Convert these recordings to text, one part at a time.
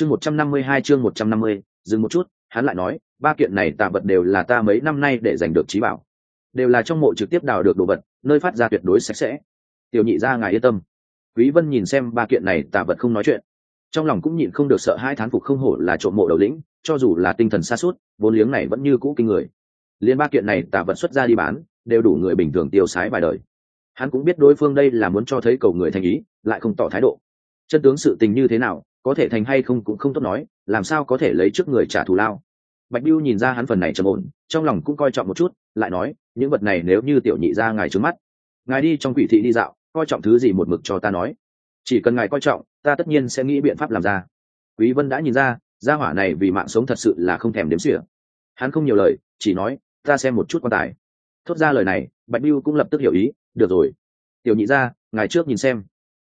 chương một trăm năm mươi hai, chương một trăm năm mươi, dừng một chút, hắn lại nói, ba kiện này tạ vật đều là ta mấy năm nay để giành được trí bảo. Đều là trong mộ trực tiếp đào được đồ vật, nơi phát ra tuyệt đối sạch sẽ. Tiểu nhị ra ngài yên tâm. Quý vân nhìn xem ba kiện này tạ vật không nói chuyện. Trong lòng cũng nhịn không được sợ hai thán phục không hổ là trộm mộ đầu lĩnh, cho dù là tinh thần xa suốt, vốn liếng này vẫn như cũ kinh người. Liên ba kiện này tạ vật xuất ra đi bán, đều đủ người bình thường tiêu sái vài đời. Hắn cũng biết đối phương đây là muốn cho thấy cầu người thành ý, lại không tỏ thái độ. Chân tướng sự tình như thế nào có thể thành hay không cũng không tốt nói, làm sao có thể lấy trước người trả thù lao. Bạch biêu nhìn ra hắn phần này trầm ổn, trong lòng cũng coi trọng một chút, lại nói, những vật này nếu như tiểu nhị ra ngài trướng mắt, ngài đi trong quỷ thị đi dạo, coi trọng thứ gì một mực cho ta nói. Chỉ cần ngài coi trọng, ta tất nhiên sẽ nghĩ biện pháp làm ra. Quý vân đã nhìn ra, gia hỏa này vì mạng sống thật sự là không thèm đếm xỉa. Hắn không nhiều lời, chỉ nói, ta xem một chút quan tài. Thốt ra lời này, bạch biêu cũng lập tức hiểu ý, được rồi. Tiểu nhị ra, ngài trước nhìn xem.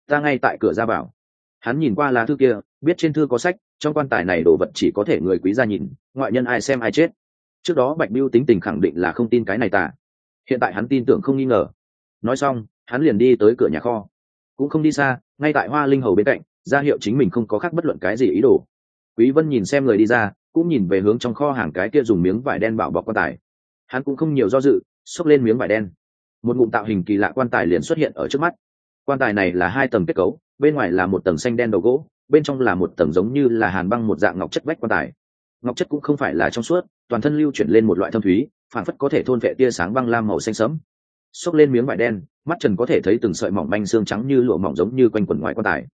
Ta ngay tại cửa ra vào hắn nhìn qua lá thư kia, biết trên thư có sách, trong quan tài này đồ vật chỉ có thể người quý ra nhìn, ngoại nhân ai xem ai chết. Trước đó bạch biêu tính tình khẳng định là không tin cái này tả hiện tại hắn tin tưởng không nghi ngờ. Nói xong, hắn liền đi tới cửa nhà kho. Cũng không đi xa, ngay tại hoa linh hầu bên cạnh, ra hiệu chính mình không có khác bất luận cái gì ý đồ. Quý vân nhìn xem người đi ra, cũng nhìn về hướng trong kho hàng cái kia dùng miếng vải đen bảo bọc quan tài. Hắn cũng không nhiều do dự, xốc lên miếng vải đen. Một ngụm tạo hình kỳ lạ quan tài liền xuất hiện ở trước mắt. Quan tài này là hai tầng kết cấu bên ngoài là một tầng xanh đen đầu gỗ, bên trong là một tầng giống như là hàn băng một dạng ngọc chất vách quan tài. Ngọc chất cũng không phải là trong suốt, toàn thân lưu chuyển lên một loại thâm thúy phản phất có thể thôn vệ tia sáng băng lam màu xanh sẫm. Xốc lên miếng vải đen, mắt trần có thể thấy từng sợi mỏng manh xương trắng như lụa mỏng giống như quanh quần ngoài quan tài.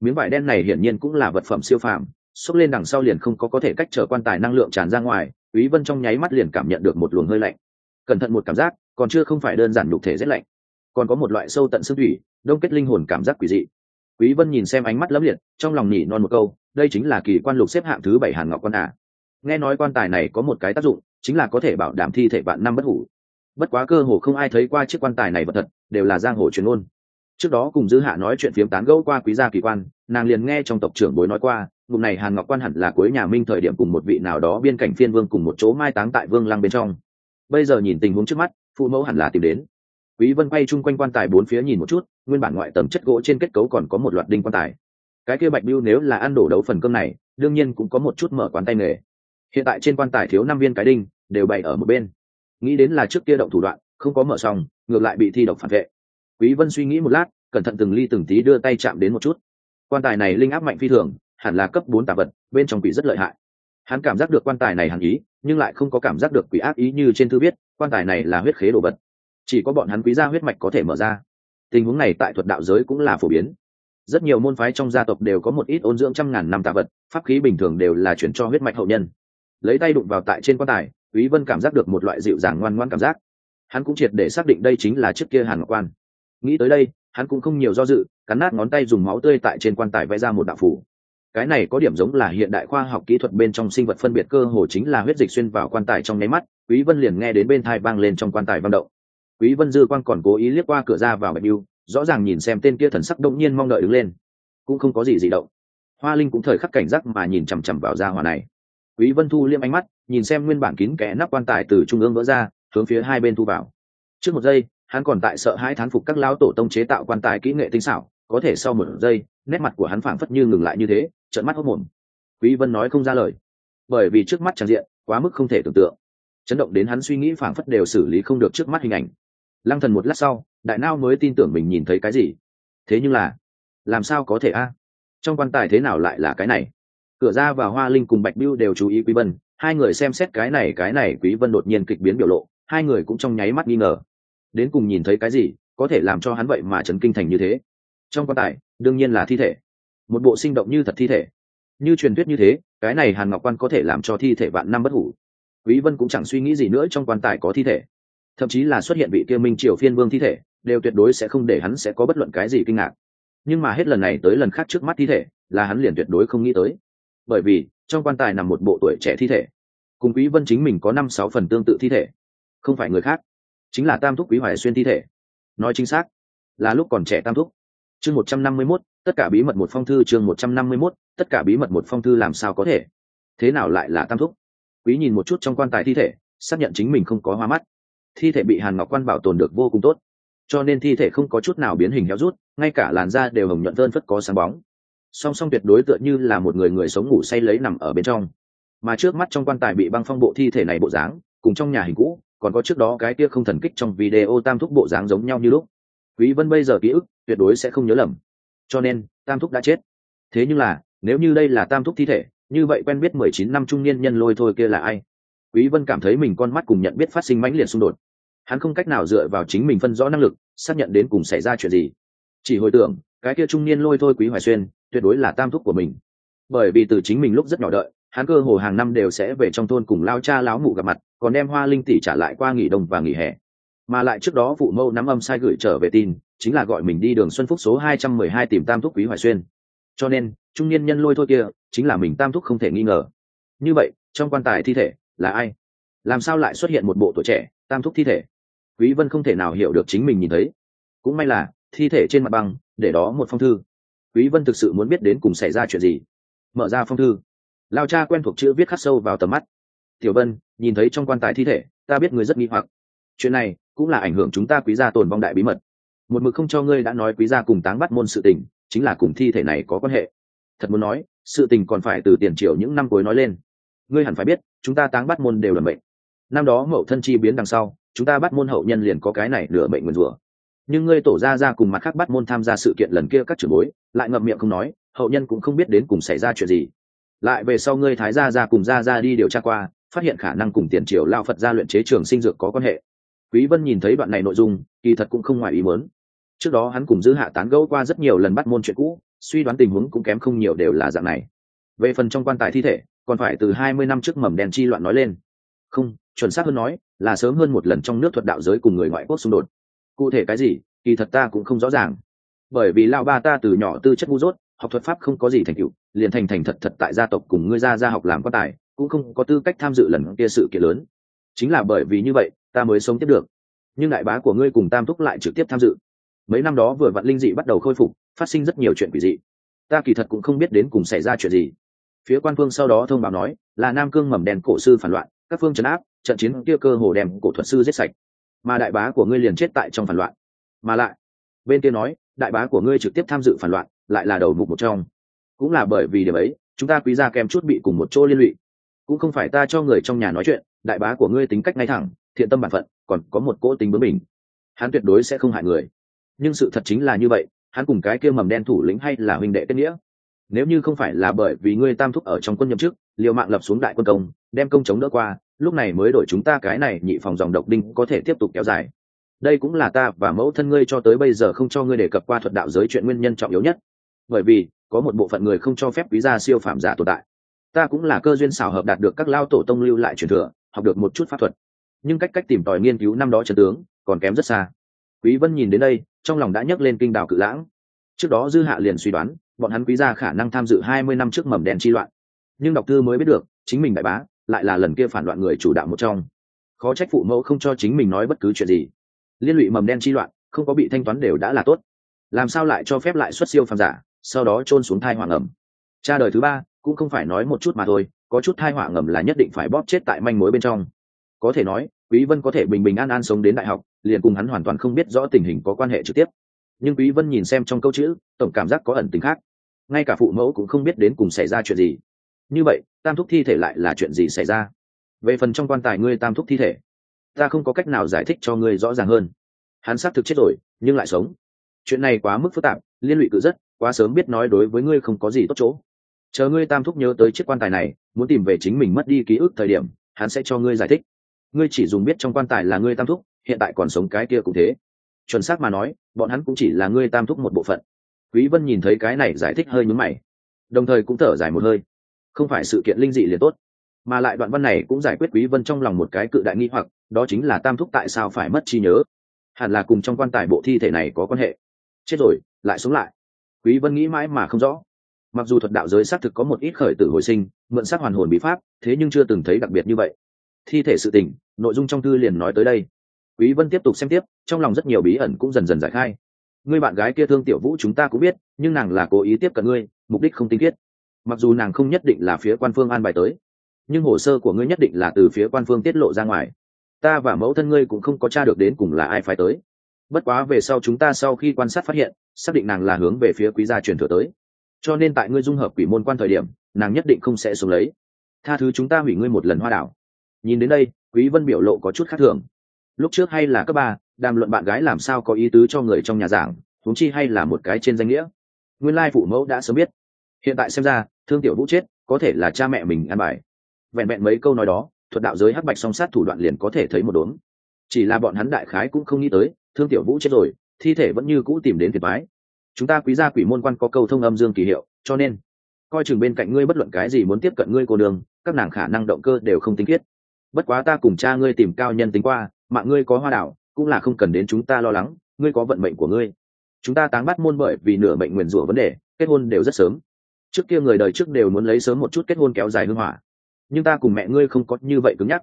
Miếng vải đen này hiển nhiên cũng là vật phẩm siêu phàm, xốc lên đằng sau liền không có có thể cách trở quan tài năng lượng tràn ra ngoài, quý vân trong nháy mắt liền cảm nhận được một luồng hơi lạnh. Cẩn thận một cảm giác, còn chưa không phải đơn giản nhục thể rét lạnh, còn có một loại sâu tận xương thủy, đông kết linh hồn cảm giác quỷ dị quý vân nhìn xem ánh mắt lấm liệt, trong lòng nỉ non một câu, đây chính là kỳ quan lục xếp hạng thứ bảy hàn ngọc quan à. nghe nói quan tài này có một cái tác dụng, chính là có thể bảo đảm thi thể bạn năm bất hủ bất quá cơ hồ không ai thấy qua chiếc quan tài này vật thật, đều là giang hồ truyền ngôn. trước đó cùng dư hạ nói chuyện phiếm tán gẫu qua quý gia kỳ quan, nàng liền nghe trong tộc trưởng bối nói qua, ngụm này hàn ngọc quan hẳn là cuối nhà minh thời điểm cùng một vị nào đó biên cảnh phiên vương cùng một chỗ mai táng tại vương lăng bên trong bây giờ nhìn tình huống trước mắt, phụ mẫu hẳn là tìm đến quý vân quay chung quanh quan tài bốn phía nhìn một chút, nguyên bản ngoại tầng chất gỗ trên kết cấu còn có một loạt đinh quan tài. Cái kia bạch biêu nếu là ăn đổ đấu phần cơm này, đương nhiên cũng có một chút mở quán tay nghề. Hiện tại trên quan tài thiếu năm viên cái đinh, đều bày ở một bên. Nghĩ đến là trước kia động thủ đoạn, không có mở xong, ngược lại bị thi độc phản vệ. Quý vân suy nghĩ một lát, cẩn thận từng ly từng tí đưa tay chạm đến một chút. Quan tài này linh áp mạnh phi thường, hẳn là cấp bốn tà vật, bên trong quỷ rất lợi hại. Hắn cảm giác được quan tài này hàn ý, nhưng lại không có cảm giác được quỷ ác ý như trên thư viết, quan tài này là huyết khế đồ vật chỉ có bọn hắn quý gia huyết mạch có thể mở ra. Tình huống này tại thuật đạo giới cũng là phổ biến. Rất nhiều môn phái trong gia tộc đều có một ít ôn dưỡng trăm ngàn năm tạ vật, pháp khí bình thường đều là chuyển cho huyết mạch hậu nhân. Lấy tay đụng vào tại trên quan tài, quý vân cảm giác được một loại dịu dàng ngoan ngoãn cảm giác. Hắn cũng triệt để xác định đây chính là chiếc kia hàn ngọc quan. Nghĩ tới đây, hắn cũng không nhiều do dự, cắn nát ngón tay dùng máu tươi tại trên quan tài vẽ ra một đạo phủ cái này có điểm giống là hiện đại khoa học kỹ thuật bên trong sinh vật phân biệt cơ hồ chính là huyết dịch xuyên vào quan tài trong nháy mắt, quý vân liền nghe đến bên thai vang lên trong quan tài vang động quý vân dư quan còn cố ý liếc qua cửa ra vào bạch biêu rõ ràng nhìn xem tên kia thần sắc động nhiên mong đợi đứng lên. Cũng không có gì gì động. Hoa linh cũng thời khắc cảnh giác mà nhìn chằm chằm vào gia hỏa này. Quý vân thu liêm ánh mắt, nhìn xem nguyên bản kín kẽ nắp quan tài từ trung ương vỡ ra, hướng phía hai bên thu vào. Trước một giây, hắn còn tại sợ hai thán phục các lão tổ tông chế tạo quan tài kỹ nghệ tinh xảo, có thể sau một giây, nét mặt của hắn phảng phất như ngừng lại như thế, trợn mắt hốt mồm. Quý vân nói không ra lời. Bởi vì trước mắt tràn diện, quá mức không thể tưởng tượng. Chấn động đến hắn suy nghĩ phảng phất đều xử lý không được trước mắt hình ảnh lăng thần một lát sau, đại nao mới tin tưởng mình nhìn thấy cái gì. Thế nhưng là, làm sao có thể a? Trong quan tài thế nào lại là cái này? Cửa ra và hoa linh cùng bạch biêu đều chú ý quý vân, hai người xem xét cái này cái này, quý vân đột nhiên kịch biến biểu lộ, hai người cũng trong nháy mắt nghi ngờ. Đến cùng nhìn thấy cái gì, có thể làm cho hắn vậy mà chấn kinh thành như thế? Trong quan tài, đương nhiên là thi thể. Một bộ sinh động như thật thi thể. Như truyền thuyết như thế, cái này hàn ngọc quan có thể làm cho thi thể vạn năm bất hủ. Quý vân cũng chẳng suy nghĩ gì nữa, trong quan tài có thi thể thậm chí là xuất hiện vị kia minh triều phiên vương thi thể đều tuyệt đối sẽ không để hắn sẽ có bất luận cái gì kinh ngạc. Nhưng mà hết lần này tới lần khác trước mắt thi thể là hắn liền tuyệt đối không nghĩ tới. Bởi vì trong quan tài nằm một bộ tuổi trẻ thi thể. Cùng quý vân chính mình có năm sáu phần tương tự thi thể. Không phải người khác chính là tam thúc quý hoài xuyên thi thể. Nói chính xác là lúc còn trẻ tam thúc. Chương một trăm năm mươi 151, tất cả bí mật một phong thư chương một trăm năm mươi 151, tất cả bí mật một phong thư làm sao có thể? Thế nào lại là tam thúc? Quý nhìn một chút trong quan tài thi thể xác nhận chính mình không có hoa mắt thi thể bị hàn ngọc quan bảo tồn được vô cùng tốt. Cho nên thi thể không có chút nào biến hình héo rút, ngay cả làn da đều hồng nhuận vơn phất có sáng bóng. Song song tuyệt đối tựa như là một người người sống ngủ say lấy nằm ở bên trong. Mà trước mắt trong quan tài bị băng phong bộ thi thể này bộ dáng, cùng trong nhà hình cũ, còn có trước đó cái kia không thần kích trong video tam thúc bộ dáng giống nhau như lúc. Quý vân bây giờ ký ức, tuyệt đối sẽ không nhớ lầm. Cho nên, tam thúc đã chết. Thế nhưng là, nếu như đây là tam thúc thi thể, như vậy quen biết 19 năm trung niên nhân lôi thôi kia là ai? Quý vân cảm thấy mình con mắt cùng nhận biết phát sinh mãnh liệt xung đột. Hắn không cách nào dựa vào chính mình phân rõ năng lực, xác nhận đến cùng xảy ra chuyện gì. Chỉ hồi tưởng, cái kia trung niên lôi thôi quý hoài xuyên, tuyệt đối là tam thúc của mình. Bởi vì từ chính mình lúc rất nhỏ đợi, hắn cơ hồ hàng năm đều sẽ về trong thôn cùng lao cha láo mụ gặp mặt, còn đem hoa linh tỷ trả lại qua nghỉ đông và nghỉ hè. Mà lại trước đó phụ mâu nắm âm sai gửi trở về tin, chính là gọi mình đi đường xuân phúc số 212 tìm tam thúc quý hoài xuyên. Cho nên, trung niên nhân lôi thôi kia, chính là mình tam thúc không thể nghi ngờ. Như vậy, trong quan tài thi thể là ai? Làm sao lại xuất hiện một bộ tuổi trẻ, tam thúc thi thể? Quý vân không thể nào hiểu được chính mình nhìn thấy. Cũng may là, thi thể trên mặt băng, để đó một phong thư. Quý vân thực sự muốn biết đến cùng xảy ra chuyện gì. Mở ra phong thư. Lao cha quen thuộc chữ viết khắc sâu vào tầm mắt. Tiểu vân, nhìn thấy trong quan tài thi thể, ta biết người rất nghi hoặc. Chuyện này cũng là ảnh hưởng chúng ta quý gia tồn vong đại bí mật. Một mực không cho ngươi đã nói quý gia cùng táng bắt môn sự tình, chính là cùng thi thể này có quan hệ. Thật muốn nói, sự tình còn phải từ tiền triều những năm cuối nói lên. Ngươi hẳn phải biết chúng ta táng bắt môn đều là bệnh năm đó mậu thân chi biến đằng sau, chúng ta bắt môn hậu nhân liền có cái này nửa bệnh nguyền rủa. Nhưng ngươi tổ ra ra cùng mặt khác bắt môn tham gia sự kiện lần kia các trưởng bối, lại ngậm miệng không nói, hậu nhân cũng không biết đến cùng xảy ra chuyện gì. Lại về sau ngươi thái gia ra cùng gia ra đi điều tra qua, phát hiện khả năng cùng tiền triều lao phật gia luyện chế trường sinh dược có quan hệ. Quý vân nhìn thấy đoạn này nội dung, kỳ thật cũng không ngoài ý muốn. Trước đó hắn cùng dư hạ tán gẫu qua rất nhiều lần bắt môn chuyện cũ, suy đoán tình huống cũng kém không nhiều đều là dạng này. Về phần trong quan tài thi thể còn phải từ 20 năm trước mầm đèn chi loạn nói lên. Không, chuẩn xác hơn nói, là sớm hơn một lần trong nước thuật đạo giới cùng người ngoại quốc xung đột. Cụ thể cái gì, kỳ thật ta cũng không rõ ràng. Bởi vì lao ba ta từ nhỏ tư chất ngu dốt, học thuật pháp không có gì thành tựu, liền thành thành thật thật tại gia tộc cùng ngươi ra ra học làm quan tài, cũng không có tư cách tham dự lần kia sự kiện lớn. Chính là bởi vì như vậy, ta mới sống tiếp được. Nhưng đại bá của ngươi cùng tam thúc lại trực tiếp tham dự. Mấy năm đó vừa vặn linh dị bắt đầu khôi phục, phát sinh rất nhiều chuyện quỷ dị. Ta kỳ thật cũng không biết đến cùng xảy ra chuyện gì phía quan phương sau đó thông báo nói, là nam cương mầm đèn cổ sư phản loạn, các phương trấn áp, trận chiến kia cơ hồ đem cổ thuật sư giết sạch. Mà đại bá của ngươi liền chết tại trong phản loạn. Mà lại, bên kia nói, đại bá của ngươi trực tiếp tham dự phản loạn, lại là đầu mục một trong. Cũng là bởi vì điểm ấy, chúng ta quý ra kèm chút bị cùng một chỗ liên lụy. Cũng không phải ta cho người trong nhà nói chuyện, đại bá của ngươi tính cách ngay thẳng, thiện tâm bản phận, còn có một cỗ tính bướng mình hắn tuyệt đối sẽ không hại người. Nhưng sự thật chính là như vậy, hắn cùng cái kia mầm đen thủ lĩnh hay là huynh đệ kết nghĩa? Nếu như không phải là bởi vì ngươi tam thúc ở trong quân nhậm chức, liều mạng lập xuống đại quân công, đem công chống đỡ qua, lúc này mới đổi chúng ta cái này nhị phòng dòng độc đinh có thể tiếp tục kéo dài. Đây cũng là ta và mẫu thân ngươi cho tới bây giờ không cho ngươi đề cập qua thuật đạo giới chuyện nguyên nhân trọng yếu nhất. Bởi vì, có một bộ phận người không cho phép quý gia siêu phạm giả tồn tại. Ta cũng là cơ duyên xảo hợp đạt được các lao tổ tông lưu lại truyền thừa, học được một chút pháp thuật. Nhưng cách cách tìm tòi nghiên cứu năm đó trần tướng, còn kém rất xa. Quý vân nhìn đến đây, trong lòng đã nhấc lên kinh đảo cự lãng. Trước đó dư hạ liền suy đoán bọn hắn quý gia khả năng tham dự 20 năm trước mầm đen chi loạn. Nhưng đọc thư mới biết được, chính mình đại bá lại là lần kia phản loạn người chủ đạo một trong. Khó trách phụ mẫu không cho chính mình nói bất cứ chuyện gì. Liên lụy mầm đen chi loạn, không có bị thanh toán đều đã là tốt. Làm sao lại cho phép lại xuất siêu phàm giả, sau đó trôn xuống thai hoàng ẩm cha đời thứ ba, cũng không phải nói một chút mà thôi, có chút thai họa ngầm là nhất định phải bóp chết tại manh mối bên trong. Có thể nói, quý vân có thể bình bình an an sống đến đại học, liền cùng hắn hoàn toàn không biết rõ tình hình có quan hệ trực tiếp nhưng quý vân nhìn xem trong câu chữ, tổng cảm giác có ẩn tình khác. Ngay cả phụ mẫu cũng không biết đến cùng xảy ra chuyện gì. Như vậy, tam thúc thi thể lại là chuyện gì xảy ra? Về phần trong quan tài ngươi tam thúc thi thể, ta không có cách nào giải thích cho ngươi rõ ràng hơn. Hắn xác thực chết rồi, nhưng lại sống. Chuyện này quá mức phức tạp, liên lụy cự rất, quá sớm biết nói đối với ngươi không có gì tốt chỗ. Chờ ngươi tam thúc nhớ tới chiếc quan tài này, muốn tìm về chính mình mất đi ký ức thời điểm, hắn sẽ cho ngươi giải thích. Ngươi chỉ dùng biết trong quan tài là ngươi tam thúc, hiện tại còn sống cái kia cũng thế chuẩn xác mà nói, bọn hắn cũng chỉ là ngươi tam thúc một bộ phận. Quý vân nhìn thấy cái này giải thích hơi nhúm mày, đồng thời cũng thở dài một hơi. Không phải sự kiện linh dị liền tốt, mà lại đoạn văn này cũng giải quyết quý vân trong lòng một cái cự đại nghi hoặc, đó chính là tam thúc tại sao phải mất trí nhớ? Hẳn là cùng trong quan tài bộ thi thể này có quan hệ. Chết rồi, lại sống lại. Quý vân nghĩ mãi mà không rõ. Mặc dù thuật đạo giới xác thực có một ít khởi tử hồi sinh, mượn xác hoàn hồn bí pháp, thế nhưng chưa từng thấy đặc biệt như vậy. Thi thể sự tình, nội dung trong thư liền nói tới đây quý vân tiếp tục xem tiếp, trong lòng rất nhiều bí ẩn cũng dần dần giải khai. Ngươi bạn gái kia thương tiểu vũ chúng ta cũng biết, nhưng nàng là cố ý tiếp cận ngươi, mục đích không tinh khiết. Mặc dù nàng không nhất định là phía quan phương an bài tới, nhưng hồ sơ của ngươi nhất định là từ phía quan phương tiết lộ ra ngoài. Ta và mẫu thân ngươi cũng không có tra được đến cùng là ai phải tới. Bất quá về sau chúng ta sau khi quan sát phát hiện, xác định nàng là hướng về phía quý gia truyền thừa tới. Cho nên tại ngươi dung hợp quỷ môn quan thời điểm, nàng nhất định không sẽ xuống lấy. Tha thứ chúng ta hủy ngươi một lần hoa đảo. Nhìn đến đây, quý vân biểu lộ có chút khác thường lúc trước hay là cấp ba, đàm luận bạn gái làm sao có ý tứ cho người trong nhà giảng, huống chi hay là một cái trên danh nghĩa. Nguyên lai phụ mẫu đã sớm biết. Hiện tại xem ra, thương tiểu vũ chết, có thể là cha mẹ mình ăn bài. Vẹn vẹn mấy câu nói đó, thuật đạo giới hắc bạch song sát thủ đoạn liền có thể thấy một đốm. Chỉ là bọn hắn đại khái cũng không nghĩ tới, thương tiểu vũ chết rồi, thi thể vẫn như cũ tìm đến thiệt mái chúng ta quý gia quỷ môn quan có câu thông âm dương kỳ hiệu, cho nên, coi chừng bên cạnh ngươi bất luận cái gì muốn tiếp cận ngươi cô đường, các nàng khả năng động cơ đều không tinh khiết bất quá ta cùng cha ngươi tìm cao nhân tính qua, mạng ngươi có hoa đảo, cũng là không cần đến chúng ta lo lắng, ngươi có vận mệnh của ngươi. Chúng ta táng bắt môn bởi vì nửa mệnh nguyền rủa vấn đề, kết hôn đều rất sớm. Trước kia người đời trước đều muốn lấy sớm một chút kết hôn kéo dài hưng hỏa. Nhưng ta cùng mẹ ngươi không có như vậy cứng nhắc.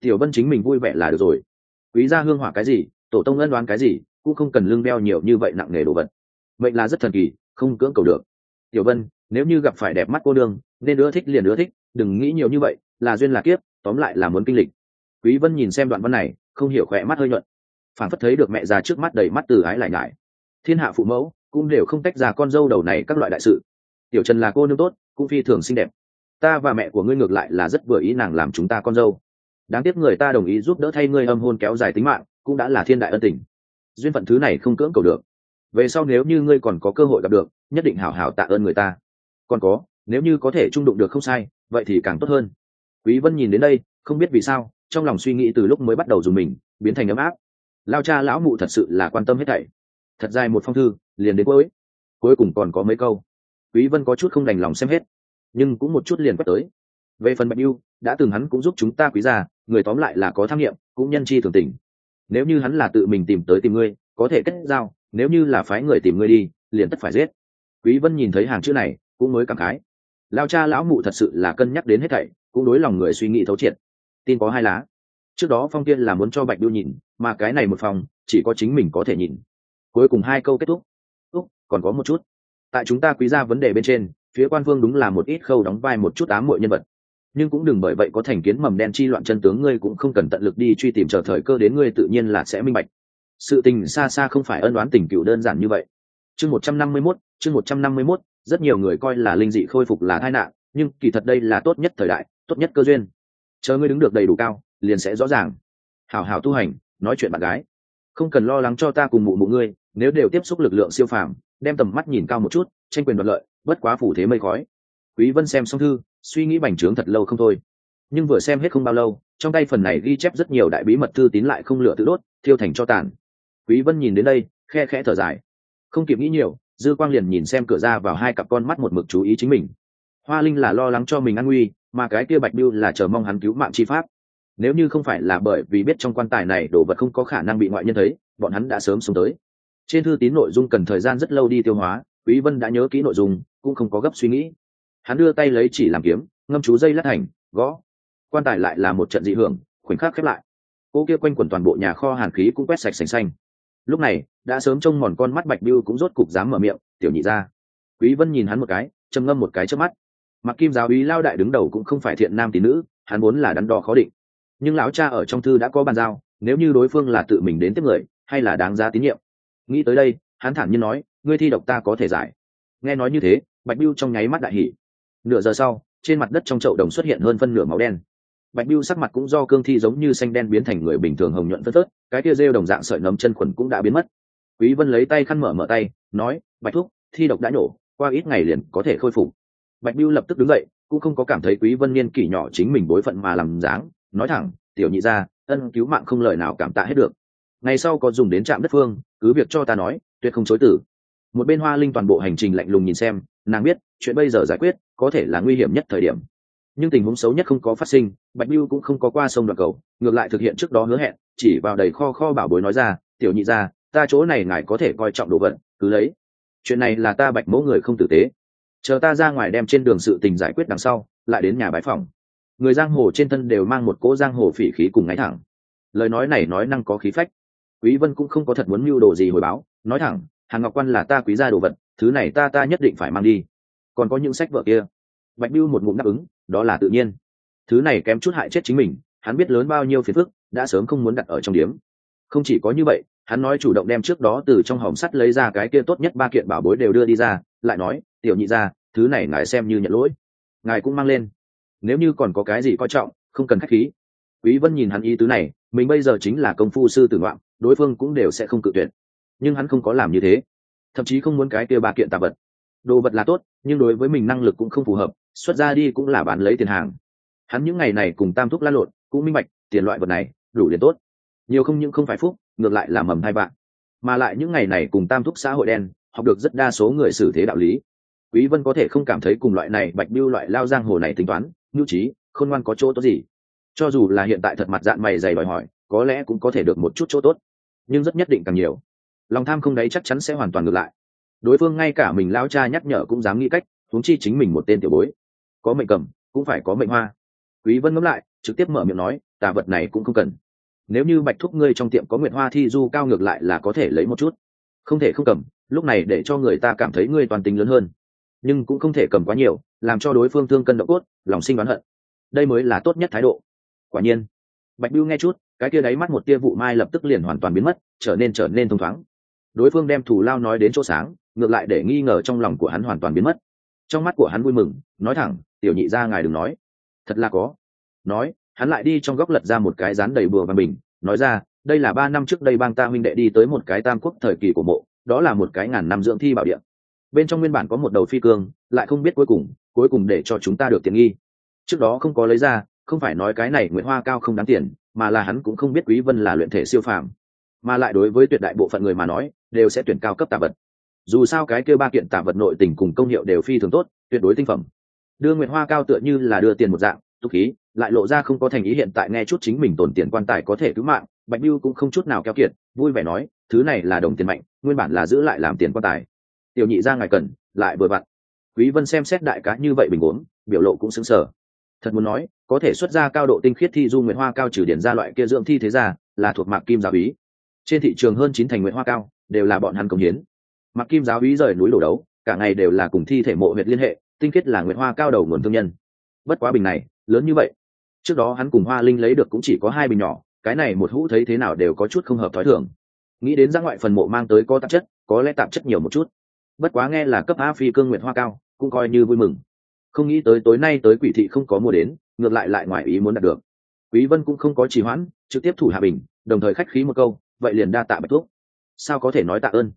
Tiểu vân chính mình vui vẻ là được rồi. Quý gia hương hỏa cái gì, tổ tông ân đoán cái gì, cũng không cần lương đeo nhiều như vậy nặng nề đồ vật. Mệnh là rất thần kỳ, không cưỡng cầu được. Tiểu vân, nếu như gặp phải đẹp mắt cô đương nên ưa thích liền ưa thích, đừng nghĩ nhiều như vậy, là duyên là kiếp tóm lại là muốn kinh lịch. Quý vân nhìn xem đoạn văn này, không hiểu khỏe mắt hơi nhuận. Phản phất thấy được mẹ già trước mắt đầy mắt từ ái lại ngại thiên hạ phụ mẫu cũng đều không tách ra con dâu đầu này các loại đại sự. Tiểu trần là cô nương tốt, cũng phi thường xinh đẹp. Ta và mẹ của ngươi ngược lại là rất vừa ý nàng làm chúng ta con dâu. Đáng tiếc người ta đồng ý giúp đỡ thay ngươi âm hôn kéo dài tính mạng, cũng đã là thiên đại ân tình. Duyên phận thứ này không cưỡng cầu được. Về sau nếu như ngươi còn có cơ hội gặp được, nhất định hảo hảo tạ ơn người ta. Còn có, nếu như có thể trung đụng được không sai, vậy thì càng tốt hơn quý vân nhìn đến đây, không biết vì sao, trong lòng suy nghĩ từ lúc mới bắt đầu dùng mình, biến thành ấm áp. Lao cha lão mụ thật sự là quan tâm hết thảy. Thật dài một phong thư, liền đến cuối. Cuối cùng còn có mấy câu. Quý vân có chút không đành lòng xem hết, nhưng cũng một chút liền quét tới. Về phần bạch yêu đã từng hắn cũng giúp chúng ta quý gia, người tóm lại là có tham nghiệm, cũng nhân chi thường tình. Nếu như hắn là tự mình tìm tới tìm ngươi, có thể kết giao, nếu như là phái người tìm ngươi đi, liền tất phải giết. Quý vân nhìn thấy hàng chữ này, cũng mới cảm khái. Lao cha lão mụ thật sự là cân nhắc đến hết thảy cũng đối lòng người suy nghĩ thấu triệt. Tin có hai lá. Trước đó phong tiên là muốn cho bạch điêu nhìn, mà cái này một phòng, chỉ có chính mình có thể nhìn. Cuối cùng hai câu kết thúc. Úc, còn có một chút. Tại chúng ta quý ra vấn đề bên trên, phía quan vương đúng là một ít khâu đóng vai một chút ám muội nhân vật. Nhưng cũng đừng bởi vậy có thành kiến mầm đen chi loạn chân tướng, ngươi cũng không cần tận lực đi truy tìm chờ thời cơ đến ngươi tự nhiên là sẽ minh bạch. Sự tình xa xa không phải ân đoán tình cựu đơn giản như vậy. Chương một trăm năm mươi mốt, chương một trăm năm mươi mốt, rất nhiều người coi là linh dị khôi phục là tai nạn, nhưng kỳ thật đây là tốt nhất thời đại tốt nhất cơ duyên. Chờ ngươi đứng được đầy đủ cao, liền sẽ rõ ràng. Hảo hảo tu hành, nói chuyện bạn gái. Không cần lo lắng cho ta cùng mụ mụ ngươi, nếu đều tiếp xúc lực lượng siêu phàm, đem tầm mắt nhìn cao một chút, tranh quyền đoạt lợi, bất quá phủ thế mây khói. Quý vân xem xong thư, suy nghĩ bành trướng thật lâu không thôi. Nhưng vừa xem hết không bao lâu, trong tay phần này ghi chép rất nhiều đại bí mật thư tín lại không lửa tự đốt, thiêu thành cho tàn. Quý vân nhìn đến đây, khe khẽ thở dài. Không kịp nghĩ nhiều, dư quang liền nhìn xem cửa ra vào hai cặp con mắt một mực chú ý chính mình. Hoa linh là lo lắng cho mình an nguy mà cái kia bạch biêu là chờ mong hắn cứu mạng chi pháp. Nếu như không phải là bởi vì biết trong quan tài này đồ vật không có khả năng bị ngoại nhân thấy, bọn hắn đã sớm xuống tới. Trên thư tín nội dung cần thời gian rất lâu đi tiêu hóa, quý vân đã nhớ kỹ nội dung, cũng không có gấp suy nghĩ. Hắn đưa tay lấy chỉ làm kiếm, ngâm chú dây lát thành gõ. Quan tài lại là một trận dị hưởng, khoảnh khắc khép lại. Cô kia quanh quẩn toàn bộ nhà kho hàn khí cũng quét sạch sành xanh. Lúc này, đã sớm trông mòn con mắt bạch biêu cũng rốt cục dám mở miệng, tiểu nhị ra. Quý vân nhìn hắn một cái, trầm ngâm một cái trước mắt mặc kim giáo ý lao đại đứng đầu cũng không phải thiện nam tín nữ, hắn muốn là đắn đo khó định. Nhưng lão cha ở trong thư đã có bàn giao, nếu như đối phương là tự mình đến tiếp người, hay là đáng giá tín nhiệm. Nghĩ tới đây, hắn thản nhiên nói, ngươi thi độc ta có thể giải. Nghe nói như thế, bạch biêu trong nháy mắt đại hỉ. Nửa giờ sau, trên mặt đất trong chậu đồng xuất hiện hơn phân nửa máu đen. Bạch biêu sắc mặt cũng do cương thi giống như xanh đen biến thành người bình thường hồng nhuận phớt phớt, cái kia rêu đồng dạng sợi nấm chân khuẩn cũng đã biến mất. Quý vân lấy tay khăn mở mở tay, nói, bạch thúc, thi độc đã nổ, qua ít ngày liền có thể khôi phục bạch biêu lập tức đứng dậy, cũng không có cảm thấy quý vân niên kỷ nhỏ chính mình bối phận mà làm dáng, nói thẳng, tiểu nhị ra ân cứu mạng không lời nào cảm tạ hết được. Ngày sau có dùng đến trạm đất phương, cứ việc cho ta nói, tuyệt không chối tử. Một bên hoa linh toàn bộ hành trình lạnh lùng nhìn xem, nàng biết, chuyện bây giờ giải quyết, có thể là nguy hiểm nhất thời điểm. Nhưng tình huống xấu nhất không có phát sinh, bạch biêu cũng không có qua sông đoạn cầu, ngược lại thực hiện trước đó hứa hẹn, chỉ vào đầy kho kho bảo bối nói ra, tiểu nhị ra ta chỗ này ngài có thể coi trọng đồ vật, cứ lấy. Chuyện này là ta bạch mẫu người không tử tế chờ ta ra ngoài đem trên đường sự tình giải quyết đằng sau, lại đến nhà bái phòng người giang hồ trên thân đều mang một cỗ giang hồ phỉ khí cùng ngáy thẳng. Lời nói này nói năng có khí phách. Quý vân cũng không có thật muốn mưu đồ gì hồi báo, nói thẳng hàng ngọc quan là ta quý gia đồ vật, thứ này ta ta nhất định phải mang đi. Còn có những sách vở kia. Bạch biêu một ngụm đáp ứng, đó là tự nhiên. Thứ này kém chút hại chết chính mình, hắn biết lớn bao nhiêu phiền phức, đã sớm không muốn đặt ở trong điếm. Không chỉ có như vậy, hắn nói chủ động đem trước đó từ trong hòm sắt lấy ra cái kia tốt nhất ba kiện bảo bối đều đưa đi ra lại nói, tiểu nhị ra thứ này ngài xem như nhận lỗi. Ngài cũng mang lên. Nếu như còn có cái gì coi trọng, không cần khách khí. Quý vân nhìn hắn ý tứ này, mình bây giờ chính là công phu sư tử ngoạn, đối phương cũng đều sẽ không cự tuyệt. Nhưng hắn không có làm như thế. Thậm chí không muốn cái kia ba kiện tạp vật. Đồ vật là tốt, nhưng đối với mình năng lực cũng không phù hợp, xuất ra đi cũng là bán lấy tiền hàng. Hắn những ngày này cùng tam thúc la lộn, cũng minh bạch, tiền loại vật này, đủ liền tốt. Nhiều không những không phải phúc, ngược lại là mầm hai bạn mà lại những ngày này cùng tam thúc xã hội đen học được rất đa số người xử thế đạo lý. Quý vân có thể không cảm thấy cùng loại này bạch biêu loại lao giang hồ này tính toán, nhu trí khôn ngoan có chỗ tốt gì? Cho dù là hiện tại thật mặt dạng mày dày đòi hỏi, có lẽ cũng có thể được một chút chỗ tốt. Nhưng rất nhất định càng nhiều. Lòng tham không đấy chắc chắn sẽ hoàn toàn ngược lại. Đối phương ngay cả mình lao cha nhắc nhở cũng dám nghĩ cách, huống chi chính mình một tên tiểu bối. Có mệnh cầm, cũng phải có mệnh hoa. Quý vân ngẫm lại, trực tiếp mở miệng nói, tà vật này cũng không cần. Nếu như bạch thúc ngươi trong tiệm có nguyệt hoa thi du cao ngược lại là có thể lấy một chút không thể không cầm, lúc này để cho người ta cảm thấy ngươi toàn tính lớn hơn. Nhưng cũng không thể cầm quá nhiều, làm cho đối phương thương cân độ cốt, lòng sinh oán hận. Đây mới là tốt nhất thái độ. Quả nhiên, bạch bưu nghe chút, cái kia đáy mắt một tia vụ mai lập tức liền hoàn toàn biến mất, trở nên trở nên thông thoáng. Đối phương đem thủ lao nói đến chỗ sáng, ngược lại để nghi ngờ trong lòng của hắn hoàn toàn biến mất. Trong mắt của hắn vui mừng, nói thẳng, tiểu nhị ra ngài đừng nói. Thật là có. Nói, hắn lại đi trong góc lật ra một cái rán đầy bừa và bình, nói ra đây là ba năm trước đây bang ta huynh đệ đi tới một cái tam quốc thời kỳ của mộ, đó là một cái ngàn năm dưỡng thi bảo địa. Bên trong nguyên bản có một đầu phi cương, lại không biết cuối cùng cuối cùng để cho chúng ta được tiện nghi. Trước đó không có lấy ra, không phải nói cái này nguyễn hoa cao không đáng tiền, mà là hắn cũng không biết quý vân là luyện thể siêu phàm. Mà lại đối với tuyệt đại bộ phận người mà nói, đều sẽ tuyển cao cấp tạ vật. Dù sao cái kêu ba kiện tạ vật nội tình cùng công hiệu đều phi thường tốt, tuyệt đối tinh phẩm. Đưa nguyệt hoa cao tựa như là đưa tiền một dạng tục khí, lại lộ ra không có thành ý hiện tại nghe chút chính mình tổn tiền quan tài có thể cứu mạng, bạch biêu cũng không chút nào keo kiệt, vui vẻ nói, thứ này là đồng tiền mạnh, nguyên bản là giữ lại làm tiền quan tài. Tiểu nhị ra ngài cần, lại vừa vặn. Quý vân xem xét đại cá như vậy bình ổn, biểu lộ cũng sững sờ. Thật muốn nói, có thể xuất ra cao độ tinh khiết thi du nguyệt hoa cao trừ điển ra loại kia dưỡng thi thế ra, là thuộc mạc kim giáo ý trên thị trường hơn chín thành nguyệt hoa cao, đều là bọn hắn công hiến. Mạc kim giáo ý rời núi đổ đấu, cả ngày đều là cùng thi thể mộ huyệt liên hệ, tinh khiết là nguyệt hoa cao đầu nguồn thương nhân bất quá bình này, lớn như vậy. Trước đó hắn cùng hoa linh lấy được cũng chỉ có hai bình nhỏ, cái này một hũ thấy thế nào đều có chút không hợp thói thường. Nghĩ đến ra ngoại phần mộ mang tới có tạp chất, có lẽ tạp chất nhiều một chút. Bất quá nghe là cấp a phi cương nguyện hoa cao, cũng coi như vui mừng. Không nghĩ tới tối nay tới quỷ thị không có mua đến, ngược lại lại ngoài ý muốn đạt được. Quý vân cũng không có trì hoãn, trực tiếp thủ hạ bình, đồng thời khách khí một câu, vậy liền đa tạ bạch thuốc. Sao có thể nói tạ ơn?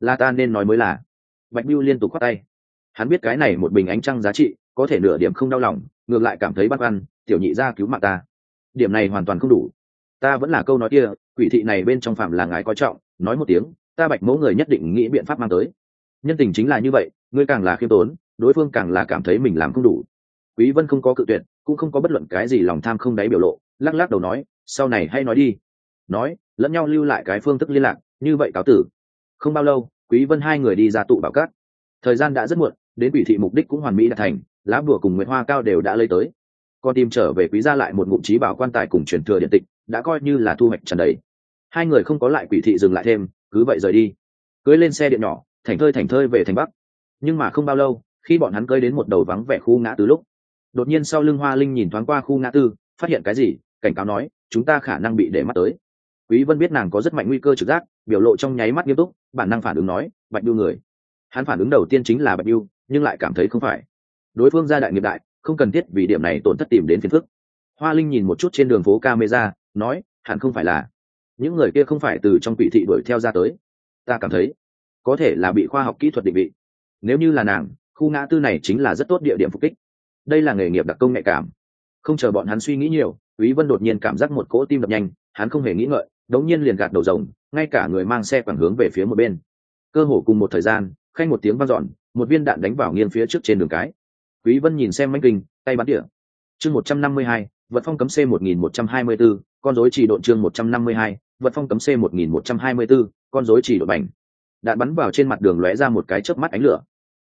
Là ta nên nói mới là. Bạch biêu liên tục khoát tay. Hắn biết cái này một bình ánh trăng giá trị có thể nửa điểm không đau lòng ngược lại cảm thấy băn khoăn, tiểu nhị ra cứu mạng ta. Điểm này hoàn toàn không đủ. Ta vẫn là câu nói kia quỷ thị này bên trong phạm là ngài coi trọng nói một tiếng ta bạch mẫu người nhất định nghĩ biện pháp mang tới. Nhân tình chính là như vậy ngươi càng là khiêm tốn đối phương càng là cảm thấy mình làm không đủ. Quý vân không có cự tuyệt cũng không có bất luận cái gì lòng tham không đáy biểu lộ lắc lắc đầu nói sau này hay nói đi. Nói lẫn nhau lưu lại cái phương thức liên lạc như vậy cáo tử. Không bao lâu quý vân hai người đi ra tụ bảo cát. Thời gian đã rất muộn đến quỷ thị mục đích cũng hoàn mỹ đạt thành lá bùa cùng nguyệt hoa cao đều đã lấy tới. Con tìm trở về quý gia lại một ngụm trí bảo quan tài cùng truyền thừa điện tịch, đã coi như là thu hoạch trần đầy. Hai người không có lại quỷ thị dừng lại thêm, cứ vậy rời đi. Cưới lên xe điện nhỏ thành thơi thành thơi về thành bắc. Nhưng mà không bao lâu, khi bọn hắn cơi đến một đầu vắng vẻ khu ngã tư lúc, đột nhiên sau lưng hoa linh nhìn thoáng qua khu ngã tư, phát hiện cái gì, cảnh cáo nói, chúng ta khả năng bị để mắt tới. Quý vân biết nàng có rất mạnh nguy cơ trực giác, biểu lộ trong nháy mắt nghiêm túc, bản năng phản ứng nói, bạch biêu người. Hắn phản ứng đầu tiên chính là bạch biêu nhưng lại cảm thấy không phải đối phương gia đại nghiệp đại, không cần thiết vì điểm này tổn thất tìm đến phiền phức. Hoa linh nhìn một chút trên đường phố camera, nói, hẳn không phải là. Những người kia không phải từ trong quỷ thị đuổi theo ra tới. Ta cảm thấy, có thể là bị khoa học kỹ thuật định vị. Nếu như là nàng, khu ngã tư này chính là rất tốt địa điểm phục kích. Đây là nghề nghiệp đặc công nhạy cảm. Không chờ bọn hắn suy nghĩ nhiều, quý vân đột nhiên cảm giác một cỗ tim đập nhanh, hắn không hề nghĩ ngợi, đống nhiên liền gạt đầu rồng, ngay cả người mang xe quẳng hướng về phía một bên. Cơ hồ cùng một thời gian, khanh một tiếng vang dọn, một viên đạn đánh vào nghiêng phía trước trên đường cái quý vân nhìn xem manh kinh tay bắn địa chương 152, vật phong cấm c 1124, con rối chỉ độn chương 152, vật phong cấm c 1124, con rối chỉ độn bành. Đạn bắn vào trên mặt đường lóe ra một cái chớp mắt ánh lửa.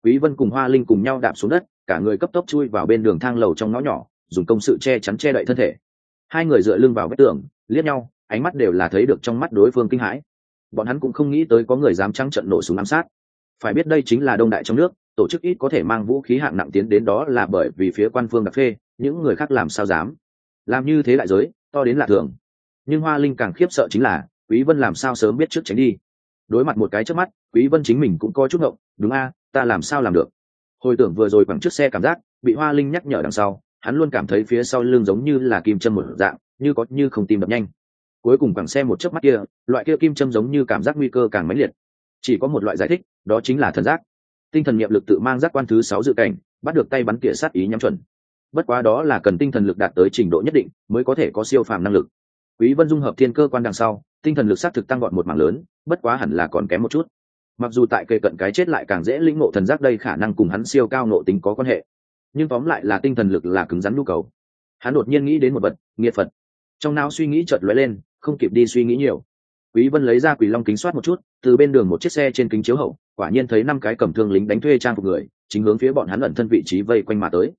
Quý vân cùng hoa linh cùng nhau đạp xuống đất cả người cấp tốc chui vào bên đường thang lầu trong ngõ nhỏ dùng công sự che chắn che đậy thân thể. Hai người dựa lưng vào vách tường liếc nhau ánh mắt đều là thấy được trong mắt đối phương kinh hãi. Bọn hắn cũng không nghĩ tới có người dám trắng trận nổ súng ám sát. Phải biết đây chính là đông đại trong nước tổ chức ít có thể mang vũ khí hạng nặng tiến đến đó là bởi vì phía quan phương đặc phê, những người khác làm sao dám? Làm như thế lại giới, to đến lạ thường. Nhưng hoa linh càng khiếp sợ chính là, quý vân làm sao sớm biết trước tránh đi? Đối mặt một cái trước mắt, quý vân chính mình cũng có chút ngộng, đúng a, ta làm sao làm được? Hồi tưởng vừa rồi bằng trước xe cảm giác, bị hoa linh nhắc nhở đằng sau, hắn luôn cảm thấy phía sau lưng giống như là kim châm một dạng, như có như không tìm đập nhanh. Cuối cùng càng xe một chớp mắt kia, loại kia kim châm giống như cảm giác nguy cơ càng mãnh liệt. Chỉ có một loại giải thích, đó chính là thần giác tinh thần niệm lực tự mang giác quan thứ sáu dự cảnh, bắt được tay bắn tỉa sát ý nhắm chuẩn. Bất quá đó là cần tinh thần lực đạt tới trình độ nhất định mới có thể có siêu phàm năng lực. Quý vân dung hợp thiên cơ quan đằng sau, tinh thần lực sát thực tăng gọn một mảng lớn, bất quá hẳn là còn kém một chút. Mặc dù tại kề cận cái chết lại càng dễ lĩnh ngộ thần giác đây khả năng cùng hắn siêu cao nộ tính có quan hệ, nhưng tóm lại là tinh thần lực là cứng rắn nhu cầu. Hắn đột nhiên nghĩ đến một vật, nghiệt phật. Trong não suy nghĩ chợt lóe lên, không kịp đi suy nghĩ nhiều. Quý vân lấy ra quỷ long kính soát một chút, từ bên đường một chiếc xe trên kính chiếu hậu quả nhiên thấy năm cái cầm thương lính đánh thuê trang phục người, chính hướng phía bọn hắn ẩn thân vị trí vây quanh mà tới.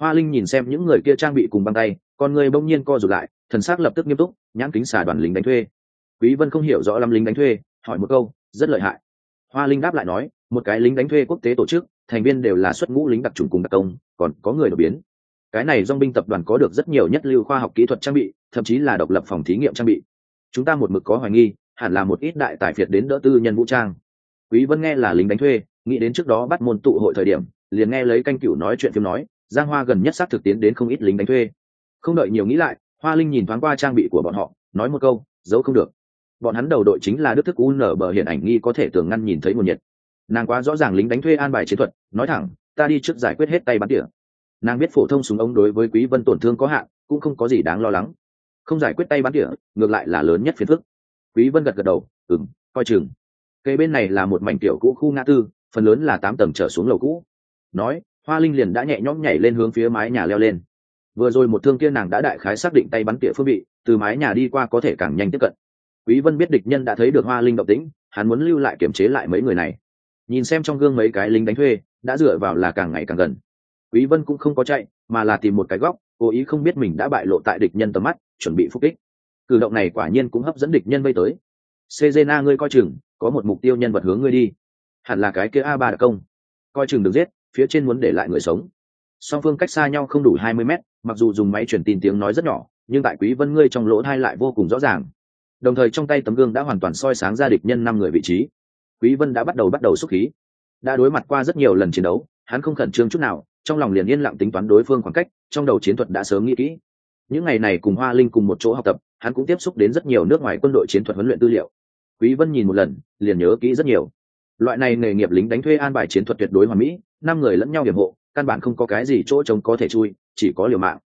Hoa linh nhìn xem những người kia trang bị cùng băng tay, con người bỗng nhiên co rụt lại, thần sắc lập tức nghiêm túc, nhãn kính xà đoàn lính đánh thuê. Quý vân không hiểu rõ lắm lính đánh thuê, hỏi một câu, rất lợi hại. Hoa linh đáp lại nói, một cái lính đánh thuê quốc tế tổ chức, thành viên đều là xuất ngũ lính đặc trùng cùng đặc công, còn có người đột biến. Cái này dong binh tập đoàn có được rất nhiều nhất lưu khoa học kỹ thuật trang bị, thậm chí là độc lập phòng thí nghiệm trang bị. Chúng ta một mực có hoài nghi, hẳn là một ít đại tài phiệt đến đỡ tư nhân vũ trang quý vân nghe là lính đánh thuê, nghĩ đến trước đó bắt môn tụ hội thời điểm, liền nghe lấy canh cửu nói chuyện phim nói, giang hoa gần nhất xác thực tiến đến không ít lính đánh thuê. Không đợi nhiều nghĩ lại, hoa linh nhìn thoáng qua trang bị của bọn họ, nói một câu, giấu không được. Bọn hắn đầu đội chính là đức thức u nở bờ hiện ảnh nghi có thể tưởng ngăn nhìn thấy một nhiệt. Nàng quá rõ ràng lính đánh thuê an bài chiến thuật, nói thẳng, ta đi trước giải quyết hết tay bắn tỉa. Nàng biết phổ thông súng ống đối với quý vân tổn thương có hạn, cũng không có gì đáng lo lắng. Không giải quyết tay bắn tỉa, ngược lại là lớn nhất phiền phức. Quý vân gật gật đầu, ừm, coi chừng cây bên này là một mảnh tiểu cũ khu ngã tư, phần lớn là tám tầng trở xuống lầu cũ. Nói, hoa linh liền đã nhẹ nhõm nhảy lên hướng phía mái nhà leo lên. Vừa rồi một thương kia nàng đã đại khái xác định tay bắn tỉa phương bị từ mái nhà đi qua có thể càng nhanh tiếp cận. Quý vân biết địch nhân đã thấy được hoa linh động tĩnh, hắn muốn lưu lại kiểm chế lại mấy người này. Nhìn xem trong gương mấy cái lính đánh thuê, đã dựa vào là càng ngày càng gần. Quý vân cũng không có chạy, mà là tìm một cái góc, cố ý không biết mình đã bại lộ tại địch nhân tầm mắt, chuẩn bị phục kích. Cử động này quả nhiên cũng hấp dẫn địch nhân vây tới. Cezena ngươi coi chừng có một mục tiêu nhân vật hướng ngươi đi. Hẳn là cái kia a ba đặc công. Coi chừng được giết, phía trên muốn để lại người sống. Song phương cách xa nhau không đủ hai mươi mét, mặc dù dùng máy truyền tin tiếng nói rất nhỏ, nhưng tại quý vân ngươi trong lỗ thai lại vô cùng rõ ràng. Đồng thời trong tay tấm gương đã hoàn toàn soi sáng ra địch nhân năm người vị trí. Quý vân đã bắt đầu bắt đầu xúc khí. Đã đối mặt qua rất nhiều lần chiến đấu, hắn không khẩn trương chút nào, trong lòng liền yên lặng tính toán đối phương khoảng cách, trong đầu chiến thuật đã sớm nghĩ kỹ. Những ngày này cùng hoa linh cùng một chỗ học tập, hắn cũng tiếp xúc đến rất nhiều nước ngoài quân đội chiến thuật huấn luyện tư liệu quý vân nhìn một lần, liền nhớ kỹ rất nhiều. Loại này nghề nghiệp lính đánh thuê an bài chiến thuật tuyệt đối hoàn mỹ, năm người lẫn nhau hiểm hộ, căn bản không có cái gì chỗ trống có thể chui, chỉ có liều mạng.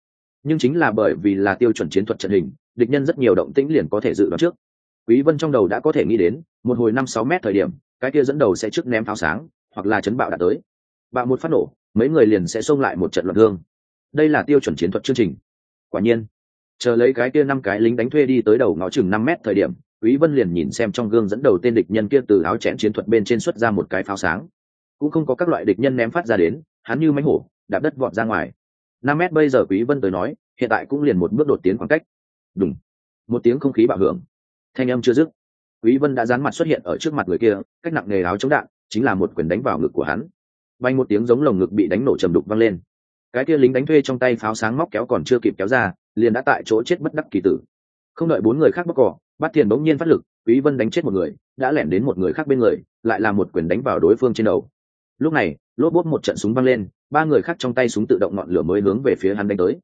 Nhưng chính là bởi vì là tiêu chuẩn chiến thuật trận hình, địch nhân rất nhiều động tĩnh liền có thể dự đoán trước. Quý vân trong đầu đã có thể nghĩ đến, một hồi năm sáu mét thời điểm, cái kia dẫn đầu sẽ trước ném pháo sáng, hoặc là chấn bạo đã tới. Bạo một phát nổ, mấy người liền sẽ xông lại một trận loạn thương. Đây là tiêu chuẩn chiến thuật chương trình. Quả nhiên, chờ lấy cái kia năm cái lính đánh thuê đi tới đầu ngõ chừng năm mét thời điểm quý vân liền nhìn xem trong gương dẫn đầu tên địch nhân kia từ áo chẽn chiến thuật bên trên xuất ra một cái pháo sáng. Cũng không có các loại địch nhân ném phát ra đến, hắn như mánh hổ, đạp đất vọt ra ngoài. Năm mét bây giờ quý vân tới nói, hiện tại cũng liền một bước đột tiến khoảng cách. Đúng một tiếng không khí bạo hưởng. Thanh âm chưa dứt. Quý vân đã dán mặt xuất hiện ở trước mặt người kia, cách nặng nghề áo chống đạn, chính là một quyền đánh vào ngực của hắn. Bay một tiếng giống lồng ngực bị đánh nổ trầm đục vang lên. Cái kia lính đánh thuê trong tay pháo sáng móc kéo còn chưa kịp kéo ra, liền đã tại chỗ chết bất đắc kỳ tử. Không đợi bốn người khác bóc cỏ bắt tiền bỗng nhiên phát lực, quý vân đánh chết một người, đã lẻn đến một người khác bên người, lại là một quyền đánh vào đối phương trên đầu. Lúc này, lốp bốt một trận súng văng lên, ba người khác trong tay súng tự động ngọn lửa mới hướng về phía hắn đánh tới.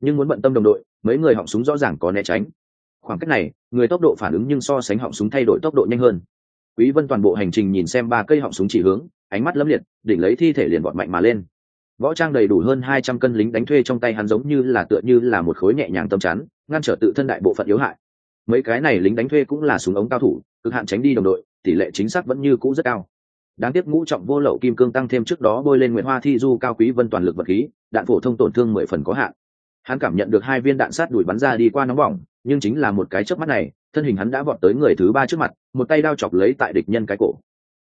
Nhưng muốn bận tâm đồng đội, mấy người họng súng rõ ràng có né tránh. Khoảng cách này, người tốc độ phản ứng nhưng so sánh họng súng thay đổi tốc độ nhanh hơn. Quý vân toàn bộ hành trình nhìn xem ba cây họng súng chỉ hướng, ánh mắt lấm liệt, đỉnh lấy thi thể liền bọn mạnh mà lên. Võ trang đầy đủ hơn hai trăm cân lính đánh thuê trong tay hắn giống như là tựa như là một khối nhẹ nhàng tâm chắn, ngăn trở tự thân đại bộ phận yếu hại mấy cái này lính đánh thuê cũng là súng ống cao thủ, cực hạn tránh đi đồng đội, tỷ lệ chính xác vẫn như cũ rất cao. Đáng tiếc ngũ trọng vô lậu kim cương tăng thêm trước đó bôi lên nguyễn hoa thi du cao quý vân toàn lực vật khí, đạn phổ thông tổn thương mười phần có hạn. Hắn cảm nhận được hai viên đạn sát đuổi bắn ra đi qua nóng bỏng, nhưng chính là một cái chớp mắt này, thân hình hắn đã vọt tới người thứ ba trước mặt, một tay đao chọc lấy tại địch nhân cái cổ.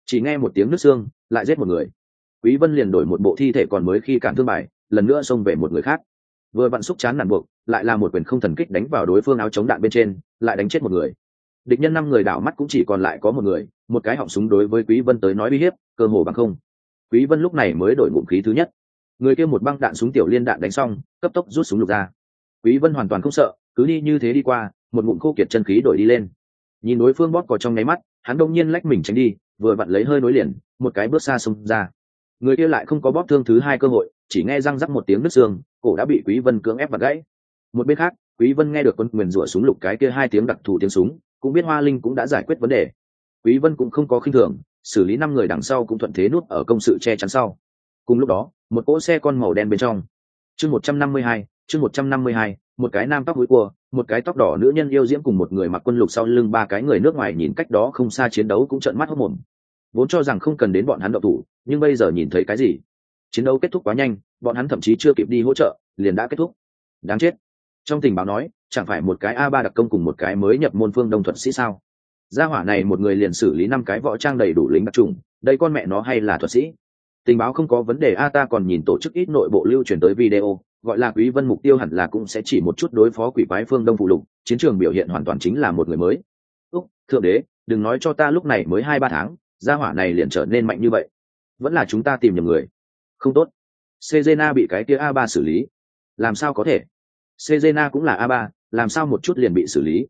Chỉ nghe một tiếng nước xương, lại giết một người. Quý vân liền đổi một bộ thi thể còn mới khi cản thương bài, lần nữa xông về một người khác vừa vặn xúc chán nản buộc, lại là một quyền không thần kích đánh vào đối phương áo chống đạn bên trên, lại đánh chết một người. Địch nhân năm người đảo mắt cũng chỉ còn lại có một người, một cái họng súng đối với quý vân tới nói uy hiếp, cơ hồ bằng không. Quý vân lúc này mới đổi ngụm khí thứ nhất. Người kia một băng đạn súng tiểu liên đạn đánh xong, cấp tốc rút súng lục ra. Quý vân hoàn toàn không sợ, cứ đi như thế đi qua, một ngụm khô kiệt chân khí đổi đi lên. Nhìn đối phương bóp cò trong nháy mắt, hắn đông nhiên lách mình tránh đi, vừa vặn lấy hơi nối liền, một cái bước xa xông ra. Người kia lại không có bóp thương thứ hai cơ hội, chỉ nghe răng rắc một tiếng nứt xương cổ đã bị quý vân cưỡng ép bật gãy. Một bên khác, quý vân nghe được quân nguyền rủa súng lục cái kia hai tiếng đặc thù tiếng súng, cũng biết hoa linh cũng đã giải quyết vấn đề. Quý vân cũng không có khinh thường, xử lý năm người đằng sau cũng thuận thế nút ở công sự che chắn sau. Cùng lúc đó, một cỗ xe con màu đen bên trong. Chương 152 chương 152 một cái nam tóc húi cua, một cái tóc đỏ nữ nhân yêu diễm cùng một người mặc quân lục sau lưng ba cái người nước ngoài nhìn cách đó không xa chiến đấu cũng trợn mắt hốt mồm. Vốn cho rằng không cần đến bọn hắn động thủ, nhưng bây giờ nhìn thấy cái gì? Chiến đấu kết thúc quá nhanh bọn hắn thậm chí chưa kịp đi hỗ trợ, liền đã kết thúc. Đáng chết. Trong tình báo nói, chẳng phải một cái a ba đặc công cùng một cái mới nhập môn phương đông thuật sĩ sao? Gia hỏa này một người liền xử lý năm cái võ trang đầy đủ lính đặc trùng, đây con mẹ nó hay là thuật sĩ? Tình báo không có vấn đề, a ta còn nhìn tổ chức ít nội bộ lưu truyền tới video, gọi là quý vân mục tiêu hẳn là cũng sẽ chỉ một chút đối phó quỷ quái phương đông phụ lục, chiến trường biểu hiện hoàn toàn chính là một người mới. Úc, thượng đế, đừng nói cho ta lúc này mới hai ba tháng, gia hỏa này liền trở nên mạnh như vậy. Vẫn là chúng ta tìm nhầm người. Không tốt. Cezena bị cái kia a 3 xử lý. Làm sao có thể? Cezena cũng là a 3 làm sao một chút liền bị xử lý?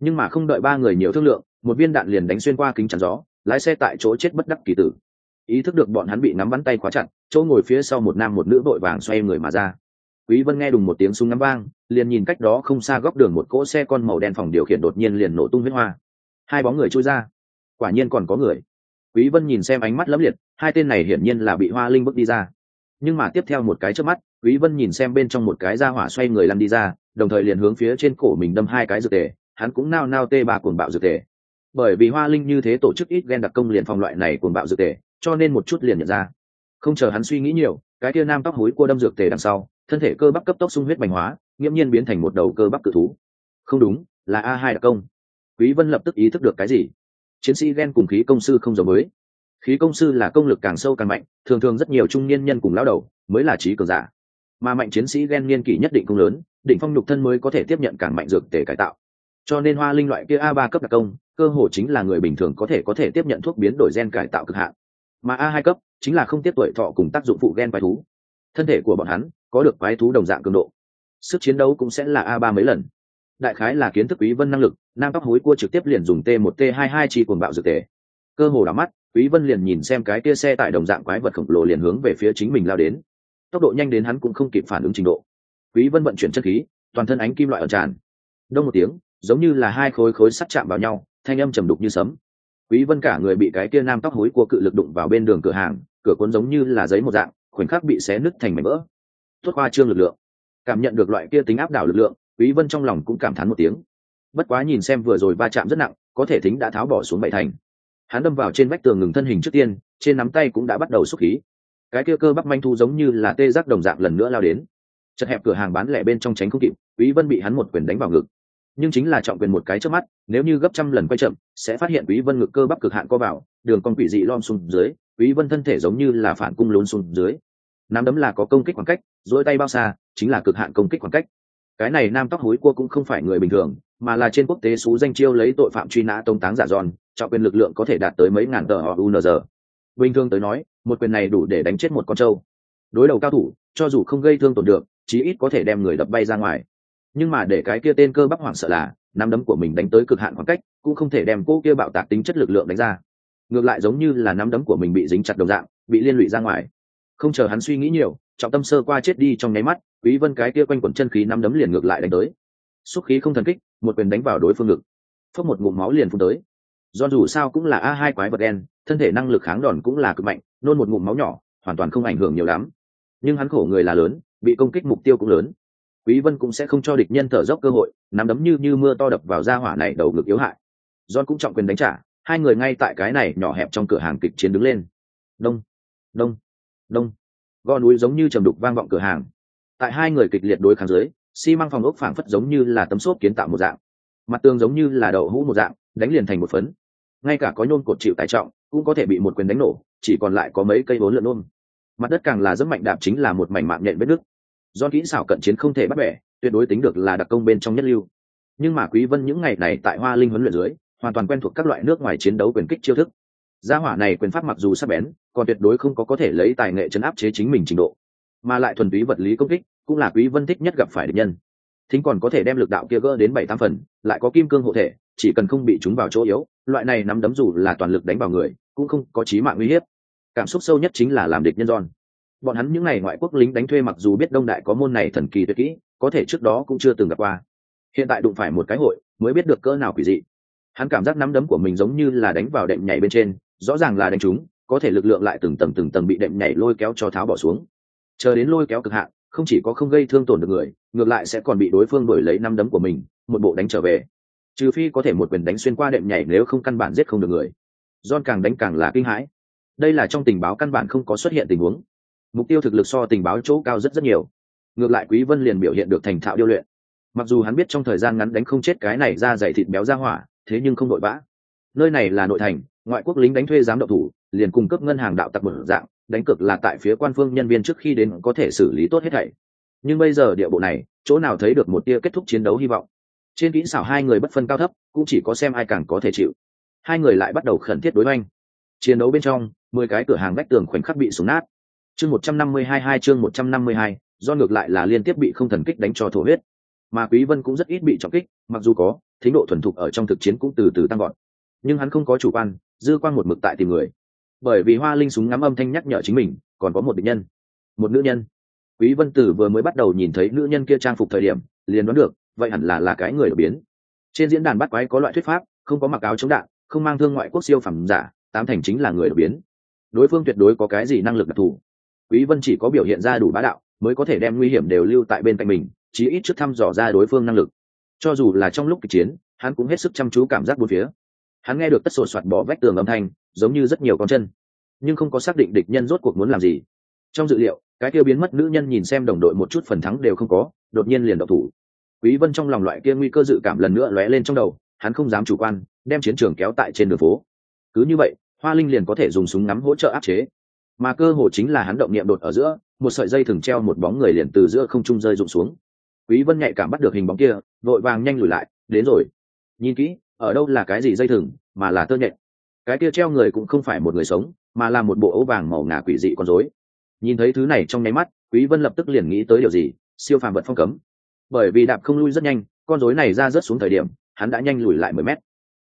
Nhưng mà không đợi ba người nhiều thương lượng, một viên đạn liền đánh xuyên qua kính chắn gió, lái xe tại chỗ chết bất đắc kỳ tử. Ý thức được bọn hắn bị nắm bắn tay khóa chặt, chỗ ngồi phía sau một nam một nữ đội vàng xoay người mà ra. Quý vân nghe đùng một tiếng súng ngắm vang, liền nhìn cách đó không xa góc đường một cỗ xe con màu đen phòng điều khiển đột nhiên liền nổ tung huyết hoa. Hai bóng người chui ra. Quả nhiên còn có người. Quý vân nhìn xem ánh mắt lấm liệt, hai tên này hiển nhiên là bị hoa linh bước đi ra nhưng mà tiếp theo một cái trước mắt, quý vân nhìn xem bên trong một cái ra hỏa xoay người lăn đi ra, đồng thời liền hướng phía trên cổ mình đâm hai cái dược tề, hắn cũng nao nao tê bà cuồng bạo dược tề. Bởi vì hoa linh như thế tổ chức ít ghen đặc công liền phòng loại này cuồng bạo dược tề, cho nên một chút liền nhận ra. Không chờ hắn suy nghĩ nhiều, cái kia nam tóc hối cua đâm dược tề đằng sau, thân thể cơ bắp cấp tốc sung huyết bành hóa, nghiễm nhiên biến thành một đầu cơ bắp cự thú. Không đúng, là a hai đặc công. Quý vân lập tức ý thức được cái gì? Chiến sĩ ghen cùng khí công sư không giống với khí công sư là công lực càng sâu càng mạnh, thường thường rất nhiều trung niên nhân cùng lao đầu mới là trí cường giả. Mà mạnh chiến sĩ ghen niên kỷ nhất định công lớn định phong nhục thân mới có thể tiếp nhận càng mạnh dược tề cải tạo. Cho nên hoa linh loại kia a ba cấp đặc công, cơ hồ chính là người bình thường có thể có thể tiếp nhận thuốc biến đổi gen cải tạo cực hạn. Mà a hai cấp chính là không tiếp tuổi thọ cùng tác dụng phụ gen quái thú. Thân thể của bọn hắn có được quái thú đồng dạng cường độ. Sức chiến đấu cũng sẽ là a ba mấy lần. Đại khái là kiến thức quý vân năng lực, nam tóc hối cua trực tiếp liền dùng t một, t hai hai chi cuồng bạo dược tề. Cơ hồ đắm mắt quý vân liền nhìn xem cái kia xe tải đồng dạng quái vật khổng lồ liền hướng về phía chính mình lao đến. Tốc độ nhanh đến hắn cũng không kịp phản ứng trình độ. Quý vân vận chuyển chất khí, toàn thân ánh kim loại ở tràn. Đông một tiếng, giống như là hai khối khối sắt chạm vào nhau, thanh âm trầm đục như sấm. Quý vân cả người bị cái kia nam tóc hối của cự lực đụng vào bên đường cửa hàng, cửa cuốn giống như là giấy một dạng, khoảnh khắc bị xé nứt thành mảnh vỡ. Tốt qua trương lực lượng. Cảm nhận được loại kia tính áp đảo lực lượng, quý vân trong lòng cũng cảm thán một tiếng. Bất quá nhìn xem vừa rồi va chạm rất nặng, có thể thính đã tháo bỏ xuống bảy thành hắn đâm vào trên vách tường ngừng thân hình trước tiên, trên nắm tay cũng đã bắt đầu xúc khí. Cái kia cơ bắp manh thu giống như là tê giác đồng dạng lần nữa lao đến. Chật hẹp cửa hàng bán lẻ bên trong tránh không kịp, quý vân bị hắn một quyền đánh vào ngực. Nhưng chính là trọng quyền một cái trước mắt, nếu như gấp trăm lần quay chậm, sẽ phát hiện quý vân ngực cơ bắp cực hạn co vào, đường con quỷ dị lom xuống dưới, quý vân thân thể giống như là phản cung lún xuống dưới. Nắm đấm là có công kích khoảng cách, duỗi tay bao xa, chính là cực hạn công kích khoảng cách cái này nam tóc hối cua cũng không phải người bình thường, mà là trên quốc tế xú danh chiêu lấy tội phạm truy nã tông táng giả giòn cho quyền lực lượng có thể đạt tới mấy ngàn tờ họ unr bình thường tới nói, một quyền này đủ để đánh chết một con trâu. Đối đầu cao thủ, cho dù không gây thương tổn được, chí ít có thể đem người đập bay ra ngoài. Nhưng mà để cái kia tên cơ bắp hoảng sợ là, nắm đấm của mình đánh tới cực hạn khoảng cách, cũng không thể đem cô kia bạo tạc tính chất lực lượng đánh ra. Ngược lại giống như là nắm đấm của mình bị dính chặt đồng dạng, bị liên lụy ra ngoài. Không chờ hắn suy nghĩ nhiều, trọng tâm sơ qua chết đi trong nháy mắt quý vân cái kia quanh quẩn chân khí nắm đấm liền ngược lại đánh tới. Xúc khí không thần kích, một quyền đánh vào đối phương ngực. Phốc một ngụm máu liền phun tới. Do dù sao cũng là a hai quái vật đen, thân thể năng lực kháng đòn cũng là cực mạnh, nôn một ngụm máu nhỏ, hoàn toàn không ảnh hưởng nhiều lắm. Nhưng hắn khổ người là lớn, bị công kích mục tiêu cũng lớn. Quý vân cũng sẽ không cho địch nhân thở dốc cơ hội, nắm đấm như như mưa to đập vào da hỏa này đầu ngực yếu hại. John cũng trọng quyền đánh trả, hai người ngay tại cái này nhỏ hẹp trong cửa hàng kịch chiến đứng lên. Đông đông đông. Gò núi giống như trầm đục vang vọng cửa hàng tại hai người kịch liệt đối kháng dưới, xi măng phòng ốc phảng phất giống như là tấm xốp kiến tạo một dạng. Mặt tường giống như là đậu hũ một dạng, đánh liền thành một phấn. Ngay cả có nhôn cột chịu tải trọng, cũng có thể bị một quyền đánh nổ, chỉ còn lại có mấy cây vốn lượn ôm. Mặt đất càng là rất mạnh đạp chính là một mảnh mạng nhện vết nước do kỹ xảo cận chiến không thể bắt bẻ, tuyệt đối tính được là đặc công bên trong nhất lưu. Nhưng mà quý vân những ngày này tại hoa linh huấn luyện dưới, hoàn toàn quen thuộc các loại nước ngoài chiến đấu quyền kích chiêu thức. Gia hỏa này quyền pháp mặc dù sắc bén, còn tuyệt đối không có có thể lấy tài nghệ chấn áp chế chính mình trình độ, mà lại thuần túy vật lý công kích cũng là quý vân thích nhất gặp phải địch nhân. Thính còn có thể đem lực đạo kia gỡ đến bảy tám phần, lại có kim cương hộ thể, chỉ cần không bị chúng vào chỗ yếu, loại này nắm đấm dù là toàn lực đánh vào người, cũng không có chí mạng uy hiếp. Cảm xúc sâu nhất chính là làm địch nhân giòn. Bọn hắn những ngày ngoại quốc lính đánh thuê mặc dù biết đông đại có môn này thần kỳ tuyệt kỹ, có thể trước đó cũng chưa từng gặp qua. Hiện tại đụng phải một cái hội, mới biết được cỡ nào quỷ dị. Hắn cảm giác nắm đấm của mình giống như là đánh vào đệm nhảy bên trên, rõ ràng là đánh chúng có thể lực lượng lại từng tầng từng tầng bị đệm nhảy lôi kéo cho tháo bỏ xuống. Chờ đến lôi kéo cực hạn không chỉ có không gây thương tổn được người, ngược lại sẽ còn bị đối phương đổi lấy năm đấm của mình, một bộ đánh trở về. Trừ phi có thể một quyền đánh xuyên qua đệm nhảy nếu không căn bản giết không được người. John càng đánh càng là kinh hãi. Đây là trong tình báo căn bản không có xuất hiện tình huống. Mục tiêu thực lực so tình báo chỗ cao rất rất nhiều. Ngược lại quý vân liền biểu hiện được thành thạo điêu luyện. Mặc dù hắn biết trong thời gian ngắn đánh không chết cái này ra dày thịt béo ra hỏa, thế nhưng không đội vã nơi này là nội thành, ngoại quốc lính đánh thuê dám động thủ, liền cung cấp ngân hàng đạo tặc mở dạng đánh cực là tại phía quan phương nhân viên trước khi đến có thể xử lý tốt hết thảy. Nhưng bây giờ địa bộ này, chỗ nào thấy được một tia kết thúc chiến đấu hy vọng. Trên kỹ xảo hai người bất phân cao thấp, cũng chỉ có xem ai càng có thể chịu. Hai người lại bắt đầu khẩn thiết đối oanh chiến đấu bên trong, mười cái cửa hàng vách tường khoảnh khắc bị súng nát. Chương một trăm năm mươi hai hai, chương một trăm năm mươi hai, do ngược lại là liên tiếp bị không thần kích đánh cho thổ huyết. Mà quý vân cũng rất ít bị trọng kích, mặc dù có, thính độ thuần thục ở trong thực chiến cũng từ từ tăng gọn nhưng hắn không có chủ quan, dư quan một mực tại tìm người bởi vì hoa linh súng ngắm âm thanh nhắc nhở chính mình, còn có một bệnh nhân, một nữ nhân. Quý vân tử vừa mới bắt đầu nhìn thấy nữ nhân kia trang phục thời điểm, liền đoán được, vậy hẳn là là cái người đột biến. Trên diễn đàn bắt quái có loại thuyết pháp, không có mặc áo chống đạn, không mang thương ngoại quốc siêu phẩm giả, tám thành chính là người đột biến. Đối phương tuyệt đối có cái gì năng lực đặc thù. Quý vân chỉ có biểu hiện ra đủ bá đạo, mới có thể đem nguy hiểm đều lưu tại bên cạnh mình, chí ít trước thăm dò ra đối phương năng lực. Cho dù là trong lúc kịch chiến, hắn cũng hết sức chăm chú cảm giác bốn phía. Hắn nghe được tất sổ soạt bỏ vách tường âm thanh giống như rất nhiều con chân, nhưng không có xác định địch nhân rốt cuộc muốn làm gì. Trong dự liệu, cái kia biến mất nữ nhân nhìn xem đồng đội một chút phần thắng đều không có, đột nhiên liền độc thủ. Quý vân trong lòng loại kia nguy cơ dự cảm lần nữa lóe lên trong đầu, hắn không dám chủ quan, đem chiến trường kéo tại trên đường phố. Cứ như vậy, hoa linh liền có thể dùng súng ngắm hỗ trợ áp chế. Mà cơ hồ chính là hắn động niệm đột ở giữa, một sợi dây thừng treo một bóng người liền từ giữa không trung rơi rụng xuống. Quý vân nhạy cảm bắt được hình bóng kia, vội vàng nhanh lùi lại, đến rồi. Nhìn kỹ, ở đâu là cái gì dây thừng, mà là tơ nhện? Cái kia treo người cũng không phải một người sống mà là một bộ ấu vàng màu ngà quỷ dị con rối. Nhìn thấy thứ này trong nháy mắt quý vân lập tức liền nghĩ tới điều gì siêu phàm vật phong cấm. Bởi vì đạp không lui rất nhanh con rối này ra rớt xuống thời điểm hắn đã nhanh lùi lại 10 mét.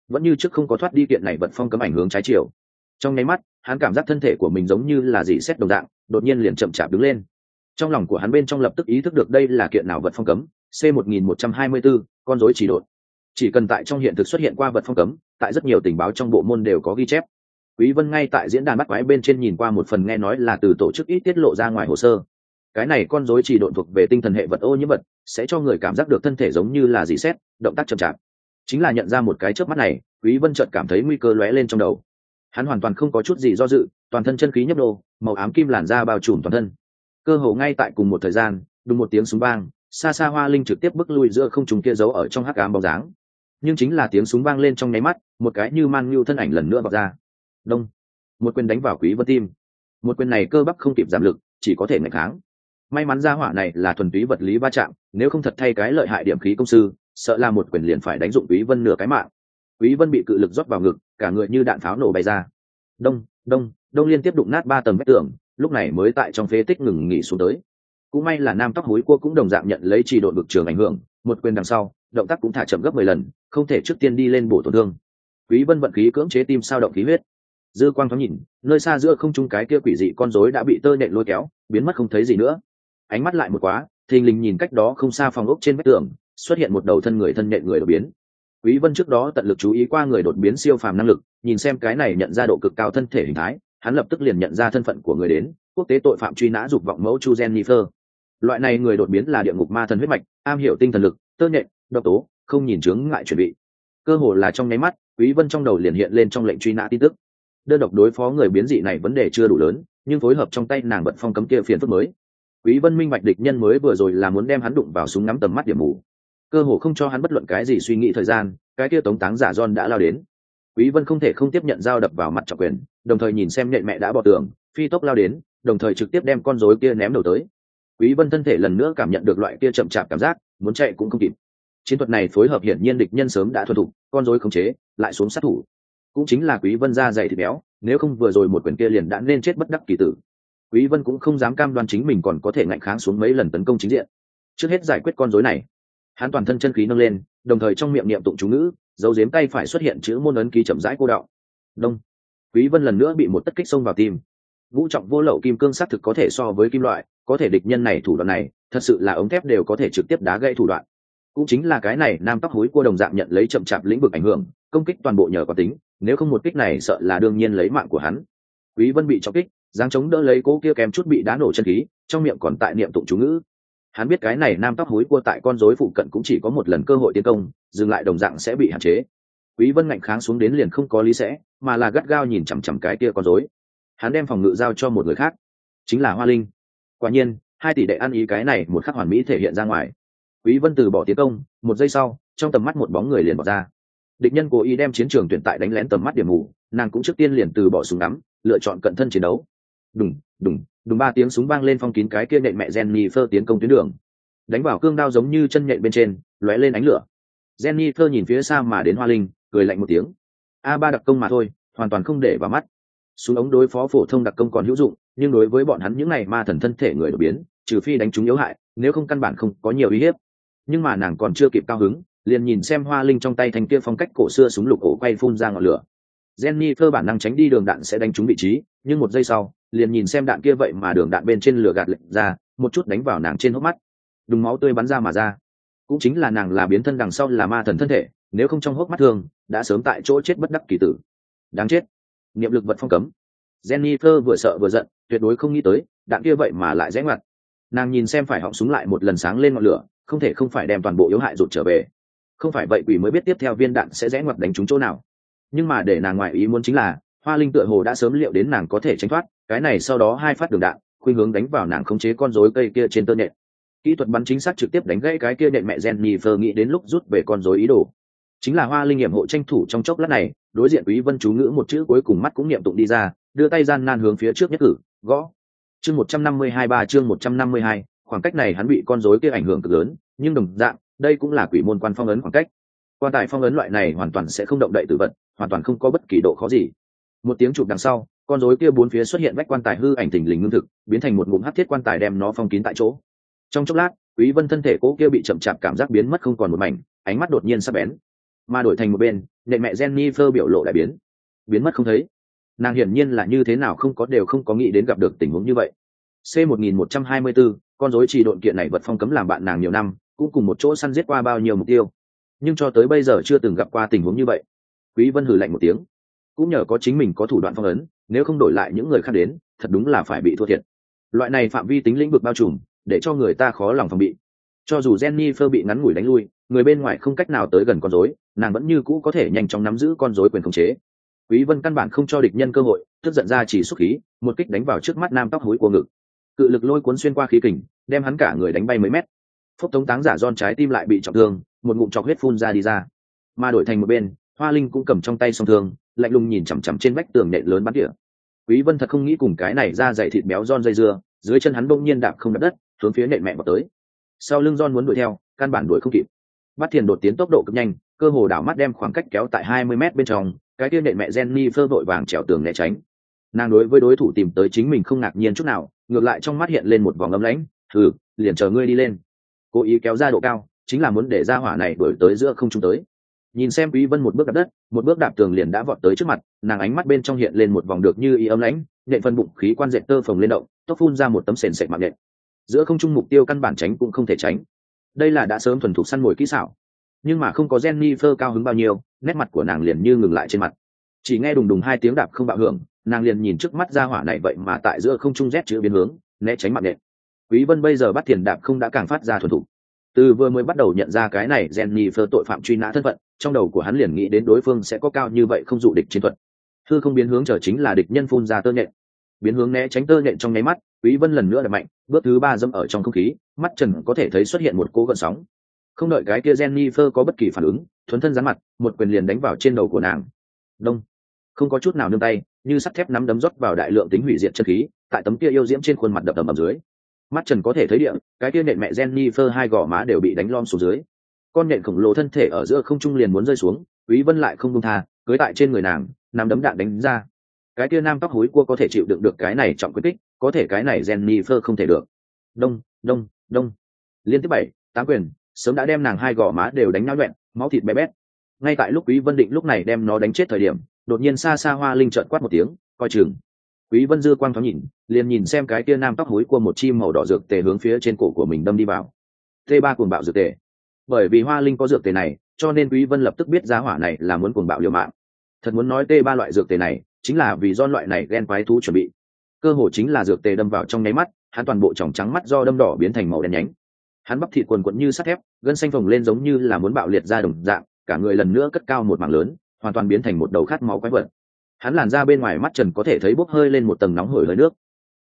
Vẫn như trước không có thoát đi kiện này vật phong cấm ảnh hướng trái chiều. Trong nháy mắt hắn cảm giác thân thể của mình giống như là dị xét đồng dạng đột nhiên liền chậm chạp đứng lên. Trong lòng của hắn bên trong lập tức ý thức được đây là kiện nào vật phong cấm c 1124, con rối chỉ đột chỉ cần tại trong hiện thực xuất hiện qua vật phong cấm, tại rất nhiều tình báo trong bộ môn đều có ghi chép. Quý vân ngay tại diễn đàn bắt quái bên trên nhìn qua một phần nghe nói là từ tổ chức ít tiết lộ ra ngoài hồ sơ. Cái này con rối chỉ độn thuộc về tinh thần hệ vật ô nhiễm vật, sẽ cho người cảm giác được thân thể giống như là dị xét, động tác chậm chạp. Chính là nhận ra một cái chớp mắt này, quý vân chợt cảm thấy nguy cơ lóe lên trong đầu. Hắn hoàn toàn không có chút gì do dự, toàn thân chân khí nhấp nô, màu ám kim làn da bao trùm toàn thân. Cơ hồ ngay tại cùng một thời gian đùng một tiếng súng vang, xa xa hoa linh trực tiếp bước lui giữa không trùng kia giấu ở trong hắc ám bóng dáng nhưng chính là tiếng súng vang lên trong nháy mắt, một cái như man nhu thân ảnh lần nữa vào ra. Đông. Một quyền đánh vào quý vân tim. Một quyền này cơ bắp không kịp giảm lực, chỉ có thể ngày kháng. May mắn ra hỏa này là thuần túy vật lý va chạm, nếu không thật thay cái lợi hại điểm khí công sư, sợ là một quyền liền phải đánh dụng quý vân nửa cái mạng. Quý vân bị cự lực rót vào ngực, cả người như đạn pháo nổ bay ra. Đông đông đông liên tiếp đụng nát ba tầng vách tường, lúc này mới tại trong phế tích ngừng nghỉ xuống tới. Cũng may là nam tóc hối cua cũng đồng dạng nhận lấy trì độ bực trường ảnh hưởng, một quyền đằng sau, động tác cũng thả chậm gấp mười lần không thể trước tiên đi lên bổ tổn thương. Quý vân vận khí cưỡng chế tim sao động khí huyết. Dư quang thoáng nhìn nơi xa giữa không trung cái kia quỷ dị con rối đã bị tơ nện lôi kéo biến mất không thấy gì nữa. Ánh mắt lại một quá thình lình nhìn cách đó không xa phòng ốc trên vách tường xuất hiện một đầu thân người thân nện người đột biến. Quý vân trước đó tận lực chú ý qua người đột biến siêu phàm năng lực nhìn xem cái này nhận ra độ cực cao thân thể hình thái hắn lập tức liền nhận ra thân phận của người đến quốc tế tội phạm truy nã dục vọng mẫu chu jennifer. Loại này người đột biến là địa ngục ma thần huyết mạch am hiểu tinh thần lực tơ nện, độc tố không nhìn chướng ngại chuẩn bị. Cơ hồ là trong nháy mắt, quý vân trong đầu liền hiện lên trong lệnh truy nã tin tức. Đơn độc đối phó người biến dị này vấn đề chưa đủ lớn, nhưng phối hợp trong tay nàng vận phong cấm kia phiền phức mới. Quý vân minh bạch địch nhân mới vừa rồi là muốn đem hắn đụng vào súng ngắm tầm mắt điểm mù. Cơ hồ không cho hắn bất luận cái gì suy nghĩ thời gian, cái kia tống táng giả John đã lao đến. Quý vân không thể không tiếp nhận dao đập vào mặt trọng quyền, đồng thời nhìn xem nhện mẹ đã bỏ tường, phi tốc lao đến, đồng thời trực tiếp đem con rối kia ném đầu tới. Quý vân thân thể lần nữa cảm nhận được loại kia chậm chạp cảm giác, muốn chạy cũng không kịp chiến thuật này phối hợp hiển nhiên địch nhân sớm đã thuần thục, con rối khống chế, lại xuống sát thủ. Cũng chính là quý vân ra dày thịt béo, nếu không vừa rồi một quyền kia liền đã nên chết bất đắc kỳ tử. Quý vân cũng không dám cam đoan chính mình còn có thể ngạnh kháng xuống mấy lần tấn công chính diện. Trước hết giải quyết con rối này, hắn toàn thân chân khí nâng lên, đồng thời trong miệng niệm tụng chú ngữ, dấu giếm tay phải xuất hiện chữ môn ấn ký chậm rãi cô đạo đông. Quý vân lần nữa bị một tất kích xông vào tim. Vũ trọng vô lậu kim cương xác thực có thể so với kim loại, có thể địch nhân này thủ đoạn này, thật sự là ống thép đều có thể trực tiếp đá gãy thủ đoạn cũng chính là cái này nam tóc hối cua đồng dạng nhận lấy chậm chạp lĩnh vực ảnh hưởng, công kích toàn bộ nhờ có tính, nếu không một kích này sợ là đương nhiên lấy mạng của hắn. Quý vân bị trọng kích giáng chống đỡ lấy cố kia kém chút bị đá nổ chân khí, trong miệng còn tại niệm tụng chú ngữ. Hắn biết cái này nam tóc hối cua tại con rối phụ cận cũng chỉ có một lần cơ hội tiến công, dừng lại đồng dạng sẽ bị hạn chế. Quý vân ngạnh kháng xuống đến liền không có lý sẽ, mà là gắt gao nhìn chằm chằm cái kia con rối. Hắn đem phòng ngự giao cho một người khác, chính là hoa linh. Quả nhiên, hai tỷ đệ ăn ý cái này một khắc hoàn mỹ thể hiện ra ngoài quý vân từ bỏ tiến công, một giây sau, trong tầm mắt một bóng người liền bỏ ra. Địch nhân cố ý đem chiến trường tuyển tại đánh lén tầm mắt điểm mù, nàng cũng trước tiên liền từ bỏ súng ngắm, lựa chọn cận thân chiến đấu. Đùng đùng đùng ba tiếng súng vang lên phong kín cái kia nện mẹ Jennifer tiến công tuyến đường. Đánh vào cương đao giống như chân nhện bên trên, lóe lên ánh lửa. Jennifer nhìn phía xa mà đến hoa linh, cười lạnh một tiếng. A ba đặc công mà thôi, hoàn toàn không để vào mắt. Súng ống đối phó phổ thông đặc công còn hữu dụng, nhưng đối với bọn hắn những này ma thần thân thể người đột biến, trừ phi đánh chúng yếu hại, nếu không căn bản không có nhiều uy hiếp nhưng mà nàng còn chưa kịp cao hứng liền nhìn xem hoa linh trong tay thành kia phong cách cổ xưa súng lục cổ quay phun ra ngọn lửa Jenny thơ bản năng tránh đi đường đạn sẽ đánh trúng vị trí, nhưng một giây sau, liền nhìn xem đạn kia vậy mà đường đạn bên trên lửa gạt lệnh ra, một chút đánh vào nàng trên hốc mắt. Đùng máu tươi bắn ra mà ra. Cũng chính là nàng là biến thân đằng sau là ma thần thân thể, nếu không trong hốc mắt thường, đã sớm tại chỗ chết bất đắc kỳ tử. Đáng chết. Niệm lực vật phong cấm. Jennifer vừa sợ vừa giận, tuyệt đối không nghĩ tới, đạn kia vậy mà lại rẽ ngoặt. Nàng nhìn xem phải họng súng lại một lần sáng lên ngọn lửa, không thể không phải đem toàn bộ yếu hại rụt trở về. Không phải vậy quỷ mới biết tiếp theo viên đạn sẽ rẽ ngoặt đánh trúng chỗ nào. Nhưng mà để nàng ngoại ý muốn chính là hoa linh tựa hồ đã sớm liệu đến nàng có thể tránh thoát cái này sau đó hai phát đường đạn khuynh hướng đánh vào nàng khống chế con rối cây kia trên tơ nện kỹ thuật bắn chính xác trực tiếp đánh gãy cái kia nện mẹ Jennifer nghĩ đến lúc rút về con rối ý đồ. Chính là hoa linh nghiệm hộ tranh thủ trong chốc lát này đối diện quý vân chú ngữ một chữ cuối cùng mắt cũng niệm tụng đi ra đưa tay gian nan hướng phía trước nhất cử gõ. Chương 152 ba chương 152, khoảng cách này hắn bị con rối kia ảnh hưởng cực lớn, nhưng đồng dạng, đây cũng là quỷ môn quan phong ấn khoảng cách. Quan tài phong ấn loại này hoàn toàn sẽ không động đậy tử vật, hoàn toàn không có bất kỳ độ khó gì. Một tiếng chụp đằng sau, con rối kia bốn phía xuất hiện vách quan tài hư ảnh thình lình ngưng thực, biến thành một ngụm hắc thiết quan tài đem nó phong kín tại chỗ. Trong chốc lát, quý vân thân thể cố kia bị chậm chạp cảm giác biến mất không còn một mảnh, ánh mắt đột nhiên sắp bén. Mà đổi thành một bên, nệ mẹ Jennifer biểu lộ đại biến. Biến mất không thấy. Nàng hiển nhiên là như thế nào không có đều không có nghĩ đến gặp được tình huống như vậy. C 1124 con rối chỉ độn kiện này vật phong cấm làm bạn nàng nhiều năm, cũng cùng một chỗ săn giết qua bao nhiêu mục tiêu. Nhưng cho tới bây giờ chưa từng gặp qua tình huống như vậy. Quý vân hừ lạnh một tiếng. Cũng nhờ có chính mình có thủ đoạn phong ấn, nếu không đổi lại những người khác đến, thật đúng là phải bị thua thiệt. Loại này phạm vi tính lĩnh vực bao trùm, để cho người ta khó lòng phòng bị. Cho dù Jennifer bị ngắn ngủi đánh lui, người bên ngoài không cách nào tới gần con rối, nàng vẫn như cũ có thể nhanh chóng nắm giữ con rối quyền khống chế. Quý vân căn bản không cho địch nhân cơ hội, tức giận ra chỉ xuất khí, một kích đánh vào trước mắt nam tóc hối của ngực cự lực lôi cuốn xuyên qua khí kình, đem hắn cả người đánh bay mấy mét. Phúc tống táng giả giòn trái tim lại bị trọng thương, một ngụm chọc huyết phun ra đi ra. Mà đổi thành một bên, hoa linh cũng cầm trong tay song thương, lạnh lùng nhìn chằm chằm trên vách tường nện lớn bắn tỉa. Quý vân thật không nghĩ cùng cái này ra dày thịt béo giòn dây dưa, dưới chân hắn bỗng nhiên đạp không đập đất, hướng phía nện mẹ vào tới. Sau lưng giòn muốn đuổi theo, căn bản đuổi không kịp. Bắt thiền đột tiến tốc độ cực nhanh, cơ hồ đảo mắt đem khoảng cách kéo tại 20 mét bên trong, cái kia nện mẹ Jenny phơ vội vàng trèo tường né tránh. Nàng đối với đối thủ tìm tới chính mình không ngạc nhiên chút nào ngược lại trong mắt hiện lên một vòng ấm lãnh thử liền chờ ngươi đi lên. Cố ý kéo ra độ cao, chính là muốn để ra hỏa này đuổi tới giữa không trung tới. Nhìn xem quý vân một bước đạp đất, một bước đạp tường liền đã vọt tới trước mặt, nàng ánh mắt bên trong hiện lên một vòng được như y ấm lãnh nện phân bụng khí quan dệt tơ phồng lên động, tóc phun ra một tấm sền sệt mạng nện giữa không trung mục tiêu căn bản tránh cũng không thể tránh. Đây là đã sớm thuần thục săn mồi kỹ xảo, nhưng mà không có Jennifer cao hứng bao nhiêu, nét mặt của nàng liền như ngừng lại trên mặt. Chỉ nghe đùng đùng hai tiếng đạp không bạo hưởng nàng liền nhìn trước mắt ra hỏa này vậy mà tại giữa không trung rét chữ biến hướng, né tránh mạng nện quý vân bây giờ bắt tiền đạp không đã càng phát ra thuần thủ. từ vừa mới bắt đầu nhận ra cái này Jennifer tội phạm truy nã thân phận, trong đầu của hắn liền nghĩ đến đối phương sẽ có cao như vậy không dụ địch chiến thuật. Thư không biến hướng chờ chính là địch nhân phun ra tơ nhện. Biến hướng né tránh tơ nhện trong nháy mắt, quý vân lần nữa đập mạnh, bước thứ ba dâm ở trong không khí, mắt trần có thể thấy xuất hiện một cỗ gợn sóng. Không đợi cái kia Jennifer có bất kỳ phản ứng, thuấn thân rắn mặt, một quyền liền đánh vào trên đầu của nàng. Đông không có chút nào nương tay, như sắt thép nắm đấm rót vào đại lượng tính hủy diệt chân khí, tại tấm kia yêu diễm trên khuôn mặt đập ầm ầm dưới. Mắt trần có thể thấy điện cái kia nện mẹ Jennifer hai gò má đều bị đánh lom xuống dưới. Con nện khổng lồ thân thể ở giữa không trung liền muốn rơi xuống, quý vân lại không buông tha, cưới tại trên người nàng, nắm đấm đạn đánh ra. Cái kia nam tóc hối cua có thể chịu đựng được cái này trọng quyết tích có thể cái này Jennifer không thể được. Đông đông đông. Liên tiếp bảy, tám quyền, sớm đã đem nàng hai gò má đều đánh náo nhuẹn máu thịt bé bét. Ngay tại lúc quý vân định lúc này đem nó đánh chết thời điểm đột nhiên xa xa hoa linh trợn quát một tiếng, coi chừng. Quý vân dư quang thoáng nhìn, liền nhìn xem cái tia nam tóc hối của một chim màu đỏ dược tề hướng phía trên cổ của mình đâm đi vào. T ba cuồng bạo dược tề. Bởi vì hoa linh có dược tề này, cho nên quý vân lập tức biết giá hỏa này là muốn cuồng bạo liều mạng. Thật muốn nói t ba loại dược tề này, chính là vì do loại này ghen quái thú chuẩn bị. Cơ hồ chính là dược tề đâm vào trong nháy mắt, hắn toàn bộ tròng trắng mắt do đâm đỏ biến thành màu đen nhánh. Hắn bắp thịt quần quẫn như sắt thép, gân xanh phồng lên giống như là muốn bạo liệt ra đồng dạng, cả người lần nữa cất cao một mảng lớn hoàn toàn biến thành một đầu khát máu quái vật. Hắn làn ra bên ngoài mắt trần có thể thấy bốc hơi lên một tầng nóng hổi hơi nước.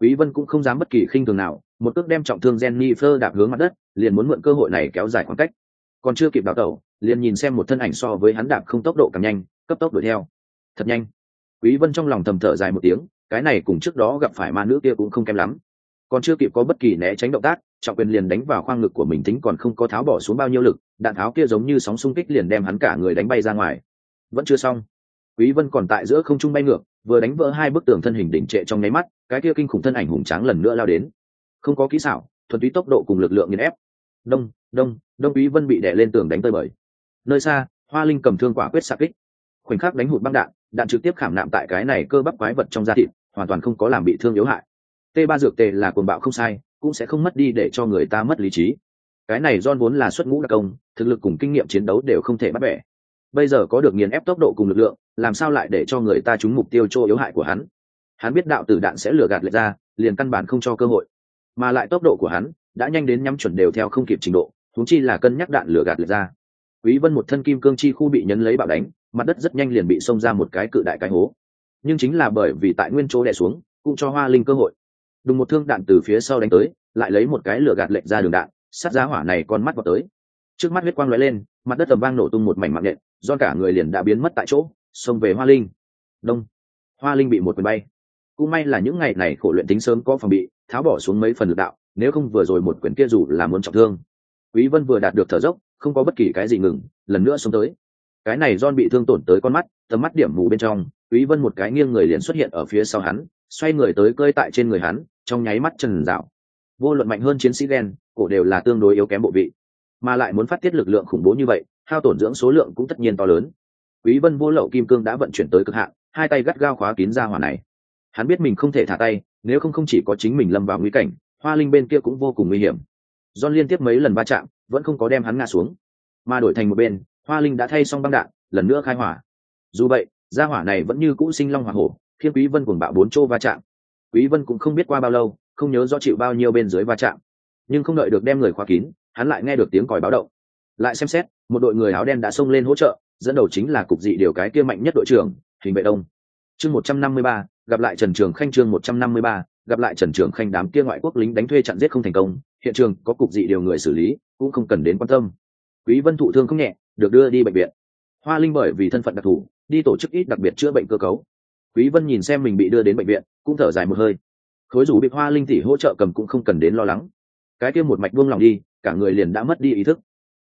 Quý vân cũng không dám bất kỳ khinh thường nào, một cước đem trọng thương Jennifer đạp hướng mặt đất, liền muốn mượn cơ hội này kéo dài khoảng cách. Còn chưa kịp đào tẩu, liền nhìn xem một thân ảnh so với hắn đạp không tốc độ càng nhanh, cấp tốc đuổi theo. Thật nhanh. Quý vân trong lòng thầm thở dài một tiếng, cái này cùng trước đó gặp phải ma nữ kia cũng không kém lắm. Còn chưa kịp có bất kỳ né tránh động tác, trọng quyền liền đánh vào khoang ngực của mình tính còn không có tháo bỏ xuống bao nhiêu lực, đạn tháo kia giống như sóng xung kích liền đem hắn cả người đánh bay ra ngoài vẫn chưa xong. Quý vân còn tại giữa không trung bay ngược, vừa đánh vỡ hai bức tường thân hình đỉnh trệ trong nháy mắt, cái kia kinh khủng thân ảnh hùng tráng lần nữa lao đến. Không có kỹ xảo, thuần túy tốc độ cùng lực lượng nghiền ép. Đông đông đông quý vân bị đè lên tường đánh tơi bời. Nơi xa, hoa linh cầm thương quả quyết xạ kích. Khoảnh khắc đánh hụt băng đạn đạn trực tiếp khảm nạm tại cái này cơ bắp quái vật trong da thịt, hoàn toàn không có làm bị thương yếu hại. T ba dược tề là cuồng bạo không sai, cũng sẽ không mất đi để cho người ta mất lý trí. Cái này don vốn là xuất ngũ đặc công, thực lực cùng kinh nghiệm chiến đấu đều không thể bắt bẻ bây giờ có được nghiền ép tốc độ cùng lực lượng, làm sao lại để cho người ta trúng mục tiêu chỗ yếu hại của hắn? Hắn biết đạo tử đạn sẽ lừa gạt lệch ra, liền căn bản không cho cơ hội. Mà lại tốc độ của hắn đã nhanh đến nhắm chuẩn đều theo không kịp trình độ thúng chi là cân nhắc đạn lừa gạt lệch ra. Quý vân một thân kim cương chi khu bị nhấn lấy bạo đánh, mặt đất rất nhanh liền bị xông ra một cái cự đại cái hố. Nhưng chính là bởi vì tại nguyên chỗ đè xuống, cũng cho hoa linh cơ hội. Đùng một thương đạn từ phía sau đánh tới, lại lấy một cái lửa gạt lệch ra đường đạn, sát giá hỏa này con mắt vào tới. Trước mắt huyết quang lóe lên mặt đất tầm vang nổ tung một mảnh mạng nhện, do cả người liền đã biến mất tại chỗ, xông về hoa linh. Đông. Hoa linh bị một quyền bay. Cũng may là những ngày này khổ luyện tính sớm có phòng bị, tháo bỏ xuống mấy phần lực đạo, nếu không vừa rồi một quyền kia dù là muốn trọng thương. Quý vân vừa đạt được thở dốc, không có bất kỳ cái gì ngừng, lần nữa xuống tới. Cái này don bị thương tổn tới con mắt, tầm mắt điểm mù bên trong, quý vân một cái nghiêng người liền xuất hiện ở phía sau hắn, xoay người tới cơi tại trên người hắn, trong nháy mắt trần dạo vô luận mạnh hơn chiến sĩ đen cổ đều là tương đối yếu kém bộ vị mà lại muốn phát tiết lực lượng khủng bố như vậy, hao tổn dưỡng số lượng cũng tất nhiên to lớn. Quý vân vô lậu kim cương đã vận chuyển tới cực hạn, hai tay gắt gao khóa kín ra hỏa này. Hắn biết mình không thể thả tay, nếu không không chỉ có chính mình lâm vào nguy cảnh, hoa linh bên kia cũng vô cùng nguy hiểm. John liên tiếp mấy lần va chạm, vẫn không có đem hắn ngã xuống. Mà đổi thành một bên, hoa linh đã thay xong băng đạn, lần nữa khai hỏa. Dù vậy, gia hỏa này vẫn như cũ sinh long hỏa hổ, khiến quý vân cuồng bạo bốn chỗ va chạm. Quý vân cũng không biết qua bao lâu, không nhớ rõ chịu bao nhiêu bên dưới va chạm. Nhưng không đợi được đem người khóa kín hắn lại nghe được tiếng còi báo động. Lại xem xét một đội người áo đen đã xông lên hỗ trợ dẫn đầu chính là cục dị điều cái kia mạnh nhất đội trưởng hình vệ đông. Chương 153, gặp lại trần trường khanh chương 153, gặp lại trần trường khanh đám kia ngoại quốc lính đánh thuê chặn giết không thành công hiện trường có cục dị điều người xử lý cũng không cần đến quan tâm. Quý vân thụ thương không nhẹ được đưa đi bệnh viện. Hoa linh bởi vì thân phận đặc thù đi tổ chức ít đặc biệt chữa bệnh cơ cấu. Quý vân nhìn xem mình bị đưa đến bệnh viện cũng thở dài một hơi. Khối rủ bị hoa linh tỷ hỗ trợ cầm cũng không cần đến lo lắng. Cái kia một mạch buông lòng đi cả người liền đã mất đi ý thức.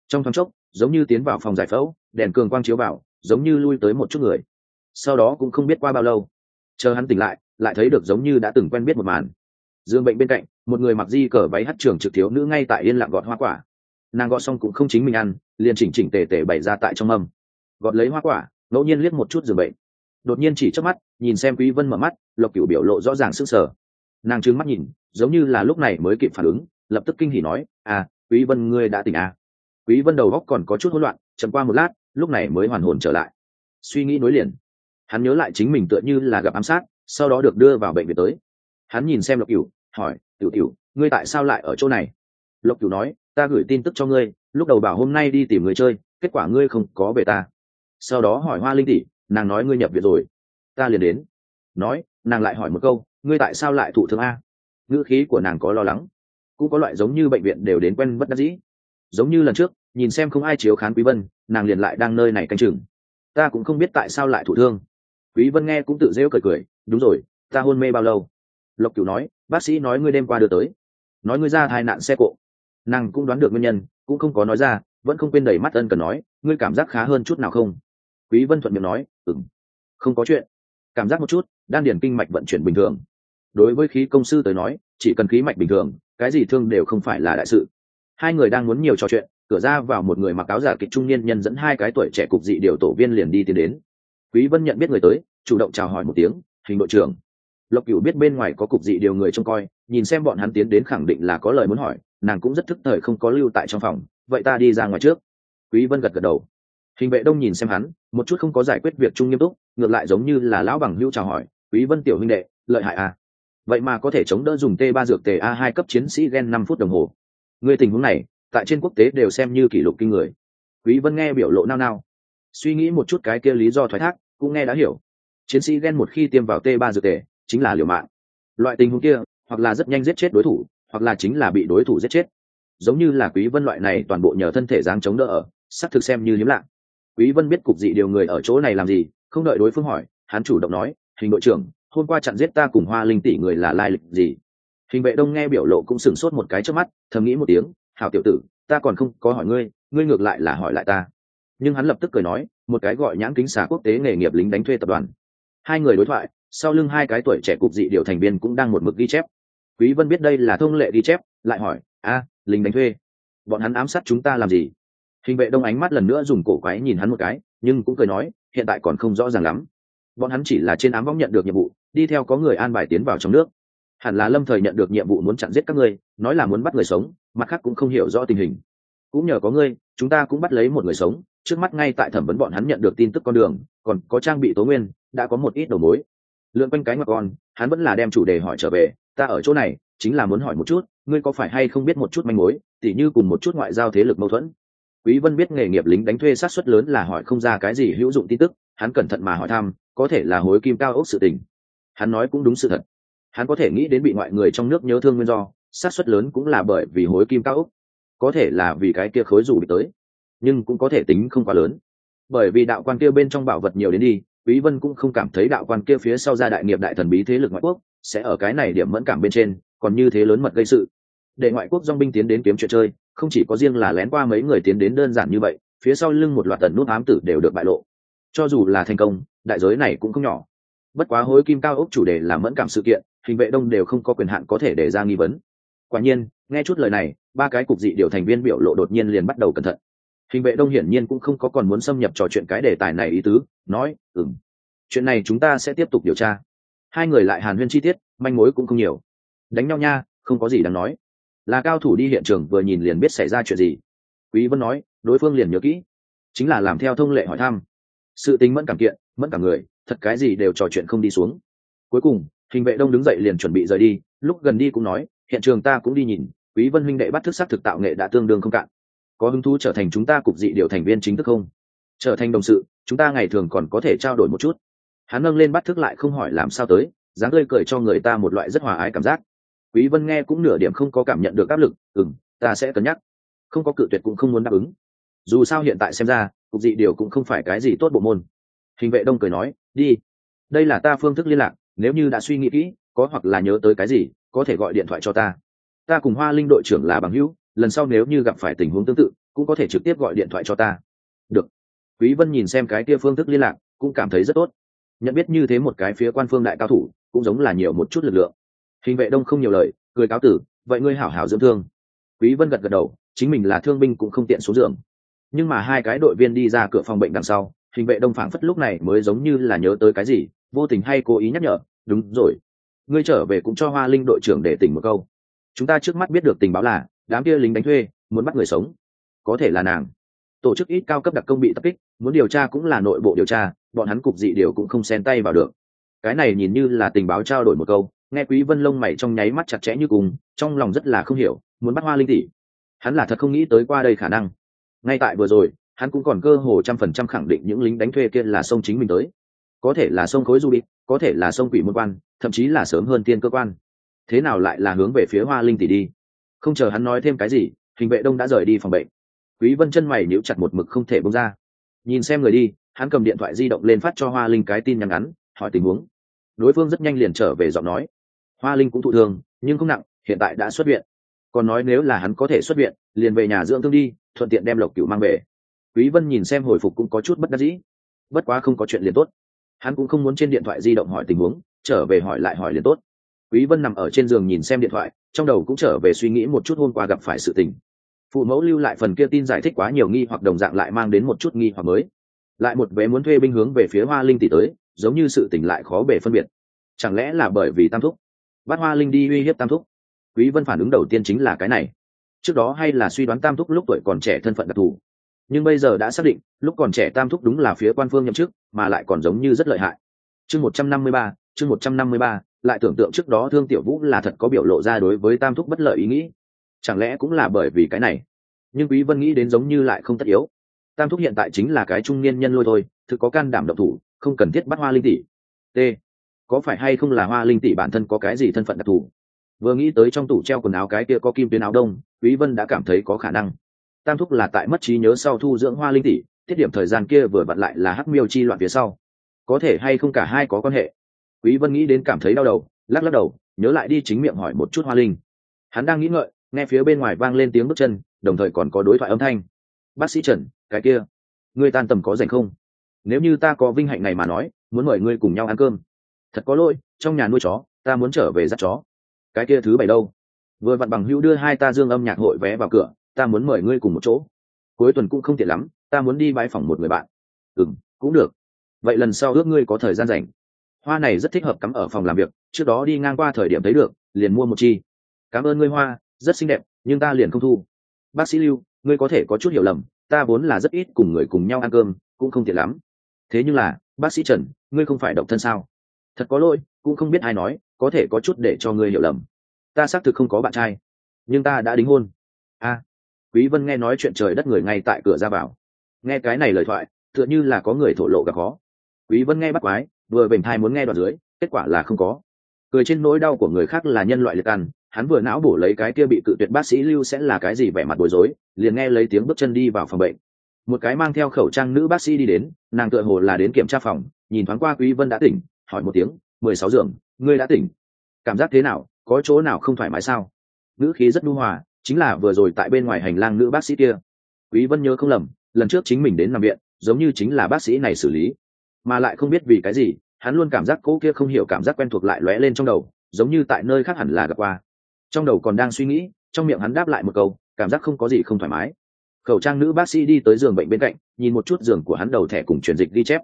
Trong thoáng chốc, giống như tiến vào phòng giải phẫu, đèn cường quang chiếu vào, giống như lui tới một chút người. Sau đó cũng không biết qua bao lâu. Chờ hắn tỉnh lại lại thấy được giống như đã từng quen biết một màn. Dương bệnh bên cạnh, một người mặc di cờ váy hát trường trực thiếu nữ ngay tại yên lặng gọt hoa quả. Nàng gọt xong cũng không chính mình ăn, liền chỉnh chỉnh tề tề bày ra tại trong mâm. Gọt lấy hoa quả, ngẫu nhiên liếc một chút giường bệnh. Đột nhiên chỉ trước mắt, nhìn xem quý vân mở mắt, lộc cửu biểu lộ rõ ràng sức sở nàng trừng mắt nhìn, giống như là lúc này mới kịp phản ứng, lập tức kinh hỉ nói à quý vân ngươi đã tỉnh à? Quý vân đầu góc còn có chút hỗn loạn, chậm qua một lát, lúc này mới hoàn hồn trở lại. Suy nghĩ nối liền. Hắn nhớ lại chính mình tựa như là gặp ám sát, sau đó được đưa vào bệnh viện tới. Hắn nhìn xem lộc cửu, hỏi, tiểu tiểu ngươi tại sao lại ở chỗ này? Lộc cửu nói, ta gửi tin tức cho ngươi, lúc đầu bảo hôm nay đi tìm người chơi, kết quả ngươi không có về ta. Sau đó hỏi hoa linh tỷ, nàng nói ngươi nhập viện rồi. Ta liền đến. Nói, nàng lại hỏi một câu, ngươi tại sao lại thụ thương a? Ngữ khí của nàng có lo lắng cũng có loại giống như bệnh viện đều đến quen bất đắc dĩ. Giống như lần trước, nhìn xem không ai chiếu khán quý vân, nàng liền lại đang nơi này canh chừng. Ta cũng không biết tại sao lại thụ thương. Quý vân nghe cũng tự rêu cười cười, đúng rồi, ta hôn mê bao lâu? Lộc cửu nói, bác sĩ nói ngươi đêm qua đưa tới. Nói ngươi ra tai nạn xe cộ. Nàng cũng đoán được nguyên nhân, cũng không có nói ra, vẫn không quên đẩy mắt ân cần nói, ngươi cảm giác khá hơn chút nào không? Quý vân thuận miệng nói, ừm, không có chuyện. Cảm giác một chút, đan điển kinh mạch vận chuyển bình thường. Đối với khí công sư tới nói, chỉ cần khí mạch bình thường cái gì thương đều không phải là đại sự. Hai người đang muốn nhiều trò chuyện, cửa ra vào một người mặc áo giả kịch trung niên nhân dẫn hai cái tuổi trẻ cục dị điều tổ viên liền đi tiến đến. Quý vân nhận biết người tới, chủ động chào hỏi một tiếng, hình đội trưởng. Lộc cửu biết bên ngoài có cục dị điều người trông coi, nhìn xem bọn hắn tiến đến khẳng định là có lời muốn hỏi, nàng cũng rất thức thời không có lưu tại trong phòng, vậy ta đi ra ngoài trước. Quý vân gật gật đầu. Hình vệ đông nhìn xem hắn, một chút không có giải quyết việc chung nghiêm túc, ngược lại giống như là lão bằng hữu chào hỏi, quý vân tiểu huynh đệ, lợi hại à? Vậy mà có thể chống đỡ dùng t 3 dược tề a 2 cấp chiến sĩ gen 5 phút đồng hồ. Người tình huống này, tại trên quốc tế đều xem như kỷ lục kinh người. Quý vân nghe biểu lộ nao nao. Suy nghĩ một chút cái kia lý do thoái thác, cũng nghe đã hiểu. Chiến sĩ gen một khi tiêm vào t 3 dược tề chính là liều mạng. Loại tình huống kia, hoặc là rất nhanh giết chết đối thủ, hoặc là chính là bị đối thủ giết chết. Giống như là quý vân loại này toàn bộ nhờ thân thể dáng chống đỡ ở, sắp thực xem như hiếm lạ. Quý vân biết cục dị điều người ở chỗ này làm gì, không đợi đối phương hỏi, hắn chủ động nói, hình đội trưởng hôm qua chặn giết ta cùng hoa linh tỷ người là lai lịch gì? Hình vệ đông nghe biểu lộ cũng sửng sốt một cái trước mắt, thầm nghĩ một tiếng, hảo tiểu tử, ta còn không có hỏi ngươi ngươi ngược lại là hỏi lại ta. Nhưng hắn lập tức cười nói, một cái gọi nhãn kính xà quốc tế nghề nghiệp lính đánh thuê tập đoàn. Hai người đối thoại, sau lưng hai cái tuổi trẻ cục dị điều thành viên cũng đang một mực ghi chép. Quý vân biết đây là thông lệ ghi chép, lại hỏi, a, lính đánh thuê, bọn hắn ám sát chúng ta làm gì? Hình vệ đông ánh mắt lần nữa dùng cổ quái nhìn hắn một cái, nhưng cũng cười nói, hiện tại còn không rõ ràng lắm bọn hắn chỉ là trên ám võng nhận được nhiệm vụ, đi theo có người an bài tiến vào trong nước. Hẳn là lâm thời nhận được nhiệm vụ muốn chặn giết các ngươi, nói là muốn bắt người sống, mặt khác cũng không hiểu rõ tình hình. Cũng nhờ có ngươi, chúng ta cũng bắt lấy một người sống. Trước mắt ngay tại thẩm vấn bọn hắn nhận được tin tức con đường, còn có trang bị tố nguyên, đã có một ít đầu mối. Lượn quanh cái mặt con, hắn vẫn là đem chủ đề hỏi trở về. Ta ở chỗ này, chính là muốn hỏi một chút, ngươi có phải hay không biết một chút manh mối, tỉ như cùng một chút ngoại giao thế lực mâu thuẫn? Quý vân biết nghề nghiệp lính đánh thuê sát suất lớn là hỏi không ra cái gì hữu dụng tin tức hắn cẩn thận mà hỏi thăm, có thể là hối kim cao ốc sự tình. Hắn nói cũng đúng sự thật. Hắn có thể nghĩ đến bị ngoại người trong nước nhớ thương nguyên do sát suất lớn cũng là bởi vì hối kim cao ốc. Có thể là vì cái kia khối rủ bị tới, nhưng cũng có thể tính không quá lớn. Bởi vì đạo quan kia bên trong bảo vật nhiều đến đi, quý vân cũng không cảm thấy đạo quan kia phía sau ra đại nghiệp đại thần bí thế lực ngoại quốc sẽ ở cái này điểm mẫn cảm bên trên, còn như thế lớn mật gây sự. Để ngoại quốc dòng binh tiến đến kiếm chuyện chơi, không chỉ có riêng là lén qua mấy người tiến đến đơn giản như vậy, phía sau lưng một loạt tần nút ám tử đều được bại lộ cho dù là thành công đại giới này cũng không nhỏ. Bất quá hối kim cao ốc chủ đề là mẫn cảm sự kiện hình vệ đông đều không có quyền hạn có thể để ra nghi vấn. Quả nhiên nghe chút lời này ba cái cục dị điều thành viên biểu lộ đột nhiên liền bắt đầu cẩn thận. Hình vệ đông hiển nhiên cũng không có còn muốn xâm nhập trò chuyện cái đề tài này ý tứ nói ừm, chuyện này chúng ta sẽ tiếp tục điều tra. Hai người lại hàn huyên chi tiết manh mối cũng không nhiều. Đánh nhau nha không có gì đáng nói. Là cao thủ đi hiện trường vừa nhìn liền biết xảy ra chuyện gì. Quý vân nói đối phương liền nhớ kỹ chính là làm theo thông lệ hỏi thăm sự tính mẫn cảm kiện, mẫn cả người, thật cái gì đều trò chuyện không đi xuống. Cuối cùng, hình vệ đông đứng dậy liền chuẩn bị rời đi, lúc gần đi cũng nói, hiện trường ta cũng đi nhìn, quý vân huynh đệ bắt thức sắc thực tạo nghệ đã tương đương không cạn. Có hứng thú trở thành chúng ta cục dị điều thành viên chính thức không? Trở thành đồng sự, chúng ta ngày thường còn có thể trao đổi một chút. Hắn nâng lên bắt thức lại không hỏi làm sao tới, dáng tươi cười cho người ta một loại rất hòa ái cảm giác. Quý vân nghe cũng nửa điểm không có cảm nhận được áp lực, ừm, ta sẽ cân nhắc. Không có cự tuyệt cũng không muốn đáp ứng. Dù sao hiện tại xem ra cục dị điều cũng không phải cái gì tốt bộ môn. Hình vệ đông cười nói, đi. Đây là ta phương thức liên lạc, nếu như đã suy nghĩ kỹ, có hoặc là nhớ tới cái gì, có thể gọi điện thoại cho ta. Ta cùng hoa linh đội trưởng là bằng hữu, lần sau nếu như gặp phải tình huống tương tự, cũng có thể trực tiếp gọi điện thoại cho ta. Được. Quý vân nhìn xem cái kia phương thức liên lạc, cũng cảm thấy rất tốt. Nhận biết như thế một cái phía quan phương đại cao thủ, cũng giống là nhiều một chút lực lượng. Hình vệ đông không nhiều lời, cười cáo tử, vậy ngươi hảo hảo dưỡng thương. Quý vân gật gật đầu, chính mình là thương binh cũng không tiện xuống giường nhưng mà hai cái đội viên đi ra cửa phòng bệnh đằng sau, hình vệ đông phảng phất lúc này mới giống như là nhớ tới cái gì, vô tình hay cố ý nhắc nhở, đúng rồi, ngươi trở về cũng cho hoa linh đội trưởng để tỉnh một câu. Chúng ta trước mắt biết được tình báo là, đám kia lính đánh thuê, muốn bắt người sống. Có thể là nàng. Tổ chức ít cao cấp đặc công bị tập kích, muốn điều tra cũng là nội bộ điều tra, bọn hắn cục dị điều cũng không xen tay vào được. Cái này nhìn như là tình báo trao đổi một câu, nghe quý vân lông mày trong nháy mắt chặt chẽ như cùng, trong lòng rất là không hiểu, muốn bắt hoa linh tỷ. Hắn là thật không nghĩ tới qua đây khả năng ngay tại vừa rồi hắn cũng còn cơ hồ trăm phần trăm khẳng định những lính đánh thuê kia là sông chính mình tới. Có thể là sông khối du bị, có thể là sông quỷ môn quan thậm chí là sớm hơn tiên cơ quan. Thế nào lại là hướng về phía hoa linh tỷ đi? Không chờ hắn nói thêm cái gì hình vệ đông đã rời đi phòng bệnh. Quý vân chân mày níu chặt một mực không thể bông ra. Nhìn xem người đi hắn cầm điện thoại di động lên phát cho hoa linh cái tin nhắn ngắn hỏi tình huống. Đối phương rất nhanh liền trở về giọng nói. Hoa linh cũng thụ thương nhưng không nặng hiện tại đã xuất viện. Còn nói nếu là hắn có thể xuất viện liền về nhà dưỡng thương đi thuận tiện đem lộc cửu mang về. Quý vân nhìn xem hồi phục cũng có chút bất đắc dĩ. Bất quá không có chuyện liền tốt. Hắn cũng không muốn trên điện thoại di động hỏi tình huống, trở về hỏi lại hỏi liền tốt. Quý vân nằm ở trên giường nhìn xem điện thoại, trong đầu cũng trở về suy nghĩ một chút hôm qua gặp phải sự tình. Phụ mẫu lưu lại phần kia tin giải thích quá nhiều nghi hoặc đồng dạng lại mang đến một chút nghi hoặc mới. Lại một vé muốn thuê binh hướng về phía hoa linh tỷ tới, giống như sự tỉnh lại khó bể phân biệt. Chẳng lẽ là bởi vì tam thúc? Bắt hoa linh đi uy hiếp tam thúc. Quý vân phản ứng đầu tiên chính là cái này trước đó hay là suy đoán tam thúc lúc tuổi còn trẻ thân phận đặc thù. Nhưng bây giờ đã xác định lúc còn trẻ tam thúc đúng là phía quan phương nhậm chức mà lại còn giống như rất lợi hại. Chương 153, chương 153, lại tưởng tượng trước đó thương tiểu vũ là thật có biểu lộ ra đối với tam thúc bất lợi ý nghĩ. Chẳng lẽ cũng là bởi vì cái này? Nhưng quý vân nghĩ đến giống như lại không tất yếu. Tam thúc hiện tại chính là cái trung niên nhân lôi thôi thực có can đảm độc thủ không cần thiết bắt hoa linh tỷ. T. Có phải hay không là hoa linh tỷ bản thân có cái gì thân phận đặc thù? Vừa nghĩ tới trong tủ treo quần áo cái kia có kim tuyến áo đông, quý vân đã cảm thấy có khả năng. Tam thúc là tại mất trí nhớ sau thu dưỡng hoa linh tỷ, tiết điểm thời gian kia vừa vặn lại là hắc miêu chi loạn phía sau. Có thể hay không cả hai có quan hệ? Quý vân nghĩ đến cảm thấy đau đầu, lắc lắc đầu, nhớ lại đi chính miệng hỏi một chút hoa linh. Hắn đang nghĩ ngợi, nghe phía bên ngoài vang lên tiếng bước chân, đồng thời còn có đối thoại âm thanh. Bác sĩ trần, cái kia, ngươi tan tầm có rảnh không? Nếu như ta có vinh hạnh này mà nói, muốn mời ngươi cùng nhau ăn cơm. Thật có lỗi, trong nhà nuôi chó, ta muốn trở về dắt chó cái kia thứ bảy đâu? Vừa vặn bằng hữu đưa hai ta dương âm nhạc hội vé vào cửa, ta muốn mời ngươi cùng một chỗ. Cuối tuần cũng không tiện lắm, ta muốn đi bãi phòng một người bạn. Ừ cũng được. Vậy lần sau ước ngươi có thời gian rảnh. Hoa này rất thích hợp cắm ở phòng làm việc, trước đó đi ngang qua thời điểm thấy được, liền mua một chi. Cảm ơn ngươi, hoa, rất xinh đẹp, nhưng ta liền không thu. Bác sĩ lưu, ngươi có thể có chút hiểu lầm, ta vốn là rất ít cùng người cùng nhau ăn cơm, cũng không tiện lắm. Thế nhưng là, bác sĩ trần, ngươi không phải độc thân sao? Thật có lỗi, cũng không biết ai nói có thể có chút để cho ngươi hiểu lầm. Ta xác thực không có bạn trai, nhưng ta đã đính hôn. A, quý vân nghe nói chuyện trời đất người ngay tại cửa ra vào. Nghe cái này lời thoại, tựa như là có người thổ lộ gặp khó. Quý vân nghe bắt quái, vừa bình thai muốn nghe đoạn dưới, kết quả là không có. Cười trên nỗi đau của người khác là nhân loại liệt ăn hắn vừa não bổ lấy cái kia bị cự tuyệt bác sĩ lưu sẽ là cái gì vẻ mặt bối rối, liền nghe lấy tiếng bước chân đi vào phòng bệnh. Một cái mang theo khẩu trang nữ bác sĩ đi đến, nàng tựa hồ là đến kiểm tra phòng, nhìn thoáng qua quý vân đã tỉnh, hỏi một tiếng mười sáu giường, ngươi đã tỉnh. Cảm giác thế nào? Có chỗ nào không thoải mái sao? Nữ khí rất nhu hòa, chính là vừa rồi tại bên ngoài hành lang nữ bác sĩ kia. Quý vân nhớ không lầm, lần trước chính mình đến nằm viện, giống như chính là bác sĩ này xử lý. Mà lại không biết vì cái gì, hắn luôn cảm giác cô kia không hiểu cảm giác quen thuộc lại lóe lên trong đầu, giống như tại nơi khác hẳn là gặp qua. Trong đầu còn đang suy nghĩ, trong miệng hắn đáp lại một câu, cảm giác không có gì không thoải mái. Khẩu trang nữ bác sĩ đi tới giường bệnh bên cạnh, nhìn một chút giường của hắn đầu thẻ cùng truyền dịch ghi chép.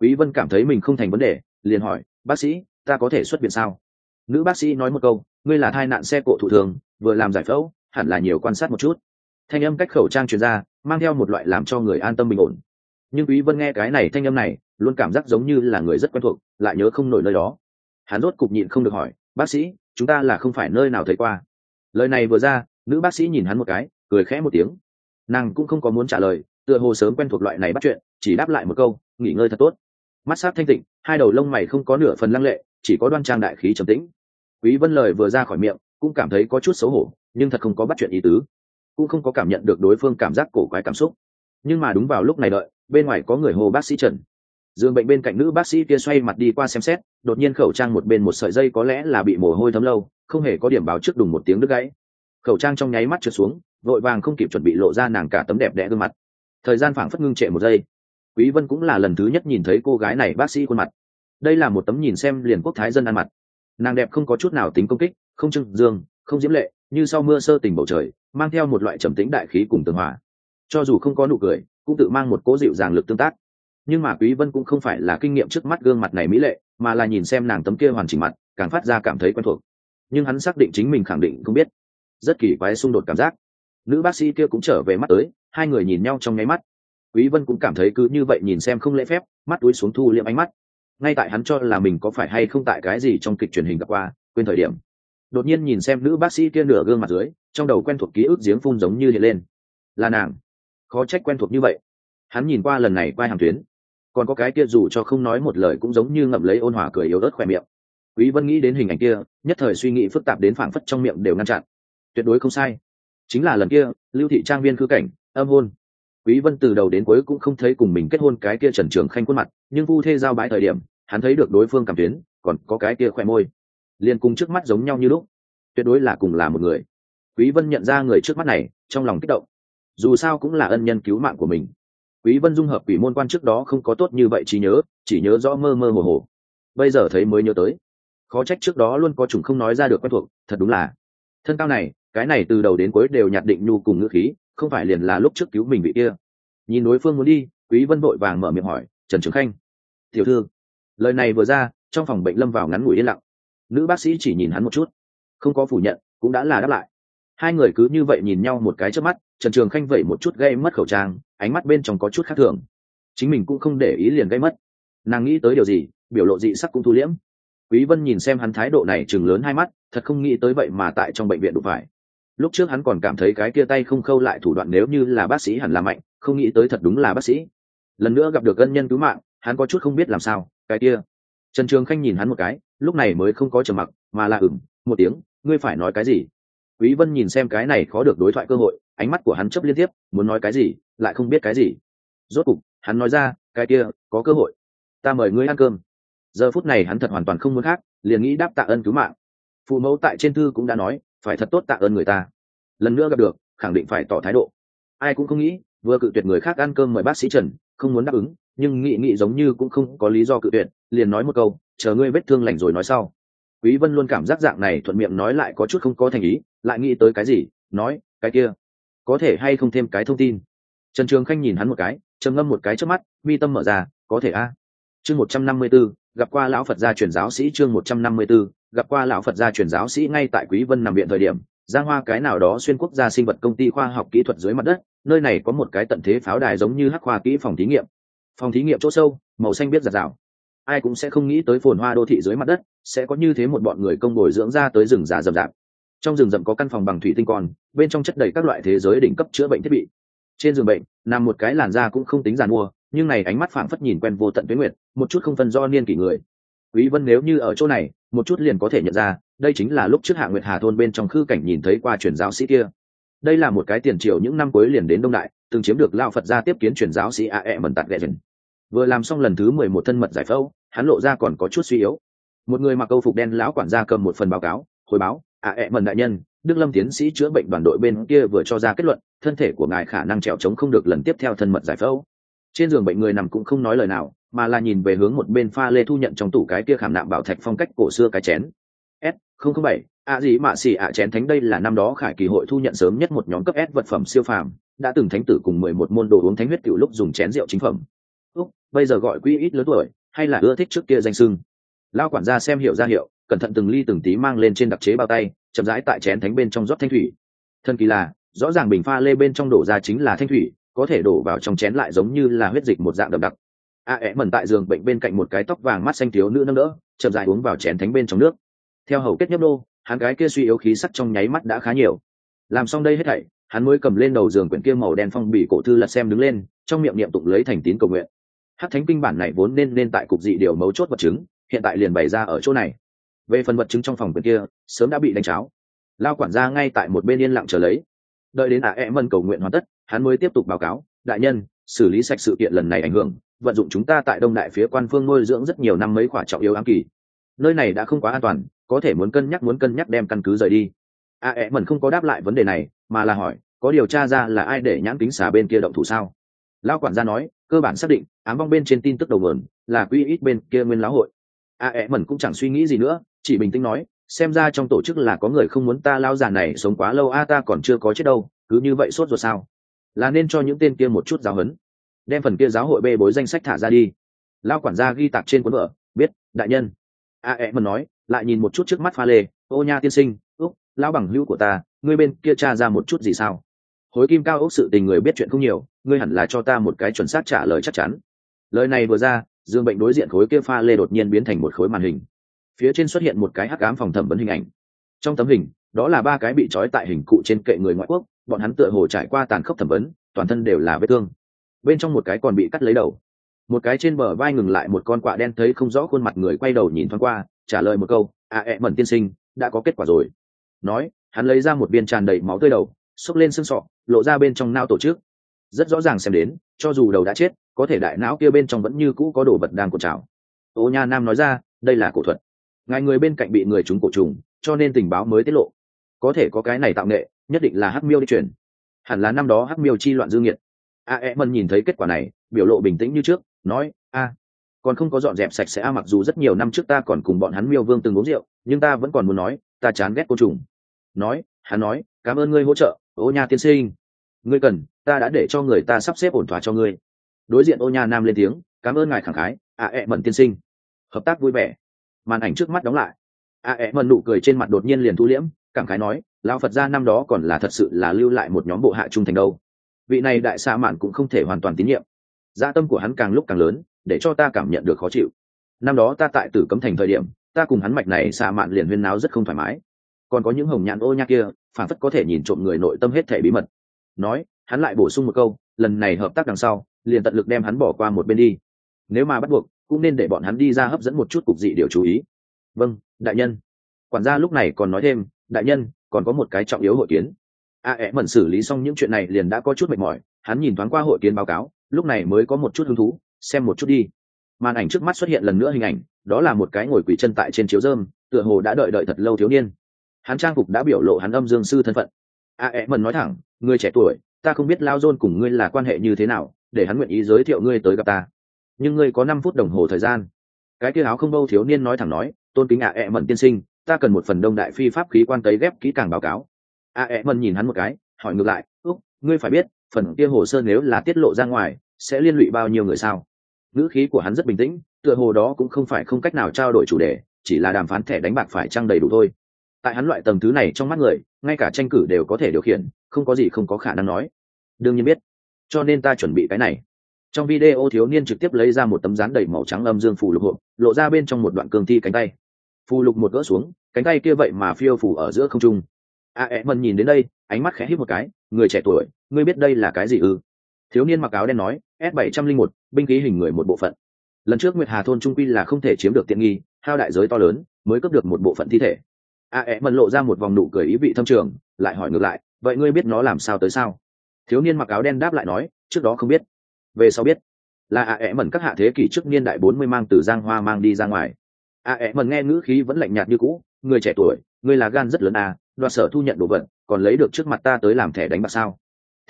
Quý vân cảm thấy mình không thành vấn đề, liền hỏi bác sĩ, ta có thể xuất viện sao? Nữ bác sĩ nói một câu, ngươi là thai nạn xe cộ thủ thường, vừa làm giải phẫu, hẳn là nhiều quan sát một chút. Thanh âm cách khẩu trang truyền ra, mang theo một loại làm cho người an tâm bình ổn. Nhưng quý vân nghe cái này thanh âm này, luôn cảm giác giống như là người rất quen thuộc, lại nhớ không nổi nơi đó. Hắn rốt cục nhịn không được hỏi, bác sĩ, chúng ta là không phải nơi nào thấy qua? Lời này vừa ra, nữ bác sĩ nhìn hắn một cái, cười khẽ một tiếng. Nàng cũng không có muốn trả lời, tựa hồ sớm quen thuộc loại này bắt chuyện, chỉ đáp lại một câu, nghỉ ngơi thật tốt mắt sát thanh tịnh, hai đầu lông mày không có nửa phần lăng lệ, chỉ có đoan trang đại khí trầm tĩnh. Quý vân lời vừa ra khỏi miệng, cũng cảm thấy có chút xấu hổ, nhưng thật không có bắt chuyện ý tứ. Cũng không có cảm nhận được đối phương cảm giác cổ quái cảm xúc. Nhưng mà đúng vào lúc này đợi, bên ngoài có người hô bác sĩ trần. Dương bệnh bên cạnh nữ bác sĩ kia xoay mặt đi qua xem xét, đột nhiên khẩu trang một bên một sợi dây có lẽ là bị mồ hôi thấm lâu, không hề có điểm báo trước đùng một tiếng đứt gãy. Khẩu trang trong nháy mắt trượt xuống, vội vàng không kịp chuẩn bị lộ ra nàng cả tấm đẹp đẽ gương mặt. Thời gian phảng phất ngưng trệ một giây quý vân cũng là lần thứ nhất nhìn thấy cô gái này bác sĩ khuôn mặt. Đây là một tấm nhìn xem liền quốc thái dân ăn mặt. Nàng đẹp không có chút nào tính công kích, không trưng dương, không diễm lệ, như sau mưa sơ tình bầu trời, mang theo một loại trầm tĩnh đại khí cùng tường hòa. Cho dù không có nụ cười, cũng tự mang một cố dịu dàng lực tương tác. Nhưng mà quý vân cũng không phải là kinh nghiệm trước mắt gương mặt này mỹ lệ, mà là nhìn xem nàng tấm kia hoàn chỉnh mặt, càng phát ra cảm thấy quen thuộc. Nhưng hắn xác định chính mình khẳng định không biết. Rất kỳ quái xung đột cảm giác. Nữ bác sĩ kia cũng trở về mắt tới, hai người nhìn nhau trong nháy mắt quý vân cũng cảm thấy cứ như vậy nhìn xem không lễ phép, mắt túi xuống thu liệm ánh mắt. Ngay tại hắn cho là mình có phải hay không tại cái gì trong kịch truyền hình gặp qua, quên thời điểm. Đột nhiên nhìn xem nữ bác sĩ kia nửa gương mặt dưới, trong đầu quen thuộc ký ức giếng phun giống như hiện lên. Là nàng. Khó trách quen thuộc như vậy. Hắn nhìn qua lần này quay hàng tuyến. Còn có cái kia dù cho không nói một lời cũng giống như ngậm lấy ôn hòa cười yếu ớt khỏe miệng. Quý vân nghĩ đến hình ảnh kia, nhất thời suy nghĩ phức tạp đến phảng phất trong miệng đều ngăn chặn. Tuyệt đối không sai. Chính là lần kia, lưu thị trang viên khư cảnh, âm hôn quý vân từ đầu đến cuối cũng không thấy cùng mình kết hôn cái kia trần trường khanh khuôn mặt, nhưng vu thê giao bãi thời điểm, hắn thấy được đối phương cảm tuyến còn có cái kia khoe môi. Liền cùng trước mắt giống nhau như lúc. Tuyệt đối là cùng là một người. Quý vân nhận ra người trước mắt này, trong lòng kích động. Dù sao cũng là ân nhân cứu mạng của mình. Quý vân dung hợp quỷ môn quan trước đó không có tốt như vậy trí nhớ, chỉ nhớ rõ mơ mơ hồ hồ. Bây giờ thấy mới nhớ tới. Khó trách trước đó luôn có chủng không nói ra được quen thuộc, thật đúng là. Thân cao này, cái này từ đầu đến cuối đều nhạt định nhu cùng ngữ khí không phải liền là lúc trước cứu mình bị kia. Nhìn đối phương muốn đi, quý vân vội vàng mở miệng hỏi, trần trường khanh, tiểu thư. Lời này vừa ra, trong phòng bệnh lâm vào ngắn ngủi yên lặng. Nữ bác sĩ chỉ nhìn hắn một chút, không có phủ nhận, cũng đã là đáp lại. Hai người cứ như vậy nhìn nhau một cái trước mắt, trần trường khanh vẩy một chút gây mất khẩu trang, ánh mắt bên trong có chút khác thường. Chính mình cũng không để ý liền gây mất. Nàng nghĩ tới điều gì, biểu lộ dị sắc cũng thu liễm. Quý vân nhìn xem hắn thái độ này chừng lớn hai mắt, thật không nghĩ tới vậy mà tại trong bệnh viện đụng phải lúc trước hắn còn cảm thấy cái kia tay không khâu lại thủ đoạn nếu như là bác sĩ hẳn là mạnh, không nghĩ tới thật đúng là bác sĩ. Lần nữa gặp được ân nhân cứu mạng, hắn có chút không biết làm sao, cái kia. Trần trường khanh nhìn hắn một cái, lúc này mới không có trầm mặc, mà là ửng, một tiếng, ngươi phải nói cái gì? Quý vân nhìn xem cái này khó được đối thoại cơ hội, ánh mắt của hắn chấp liên tiếp, muốn nói cái gì, lại không biết cái gì. Rốt cục, hắn nói ra, cái kia, có cơ hội. Ta mời ngươi ăn cơm. Giờ phút này hắn thật hoàn toàn không muốn khác, liền nghĩ đáp tạ ơn cứu mạng. Phụ mẫu tại trên thư cũng đã nói phải thật tốt tạ ơn người ta. Lần nữa gặp được khẳng định phải tỏ thái độ. Ai cũng không nghĩ vừa cự tuyệt người khác ăn cơm mời bác sĩ trần không muốn đáp ứng nhưng nghị nghị giống như cũng không có lý do cự tuyệt liền nói một câu chờ ngươi vết thương lành rồi nói sau. Quý vân luôn cảm giác dạng này thuận miệng nói lại có chút không có thành ý lại nghĩ tới cái gì nói cái kia có thể hay không thêm cái thông tin? Trần trường khanh nhìn hắn một cái trầm ngâm một cái trước mắt mi tâm mở ra có thể a. Chương một trăm năm mươi 154, gặp qua lão phật gia truyền giáo sĩ chương một trăm năm mươi 154, gặp qua lão phật gia truyền giáo sĩ ngay tại quý vân nằm viện thời điểm, giang hoa cái nào đó xuyên quốc gia sinh vật công ty khoa học kỹ thuật dưới mặt đất, nơi này có một cái tận thế pháo đài giống như hắc khoa kỹ phòng thí nghiệm. Phòng thí nghiệm chỗ sâu, màu xanh biết giặt rào. Ai cũng sẽ không nghĩ tới phồn hoa đô thị dưới mặt đất, sẽ có như thế một bọn người công bồi dưỡng ra tới rừng già rậm rạp. Trong rừng rậm có căn phòng bằng thủy tinh còn, bên trong chất đầy các loại thế giới đỉnh cấp chữa bệnh thiết bị. Trên giường bệnh, nằm một cái làn da cũng không tính giàn mua, nhưng này ánh mắt phảng phất nhìn quen vô tận tuyến nguyệt, một chút không phân do niên kỷ người. Quý vân nếu như ở chỗ này một chút liền có thể nhận ra, đây chính là lúc trước hạ nguyệt hà thôn bên trong khư cảnh nhìn thấy qua truyền giáo sĩ kia. Đây là một cái tiền triều những năm cuối liền đến đông đại, từng chiếm được lao phật gia tiếp kiến truyền giáo sĩ a e mần tạt ghẹ dần. Vừa làm xong lần thứ mười một thân mật giải phẫu, hắn lộ ra còn có chút suy yếu. Một người mặc câu phục đen lão quản gia cầm một phần báo cáo, hồi báo, a e mần đại nhân, đức lâm tiến sĩ chữa bệnh đoàn đội bên kia vừa cho ra kết luận, thân thể của ngài khả năng trèo trống không được lần tiếp theo thân mật giải phẫu. Trên giường bệnh người nằm cũng không nói lời nào mà là nhìn về hướng một bên pha lê thu nhận trong tủ cái kia khảm nạm bảo thạch phong cách cổ xưa cái chén. S007 không bảy, ạ gì mạ xỉ ạ chén thánh đây là năm đó khải kỳ hội thu nhận sớm nhất một nhóm cấp s vật phẩm siêu phàm, đã từng thánh tử cùng mười một môn đồ uống thánh huyết cựu lúc dùng chén rượu chính phẩm. Úc, bây giờ gọi quỹ ít lớn tuổi, hay là ưa thích trước kia danh sưng? Lao quản gia xem hiệu ra hiệu, cẩn thận từng ly từng tí mang lên trên đặc chế bao tay, chậm rãi tại chén thánh bên trong rót thanh thủy. Thân kỳ là, rõ ràng bình pha lê bên trong đổ ra chính là thanh thủy, có thể đổ vào trong chén lại giống như là huyết dịch một dạng đậm đặc a ẹ mẩn tại giường bệnh bên cạnh một cái tóc vàng mắt xanh thiếu nữ nâng đỡ, chậm dài uống vào chén thánh bên trong nước. Theo hầu kết nhấp đô hắn gái kia suy yếu khí sắc trong nháy mắt đã khá nhiều. Làm xong đây hết thảy, hắn mới cầm lên đầu giường quyển kia màu đen phong bì cổ thư lật xem đứng lên, trong miệng niệm tụng lấy thành tín cầu nguyện. Hát thánh kinh bản này vốn nên nên tại cục dị điều mấu chốt vật chứng, hiện tại liền bày ra ở chỗ này. Về phần vật chứng trong phòng quyển kia, sớm đã bị đánh cháo. Lao quản gia ngay tại một bên yên lặng chờ lấy. Đợi đến ả e mân cầu nguyện hoàn tất, hắn mới tiếp tục báo cáo, đại nhân, xử lý sạch sự kiện lần này ảnh hưởng vận dụng chúng ta tại đông đại phía quan phương nuôi dưỡng rất nhiều năm mấy khoả trọng yếu ám kỳ. Nơi này đã không quá an toàn, có thể muốn cân nhắc muốn cân nhắc đem căn cứ rời đi. A ẹ mẩn không có đáp lại vấn đề này, mà là hỏi, có điều tra ra là ai để nhãn kính xà bên kia động thủ sao? Lao quản gia nói, cơ bản xác định, ám vong bên trên tin tức đầu mườn là quy ít bên kia nguyên lão hội. A ẹ mẩn cũng chẳng suy nghĩ gì nữa, chỉ bình tĩnh nói, xem ra trong tổ chức là có người không muốn ta lao già này sống quá lâu, a ta còn chưa có chết đâu, cứ như vậy sốt ruột sao? Là nên cho những tên kia một chút giáo huấn đem phần kia giáo hội bê bối danh sách thả ra đi. Lao quản gia ghi tạc trên cuốn vở, biết, đại nhân. A e mần nói, lại nhìn một chút trước mắt pha lê, ô nha tiên sinh, úc, lão bằng hữu của ta, ngươi bên kia tra ra một chút gì sao? Hối kim cao ốc sự tình người biết chuyện không nhiều, ngươi hẳn là cho ta một cái chuẩn xác trả lời chắc chắn. Lời này vừa ra, dương bệnh đối diện khối kia pha lê đột nhiên biến thành một khối màn hình. Phía trên xuất hiện một cái hắc ám phòng thẩm vấn hình ảnh. Trong tấm hình, đó là ba cái bị trói tại hình cụ trên kệ người ngoại quốc, bọn hắn tựa hồ trải qua tàn khốc thẩm vấn, toàn thân đều là vết thương bên trong một cái còn bị cắt lấy đầu. Một cái trên bờ vai ngừng lại một con quạ đen thấy không rõ khuôn mặt người quay đầu nhìn thoáng qua, trả lời một câu à ẹ, mẩn tiên sinh, đã có kết quả rồi. Nói, hắn lấy ra một viên tràn đầy máu tươi đầu, xốc lên xương sọ, lộ ra bên trong nao tổ chức. Rất rõ ràng xem đến, cho dù đầu đã chết, có thể đại não kia bên trong vẫn như cũ có đồ vật đang cột trào. Ô nha nam nói ra, đây là cổ thuật. Ngài người bên cạnh bị người chúng cổ trùng, cho nên tình báo mới tiết lộ. Có thể có cái này tạo nghệ, nhất định là hắc miêu đi chuyển hẳn là năm đó hắc miêu chi loạn dương nghiệt a e mân nhìn thấy kết quả này, biểu lộ bình tĩnh như trước, nói, a, còn không có dọn dẹp sạch sẽ a, mặc dù rất nhiều năm trước ta còn cùng bọn hắn miêu vương từng uống rượu, nhưng ta vẫn còn muốn nói, ta chán ghét côn trùng. Nói, hắn nói, cảm ơn ngươi hỗ trợ, ô nha tiên sinh. Ngươi cần, ta đã để cho người ta sắp xếp ổn thỏa cho ngươi. Đối diện ô nha nam lên tiếng, cảm ơn ngài khẳng khái, a e mận tiên sinh. Hợp tác vui vẻ. Màn ảnh trước mắt đóng lại. A e mận nụ cười trên mặt đột nhiên liền thu liễm, cảm khái nói, lão phật gia năm đó còn là thật sự là lưu lại một nhóm bộ hạ trung thành đâu vị này đại xạ mạn cũng không thể hoàn toàn tín nhiệm. Gia tâm của hắn càng lúc càng lớn, để cho ta cảm nhận được khó chịu. Năm đó ta tại tử cấm thành thời điểm, ta cùng hắn mạch này xạ mạn liền huyên náo rất không thoải mái. Còn có những hồng nhạn ô nha kia, phản phất có thể nhìn trộm người nội tâm hết thể bí mật. Nói, hắn lại bổ sung một câu, lần này hợp tác đằng sau, liền tận lực đem hắn bỏ qua một bên đi. Nếu mà bắt buộc, cũng nên để bọn hắn đi ra hấp dẫn một chút cục dị điều chú ý. Vâng đại nhân. Quản gia lúc này còn nói thêm, đại nhân, còn có một cái trọng yếu hội kiến a ẹ mẩn xử lý xong những chuyện này liền đã có chút mệt mỏi, hắn nhìn thoáng qua hội kiến báo cáo, lúc này mới có một chút hứng thú, xem một chút đi. Màn ảnh trước mắt xuất hiện lần nữa hình ảnh, đó là một cái ngồi quỳ chân tại trên chiếu dơm tựa hồ đã đợi đợi thật lâu thiếu niên. Hắn trang phục đã biểu lộ hắn âm dương sư thân phận. A ẹ mẩn nói thẳng người trẻ tuổi, ta không biết lao dôn cùng ngươi là quan hệ như thế nào, để hắn nguyện ý giới thiệu ngươi tới gặp ta. Nhưng ngươi có năm phút đồng hồ thời gian. Cái kia áo không bâu thiếu niên nói thẳng nói, tôn kính ạ à ẹ mận tiên sinh, ta cần một phần đông đại phi pháp khí quan tấy ghép kỹ càng báo cáo a e mân nhìn hắn một cái, hỏi ngược lại, úc, ngươi phải biết, phần kia hồ sơ nếu là tiết lộ ra ngoài, sẽ liên lụy bao nhiêu người sao? Ngữ khí của hắn rất bình tĩnh, tựa hồ đó cũng không phải không cách nào trao đổi chủ đề, chỉ là đàm phán thẻ đánh bạc phải trăng đầy đủ thôi. Tại hắn loại tầng thứ này trong mắt người, ngay cả tranh cử đều có thể điều khiển, không có gì không có khả năng nói. Đương nhiên biết, cho nên ta chuẩn bị cái này. Trong video thiếu niên trực tiếp lấy ra một tấm dán đầy màu trắng âm dương phù lục hộp, lộ ra bên trong một đoạn cương thi cánh tay. Phù lục một gỡ xuống, cánh tay kia vậy mà phiêu phù ở giữa không trung a e mần nhìn đến đây, ánh mắt khẽ hít một cái, người trẻ tuổi, ngươi biết đây là cái gì ư? Thiếu niên mặc áo đen nói, s bảy trăm linh một, binh khí hình người một bộ phận. Lần trước nguyệt hà thôn trung quy là không thể chiếm được tiện nghi, hao đại giới to lớn, mới cướp được một bộ phận thi thể. A e mần lộ ra một vòng nụ cười ý vị thâm trường, lại hỏi ngược lại, vậy ngươi biết nó làm sao tới sao? Thiếu niên mặc áo đen đáp lại nói, trước đó không biết. Về sau biết. Là a e mẩn các hạ thế kỷ trước niên đại bốn mươi mang từ giang hoa mang đi ra ngoài. A e mẩn nghe ngữ khí vẫn lạnh nhạt như cũ, người trẻ tuổi, ngươi là gan rất lớn à đoạt sở thu nhận đồ vật, còn lấy được trước mặt ta tới làm thẻ đánh bạc sao?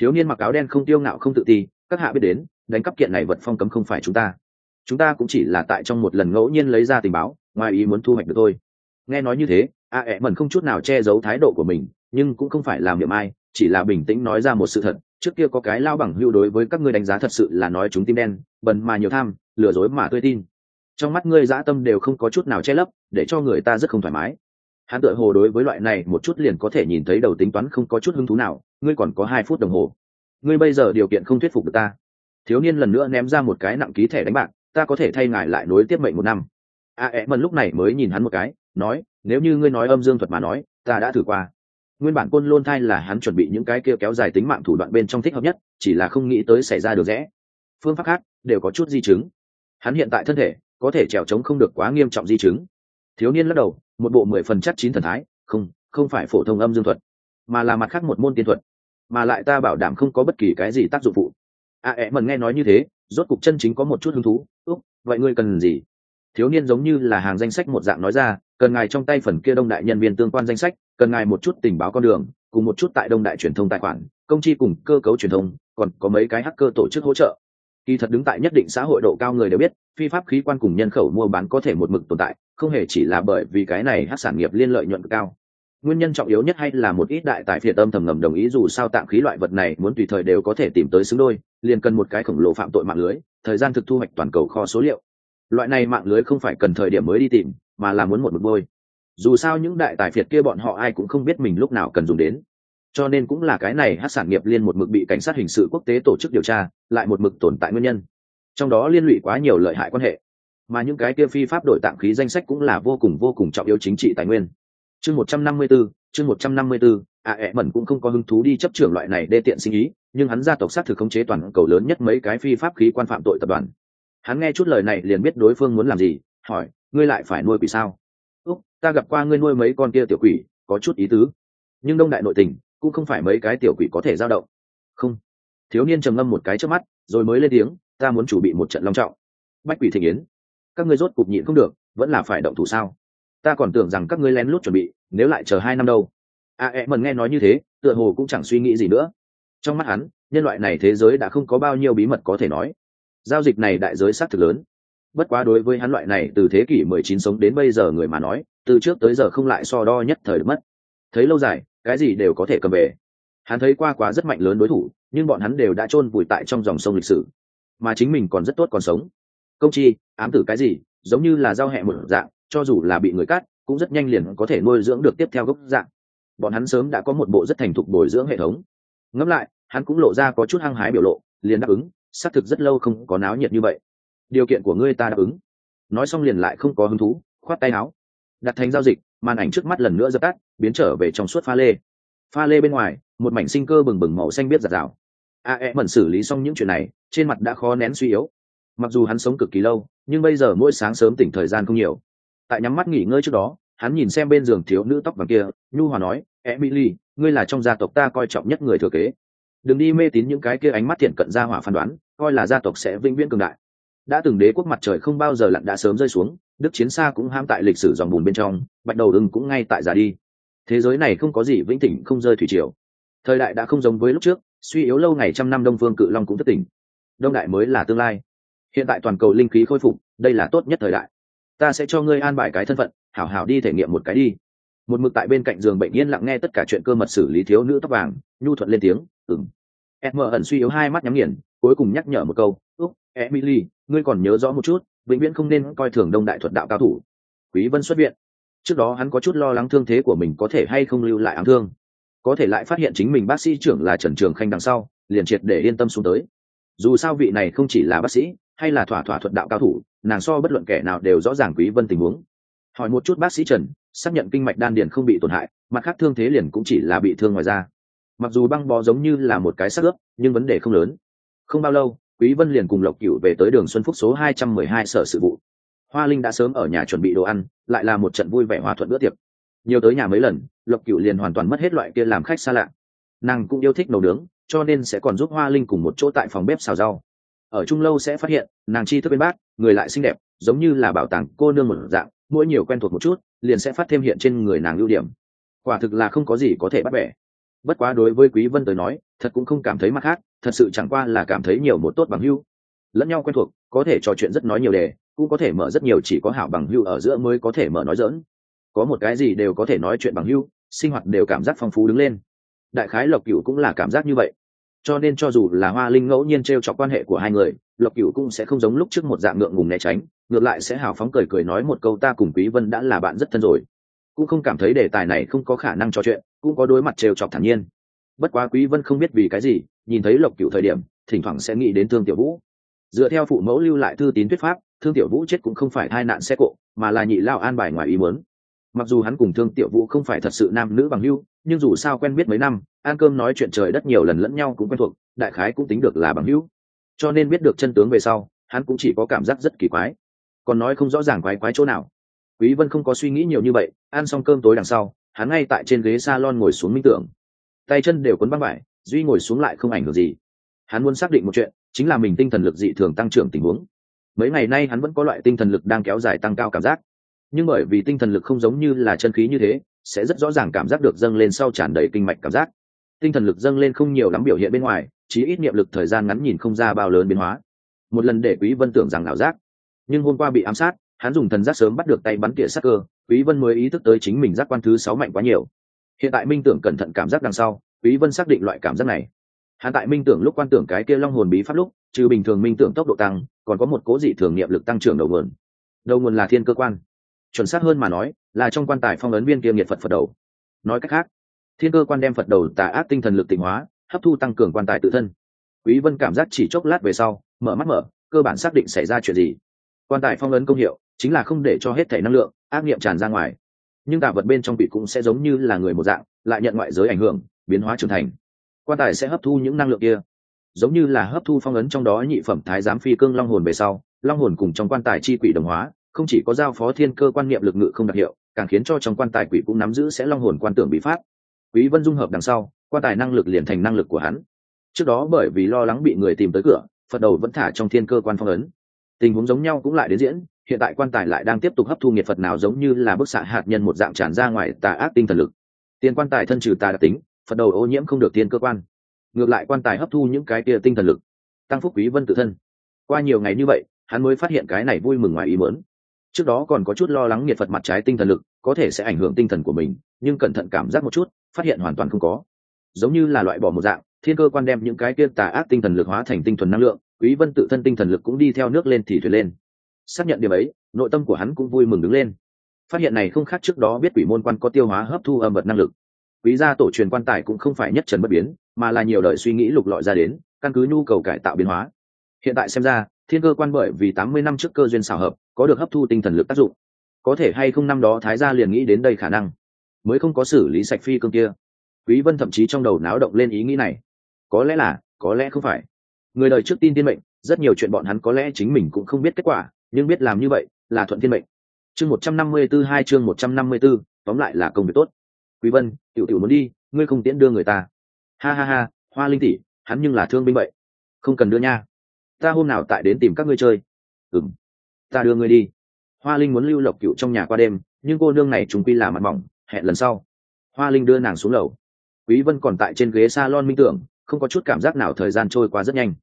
Thiếu niên mặc áo đen không tiêu ngạo không tự ti, các hạ biết đến, đánh cắp kiện này vật phong cấm không phải chúng ta. Chúng ta cũng chỉ là tại trong một lần ngẫu nhiên lấy ra tình báo, ngoài ý muốn thu hoạch được thôi. Nghe nói như thế, a ẹ mần không chút nào che giấu thái độ của mình, nhưng cũng không phải làm niệm ai, chỉ là bình tĩnh nói ra một sự thật, trước kia có cái lao bằng hưu đối với các ngươi đánh giá thật sự là nói chúng tim đen, bần mà nhiều tham, lừa dối mà tươi tin. Trong mắt ngươi dã tâm đều không có chút nào che lấp, để cho người ta rất không thoải mái hắn tự hồ đối với loại này một chút liền có thể nhìn thấy đầu tính toán không có chút hứng thú nào ngươi còn có hai phút đồng hồ. Ngươi bây giờ điều kiện không thuyết phục được ta. Thiếu niên lần nữa ném ra một cái nặng ký thẻ đánh bạc ta có thể thay ngài lại nối tiếp mệnh một năm. A à, ẹ mần lúc này mới nhìn hắn một cái nói nếu như ngươi nói âm dương thuật mà nói ta đã thử qua. Nguyên bản côn lôn thai là hắn chuẩn bị những cái kia kéo dài tính mạng thủ đoạn bên trong thích hợp nhất chỉ là không nghĩ tới xảy ra được rẽ. Phương pháp khác đều có chút di chứng. Hắn hiện tại thân thể có thể trèo trống không được quá nghiêm trọng di chứng thiếu niên lắc đầu, một bộ mười phần chắc chín thần thái, không không phải phổ thông âm dương thuật, mà là mặt khác một môn tiên thuật, mà lại ta bảo đảm không có bất kỳ cái gì tác dụng phụ. A ẹ, mần nghe nói như thế, rốt cục chân chính có một chút hứng thú, úc, vậy ngươi cần gì? Thiếu niên giống như là hàng danh sách một dạng nói ra, cần ngài trong tay phần kia đông đại nhân viên tương quan danh sách, cần ngài một chút tình báo con đường, cùng một chút tại đông đại truyền thông tài khoản, công ty cùng cơ cấu truyền thông, còn có mấy cái hacker tổ chức hỗ trợ. Kỳ thật đứng tại nhất định xã hội độ cao người đều biết, phi pháp khí quan cùng nhân khẩu mua bán có thể một mực tồn tại không hề chỉ là bởi vì cái này hát sản nghiệp liên lợi nhuận cao. Nguyên nhân trọng yếu nhất hay là một ít đại tài phiệt âm thầm ngầm đồng ý dù sao tạm khí loại vật này muốn tùy thời đều có thể tìm tới xứng đôi, liền cần một cái khổng lồ phạm tội mạng lưới, thời gian thực thu hoạch toàn cầu kho số liệu. Loại này mạng lưới không phải cần thời điểm mới đi tìm, mà là muốn một mực bôi. Dù sao những đại tài phiệt kia bọn họ ai cũng không biết mình lúc nào cần dùng đến. Cho nên cũng là cái này hát sản nghiệp liên một mực bị cảnh sát hình sự quốc tế tổ chức điều tra, lại một mực tồn tại nguyên nhân. Trong đó liên lụy quá nhiều lợi hại quan hệ mà những cái kia phi pháp đổi tạm khí danh sách cũng là vô cùng vô cùng trọng yếu chính trị tài nguyên. Chương một trăm năm mươi 154, chương một trăm năm mươi 154, a ẹ mẩn cũng không có hứng thú đi chấp trưởng loại này đê tiện sinh ý nhưng hắn gia tộc sát thực khống chế toàn cầu lớn nhất mấy cái phi pháp khí quan phạm tội tập đoàn. Hắn nghe chút lời này liền biết đối phương muốn làm gì hỏi ngươi lại phải nuôi quỷ sao? Úc ta gặp qua ngươi nuôi mấy con kia tiểu quỷ có chút ý tứ. Nhưng đông đại nội tình cũng không phải mấy cái tiểu quỷ có thể giao động. Không. Thiếu niên trầm ngâm một cái trước mắt rồi mới lên tiếng ta muốn chuẩn bị một trận long trọng. Bách quỷ thịnh yến các ngươi rốt cục nhịn không được vẫn là phải động thủ sao? Ta còn tưởng rằng các ngươi lén lút chuẩn bị nếu lại chờ hai năm đâu. A à, e mần nghe nói như thế tựa hồ cũng chẳng suy nghĩ gì nữa. Trong mắt hắn nhân loại này thế giới đã không có bao nhiêu bí mật có thể nói. Giao dịch này đại giới xác thực lớn. Bất quá đối với hắn loại này từ thế kỷ 19 sống đến bây giờ người mà nói từ trước tới giờ không lại so đo nhất thời được mất. Thấy lâu dài cái gì đều có thể cầm về. Hắn thấy qua quá rất mạnh lớn đối thủ nhưng bọn hắn đều đã chôn vùi tại trong dòng sông lịch sử. Mà chính mình còn rất tốt còn sống công chi, ám tử cái gì, giống như là giao hẹ một dạng, cho dù là bị người cắt, cũng rất nhanh liền có thể nuôi dưỡng được tiếp theo gốc dạng. Bọn hắn sớm đã có một bộ rất thành thục bồi dưỡng hệ thống. Ngẫm lại, hắn cũng lộ ra có chút hăng hái biểu lộ, liền đáp ứng, xác thực rất lâu không có náo nhiệt như vậy. Điều kiện của ngươi ta đáp ứng. Nói xong liền lại không có hứng thú, khoát tay áo. Đặt thành giao dịch, màn ảnh trước mắt lần nữa dập tắt, biến trở về trong suốt pha lê. Pha lê bên ngoài, một mảnh sinh cơ bừng bừng màu xanh biết giặt rào. A e mẩn xử lý xong những chuyện này, trên mặt đã khó nén suy yếu mặc dù hắn sống cực kỳ lâu, nhưng bây giờ mỗi sáng sớm tỉnh thời gian không nhiều. Tại nhắm mắt nghỉ ngơi trước đó, hắn nhìn xem bên giường thiếu nữ tóc vàng kia, nhu hòa nói emily ngươi là trong gia tộc ta coi trọng nhất người thừa kế. Đừng đi mê tín những cái kia ánh mắt thiện cận gia hỏa phán đoán, coi là gia tộc sẽ vĩnh viễn cường đại. Đã từng đế quốc mặt trời không bao giờ lặn đã sớm rơi xuống, đức chiến xa cũng ham tại lịch sử dòng bùn bên trong, bạch đầu đừng cũng ngay tại già đi. Thế giới này không có gì vĩnh tỉnh không rơi thủy triều. Thời đại đã không giống với lúc trước, suy yếu lâu ngày trăm năm đông phương cự long cũng thất tỉnh. Đông đại mới là tương lai hiện tại toàn cầu linh khí khôi phục, đây là tốt nhất thời đại. Ta sẽ cho ngươi an bài cái thân phận, hảo hảo đi thể nghiệm một cái đi. Một mực tại bên cạnh giường bệnh yên lặng nghe tất cả chuyện cơ mật xử lý thiếu nữ tóc vàng, nhu thuận lên tiếng ừng em ẩn suy yếu hai mắt nhắm nghiền, cuối cùng nhắc nhở một câu, úc, emily, ngươi còn nhớ rõ một chút, vĩnh viễn không nên coi thường đông đại thuật đạo cao thủ. Quý vân xuất viện. Trước đó hắn có chút lo lắng thương thế của mình có thể hay không lưu lại ám thương. Có thể lại phát hiện chính mình bác sĩ trưởng là trần trường khanh đằng sau, liền triệt để yên tâm xuống tới. Dù sao vị này không chỉ là bác sĩ hay là thỏa thỏa thuật đạo cao thủ, nàng so bất luận kẻ nào đều rõ ràng quý vân tình huống. Hỏi một chút bác sĩ trần, xác nhận kinh mạch đan điền không bị tổn hại, mặt khác thương thế liền cũng chỉ là bị thương ngoài da. Mặc dù băng bó giống như là một cái xác ướp, nhưng vấn đề không lớn. Không bao lâu, quý vân liền cùng lộc cửu về tới đường xuân phúc số 212 sở sự vụ. Hoa linh đã sớm ở nhà chuẩn bị đồ ăn, lại là một trận vui vẻ hòa thuận bữa tiệc. Nhiều tới nhà mấy lần, lộc cửu liền hoàn toàn mất hết loại kia làm khách xa lạ. Nàng cũng yêu thích nấu nướng, cho nên sẽ còn giúp hoa linh cùng một chỗ tại phòng bếp xào rau ở trung lâu sẽ phát hiện, nàng chi thức bên bác, người lại xinh đẹp, giống như là bảo tàng cô nương một dạng, mỗi nhiều quen thuộc một chút, liền sẽ phát thêm hiện trên người nàng ưu điểm. Quả thực là không có gì có thể bắt bẻ. Bất quá đối với quý vân tới nói, thật cũng không cảm thấy mặt khác, thật sự chẳng qua là cảm thấy nhiều một tốt bằng hưu lẫn nhau quen thuộc, có thể trò chuyện rất nói nhiều đề, cũng có thể mở rất nhiều chỉ có hảo bằng hưu ở giữa mới có thể mở nói dỡn có một cái gì đều có thể nói chuyện bằng hưu sinh hoạt đều cảm giác phong phú đứng lên. Đại khái lộc cửu cũng là cảm giác như vậy cho nên cho dù là hoa linh ngẫu nhiên t r e o chọc quan hệ của hai người, lộc cửu cũng sẽ không giống lúc trước một dạng ngượng ngùng né tránh, ngược lại sẽ hào phóng cười cười nói một câu ta cùng quý vân đã là bạn rất thân rồi. Cũng không cảm thấy đề tài này không có khả năng trò chuyện, cũng có đối mặt trêu chọc thản nhiên. Bất quá quý vân không biết vì cái gì, nhìn thấy lộc cửu thời điểm, thỉnh thoảng sẽ nghĩ đến thương tiểu vũ. Dựa theo phụ mẫu lưu lại thư tín thuyết pháp, thương tiểu vũ chết cũng không phải hai nạn xe cộ, mà là nhị lao an bài ngoài ý muốn mặc dù hắn cùng thương tiểu vũ không phải thật sự nam nữ bằng hưu nhưng dù sao quen biết mấy năm, ăn cơm nói chuyện trời đất nhiều lần lẫn nhau cũng quen thuộc, đại khái cũng tính được là bằng hữu. Cho nên biết được chân tướng về sau, hắn cũng chỉ có cảm giác rất kỳ quái. Còn nói không rõ ràng quái quái chỗ nào. Quý vân không có suy nghĩ nhiều như vậy, ăn xong cơm tối đằng sau, hắn ngay tại trên ghế salon ngồi xuống minh tưởng. Tay chân đều cuốn băng vải, duy ngồi xuống lại không ảnh hưởng gì. Hắn muốn xác định một chuyện, chính là mình tinh thần lực dị thường tăng trưởng tình huống. Mấy ngày nay hắn vẫn có loại tinh thần lực đang kéo dài tăng cao cảm giác nhưng bởi vì tinh thần lực không giống như là chân khí như thế, sẽ rất rõ ràng cảm giác được dâng lên sau tràn đầy kinh mạch cảm giác. Tinh thần lực dâng lên không nhiều lắm biểu hiện bên ngoài chỉ ít niệm lực thời gian ngắn nhìn không ra bao lớn biến hóa. Một lần để quý vân tưởng rằng ảo giác. Nhưng hôm qua bị ám sát, hắn dùng thần giác sớm bắt được tay bắn tỉa sát cơ, quý vân mới ý thức tới chính mình giác quan thứ sáu mạnh quá nhiều. Hiện tại minh tưởng cẩn thận cảm giác đằng sau, quý vân xác định loại cảm giác này. Hắn tại minh tưởng lúc quan tưởng cái kia long hồn bí pháp lúc, trừ bình thường minh tưởng tốc độ tăng, còn có một cố dị thường niệm lực tăng trưởng đầu nguồn. Đầu nguồn là thiên cơ quan chuẩn xác hơn mà nói, là trong quan tài phong ấn viên kia nghiệt phật phật đầu. Nói cách khác, thiên cơ quan đem phật đầu tà ác tinh thần lực tịnh hóa, hấp thu tăng cường quan tài tự thân. Quý vân cảm giác chỉ chốc lát về sau, mở mắt mở, cơ bản xác định xảy ra chuyện gì. Quan tài phong ấn công hiệu chính là không để cho hết thể năng lượng, ác nghiệm tràn ra ngoài. Nhưng tà vật bên trong bị cũng sẽ giống như là người một dạng, lại nhận ngoại giới ảnh hưởng, biến hóa trưởng thành. Quan tài sẽ hấp thu những năng lượng kia. Giống như là hấp thu phong ấn trong đó nhị phẩm thái giám phi cương long hồn về sau, long hồn cùng trong quan tài chi quỷ đồng hóa không chỉ có giao phó thiên cơ quan niệm lực ngự không đặc hiệu, càng khiến cho trong quan tài quỷ cũng nắm giữ sẽ long hồn quan tưởng bị phát quý vân dung hợp đằng sau, quan tài năng lực liền thành năng lực của hắn. Trước đó bởi vì lo lắng bị người tìm tới cửa, phật đầu vẫn thả trong thiên cơ quan phong ấn. Tình huống giống nhau cũng lại đến diễn, hiện tại quan tài lại đang tiếp tục hấp thu nghiệt phật nào giống như là bức xạ hạt nhân một dạng tràn ra ngoài tà ác tinh thần lực. Tiền quan tài thân trừ tà đặc tính, phật đầu ô nhiễm không được thiên cơ quan. Ngược lại quan tài hấp thu những cái kia tinh thần lực, tăng phúc quý vân tự thân. Qua nhiều ngày như vậy, hắn mới phát hiện cái này vui mừng ngoài ý muốn trước đó còn có chút lo lắng nghiệt phật mặt trái tinh thần lực, có thể sẽ ảnh hưởng tinh thần của mình, nhưng cẩn thận cảm giác một chút, phát hiện hoàn toàn không có. Giống như là loại bỏ một dạng, thiên cơ quan đem những cái kia tà ác tinh thần lực hóa thành tinh thuần năng lượng, quý vân tự thân tinh thần lực cũng đi theo nước lên thì thuyền lên. Xác nhận điểm ấy, nội tâm của hắn cũng vui mừng đứng lên. Phát hiện này không khác trước đó biết quỷ môn quan có tiêu hóa hấp thu âm vật năng lực. Quý gia tổ truyền quan tài cũng không phải nhất trần bất biến, mà là nhiều đời suy nghĩ lục lọi ra đến, căn cứ nhu cầu cải tạo biến hóa. Hiện tại xem ra thiên cơ quan bởi vì tám mươi năm trước cơ duyên xảo hợp có được hấp thu tinh thần lực tác dụng. Có thể hay không năm đó thái gia liền nghĩ đến đây khả năng mới không có xử lý sạch phi cương kia. Quý vân thậm chí trong đầu náo động lên ý nghĩ này. Có lẽ là có lẽ không phải. Người đời trước tin thiên mệnh rất nhiều chuyện bọn hắn có lẽ chính mình cũng không biết kết quả nhưng biết làm như vậy là thuận thiên mệnh. Chương 154 hai chương 154, tóm lại là công việc tốt. Quý vân tiểu tiểu muốn đi ngươi không tiễn đưa người ta. Ha ha ha hoa linh tỷ hắn nhưng là thương binh vậy. Không cần đưa nha ta hôm nào tại đến tìm các ngươi chơi. Ừm. Ta đưa ngươi đi. Hoa linh muốn lưu lộc cựu trong nhà qua đêm, nhưng cô nương này chúng quy là mặt mỏng, hẹn lần sau. Hoa linh đưa nàng xuống lầu. Quý vân còn tại trên ghế salon minh tưởng, không có chút cảm giác nào thời gian trôi qua rất nhanh.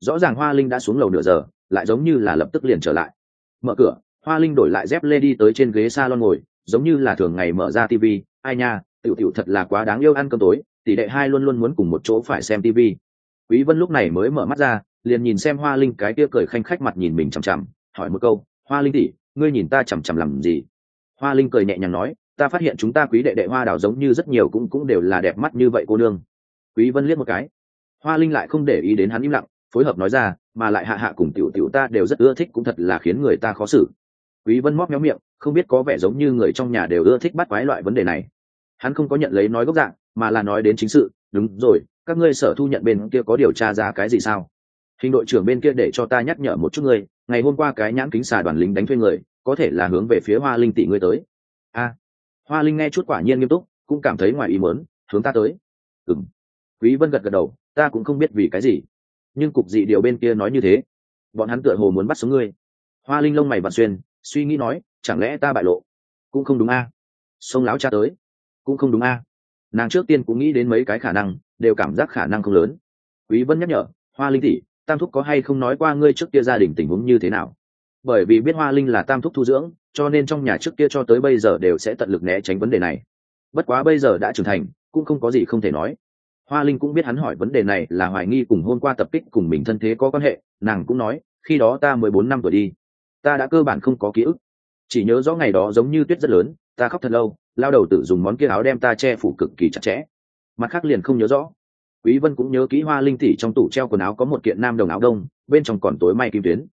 Rõ ràng hoa linh đã xuống lầu nửa giờ, lại giống như là lập tức liền trở lại. Mở cửa, hoa linh đổi lại dép lê đi tới trên ghế salon ngồi, giống như là thường ngày mở ra tv ai nha, tiểu tiểu thật là quá đáng yêu ăn cơm tối, tỷ đệ hai luôn luôn muốn cùng một chỗ phải xem tv quý vân lúc này mới mở mắt ra liền nhìn xem hoa linh cái kia cười khanh khách mặt nhìn mình chằm chằm, hỏi một câu, hoa linh tỷ, ngươi nhìn ta chằm chằm làm gì? Hoa linh cười nhẹ nhàng nói, ta phát hiện chúng ta quý đệ đệ hoa đào giống như rất nhiều cũng cũng đều là đẹp mắt như vậy cô nương. Quý vân liếc một cái. Hoa linh lại không để ý đến hắn im lặng, phối hợp nói ra, mà lại hạ hạ cùng tiểu tiểu ta đều rất ưa thích cũng thật là khiến người ta khó xử. Quý vân móc méo miệng, không biết có vẻ giống như người trong nhà đều ưa thích bắt quái loại vấn đề này. Hắn không có nhận lấy nói gốc dạng, mà là nói đến chính sự, đúng rồi, các ngươi sở thu nhận bên kia có điều tra ra cái gì sao? Hình đội trưởng bên kia để cho ta nhắc nhở một chút ngươi, ngày hôm qua cái nhãn kính xà đoàn lính đánh thuê người, có thể là hướng về phía hoa linh tỷ ngươi tới. A. Hoa linh nghe chút quả nhiên nghiêm túc, cũng cảm thấy ngoài ý muốn, hướng ta tới. Ừng quý vân gật gật đầu, ta cũng không biết vì cái gì. Nhưng cục dị điều bên kia nói như thế, bọn hắn tựa hồ muốn bắt sống ngươi. Hoa linh lông mày vặn xuyên, suy nghĩ nói, chẳng lẽ ta bại lộ? Cũng không đúng a. À? sông láo cha tới. Cũng không đúng a. Nàng trước tiên cũng nghĩ đến mấy cái khả năng, đều cảm giác khả năng không lớn. Quý vân nhắc nhở, hoa linh tỷ tam thúc có hay không nói qua ngươi trước kia gia đình tình huống như thế nào? Bởi vì biết hoa linh là tam thúc thu dưỡng, cho nên trong nhà trước kia cho tới bây giờ đều sẽ tận lực né tránh vấn đề này. Bất quá bây giờ đã trưởng thành, cũng không có gì không thể nói. Hoa linh cũng biết hắn hỏi vấn đề này là hoài nghi cùng hôm qua tập kích cùng mình thân thế có quan hệ, nàng cũng nói, khi đó ta mười bốn năm tuổi đi. Ta đã cơ bản không có ký ức. Chỉ nhớ rõ ngày đó giống như tuyết rất lớn, ta khóc thật lâu, lao đầu tự dùng món kia áo đem ta che phủ cực kỳ chặt chẽ. Mặt khác liền không nhớ rõ quý vân cũng nhớ kỹ hoa linh tỷ trong tủ treo quần áo có một kiện nam đồng áo đông bên trong còn tối may kim tuyến.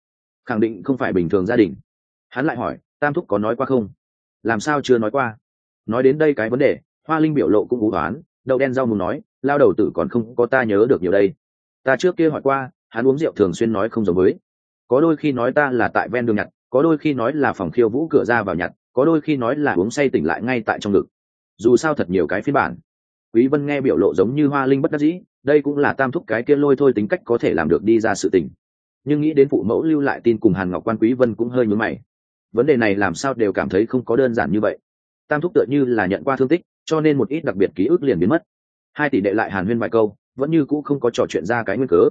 Khẳng định không phải bình thường gia đình. Hắn lại hỏi tam thúc có nói qua không? Làm sao chưa nói qua? Nói đến đây cái vấn đề hoa linh biểu lộ cũng vũ đoán, đậu đen rau mù nói lao đầu tử còn không có ta nhớ được nhiều đây. Ta trước kia hỏi qua hắn uống rượu thường xuyên nói không giống với. Có đôi khi nói ta là tại ven đường nhặt có đôi khi nói là phòng khiêu vũ cửa ra vào nhặt có đôi khi nói là uống say tỉnh lại ngay tại trong ngực. Dù sao thật nhiều cái phiên bản quý vân nghe biểu lộ giống như hoa linh bất đắc dĩ, đây cũng là tam thúc cái kia lôi thôi tính cách có thể làm được đi ra sự tình. Nhưng nghĩ đến phụ mẫu lưu lại tin cùng hàn ngọc quan quý vân cũng hơi nhướng mày. Vấn đề này làm sao đều cảm thấy không có đơn giản như vậy. Tam thúc tựa như là nhận qua thương tích, cho nên một ít đặc biệt ký ức liền biến mất. Hai tỷ đệ lại hàn huyên vài câu, vẫn như cũ không có trò chuyện ra cái nguyên cớ.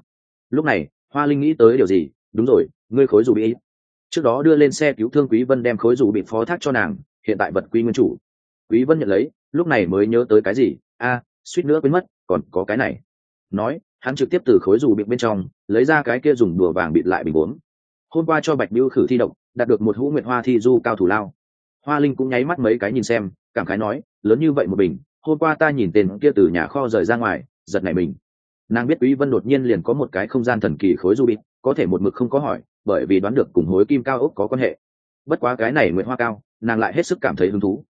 Lúc này, hoa linh nghĩ tới điều gì? Đúng rồi, ngươi khối dù bị. Trước đó đưa lên xe cứu thương quý vân đem khối dù bị phó thác cho nàng, hiện tại vật quy nguyên chủ. Quý vân nhận lấy, lúc này mới nhớ tới cái gì? A, suýt nữa quên mất, còn có cái này. Nói, hắn trực tiếp từ khối dù bịt bên trong, lấy ra cái kia dùng đùa vàng bịt lại bình uống hôm qua cho bạch biêu khử thi độc, đạt được một hũ nguyệt hoa thi du cao thủ lao. Hoa linh cũng nháy mắt mấy cái nhìn xem, cảm khái nói, lớn như vậy một bình, hôm qua ta nhìn tên kia từ nhà kho rời ra ngoài, giật này mình. Nàng biết quý vân đột nhiên liền có một cái không gian thần kỳ khối du bịt, có thể một mực không có hỏi, bởi vì đoán được cùng hối kim cao ốc có quan hệ. Bất quá cái này nguyệt hoa cao, nàng lại hết sức cảm thấy hứng thú.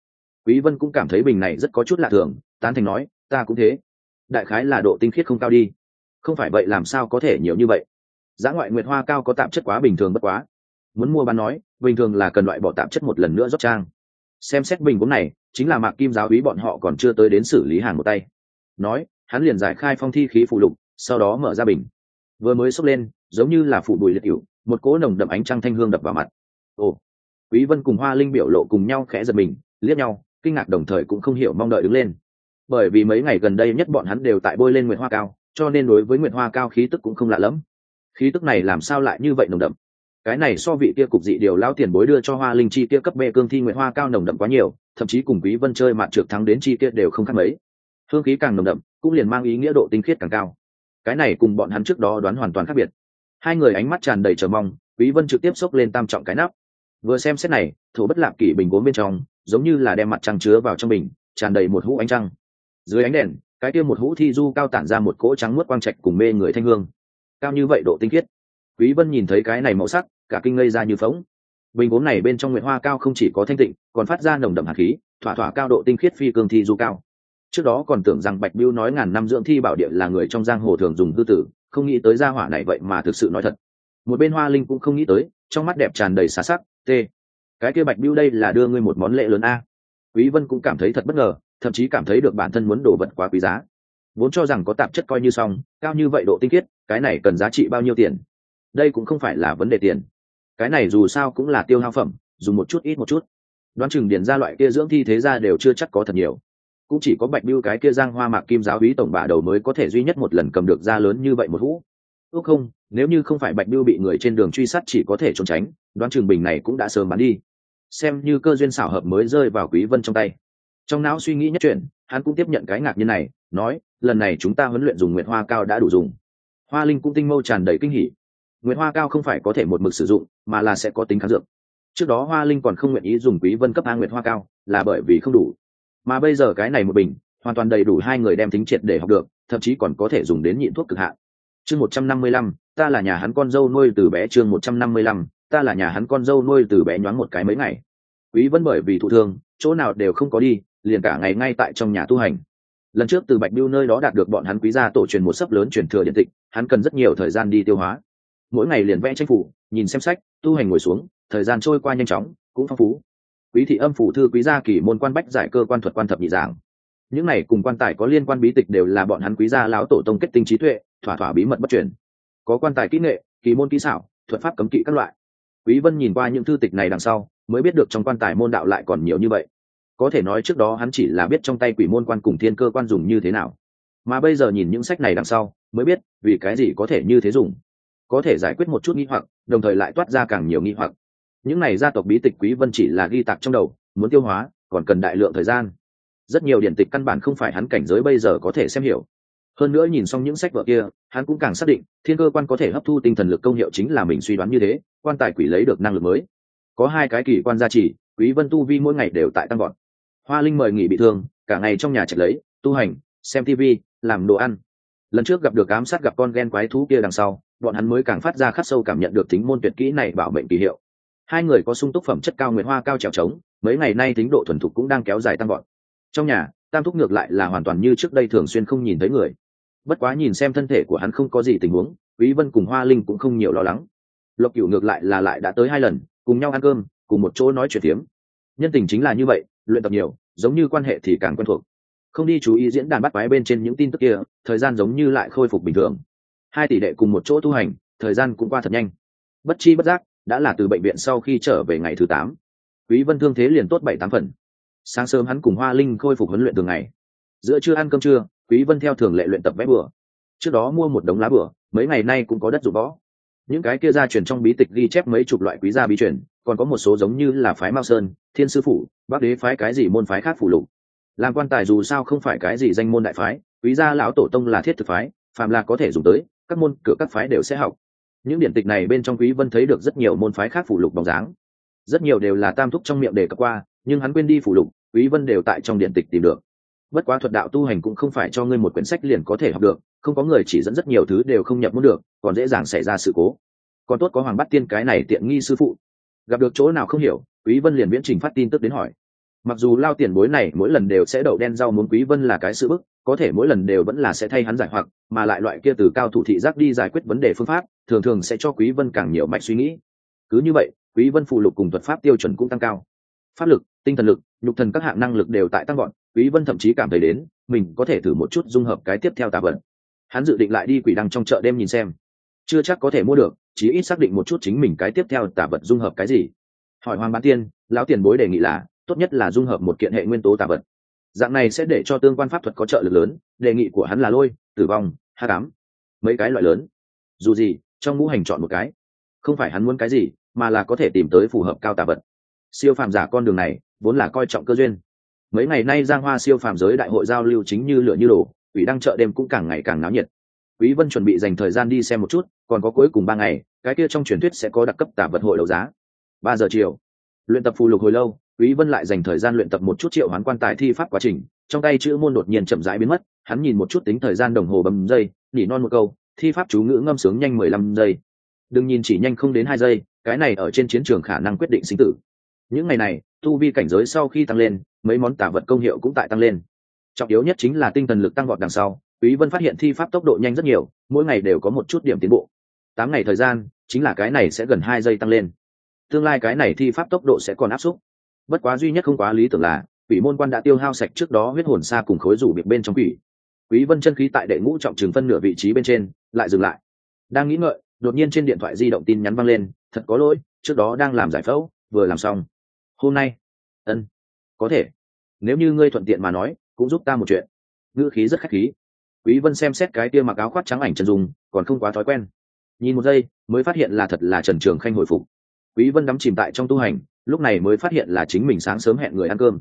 Quý vân cũng cảm thấy bình này rất có chút lạ thường tán thành nói, ta cũng thế. Đại khái là độ tinh khiết không cao đi. Không phải vậy làm sao có thể nhiều như vậy? Giá ngoại nguyệt hoa cao có tạp chất quá bình thường bất quá. Muốn mua bán nói, bình thường là cần loại bỏ tạp chất một lần nữa rót trang. Xem xét bình vốn này, chính là mạc kim giáo úy bọn họ còn chưa tới đến xử lý hàng một tay. Nói, hắn liền giải khai phong thi khí phụ lục, sau đó mở ra bình. Vừa mới xốc lên, giống như là phụ bùi liệt cựu một cỗ nồng đậm ánh trăng thanh hương đập vào mặt. Ồ, quý vân cùng hoa linh biểu lộ cùng nhau khẽ giật mình, liếc nhau, kinh ngạc đồng thời cũng không hiểu mong đợi đứng lên bởi vì mấy ngày gần đây nhất bọn hắn đều tại bôi lên nguyệt hoa cao, cho nên đối với nguyệt hoa cao khí tức cũng không lạ lẫm. Khí tức này làm sao lại như vậy nồng đậm? Cái này so vị kia cục dị điều lao tiền bối đưa cho hoa linh chi kia cấp bê cương thi nguyệt hoa cao nồng đậm quá nhiều, thậm chí cùng quý vân chơi mặt trượt thắng đến chi kia đều không khác mấy. Hương khí càng nồng đậm, cũng liền mang ý nghĩa độ tinh khiết càng cao. Cái này cùng bọn hắn trước đó đoán hoàn toàn khác biệt. Hai người ánh mắt tràn đầy chờ mong, quý vân trực tiếp xốc lên tam trọng cái nắp. Vừa xem xét này thủ bất lạc kỷ bình gốm bên trong, giống như là đem mặt trăng chứa vào trong bình, tràn đầy một hũ ánh trăng dưới ánh đèn, cái kia một hũ thi du cao tản ra một cỗ trắng muốt quang trạch cùng mê người thanh hương. Cao như vậy độ tinh khiết. Quý vân nhìn thấy cái này màu sắc, cả kinh ngây ra như phóng. Bình gốm này bên trong nguyệt hoa cao không chỉ có thanh tịnh, còn phát ra nồng đậm hạt khí, thỏa thỏa cao độ tinh khiết phi cương thi du cao. Trước đó còn tưởng rằng bạch biêu nói ngàn năm dưỡng thi bảo địa là người trong giang hồ thường dùng tư tử, không nghĩ tới gia hỏa này vậy mà thực sự nói thật. Một bên hoa linh cũng không nghĩ tới, trong mắt đẹp tràn đầy xá sắc t cái kia bạch biêu đây là đưa ngươi một món lễ lớn a? Quý vân cũng cảm thấy thật bất ngờ thậm chí cảm thấy được bản thân muốn đồ vật quá quý giá. Vốn cho rằng có tạp chất coi như xong, cao như vậy độ tinh khiết, cái này cần giá trị bao nhiêu tiền? Đây cũng không phải là vấn đề tiền. Cái này dù sao cũng là tiêu hao phẩm, dùng một chút ít một chút. Đoán chừng điền ra loại kia dưỡng thi thế ra đều chưa chắc có thật nhiều. Cũng chỉ có bạch biêu cái kia giang hoa mạc kim giáo hí tổng bạ đầu mới có thể duy nhất một lần cầm được ra lớn như vậy một hũ. Ước không, nếu như không phải bạch biêu bị người trên đường truy sát chỉ có thể trốn tránh, đoán chừng bình này cũng đã sớm bán đi. Xem như cơ duyên xảo hợp mới rơi vào quý vân trong tay trong não suy nghĩ nhất chuyện, hắn cũng tiếp nhận cái ngạc nhiên này, nói, lần này chúng ta huấn luyện dùng nguyệt hoa cao đã đủ dùng. Hoa linh cũng tinh mâu tràn đầy kinh hỉ. Nguyệt hoa cao không phải có thể một mực sử dụng, mà là sẽ có tính kháng dược. Trước đó hoa linh còn không nguyện ý dùng quý vân cấp a nguyệt hoa cao, là bởi vì không đủ. Mà bây giờ cái này một bình, hoàn toàn đầy đủ hai người đem tính triệt để học được, thậm chí còn có thể dùng đến nhịn thuốc cực hạn. Chương một trăm năm mươi lăm, ta là nhà hắn con dâu nuôi từ bé chương một trăm năm mươi lăm, ta là nhà hắn con dâu nuôi từ bé nhoáng một cái mấy ngày. Quý vân bởi vì thụ thương, chỗ nào đều không có đi liền cả ngày ngay tại trong nhà tu hành. Lần trước từ bạch biêu nơi đó đạt được bọn hắn quý gia tổ truyền một sấp lớn truyền thừa điện tịch, hắn cần rất nhiều thời gian đi tiêu hóa. Mỗi ngày liền vẽ tranh phủ, nhìn xem sách, tu hành ngồi xuống, thời gian trôi qua nhanh chóng, cũng phong phú. Quý thị âm phủ thư quý gia kỳ môn quan bách giải cơ quan thuật quan thập nhị giảng. Những này cùng quan tài có liên quan bí tịch đều là bọn hắn quý gia lão tổ tông kết tinh trí tuệ, thỏa thỏa bí mật bất truyền. Có quan tài kỹ nghệ, kỳ môn kỹ xảo, thuật pháp cấm kỵ các loại. Quý vân nhìn qua những thư tịch này đằng sau, mới biết được trong quan tài môn đạo lại còn nhiều như vậy có thể nói trước đó hắn chỉ là biết trong tay quỷ môn quan cùng thiên cơ quan dùng như thế nào. Mà bây giờ nhìn những sách này đằng sau, mới biết, vì cái gì có thể như thế dùng. Có thể giải quyết một chút nghi hoặc, đồng thời lại toát ra càng nhiều nghi hoặc. Những này gia tộc bí tịch quý vân chỉ là ghi tạc trong đầu, muốn tiêu hóa, còn cần đại lượng thời gian. Rất nhiều điển tịch căn bản không phải hắn cảnh giới bây giờ có thể xem hiểu. Hơn nữa nhìn xong những sách vở kia, hắn cũng càng xác định, thiên cơ quan có thể hấp thu tinh thần lực công hiệu chính là mình suy đoán như thế, quan tài quỷ lấy được năng lực mới. Có hai cái kỳ quan gia trì, quý vân tu vi mỗi ngày đều tại tăng gọn hoa linh mời nghỉ bị thương, cả ngày trong nhà chạy lấy, tu hành, xem tv làm đồ ăn. Lần trước gặp được ám sát gặp con ghen quái thú kia đằng sau, bọn hắn mới càng phát ra khắc sâu cảm nhận được tính môn tuyệt kỹ này bảo mệnh kỳ hiệu. Hai người có sung túc phẩm chất cao nguyện hoa cao trèo trống, mấy ngày nay tính độ thuần thục cũng đang kéo dài tăng gọn trong nhà, tam thúc ngược lại là hoàn toàn như trước đây thường xuyên không nhìn thấy người. Bất quá nhìn xem thân thể của hắn không có gì tình huống, quý vân cùng hoa linh cũng không nhiều lo lắng. Lộc cửu ngược lại là lại đã tới hai lần, cùng nhau ăn cơm, cùng một chỗ nói chuyện tiếm nhân tình chính là như vậy luyện tập nhiều, giống như quan hệ thì càng quen thuộc. Không đi chú ý diễn đàn bắt quái bên trên những tin tức kia, thời gian giống như lại khôi phục bình thường. Hai tỷ đệ cùng một chỗ tu hành, thời gian cũng qua thật nhanh. Bất chi bất giác, đã là từ bệnh viện sau khi trở về ngày thứ tám. Quý vân thương thế liền tốt bảy tám phần. Sáng sớm hắn cùng hoa linh khôi phục huấn luyện thường ngày. Giữa trưa ăn cơm trưa, quý vân theo thường lệ luyện tập vẽ bừa. Trước đó mua một đống lá bừa, mấy ngày nay cũng có đất dụng võ. Những cái kia ra truyền trong bí tịch ghi chép mấy chục loại quý gia bí truyền, còn có một số giống như là phái mao sơn thiên sư phủ, bắc đế phái cái gì môn phái khác phủ lục. Làm quan tài dù sao không phải cái gì danh môn đại phái, quý gia lão tổ tông là thiết thực phái, phàm là có thể dùng tới, các môn, cửa các phái đều sẽ học. Những điển tịch này bên trong quý vân thấy được rất nhiều môn phái khác phủ lục bóng dáng. Rất nhiều đều là tam thúc trong miệng đề cập qua, nhưng hắn quên đi phủ lục, quý vân đều tại trong điển tịch tìm được. Bất quá thuật đạo tu hành cũng không phải cho ngươi một quyển sách liền có thể học được, không có người chỉ dẫn rất nhiều thứ đều không nhập muốn được, còn dễ dàng xảy ra sự cố. Còn tốt có hoàng bắt tiên cái này tiện nghi sư phụ gặp được chỗ nào không hiểu, quý vân liền viễn trình phát tin tức đến hỏi. Mặc dù lao tiền bối này mỗi lần đều sẽ đậu đen rau muốn quý vân là cái sự bức, có thể mỗi lần đều vẫn là sẽ thay hắn giải hoặc, mà lại loại kia từ cao thủ thị giác đi giải quyết vấn đề phương pháp, thường thường sẽ cho quý vân càng nhiều mạch suy nghĩ. Cứ như vậy, quý vân phụ lục cùng thuật pháp tiêu chuẩn cũng tăng cao. Pháp lực, tinh thần lực, nhục thần các hạng năng lực đều tại tăng gọn quý vân thậm chí cảm thấy đến, mình có thể thử một chút dung hợp cái tiếp theo tà vật. Hắn dự định lại đi quỷ đăng trong chợ đêm nhìn xem chưa chắc có thể mua được, chí ít xác định một chút chính mình cái tiếp theo tả vật dung hợp cái gì. Hỏi hoàng bán tiên, lão tiền bối đề nghị là, tốt nhất là dung hợp một kiện hệ nguyên tố tả vật. Dạng này sẽ để cho tương quan pháp thuật có trợ lực lớn, đề nghị của hắn là lôi, tử vong hát cám mấy cái loại lớn. Dù gì, trong ngũ hành chọn một cái. Không phải hắn muốn cái gì, mà là có thể tìm tới phù hợp cao tả vật. Siêu phàm giả con đường này, vốn là coi trọng cơ duyên. Mấy ngày nay giang hoa siêu phàm giới đại hội giao lưu chính như lửa như đổ, ủy đăng chợ đêm cũng càng ngày càng náo nhiệt quý vân chuẩn bị dành thời gian đi xem một chút, còn có cuối cùng ba ngày, cái kia trong truyền thuyết sẽ có đặc cấp tả vật hội đấu giá. Ba giờ chiều, luyện tập phù lục hồi lâu, quý vân lại dành thời gian luyện tập một chút triệu hoán quan tài thi pháp quá trình, trong tay chữ môn đột nhiên chậm rãi biến mất, hắn nhìn một chút tính thời gian đồng hồ bấm giây, nỉ non một câu, thi pháp chú ngữ ngâm sướng nhanh 15 giây. Đừng nhìn chỉ nhanh không đến hai giây, cái này ở trên chiến trường khả năng quyết định sinh tử. Những ngày này, tu vi cảnh giới sau khi tăng lên, mấy món tả vật công hiệu cũng tại tăng lên. Trọng yếu nhất chính là tinh thần lực tăng vọt đằng sau quý vân phát hiện thi pháp tốc độ nhanh rất nhiều, mỗi ngày đều có một chút điểm tiến bộ. Tám ngày thời gian, chính là cái này sẽ gần hai giây tăng lên. Tương lai cái này thi pháp tốc độ sẽ còn áp suất. Bất quá duy nhất không quá lý tưởng là, quỷ môn quan đã tiêu hao sạch trước đó huyết hồn xa cùng khối rủ biệt bên trong quỷ. Quý vân chân khí tại đệ ngũ trọng trường phân nửa vị trí bên trên, lại dừng lại. Đang nghĩ ngợi, đột nhiên trên điện thoại di động tin nhắn vang lên, thật có lỗi, trước đó đang làm giải phẫu, vừa làm xong. Hôm nay? Ân, có thể. Nếu như ngươi thuận tiện mà nói, cũng giúp ta một chuyện. Ngữ khí rất khách khí quý vân xem xét cái kia mặc áo khoác trắng ảnh chân dung, còn không quá thói quen. Nhìn một giây, mới phát hiện là thật là trần trường khanh hồi phục. Quý vân đắm chìm tại trong tu hành, lúc này mới phát hiện là chính mình sáng sớm hẹn người ăn cơm.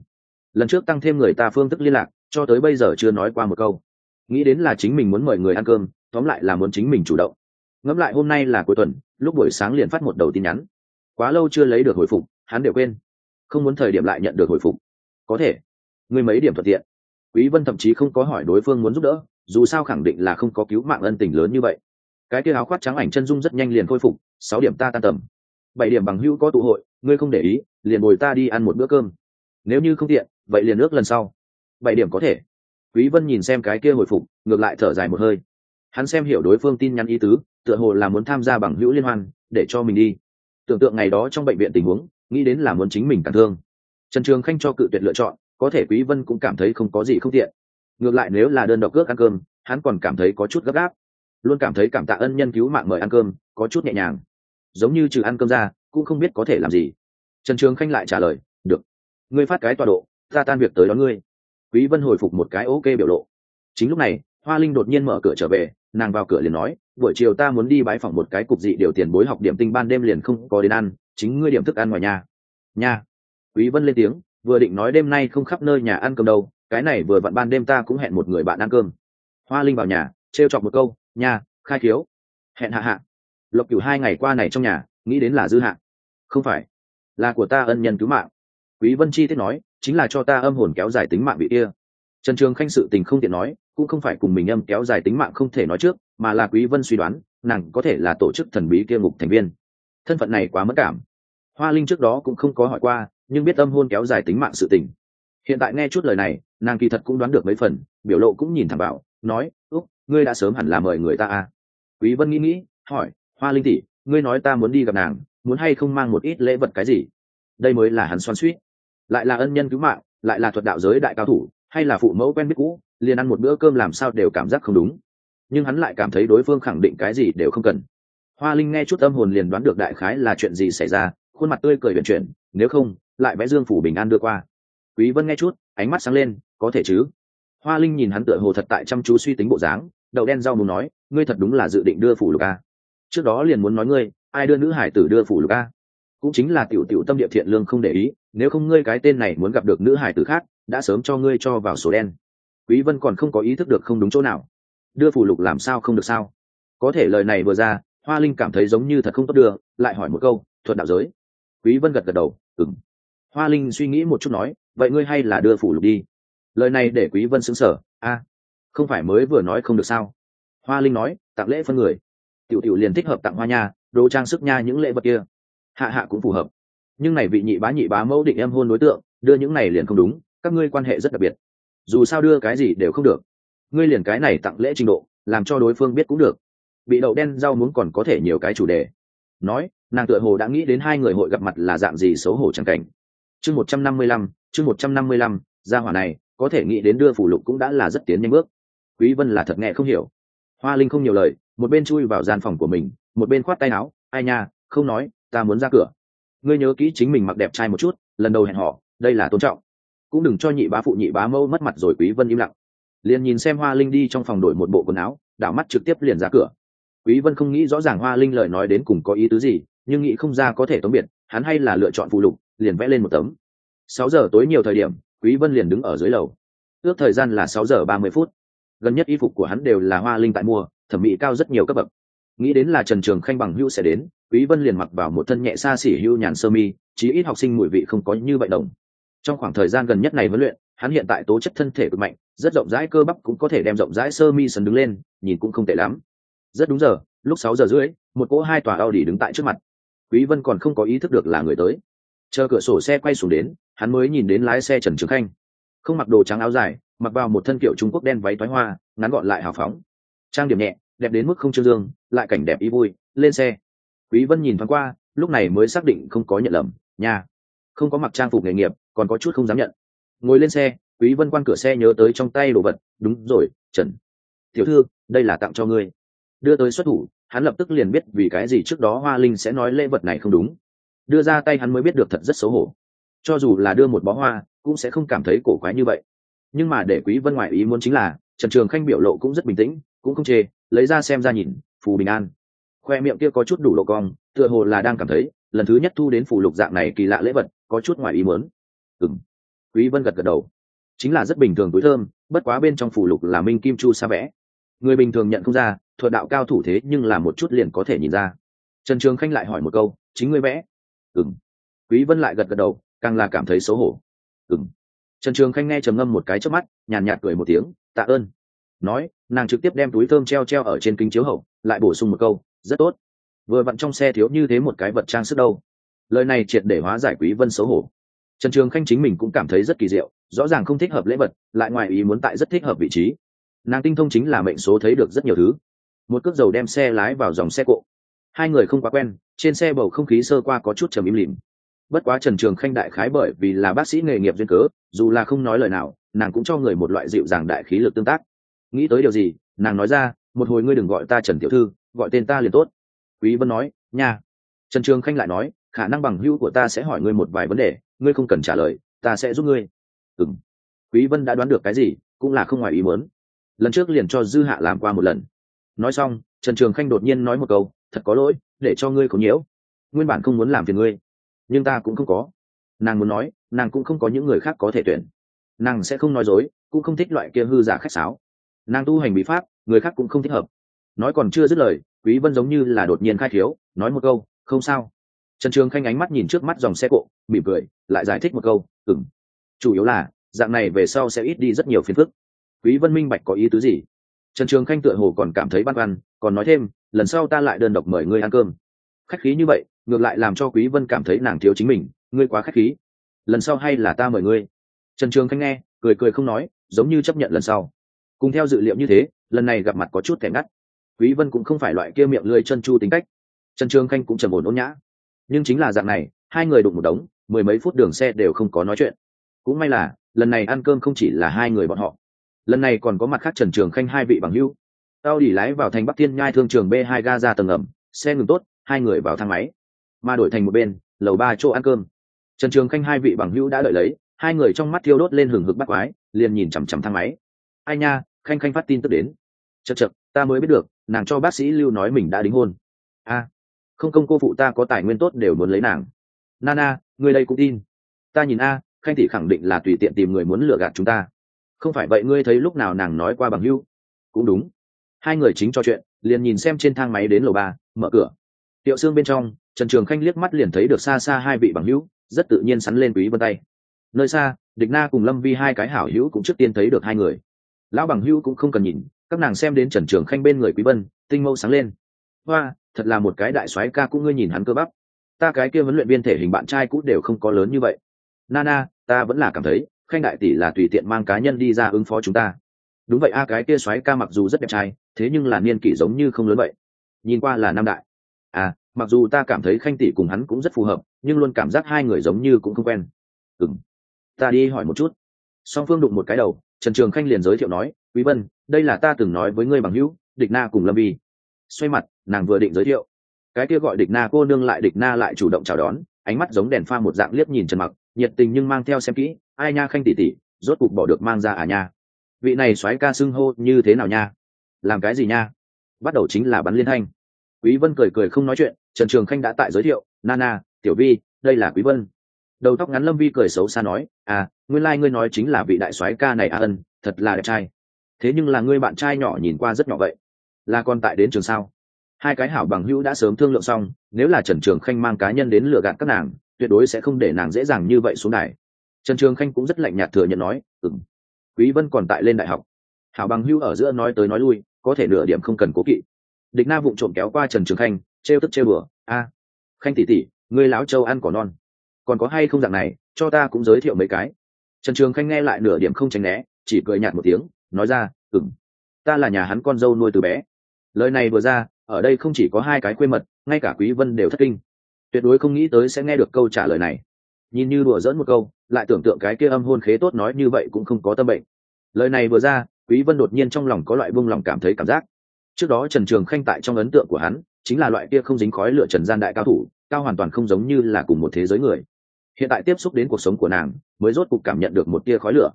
Lần trước tăng thêm người ta phương thức liên lạc, cho tới bây giờ chưa nói qua một câu. Nghĩ đến là chính mình muốn mời người ăn cơm, tóm lại là muốn chính mình chủ động. Ngẫm lại hôm nay là cuối tuần, lúc buổi sáng liền phát một đầu tin nhắn. Quá lâu chưa lấy được hồi phục, hắn đều quên. Không muốn thời điểm lại nhận được hồi phục. Có thể. Người mấy điểm thuận tiện. Quý vân thậm chí không có hỏi đối phương muốn giúp đỡ dù sao khẳng định là không có cứu mạng ân tình lớn như vậy. Cái kia áo khoác trắng ảnh chân dung rất nhanh liền khôi phục, sáu điểm ta tan tầm. Bảy điểm bằng hữu có tụ hội, ngươi không để ý, liền bồi ta đi ăn một bữa cơm. Nếu như không tiện, vậy liền ước lần sau. Bảy điểm có thể. Quý vân nhìn xem cái kia hồi phục, ngược lại thở dài một hơi. Hắn xem hiểu đối phương tin nhắn ý tứ, tựa hồ là muốn tham gia bằng hữu liên hoan, để cho mình đi. Tưởng tượng ngày đó trong bệnh viện tình huống, nghĩ đến là muốn chính mình cản thương. Trần trường khanh cho cự tuyệt lựa chọn, có thể quý vân cũng cảm thấy không có gì không tiện ngược lại nếu là đơn độc cước ăn cơm, hắn còn cảm thấy có chút gấp gáp. Luôn cảm thấy cảm tạ ân nhân cứu mạng mời ăn cơm, có chút nhẹ nhàng. Giống như trừ ăn cơm ra, cũng không biết có thể làm gì. Trần trường khanh lại trả lời, được, ngươi phát cái tọa độ, ta tan việc tới đón ngươi. Quý vân hồi phục một cái ok biểu lộ. Chính lúc này, hoa linh đột nhiên mở cửa trở về, nàng vào cửa liền nói, buổi chiều ta muốn đi bái phỏng một cái cục dị điều tiền bối học điểm tinh ban đêm liền không có đến ăn, chính ngươi điểm thức ăn ngoài nhà. Nhà quý vân lên tiếng, vừa định nói đêm nay không khắp nơi nhà ăn cơm đâu cái này vừa vặn ban đêm ta cũng hẹn một người bạn ăn cơm. Hoa linh vào nhà, trêu chọc một câu nhà khai khiếu. Hẹn hạ hạ. Lộc cửu hai ngày qua này trong nhà, nghĩ đến là dư hạ. Không phải, là của ta ân nhân cứu mạng. Quý vân chi tiết nói, chính là cho ta âm hồn kéo dài tính mạng bị kia. Trần trường khanh sự tình không tiện nói, cũng không phải cùng mình âm kéo dài tính mạng không thể nói trước, mà là quý vân suy đoán, nàng có thể là tổ chức thần bí kia ngục thành viên. Thân phận này quá mất cảm. Hoa linh trước đó cũng không có hỏi qua, nhưng biết âm hôn kéo dài tính mạng sự tình hiện tại nghe chút lời này nàng kỳ thật cũng đoán được mấy phần biểu lộ cũng nhìn thẳng vào, nói úc ngươi đã sớm hẳn là mời người ta à? Quý vân nghĩ nghĩ hỏi hoa linh tỷ ngươi nói ta muốn đi gặp nàng muốn hay không mang một ít lễ vật cái gì? Đây mới là hắn xoan suýt lại là ân nhân cứu mạng lại là thuật đạo giới đại cao thủ hay là phụ mẫu quen biết cũ liền ăn một bữa cơm làm sao đều cảm giác không đúng. Nhưng hắn lại cảm thấy đối phương khẳng định cái gì đều không cần. Hoa linh nghe chút âm hồn liền đoán được đại khái là chuyện gì xảy ra khuôn mặt tươi cười vận chuyển nếu không lại vẽ dương phủ bình an đưa qua quý vân nghe chút, ánh mắt sáng lên, có thể chứ? Hoa linh nhìn hắn tựa hồ thật tại chăm chú suy tính bộ dáng, đậu đen rau muốn nói, ngươi thật đúng là dự định đưa phủ lục a. Trước đó liền muốn nói ngươi, ai đưa nữ hải tử đưa phủ lục a? Cũng chính là tiểu tiểu tâm địa thiện lương không để ý, nếu không ngươi cái tên này muốn gặp được nữ hải tử khác, đã sớm cho ngươi cho vào sổ đen. Quý vân còn không có ý thức được không đúng chỗ nào. Đưa phủ lục làm sao không được sao? Có thể lời này vừa ra, hoa linh cảm thấy giống như thật không tốt đưa, lại hỏi một câu, thuật đạo giới? Quý vân gật gật đầu, ừm. Hoa linh suy nghĩ một chút nói vậy ngươi hay là đưa phủ lục đi. Lời này để quý vân xứng sở a, không phải mới vừa nói không được sao? Hoa linh nói, tặng lễ phân người. Tiểu tiểu liền thích hợp tặng hoa nha, đồ trang sức nha những lễ vật kia. Hạ hạ cũng phù hợp. Nhưng này vị nhị bá nhị bá mẫu định em hôn đối tượng, đưa những này liền không đúng, các ngươi quan hệ rất đặc biệt. Dù sao đưa cái gì đều không được. Ngươi liền cái này tặng lễ trình độ, làm cho đối phương biết cũng được. Bị đậu đen rau muốn còn có thể nhiều cái chủ đề. Nói, nàng tựa hồ đã nghĩ đến hai người hội gặp mặt là dạng gì xấu hổ chẳng cảnh. Chương một trăm năm mươi lăm chương một trăm năm mươi lăm, gia hỏa này, có thể nghĩ đến đưa phủ lục cũng đã là rất tiến nhanh bước. Quý vân là thật nghe không hiểu. Hoa linh không nhiều lời, một bên chui vào gian phòng của mình, một bên khoát tay áo, ai nha, không nói, ta muốn ra cửa. Ngươi nhớ kỹ chính mình mặc đẹp trai một chút, lần đầu hẹn họ, đây là tôn trọng. Cũng đừng cho nhị bá phụ nhị bá mâu mất mặt rồi quý vân im lặng. Liền nhìn xem hoa linh đi trong phòng đổi một bộ quần áo, đảo mắt trực tiếp liền ra cửa. Quý vân không nghĩ rõ ràng hoa linh lời nói đến cùng có ý tứ gì, nhưng nghĩ không ra có thể tống biệt, hắn hay là lựa chọn phụ lục, liền vẽ lên một tấm. 6 giờ tối nhiều thời điểm, quý vân liền đứng ở dưới lầu. Ước thời gian là 6 giờ 30 phút. Gần nhất y phục của hắn đều là hoa linh tại mua, thẩm mỹ cao rất nhiều cấp bậc. Nghĩ đến là trần trường khanh bằng hữu sẽ đến, quý vân liền mặc vào một thân nhẹ xa xỉ hưu nhàn sơ mi, chí ít học sinh mùi vị không có như vậy đồng. Trong khoảng thời gian gần nhất này huấn luyện, hắn hiện tại tố chất thân thể cực mạnh, rất rộng rãi cơ bắp cũng có thể đem rộng rãi sơ mi sần đứng lên, nhìn cũng không tệ lắm. Rất đúng giờ, lúc sáu giờ rưỡi, một cỗ hai tòa Audi đứng tại trước mặt. Quý vân còn không có ý thức được là người tới chờ cửa sổ xe quay xuống đến, hắn mới nhìn đến lái xe trần trường khanh. Không mặc đồ trắng áo dài, mặc vào một thân kiểu trung quốc đen váy thoái hoa, ngắn gọn lại hào phóng. Trang điểm nhẹ, đẹp đến mức không trương dương, lại cảnh đẹp ý vui, lên xe. Quý vân nhìn thoáng qua, lúc này mới xác định không có nhận lầm nhà không có mặc trang phục nghề nghiệp, còn có chút không dám nhận. Ngồi lên xe, quý vân quan cửa xe nhớ tới trong tay đồ vật, đúng rồi, trần. Tiểu thư, đây là tặng cho ngươi. Đưa tới xuất thủ, hắn lập tức liền biết vì cái gì trước đó hoa linh sẽ nói lễ vật này không đúng đưa ra tay hắn mới biết được thật rất xấu hổ. Cho dù là đưa một bó hoa cũng sẽ không cảm thấy cổ quái như vậy. Nhưng mà để quý vân ngoại ý muốn chính là trần trường khanh biểu lộ cũng rất bình tĩnh cũng không chê lấy ra xem ra nhìn phù bình an. Khoe miệng kia có chút đủ lộ cong tựa hồ là đang cảm thấy lần thứ nhất thu đến phù lục dạng này kỳ lạ lễ vật có chút ngoài ý muốn. Ừm, quý vân gật gật đầu. Chính là rất bình thường túi thơm bất quá bên trong phù lục là minh kim chu sa vẽ người bình thường nhận không ra thuật đạo cao thủ thế nhưng là một chút liền có thể nhìn ra. Trần trường khanh lại hỏi một câu chính ngươi vẽ ừng quý vân lại gật gật đầu, càng là cảm thấy xấu hổ. Ừng trần trường khanh nghe trầm ngâm một cái trước mắt, nhàn nhạt cười một tiếng, tạ ơn. Nói, nàng trực tiếp đem túi thơm treo treo ở trên kính chiếu hậu, lại bổ sung một câu, rất tốt. Vừa vặn trong xe thiếu như thế một cái vật trang sức đâu. Lời này triệt để hóa giải quý vân xấu hổ. Trần trường khanh chính mình cũng cảm thấy rất kỳ diệu, rõ ràng không thích hợp lễ vật, lại ngoài ý muốn tại rất thích hợp vị trí. Nàng tinh thông chính là mệnh số thấy được rất nhiều thứ. Một cước dầu đem xe lái vào dòng xe cộ hai người không quá quen, trên xe bầu không khí sơ qua có chút trầm im lìm. Bất quá trần trường khanh đại khái bởi vì là bác sĩ nghề nghiệp duyên cớ, dù là không nói lời nào, nàng cũng cho người một loại dịu dàng đại khí lực tương tác. Nghĩ tới điều gì, nàng nói ra, một hồi ngươi đừng gọi ta trần tiểu thư, gọi tên ta liền tốt. Quý vân nói, nha. Trần trường khanh lại nói, khả năng bằng hữu của ta sẽ hỏi ngươi một vài vấn đề, ngươi không cần trả lời, ta sẽ giúp ngươi. Ừm. Quý vân đã đoán được cái gì, cũng là không ngoài ý muốn. Lần trước liền cho dư hạ làm qua một lần. Nói xong, trần trường khanh đột nhiên nói một câu thật có lỗi, để cho ngươi có nhiễu. Nguyên bản không muốn làm phiền ngươi, nhưng ta cũng không có. Nàng muốn nói, nàng cũng không có những người khác có thể tuyển. Nàng sẽ không nói dối, cũng không thích loại kia hư giả khách sáo. Nàng tu hành bí pháp, người khác cũng không thích hợp. Nói còn chưa dứt lời, quý vân giống như là đột nhiên khai thiếu, nói một câu, không sao. Trần trường khanh ánh mắt nhìn trước mắt dòng xe cộ, mỉm cười, lại giải thích một câu, ừm. chủ yếu là, dạng này về sau sẽ ít đi rất nhiều phiền phức. Quý vân minh bạch có ý tứ gì? Trần trường khanh tựa hồ còn cảm thấy băn khoăn, còn nói thêm, lần sau ta lại đơn độc mời ngươi ăn cơm. Khách khí như vậy, ngược lại làm cho quý vân cảm thấy nàng thiếu chính mình, ngươi quá khách khí. Lần sau hay là ta mời ngươi. Trần trường khanh nghe, cười cười không nói, giống như chấp nhận lần sau. Cùng theo dự liệu như thế, lần này gặp mặt có chút thẻ ngắt. Quý vân cũng không phải loại kia miệng lưỡi chân chu tính cách. Trần trường khanh cũng trầm ổn ôn nhã. Nhưng chính là dạng này, hai người đụng một đống, mười mấy phút đường xe đều không có nói chuyện. Cũng may là, lần này ăn cơm không chỉ là hai người bọn họ lần này còn có mặt khác trần trường khanh hai vị bằng hữu. Tao đi lái vào thành bắc thiên nhai thương trường b hai ga ra tầng ẩm, xe ngừng tốt, hai người vào thang máy. Mà đổi thành một bên, lầu ba chỗ ăn cơm. Trần trường khanh hai vị bằng hữu đã đợi lấy, hai người trong mắt thiêu đốt lên hừng hực bắt quái, liền nhìn chằm chằm thang máy. Ai nha, khanh khanh phát tin tức đến. Chật chật ta mới biết được, nàng cho bác sĩ lưu nói mình đã đính hôn. A, không công cô phụ ta có tài nguyên tốt đều muốn lấy nàng. Nana người đây cũng tin. Ta nhìn a, khanh thị khẳng định là tùy tiện tìm người muốn lừa gạt chúng ta không phải vậy ngươi thấy lúc nào nàng nói qua bằng hưu cũng đúng. Hai người chính trò chuyện, liền nhìn xem trên thang máy đến lầu ba, mở cửa. Tiệu xương bên trong, trần trường khanh liếc mắt liền thấy được xa xa hai vị bằng hữu, rất tự nhiên sắn lên quý vân tay. Nơi xa, địch na cùng lâm vi hai cái hảo hữu cũng trước tiên thấy được hai người. Lão bằng hữu cũng không cần nhìn, các nàng xem đến trần trường khanh bên người quý vân, tinh mâu sáng lên. Hoa, thật là một cái đại soái ca cũng ngươi nhìn hắn cơ bắp. Ta cái kia huấn luyện viên thể hình bạn trai cũng đều không có lớn như vậy. Nana ta vẫn là cảm thấy khanh đại tỷ là tùy tiện mang cá nhân đi ra ứng phó chúng ta. Đúng vậy a, cái kia xoáy ca mặc dù rất đẹp trai, thế nhưng là niên kỷ giống như không lớn vậy. Nhìn qua là nam đại. À mặc dù ta cảm thấy khanh tỷ cùng hắn cũng rất phù hợp, nhưng luôn cảm giác hai người giống như cũng không quen. Ừng ta đi hỏi một chút. Song phương đụng một cái đầu, trần trường khanh liền giới thiệu nói, quý vân, đây là ta từng nói với ngươi bằng hữu, địch na cùng lâm vi. Xoay mặt, nàng vừa định giới thiệu. Cái kia gọi địch na cô nương lại địch na lại chủ động chào đón, ánh mắt giống đèn pha một dạng liếc nhìn trần mặc, nhiệt tình nhưng mang theo xem kỹ ai nha khanh tỷ tỷ, rốt cục bỏ được mang ra à nha. Vị này soái ca xưng hô như thế nào nha? Làm cái gì nha? Bắt đầu chính là bắn liên thanh. Quý vân cười cười không nói chuyện, trần trường khanh đã tại giới thiệu nana tiểu vi, đây là quý vân. Đầu tóc ngắn lâm vi cười xấu xa nói à nguyên lai like ngươi nói chính là vị đại soái ca này à ân, thật là đẹp trai. Thế nhưng là ngươi bạn trai nhỏ nhìn qua rất nhỏ vậy. Là còn tại đến trường sao? Hai cái hảo bằng hữu đã sớm thương lượng xong, nếu là trần trường khanh mang cá nhân đến lừa gạt các nàng, tuyệt đối sẽ không để nàng dễ dàng như vậy xuống đài trần trường khanh cũng rất lạnh nhạt thừa nhận nói ừng quý vân còn tại lên đại học. Hảo bằng Hưu ở giữa nói tới nói lui, có thể nửa điểm không cần cố kỵ. Địch na vụng trộm kéo qua trần trường khanh, trêu tức trêu bừa a, khanh tỷ tỷ, ngươi láo châu ăn cỏ non. Còn có hay không dạng này, cho ta cũng giới thiệu mấy cái. Trần trường khanh nghe lại nửa điểm không tránh né, chỉ cười nhạt một tiếng, nói ra ừng ta là nhà hắn con dâu nuôi từ bé. Lời này vừa ra, ở đây không chỉ có hai cái quê mật, ngay cả quý vân đều thất kinh. Tuyệt đối không nghĩ tới sẽ nghe được câu trả lời này nhìn như đùa dỡn một câu lại tưởng tượng cái kia âm hôn khế tốt nói như vậy cũng không có tâm bệnh. Lời này vừa ra quý vân đột nhiên trong lòng có loại buông lòng cảm thấy cảm giác. Trước đó trần trường khanh tại trong ấn tượng của hắn chính là loại kia không dính khói lửa trần gian đại cao thủ cao hoàn toàn không giống như là cùng một thế giới người. Hiện tại tiếp xúc đến cuộc sống của nàng mới rốt cuộc cảm nhận được một tia khói lửa.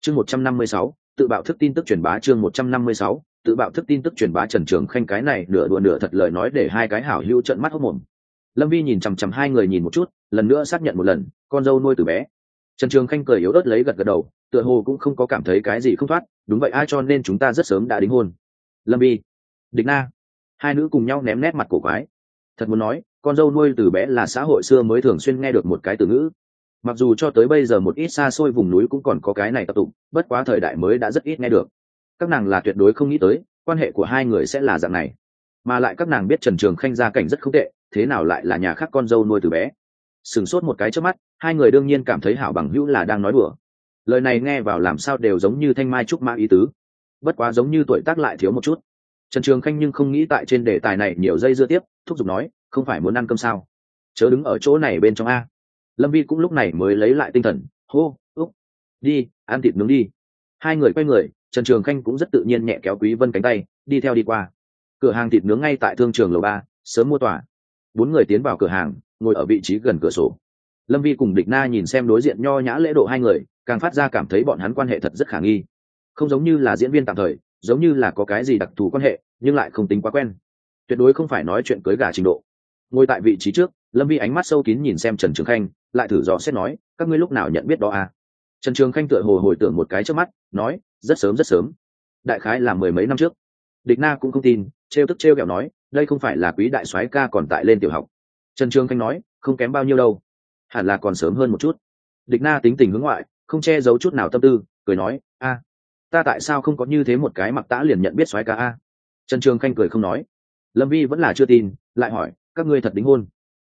Chương 156, tự bạo thức tin tức truyền bá chương 156, tự bạo thức tin tức truyền bá trần trường khanh cái này nửa đùa nửa thật lời nói để hai cái hảo hữu trợn mắt hốc mồm lâm vi nhìn chằm chằm hai người nhìn một chút, lần nữa xác nhận một lần, con dâu nuôi từ bé. Trần trường khanh cười yếu ớt lấy gật gật đầu, tựa hồ cũng không có cảm thấy cái gì không thoát, đúng vậy, ai cho nên chúng ta rất sớm đã đính hôn. Lâm vi, địch na, hai nữ cùng nhau ném nét mặt cổ quái. Thật muốn nói, con dâu nuôi từ bé là xã hội xưa mới thường xuyên nghe được một cái từ ngữ. Mặc dù cho tới bây giờ một ít xa xôi vùng núi cũng còn có cái này tập tụng bất quá thời đại mới đã rất ít nghe được. Các nàng là tuyệt đối không nghĩ tới, quan hệ của hai người sẽ là dạng này. Mà lại các nàng biết trần trường khanh gia cảnh rất không tệ thế nào lại là nhà khác con dâu nuôi từ bé? Sửng sốt một cái trước mắt, hai người đương nhiên cảm thấy hảo bằng hữu là đang nói đùa. Lời này nghe vào làm sao đều giống như thanh mai trúc mã ý tứ. Bất quá giống như tuổi tác lại thiếu một chút. Trần trường khanh nhưng không nghĩ tại trên đề tài này nhiều dây dưa tiếp, thúc giục nói, không phải muốn ăn cơm sao? Chớ đứng ở chỗ này bên trong a. Lâm vi cũng lúc này mới lấy lại tinh thần, hô, úc, đi, ăn thịt nướng đi. Hai người quay người, trần trường khanh cũng rất tự nhiên nhẹ kéo quý vân cánh tay, đi theo đi qua. Cửa hàng thịt nướng ngay tại thương trường lầu ba, sớm mua tòa bốn người tiến vào cửa hàng, ngồi ở vị trí gần cửa sổ. Lâm vi cùng địch na nhìn xem đối diện nho nhã lễ độ hai người, càng phát ra cảm thấy bọn hắn quan hệ thật rất khả nghi. Không giống như là diễn viên tạm thời, giống như là có cái gì đặc thù quan hệ, nhưng lại không tính quá quen. Tuyệt đối không phải nói chuyện cưới gà trình độ. Ngồi tại vị trí trước, lâm vi ánh mắt sâu kín nhìn xem trần trường khanh, lại thử dò xét nói, các ngươi lúc nào nhận biết đó à? Trần trường khanh tựa hồ hồi tưởng một cái trước mắt, nói, rất sớm rất sớm. Đại khái là mười mấy năm trước. Địch na cũng không tin, trêu tức trêu kẹo nói đây không phải là quý đại soái ca còn tại lên tiểu học. Trần trương khanh nói, không kém bao nhiêu đâu. Hẳn là còn sớm hơn một chút. Địch na tính tình hướng ngoại, không che giấu chút nào tâm tư, cười nói, a, ta tại sao không có như thế một cái mặc tã liền nhận biết soái ca a? Trần trương khanh cười không nói. Lâm vi vẫn là chưa tin, lại hỏi, các ngươi thật đính hôn?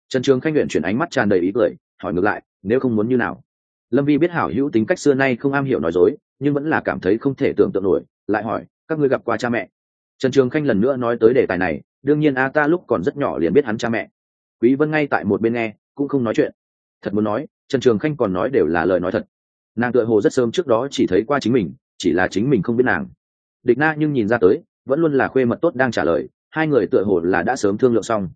Trần trương khanh nguyện chuyển ánh mắt tràn đầy ý cười, hỏi ngược lại, nếu không muốn như nào? Lâm vi biết hảo hữu tính cách xưa nay không am hiểu nói dối, nhưng vẫn là cảm thấy không thể tưởng tượng nổi, lại hỏi, các ngươi gặp qua cha mẹ? Trần trường khanh lần nữa nói tới đề tài này đương nhiên a, ta lúc còn rất nhỏ liền biết hắn cha mẹ. Quý vân ngay tại một bên nghe, cũng không nói chuyện. Thật muốn nói, trần trường khanh còn nói đều là lời nói thật. Nàng tựa hồ rất sớm trước đó chỉ thấy qua chính mình, chỉ là chính mình không biết nàng. Địch na nhưng nhìn ra tới, vẫn luôn là khuê mật tốt đang trả lời, hai người tựa hồ là đã sớm thương lượng xong.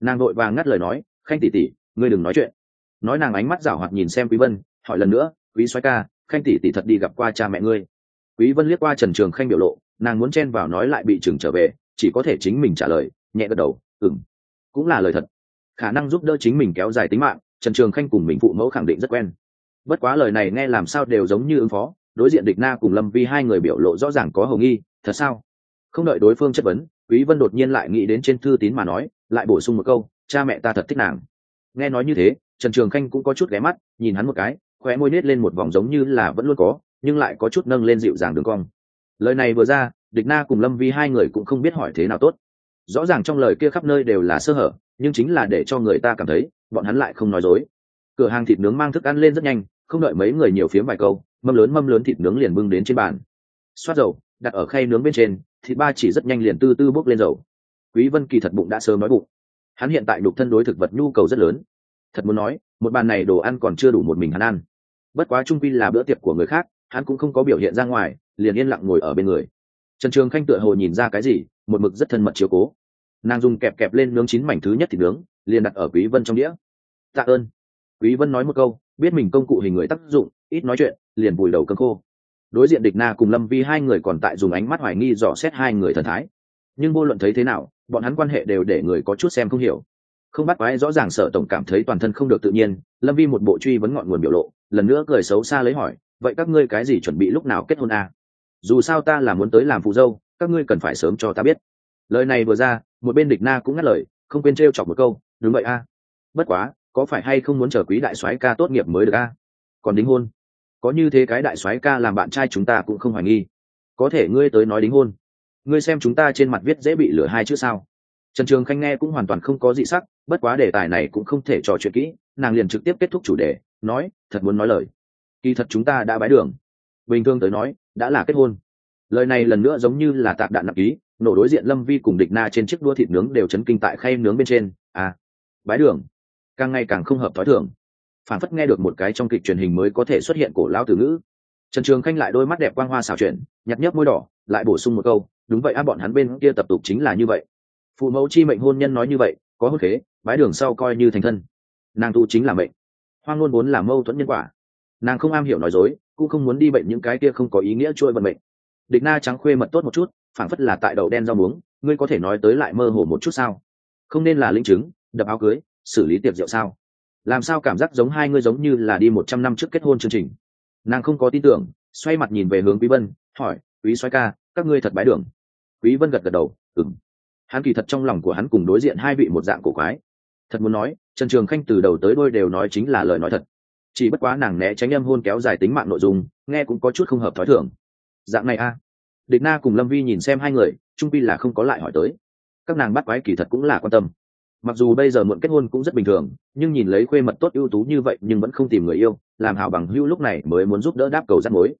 Nàng vội vàng ngắt lời nói, khanh tỷ tỷ, ngươi đừng nói chuyện. Nói nàng ánh mắt rảo hoạt nhìn xem quý vân, hỏi lần nữa, quý soái ca, khanh tỷ tỷ thật đi gặp qua cha mẹ ngươi? Quý vân liếc qua trần trường khanh biểu lộ, nàng muốn chen vào nói lại bị trừng trở về chỉ có thể chính mình trả lời, nhẹ gật đầu, ừm, cũng là lời thật. Khả năng giúp đỡ chính mình kéo dài tính mạng, trần trường khanh cùng mình phụ mẫu khẳng định rất quen. Bất quá lời này nghe làm sao đều giống như ứng phó, đối diện địch na cùng lâm vi hai người biểu lộ rõ ràng có hầu nghi, thật sao? Không đợi đối phương chất vấn, quý vân đột nhiên lại nghĩ đến trên thư tín mà nói, lại bổ sung một câu, cha mẹ ta thật thích nàng. Nghe nói như thế, trần trường khanh cũng có chút ghé mắt, nhìn hắn một cái, khóe môi nết lên một vòng giống như là vẫn luôn có, nhưng lại có chút nâng lên dịu dàng đường cong. Lời này vừa ra địch na cùng lâm vi hai người cũng không biết hỏi thế nào tốt. Rõ ràng trong lời kia khắp nơi đều là sơ hở, nhưng chính là để cho người ta cảm thấy, bọn hắn lại không nói dối. Cửa hàng thịt nướng mang thức ăn lên rất nhanh, không đợi mấy người nhiều phiếm vài câu, mâm lớn mâm lớn thịt nướng liền bưng đến trên bàn. Xoát dầu, đặt ở khay nướng bên trên, thịt ba chỉ rất nhanh liền tư tư bốc lên dầu. Quý vân kỳ thật bụng đã sớm nói bụng. Hắn hiện tại đục thân đối thực vật nhu cầu rất lớn. Thật muốn nói, một bàn này đồ ăn còn chưa đủ một mình hắn ăn. Bất quá trung quy là bữa tiệc của người khác, hắn cũng không có biểu hiện ra ngoài, liền yên lặng ngồi ở bên người trần trường khanh tựa hồ nhìn ra cái gì, một mực rất thân mật chiếu cố. Nàng dùng kẹp kẹp lên nướng chín mảnh thứ nhất thì nướng, liền đặt ở quý vân trong đĩa. Tạ ơn. Quý vân nói một câu, biết mình công cụ hình người tác dụng, ít nói chuyện, liền vùi đầu cơm khô. Đối diện địch na cùng lâm vi hai người còn tại dùng ánh mắt hoài nghi dò xét hai người thần thái. Nhưng vô luận thấy thế nào, bọn hắn quan hệ đều để người có chút xem không hiểu. Không bắt quái rõ ràng sở tổng cảm thấy toàn thân không được tự nhiên, lâm vi một bộ truy vấn ngọn nguồn biểu lộ, lần nữa cười xấu xa lấy hỏi, vậy các ngươi cái gì chuẩn bị lúc nào kết hôn à? Dù sao ta là muốn tới làm phụ dâu, các ngươi cần phải sớm cho ta biết. Lời này vừa ra, một bên địch na cũng ngắt lời, không quên t chọc một câu, đúng vậy a. Bất quá, có phải hay không muốn chờ quý đại soái ca tốt nghiệp mới được a? Còn đính hôn. Có như thế cái đại soái ca làm bạn trai chúng ta cũng không hoài nghi. Có thể ngươi tới nói đính hôn. Ngươi xem chúng ta trên mặt viết dễ bị lửa hai chữ sao? Trần trường khanh nghe cũng hoàn toàn không có dị sắc, bất quá đề tài này cũng không thể trò chuyện kỹ, nàng liền trực tiếp kết thúc chủ đề, nói, thật muốn nói lời. Kỳ thật chúng ta đã bái đường. Bình thường tới nói đã là kết hôn. Lời này lần nữa giống như là tạc đạn nặng ký, nổ đối diện lâm vi cùng địch na trên chiếc đua thịt nướng đều chấn kinh tại khay nướng bên trên. À bái đường. Càng ngày càng không hợp thói thường. Phản phất nghe được một cái trong kịch truyền hình mới có thể xuất hiện cổ lao từ ngữ. Trần trường khanh lại đôi mắt đẹp quang hoa xào chuyển, nhặt nhấp môi đỏ, lại bổ sung một câu, đúng vậy a, bọn hắn bên kia tập tục chính là như vậy. Phụ mẫu chi mệnh hôn nhân nói như vậy, có hốt khế, bái đường sau coi như thành thân. Nàng tu chính là mệnh. Hoang ngôn vốn là mâu thuẫn nhân quả. Nàng không am hiểu nói dối cũng không muốn đi bệnh những cái kia không có ý nghĩa trôi vận mệnh. Địch na trắng khuê mật tốt một chút, phảng phất là tại đậu đen rau muống, ngươi có thể nói tới lại mơ hồ một chút sao? Không nên là linh chứng, đập áo cưới, xử lý tiệc rượu sao? Làm sao cảm giác giống hai ngươi giống như là đi một trăm năm trước kết hôn chương trình? Nàng không có tin tưởng, xoay mặt nhìn về hướng quý vân, hỏi, quý soái ca, các ngươi thật bái đường? Quý vân gật gật đầu, ừm. Hắn kỳ thật trong lòng của hắn cùng đối diện hai vị một dạng cổ quái. Thật muốn nói, trần trường khanh từ đầu tới đôi đều nói chính là lời nói thật chỉ bất quá nàng né tránh âm hôn kéo dài tính mạng nội dung, nghe cũng có chút không hợp thói thường. Dạng này a. À. địch na cùng lâm vi nhìn xem hai người, trung pi là không có lại hỏi tới. Các nàng bắt quái kỳ thật cũng là quan tâm. Mặc dù bây giờ muộn kết hôn cũng rất bình thường, nhưng nhìn lấy khuê mật tốt ưu tú như vậy nhưng vẫn không tìm người yêu, làm hảo bằng hữu lúc này mới muốn giúp đỡ đáp cầu rắt mối.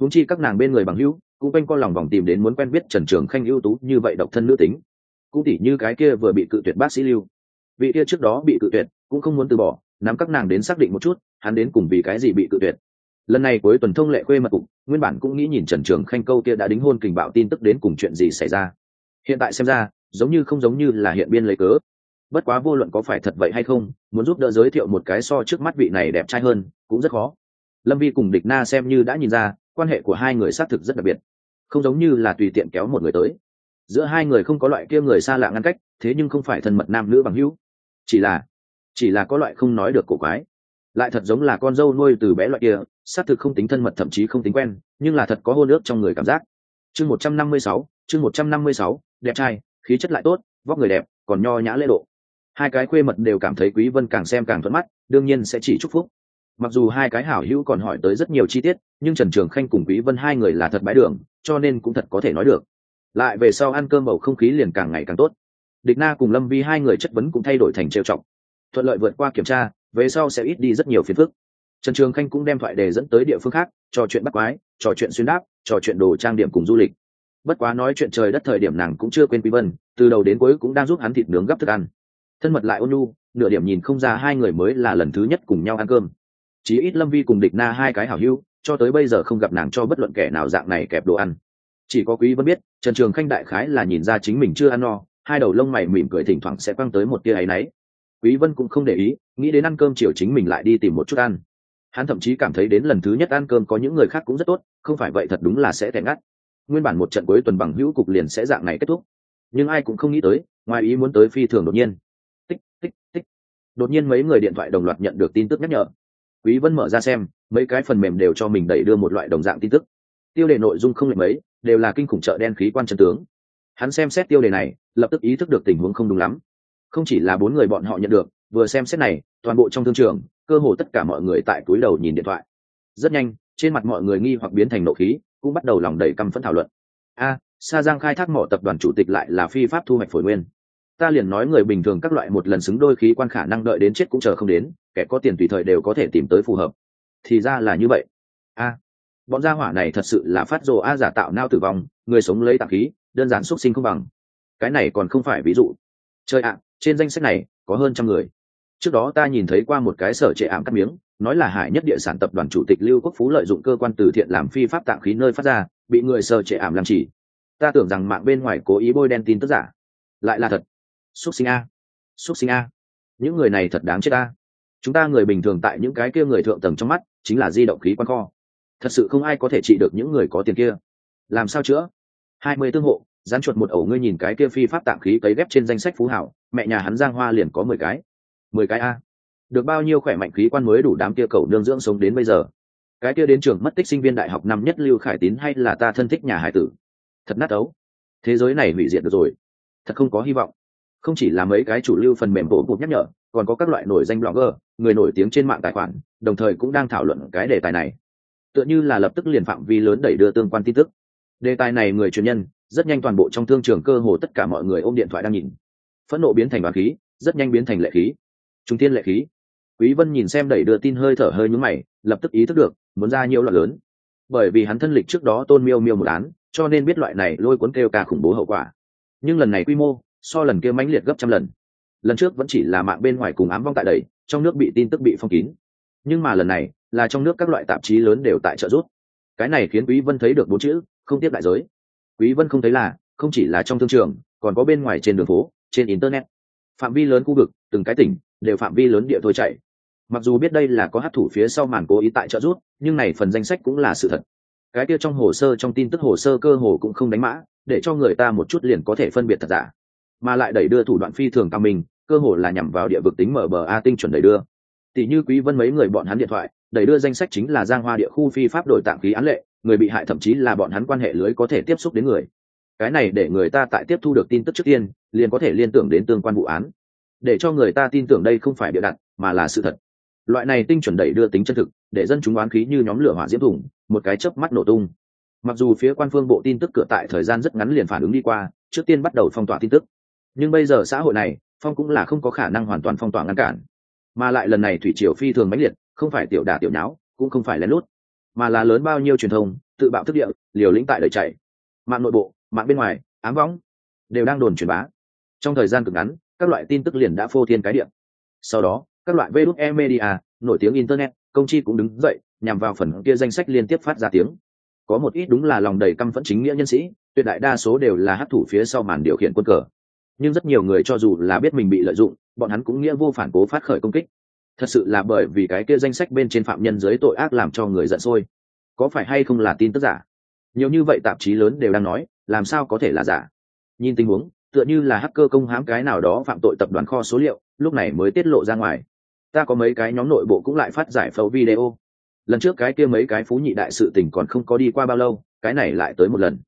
Húng chi các nàng bên người bằng hữu, cũng quanh co lòng vòng tìm đến muốn quen biết trần trường khanh ưu tú như vậy độc thân nữ tính. Cũng tỉ như cái kia vừa bị cự tuyệt bác sĩ lưu. Vị kia trước đó bị cự tuyệt, cũng không muốn từ bỏ, nắm các nàng đến xác định một chút hắn đến cùng vì cái gì bị cự tuyệt. Lần này cuối tuần thông lệ khuê mật cục, nguyên bản cũng nghĩ nhìn trần trường khanh câu kia đã đính hôn kình bạo tin tức đến cùng chuyện gì xảy ra. Hiện tại xem ra, giống như không giống như là hiện biên lấy cớ. Bất quá vô luận có phải thật vậy hay không, muốn giúp đỡ giới thiệu một cái so trước mắt vị này đẹp trai hơn, cũng rất khó. Lâm vi cùng địch na xem như đã nhìn ra, quan hệ của hai người xác thực rất đặc biệt. Không giống như là tùy tiện kéo một người tới. Giữa hai người không có loại kia người xa lạ ngăn cách, thế nhưng không phải thân mật nam nữ bằng hữu. Chỉ là chỉ là có loại không nói được cổ quái lại thật giống là con dâu nuôi từ bé loại kia, xác thực không tính thân mật, thậm chí không tính quen, nhưng là thật có hôn ước trong người cảm giác. Chương một trăm năm mươi sáu, chương một trăm năm mươi sáu, đẹp trai, khí chất lại tốt, vóc người đẹp, còn nho nhã lễ độ. Hai cái khuê mật đều cảm thấy quý vân càng xem càng thuận mắt, đương nhiên sẽ chỉ chúc phúc. Mặc dù hai cái hảo hữu còn hỏi tới rất nhiều chi tiết, nhưng trần trường khanh cùng quý vân hai người là thật bãi đường, cho nên cũng thật có thể nói được. Lại về sau ăn cơm bầu không khí liền càng ngày càng tốt. Địch na cùng lâm vi hai người chất vấn cũng thay đổi thành trêu trọng thuận lợi vượt qua kiểm tra về sau sẽ ít đi rất nhiều phiền phức. Trần trường khanh cũng đem thoại đề dẫn tới địa phương khác, trò chuyện bắt quái, trò chuyện xuyên đáp, trò chuyện đồ trang điểm cùng du lịch. Bất quá nói chuyện trời đất thời điểm nàng cũng chưa quên quý vân, từ đầu đến cuối cũng đang giúp hắn thịt nướng gấp thức ăn. Thân mật lại ôn nhu, nửa điểm nhìn không ra hai người mới là lần thứ nhất cùng nhau ăn cơm. Chí ít lâm vi cùng địch na hai cái hảo hữu, cho tới bây giờ không gặp nàng cho bất luận kẻ nào dạng này kẹp đồ ăn. Chỉ có quý vân biết, trần trường khanh đại khái là nhìn ra chính mình chưa ăn no, hai đầu lông mày mỉm cười thỉnh thoảng sẽ quăng tới một tia ấy nấy quý vân cũng không để ý, nghĩ đến ăn cơm chiều chính mình lại đi tìm một chút ăn. Hắn thậm chí cảm thấy đến lần thứ nhất ăn cơm có những người khác cũng rất tốt, không phải vậy thật đúng là sẽ thẻ ngắt. Nguyên bản một trận cuối tuần bằng hữu cục liền sẽ dạng này kết thúc. Nhưng ai cũng không nghĩ tới, ngoài ý muốn tới phi thường đột nhiên. Tích tích tích. Đột nhiên mấy người điện thoại đồng loạt nhận được tin tức nhắc nhở. Quý vân mở ra xem, mấy cái phần mềm đều cho mình đẩy đưa một loại đồng dạng tin tức. Tiêu đề nội dung không lệch mấy, đều là kinh khủng trợ đen khí quan chân tướng. Hắn xem xét tiêu đề này, lập tức ý thức được tình huống không đúng lắm không chỉ là bốn người bọn họ nhận được, vừa xem xét này, toàn bộ trong thương trường, cơ hồ tất cả mọi người tại túi đầu nhìn điện thoại. Rất nhanh, trên mặt mọi người nghi hoặc biến thành nộ khí, cũng bắt đầu lòng đầy căm phẫn thảo luận. A, sa giang khai thác mỏ tập đoàn chủ tịch lại là phi pháp thu hoạch phổi nguyên. Ta liền nói người bình thường các loại một lần xứng đôi khí quan khả năng đợi đến chết cũng chờ không đến, kẻ có tiền tùy thời đều có thể tìm tới phù hợp. Thì ra là như vậy. A, bọn gia hỏa này thật sự là phát rồ a giả tạo nao tử vong, người sống lấy tạp khí, đơn giản xúc sinh không bằng. Cái này còn không phải ví dụ. Chơi ạ trên danh sách này, có hơn trăm người. Trước đó ta nhìn thấy qua một cái sở trệ ảm cắt miếng, nói là hải nhất địa sản tập đoàn chủ tịch lưu quốc phú lợi dụng cơ quan từ thiện làm phi pháp tạm khí nơi phát ra, bị người sở trệ ảm làm chỉ. Ta tưởng rằng mạng bên ngoài cố ý bôi đen tin tức giả. Lại là thật. Xúc sinh a. Xúc sinh a. Những người này thật đáng chết a chúng ta người bình thường tại những cái kia người thượng tầng trong mắt, chính là di động khí quan kho. Thật sự không ai có thể trị được những người có tiền kia. Làm sao chữa? Hai mươi tương hộ gián chuột một ẩu ngươi nhìn cái kia phi pháp tạm khí cấy ghép trên danh sách phú hảo mẹ nhà hắn giang hoa liền có mười cái. Mười cái a. Được bao nhiêu khỏe mạnh khí quan mới đủ đám kia cầu nương dưỡng sống đến bây giờ? Cái kia đến trường mất tích sinh viên đại học năm nhất lưu khải tín hay là ta thân thích nhà hải tử? Thật nát ấu. Thế giới này hủy diệt được rồi. Thật không có hy vọng. Không chỉ là mấy cái chủ lưu phần mềm bổ bụt nhắc nhở, còn có các loại nổi danh blogger, người nổi tiếng trên mạng tài khoản, đồng thời cũng đang thảo luận cái đề tài này. Tựa như là lập tức liền phạm vi lớn đẩy đưa tương quan tin tức. Đề tài này người truyền nhân, rất nhanh toàn bộ trong thương trường cơ hồ tất cả mọi người ôm điện thoại đang nhìn phẫn nộ biến thành đoàn khí, rất nhanh biến thành lệ khí. Trung tiên lệ khí. Quý vân nhìn xem đẩy đưa tin hơi thở hơi nhướng mày, lập tức ý thức được, muốn ra nhiều loạn lớn. Bởi vì hắn thân lịch trước đó tôn miêu miêu một án, cho nên biết loại này lôi cuốn kêu ca khủng bố hậu quả. Nhưng lần này quy mô, so lần kia mãnh liệt gấp trăm lần. Lần trước vẫn chỉ là mạng bên ngoài cùng ám vong tại đây, trong nước bị tin tức bị phong kín. Nhưng mà lần này, là trong nước các loại tạp chí lớn đều tại trợ rút cái này khiến quý vân thấy được bốn chữ, không tiếp đại giới. Quý vân không thấy là, không chỉ là trong thương trường, còn có bên ngoài trên đường phố trên internet. Phạm vi lớn khu vực, từng cái tỉnh, đều phạm vi lớn địa thôi chạy. Mặc dù biết đây là có hát thủ phía sau màn cố ý tại trợ rút nhưng này phần danh sách cũng là sự thật. Cái kia trong hồ sơ, trong tin tức hồ sơ cơ hồ cũng không đánh mã, để cho người ta một chút liền có thể phân biệt thật giả. Mà lại đẩy đưa thủ đoạn phi thường cao mình cơ hồ là nhằm vào địa vực tính mở bờ a tinh chuẩn đẩy đưa. Tỷ như quý vân mấy người bọn hắn điện thoại, đẩy đưa danh sách chính là giang hoa địa khu phi pháp đổi tạm khí án lệ, người bị hại thậm chí là bọn hắn quan hệ lưới có thể tiếp xúc đến người cái này để người ta tại tiếp thu được tin tức trước tiên, liền có thể liên tưởng đến tương quan vụ án. Để cho người ta tin tưởng đây không phải bịa đặt, mà là sự thật. Loại này tinh chuẩn đẩy đưa tính chân thực, để dân chúng đoán khí như nhóm lửa hỏa diễm thủng, một cái chớp mắt nổ tung. Mặc dù phía quan phương bộ tin tức cửa tại thời gian rất ngắn liền phản ứng đi qua, trước tiên bắt đầu phong tỏa tin tức. Nhưng bây giờ xã hội này, phong cũng là không có khả năng hoàn toàn phong tỏa ngăn cản. Mà lại lần này thủy triều phi thường mãnh liệt, không phải tiểu đà tiểu nháo, cũng không phải lén lút. Mà là lớn bao nhiêu truyền thông, tự bạo thức địa, liều lĩnh tại đời chạy. Mạng nội bộ mạng bên ngoài, ám võng, đều đang đồn truyền bá. Trong thời gian cực ngắn, các loại tin tức liền đã phô thiên cái điện sau đó, các loại virus e media, nổi tiếng internet, công chi cũng đứng dậy, nhằm vào phần kia danh sách liên tiếp phát ra tiếng. Có một ít đúng là lòng đầy căm phẫn chính nghĩa nhân sĩ, tuyệt đại đa số đều là hát thủ phía sau màn điều khiển quân cờ. Nhưng rất nhiều người cho dù là biết mình bị lợi dụng, bọn hắn cũng nghĩa vô phản cố phát khởi công kích. Thật sự là bởi vì cái kia danh sách bên trên phạm nhân dưới tội ác làm cho người giận sôi. Có phải hay không là tin tức giả? Nhiều như vậy tạp chí lớn đều đang nói làm sao có thể là giả? Nhìn tình huống, tựa như là hacker công hãm cái nào đó phạm tội tập đoàn kho số liệu, lúc này mới tiết lộ ra ngoài. Ta có mấy cái nhóm nội bộ cũng lại phát giải phẫu video. Lần trước cái kia mấy cái phú nhị đại sự tình còn không có đi qua bao lâu, cái này lại tới một lần.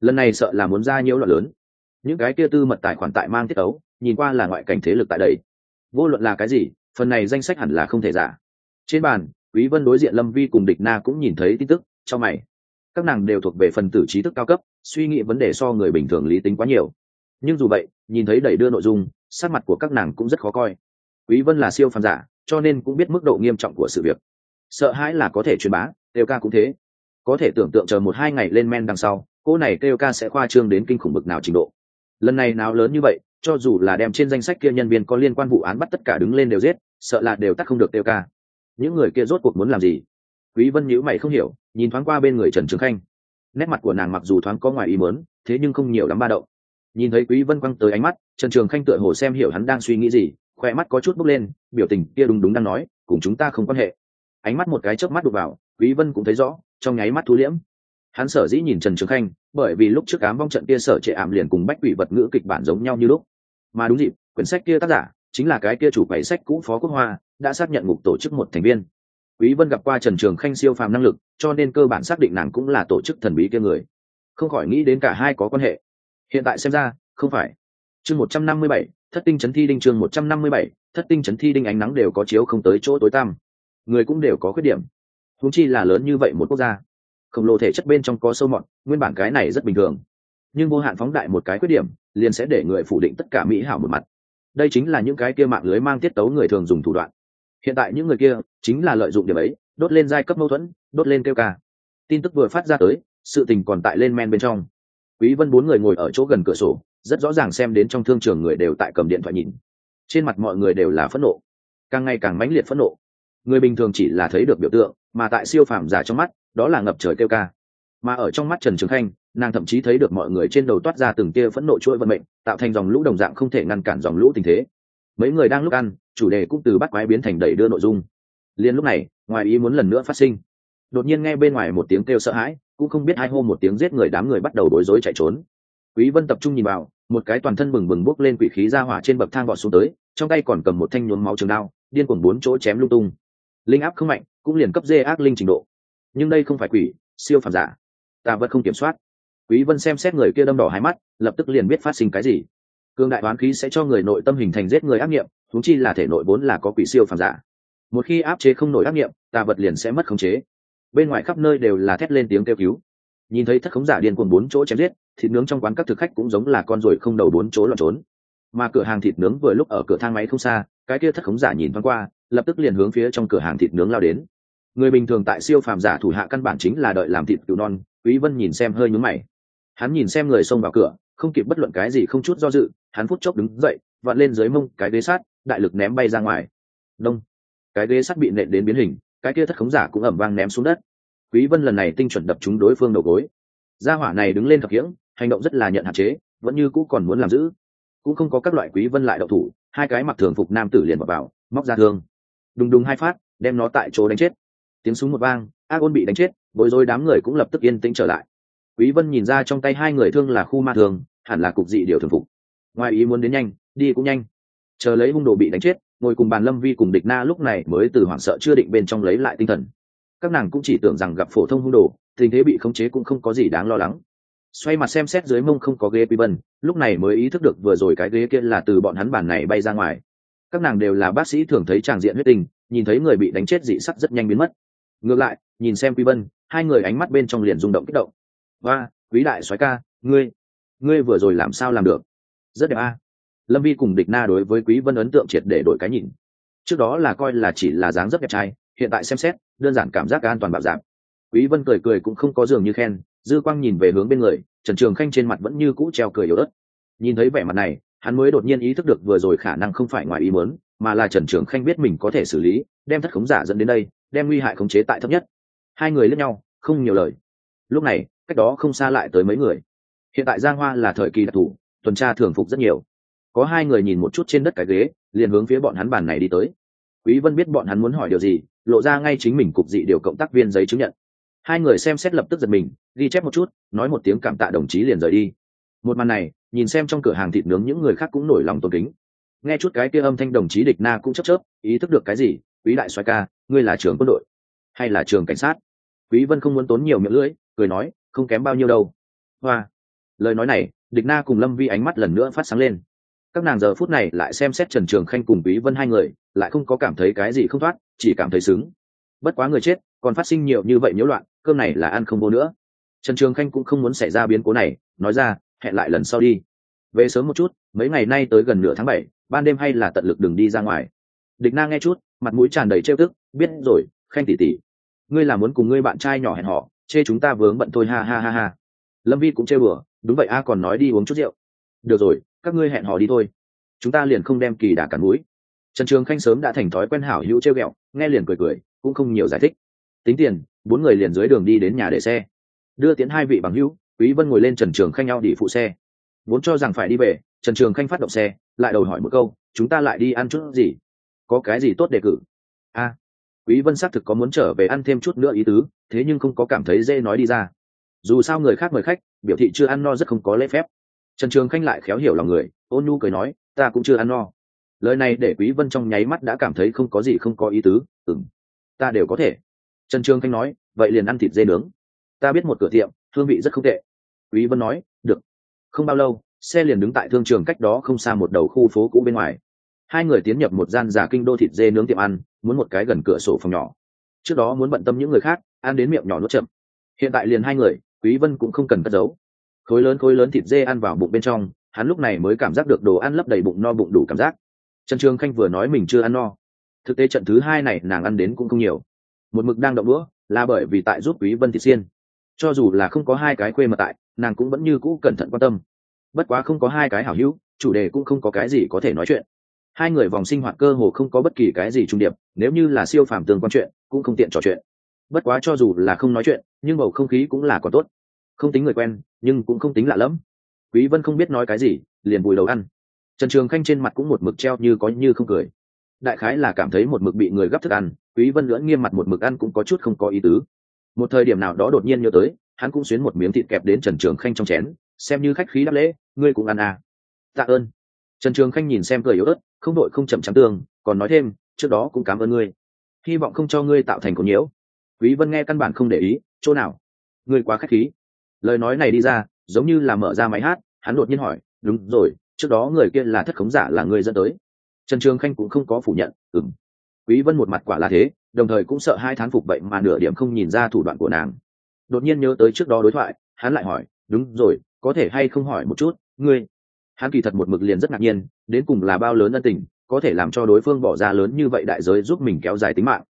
Lần này sợ là muốn ra nhiễu loạn lớn. Những cái kia tư mật tài khoản tại mang tiết ấu, nhìn qua là ngoại cảnh thế lực tại đây. Vô luận là cái gì, phần này danh sách hẳn là không thể giả. Trên bàn, quý vân đối diện lâm vi cùng địch na cũng nhìn thấy tin tức, cho mày các nàng đều thuộc về phần tử trí thức cao cấp, suy nghĩ vấn đề so người bình thường lý tính quá nhiều. Nhưng dù vậy, nhìn thấy đẩy đưa nội dung sát mặt của các nàng cũng rất khó coi. Quý vân là siêu phàm giả, cho nên cũng biết mức độ nghiêm trọng của sự việc. Sợ hãi là có thể truyền bá kêu ca cũng thế. Có thể tưởng tượng chờ một hai ngày lên men đằng sau, cô này kêu ca sẽ khoa trương đến kinh khủng bực nào trình độ. Lần này nào lớn như vậy, cho dù là đem trên danh sách kia nhân viên có liên quan vụ án bắt tất cả đứng lên đều giết, sợ là đều tắt không được kêu ca. Những người kia rốt cuộc muốn làm gì? Quý vân nhíu mày không hiểu nhìn thoáng qua bên người trần trường khanh. Nét mặt của nàng mặc dù thoáng có ngoài ý muốn, thế nhưng không nhiều lắm ba động. Nhìn thấy quý vân quăng tới ánh mắt, trần trường khanh tựa hồ xem hiểu hắn đang suy nghĩ gì khoe mắt có chút bốc lên, biểu tình kia đúng đúng đang nói, cùng chúng ta không quan hệ. Ánh mắt một cái chớp mắt đục vào, quý vân cũng thấy rõ, trong nháy mắt thu liễm. Hắn sở dĩ nhìn trần trường khanh, bởi vì lúc trước cám vong trận kia sở trệ ảm liền cùng bách quỷ vật ngữ kịch bản giống nhau như lúc. Mà đúng dịp, quyển sách kia tác giả chính là cái kia chủ quầy sách cũ phó quốc hoa, đã xác nhận ngục tổ chức một thành viên quý vân gặp qua trần trường khanh siêu phàm năng lực cho nên cơ bản xác định nàng cũng là tổ chức thần bí kia người. Không khỏi nghĩ đến cả hai có quan hệ. Hiện tại xem ra không phải. Chương 157, thất tinh chấn thi đinh chương 157, thất tinh chấn thi đinh ánh nắng đều có chiếu không tới chỗ tối tăm. Người cũng đều có khuyết điểm. Húng chi là lớn như vậy một quốc gia. Khổng lồ thể chất bên trong có sâu mọt nguyên bản cái này rất bình thường. Nhưng vô hạn phóng đại một cái khuyết điểm liền sẽ để người phủ định tất cả mỹ hảo một mặt. Đây chính là những cái kia mạng lưới mang tiết tấu người thường dùng thủ đoạn hiện tại những người kia chính là lợi dụng điểm ấy, đốt lên giai cấp mâu thuẫn, đốt lên kêu ca. Tin tức vừa phát ra tới, sự tình còn tại lên men bên trong. Quý vân bốn người ngồi ở chỗ gần cửa sổ, rất rõ ràng xem đến trong thương trường người đều tại cầm điện thoại nhìn. Trên mặt mọi người đều là phẫn nộ. Càng ngày càng mãnh liệt phẫn nộ. Người bình thường chỉ là thấy được biểu tượng, mà tại siêu phàm giả trong mắt, đó là ngập trời kêu ca. Mà ở trong mắt trần trường khanh, nàng thậm chí thấy được mọi người trên đầu toát ra từng tia phẫn nộ chuỗi vận mệnh, tạo thành dòng lũ đồng dạng không thể ngăn cản dòng lũ tình thế. Mấy người đang lúc ăn chủ đề cũng từ bắt quái biến thành đẩy đưa nội dung. Liền lúc này, ngoài ý muốn lần nữa phát sinh. Đột nhiên nghe bên ngoài một tiếng kêu sợ hãi, cũng không biết ai hô một tiếng giết người đám người bắt đầu bối rối chạy trốn. Quý vân tập trung nhìn vào, một cái toàn thân bừng bừng bốc lên quỷ khí ra hỏa trên bậc thang vọt xuống tới, trong tay còn cầm một thanh nhuốm máu trường đao, điên cuồng bốn chỗ chém lung tung. Linh áp không mạnh, cũng liền cấp dê ác linh trình độ. Nhưng đây không phải quỷ, siêu phàm giả. Ta vẫn không kiểm soát. Quý vân xem xét người kia đâm đỏ hai mắt, lập tức liền biết phát sinh cái gì cương đại oán khí sẽ cho người nội tâm hình thành giết người ác nghiệm thúng chi là thể nội vốn là có quỷ siêu phàm giả. Một khi áp chế không nổi ác nghiệm, tà vật liền sẽ mất khống chế. Bên ngoài khắp nơi đều là thét lên tiếng kêu cứu. Nhìn thấy thất khống giả điên cuồng bốn chỗ chém giết, thịt nướng trong quán các thực khách cũng giống là con ruồi không đầu bốn chỗ lọt trốn. Mà cửa hàng thịt nướng vừa lúc ở cửa thang máy không xa, cái kia thất khống giả nhìn thoáng qua, lập tức liền hướng phía trong cửa hàng thịt nướng lao đến. Người bình thường tại siêu phàm giả thủ hạ căn bản chính là đợi làm thịt cứu non, quý vân nhìn xem hơi nhướng mày. Hắn nhìn xem người xông vào cửa không kịp bất luận cái gì không chút do dự hắn phút chốc đứng dậy vặn lên dưới mông cái ghế sắt đại lực ném bay ra ngoài. Đông. Cái ghế sắt bị nện đến biến hình cái kia thất khống giả cũng ẩm vang ném xuống đất. Quý vân lần này tinh chuẩn đập chúng đối phương đầu gối. Gia hỏa này đứng lên thập hiễng hành động rất là nhận hạn chế vẫn như cũ còn muốn làm giữ. Cũng không có các loại quý vân lại đậu thủ hai cái mặc thường phục nam tử liền vào, vào móc ra thương. Đùng đùng hai phát đem nó tại chỗ đánh chết. Tiếng súng một vang ác ôn bị đánh chết bối rối đám người cũng lập tức yên tĩnh trở lại quý vân nhìn ra trong tay hai người thương là khu ma thường, hẳn là cục dị điều thường phục. Ngoài ý muốn đến nhanh, đi cũng nhanh. Chờ lấy hung đồ bị đánh chết, ngồi cùng bàn lâm vi cùng địch na lúc này mới từ hoảng sợ chưa định bên trong lấy lại tinh thần. Các nàng cũng chỉ tưởng rằng gặp phổ thông hung đồ, tình thế bị khống chế cũng không có gì đáng lo lắng. Xoay mặt xem xét dưới mông không có ghế quý vân, lúc này mới ý thức được vừa rồi cái ghế kia là từ bọn hắn bản này bay ra ngoài. Các nàng đều là bác sĩ thường thấy tràng diện huyết tình, nhìn thấy người bị đánh chết dị sắc rất nhanh biến mất. Ngược lại, nhìn xem quý vân, hai người ánh mắt bên trong liền rung động kích động và quý đại soái ca, ngươi ngươi vừa rồi làm sao làm được? Rất đẹp a. Lâm vi cùng địch na đối với quý vân ấn tượng triệt để đổi cái nhìn. Trước đó là coi là chỉ là dáng rất đẹp trai, hiện tại xem xét, đơn giản cảm giác an toàn bảo giảm quý vân cười cười cũng không có dường như khen, dư quang nhìn về hướng bên người, trần trường khanh trên mặt vẫn như cũ treo cười yếu ớt. Nhìn thấy vẻ mặt này, hắn mới đột nhiên ý thức được vừa rồi khả năng không phải ngoài ý muốn, mà là trần trường khanh biết mình có thể xử lý, đem thất khống giả dẫn đến đây, đem nguy hại khống chế tại thấp nhất. Hai người lẫn nhau, không nhiều lời. Lúc này cách đó không xa lại tới mấy người. Hiện tại giang hoa là thời kỳ đặc thù, tuần tra thường phục rất nhiều. Có hai người nhìn một chút trên đất cái ghế, liền hướng phía bọn hắn bàn này đi tới. Quý vân biết bọn hắn muốn hỏi điều gì, lộ ra ngay chính mình cục dị điều cộng tác viên giấy chứng nhận. Hai người xem xét lập tức giật mình, ghi chép một chút, nói một tiếng cảm tạ đồng chí liền rời đi. Một màn này, nhìn xem trong cửa hàng thịt nướng những người khác cũng nổi lòng tôn kính. Nghe chút cái kia âm thanh đồng chí địch na cũng chấp chớp, ý thức được cái gì, quý đại soái ca, ngươi là trưởng quân đội hay là trường cảnh sát? Quý vân không muốn tốn nhiều miệng lưỡi, cười nói không kém bao nhiêu đâu. Hoa. Lời nói này, địch na cùng lâm vi ánh mắt lần nữa phát sáng lên. Các nàng giờ phút này lại xem xét trần trường khanh cùng quý vân hai người, lại không có cảm thấy cái gì không thoát, chỉ cảm thấy sướng bất quá người chết, còn phát sinh nhiều như vậy nhiễu loạn, cơm này là ăn không vô nữa. Trần trường khanh cũng không muốn xảy ra biến cố này, nói ra, hẹn lại lần sau đi. Về sớm một chút, mấy ngày nay tới gần nửa tháng bảy, ban đêm hay là tận lực đừng đi ra ngoài. Địch na nghe chút, mặt mũi tràn đầy trêu tức, biết rồi, khanh tỉ tỉ ngươi là muốn cùng ngươi bạn trai nhỏ hẹn họ chê chúng ta vướng bận thôi, ha ha ha ha. Lâm vi cũng chê bừa, đúng vậy, a, còn nói đi uống chút rượu. Được rồi, các ngươi hẹn hò đi thôi. Chúng ta liền không đem kỳ đà cản mũi. Trần trường khanh sớm đã thành thói quen hảo hữu trêu ghẹo, nghe liền cười cười, cũng không nhiều giải thích. Tính tiền, bốn người liền dưới đường đi đến nhà để xe. Đưa tiến hai vị bằng hữu, quý vân ngồi lên trần trường khanh nhau đi phụ xe. Vốn cho rằng phải đi về, trần trường khanh phát động xe, lại đầu hỏi một câu, chúng ta lại đi ăn chút gì? Có cái gì tốt đề cử? A quý vân xác thực có muốn trở về ăn thêm chút nữa ý tứ, thế nhưng không có cảm thấy dễ nói đi ra. Dù sao người khác mời khách, biểu thị chưa ăn no rất không có lễ phép. Trần trường khanh lại khéo hiểu lòng người, ôn nhu cười nói, ta cũng chưa ăn no. Lời này để quý vân trong nháy mắt đã cảm thấy không có gì không có ý tứ, ừm, ta đều có thể. Trần trường khanh nói, vậy liền ăn thịt dê nướng. Ta biết một cửa tiệm, hương vị rất không tệ. Quý vân nói, được. Không bao lâu, xe liền đứng tại thương trường cách đó không xa một đầu khu phố cũ bên ngoài hai người tiến nhập một gian giả kinh đô thịt dê nướng tiệm ăn, muốn một cái gần cửa sổ phòng nhỏ. Trước đó muốn bận tâm những người khác, ăn đến miệng nhỏ nuốt chậm. Hiện tại liền hai người, quý vân cũng không cần cất giấu. Khối lớn khối lớn thịt dê ăn vào bụng bên trong, hắn lúc này mới cảm giác được đồ ăn lấp đầy bụng no bụng đủ cảm giác. Trần trường khanh vừa nói mình chưa ăn no. Thực tế trận thứ hai này nàng ăn đến cũng không nhiều. Một mực đang động đũa, là bởi vì tại giúp quý vân thịt xiên. Cho dù là không có hai cái quê mà tại, nàng cũng vẫn như cũ cẩn thận quan tâm. Bất quá không có hai cái hảo hữu, chủ đề cũng không có cái gì có thể nói chuyện hai người vòng sinh hoạt cơ hồ không có bất kỳ cái gì trung điệp, nếu như là siêu phàm tương quan chuyện, cũng không tiện trò chuyện. Bất quá cho dù là không nói chuyện, nhưng bầu không khí cũng là còn tốt. Không tính người quen, nhưng cũng không tính lạ lẫm. Quý vân không biết nói cái gì, liền vùi đầu ăn. Trần trường khanh trên mặt cũng một mực treo như có như không cười. Đại khái là cảm thấy một mực bị người gấp thức ăn, quý vân lưỡng nghiêm mặt một mực ăn cũng có chút không có ý tứ. Một thời điểm nào đó đột nhiên nhớ tới, hắn cũng xuyến một miếng thịt kẹp đến trần trường khanh trong chén, xem như khách khí đáp lễ, ngươi cũng ăn à? Tạ ơn trần trường khanh nhìn xem cười yếu ớt, không đội không chậm trắng tương, còn nói thêm, trước đó cũng cảm ơn ngươi. Hy vọng không cho ngươi tạo thành cồn nhiễu. Quý vân nghe căn bản không để ý, chỗ nào? Ngươi quá khách khí. Lời nói này đi ra, giống như là mở ra máy hát, hắn đột nhiên hỏi, đúng rồi, trước đó người kia là thất khống giả là người dẫn tới. Trần trường khanh cũng không có phủ nhận, ừm. quý vân một mặt quả là thế, đồng thời cũng sợ hai thán phục vậy mà nửa điểm không nhìn ra thủ đoạn của nàng. Đột nhiên nhớ tới trước đó đối thoại, hắn lại hỏi, đúng rồi, có thể hay không hỏi một chút, ngươi hắn kỳ thật một mực liền rất ngạc nhiên, đến cùng là bao lớn ân tình, có thể làm cho đối phương bỏ ra lớn như vậy đại giới giúp mình kéo dài tính mạng.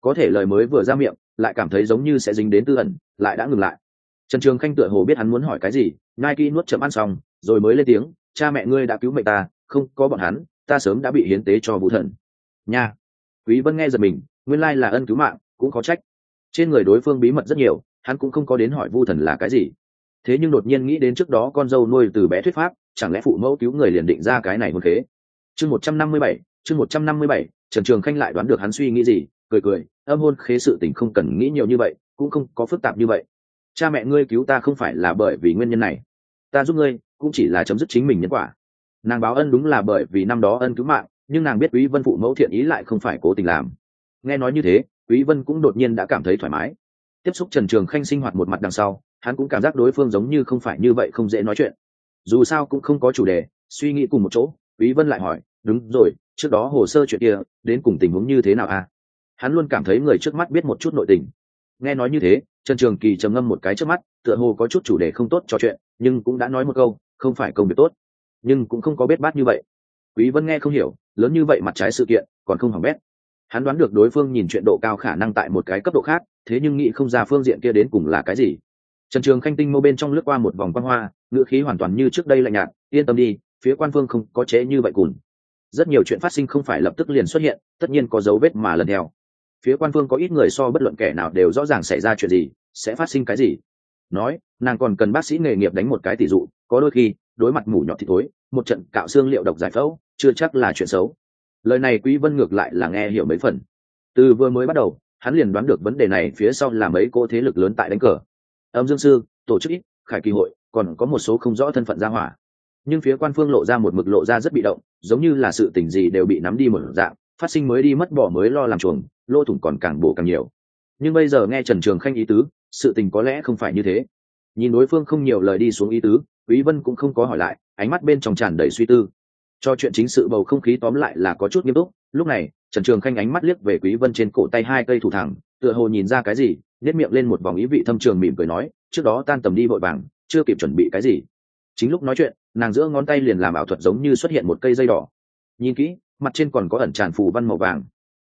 Có thể lời mới vừa ra miệng, lại cảm thấy giống như sẽ dính đến tư ẩn, lại đã ngừng lại. Trần trường khanh tựa hồ biết hắn muốn hỏi cái gì ngai kỹ nuốt chậm ăn xong, rồi mới lên tiếng, cha mẹ ngươi đã cứu mệnh ta, không, có bọn hắn, ta sớm đã bị hiến tế cho vũ thần. Nha. Quý vân nghe giật mình, nguyên lai là ân cứu mạng, cũng có trách. Trên người đối phương bí mật rất nhiều, hắn cũng không có đến hỏi vu thần là cái gì. Thế nhưng đột nhiên nghĩ đến trước đó con dâu nuôi từ bé thuyết pháp chẳng lẽ phụ mẫu cứu người liền định ra cái này hôn khế? Chương một trăm năm mươi bảy, chương một trăm năm mươi bảy, trần trường khanh lại đoán được hắn suy nghĩ gì, cười cười, âm hôn khế sự tình không cần nghĩ nhiều như vậy, cũng không có phức tạp như vậy. Cha mẹ ngươi cứu ta không phải là bởi vì nguyên nhân này. Ta giúp ngươi, cũng chỉ là chấm dứt chính mình nhân quả. Nàng báo ân đúng là bởi vì năm đó ân cứu mạng, nhưng nàng biết quý vân phụ mẫu thiện ý lại không phải cố tình làm. Nghe nói như thế, quý vân cũng đột nhiên đã cảm thấy thoải mái. Tiếp xúc trần trường khanh sinh hoạt một mặt đằng sau, hắn cũng cảm giác đối phương giống như không phải như vậy không dễ nói chuyện dù sao cũng không có chủ đề, suy nghĩ cùng một chỗ, quý vân lại hỏi, đúng rồi, trước đó hồ sơ chuyện kia, đến cùng tình huống như thế nào à? Hắn luôn cảm thấy người trước mắt biết một chút nội tình. Nghe nói như thế, trần trường kỳ trầm ngâm một cái trước mắt, tựa hồ có chút chủ đề không tốt cho chuyện, nhưng cũng đã nói một câu, không phải công việc tốt. Nhưng cũng không có biết bát như vậy. Quý vân nghe không hiểu, lớn như vậy mặt trái sự kiện, còn không hỏng bét. Hắn đoán được đối phương nhìn chuyện độ cao khả năng tại một cái cấp độ khác, thế nhưng nghĩ không ra phương diện kia đến cùng là cái gì. Trần trường khanh tinh mô bên trong lướt qua một vòng quan hoa ngữ khí hoàn toàn như trước đây lạnh nhạt, yên tâm đi, phía quan phương không có chế như vậy cùn rất nhiều chuyện phát sinh không phải lập tức liền xuất hiện, tất nhiên có dấu vết mà lần theo. Phía quan phương có ít người so bất luận kẻ nào đều rõ ràng xảy ra chuyện gì, sẽ phát sinh cái gì. Nói, nàng còn cần bác sĩ nghề nghiệp đánh một cái tỷ dụ, có đôi khi, đối mặt mủ nhọt thì thối, một trận cạo xương liệu độc giải phẫu, chưa chắc là chuyện xấu. Lời này quý vân ngược lại là nghe hiểu mấy phần. Từ vừa mới bắt đầu, hắn liền đoán được vấn đề này phía sau là mấy cô thế lực lớn tại đánh cờ. Âm dương sư, tổ chức ít, khải kỳ hội còn có một số không rõ thân phận gia hỏa. Nhưng phía quan phương lộ ra một mực lộ ra rất bị động, giống như là sự tình gì đều bị nắm đi một dạng, phát sinh mới đi mất bỏ mới lo làm chuồng lô thủng còn càng bổ càng nhiều. Nhưng bây giờ nghe trần trường khanh ý tứ, sự tình có lẽ không phải như thế. Nhìn đối phương không nhiều lời đi xuống ý tứ, quý vân cũng không có hỏi lại, ánh mắt bên trong tràn đầy suy tư. Cho chuyện chính sự bầu không khí tóm lại là có chút nghiêm túc, lúc này, trần trường khanh ánh mắt liếc về quý vân trên cổ tay hai cây thủ thẳng, tựa hồ nhìn ra cái gì nét miệng lên một vòng ý vị thâm trường mỉm cười nói, trước đó tan tầm đi vội vàng chưa kịp chuẩn bị cái gì. Chính lúc nói chuyện, nàng giữa ngón tay liền làm ảo thuật giống như xuất hiện một cây dây đỏ. Nhìn kỹ, mặt trên còn có ẩn tràn phù văn màu vàng.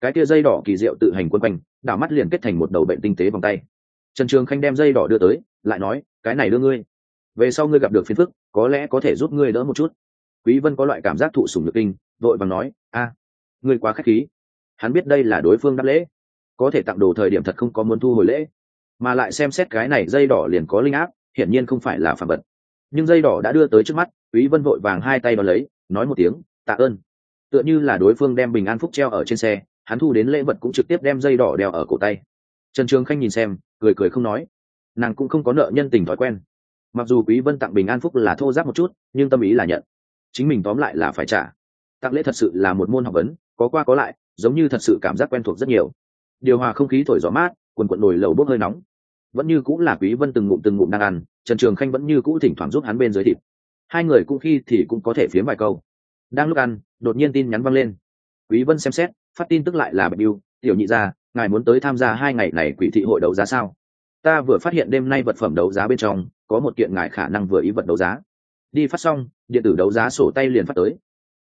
Cái kia dây đỏ kỳ diệu tự hành quân quanh, đảo mắt liền kết thành một đầu bệnh tinh tế vòng tay. Trần trường khanh đem dây đỏ đưa tới, lại nói, cái này đưa ngươi. Về sau ngươi gặp được phiền phức, có lẽ có thể giúp ngươi đỡ một chút. Quý vân có loại cảm giác thụ sủng nhược kinh, vội vàng nói, a, ngươi quá khách khí. Hắn biết đây là đối phương đáp lễ. Có thể tặng đồ thời điểm thật không có muốn thu hồi lễ, mà lại xem xét cái này dây đỏ liền có linh áp hiển nhiên không phải là phản vật. Nhưng dây đỏ đã đưa tới trước mắt, quý vân vội vàng hai tay đón lấy, nói một tiếng, tạ ơn. Tựa như là đối phương đem bình an phúc treo ở trên xe, hắn thu đến lễ vật cũng trực tiếp đem dây đỏ đeo ở cổ tay. Trần trường khanh nhìn xem, cười cười không nói. Nàng cũng không có nợ nhân tình thói quen. Mặc dù quý vân tặng bình an phúc là thô giáp một chút, nhưng tâm ý là nhận. Chính mình tóm lại là phải trả. Tặng lễ thật sự là một môn học vấn, có qua có lại, giống như thật sự cảm giác quen thuộc rất nhiều. Điều hòa không khí thổi gió mát, quần quận nồi lầu bốc hơi nóng vẫn như cũng là quý vân từng ngụm từng ngụm đang ăn, trần trường khanh vẫn như cũ thỉnh thoảng giúp hắn bên dưới thịt. Hai người cũng khi thì cũng có thể phiếm vài câu. Đang lúc ăn, đột nhiên tin nhắn văng lên. Quý vân xem xét, phát tin tức lại là bạch biêu, tiểu nhị gia, ngài muốn tới tham gia hai ngày này quỷ thị hội đấu giá sao? Ta vừa phát hiện đêm nay vật phẩm đấu giá bên trong, có một kiện ngài khả năng vừa ý vật đấu giá. Đi phát xong, điện tử đấu giá sổ tay liền phát tới.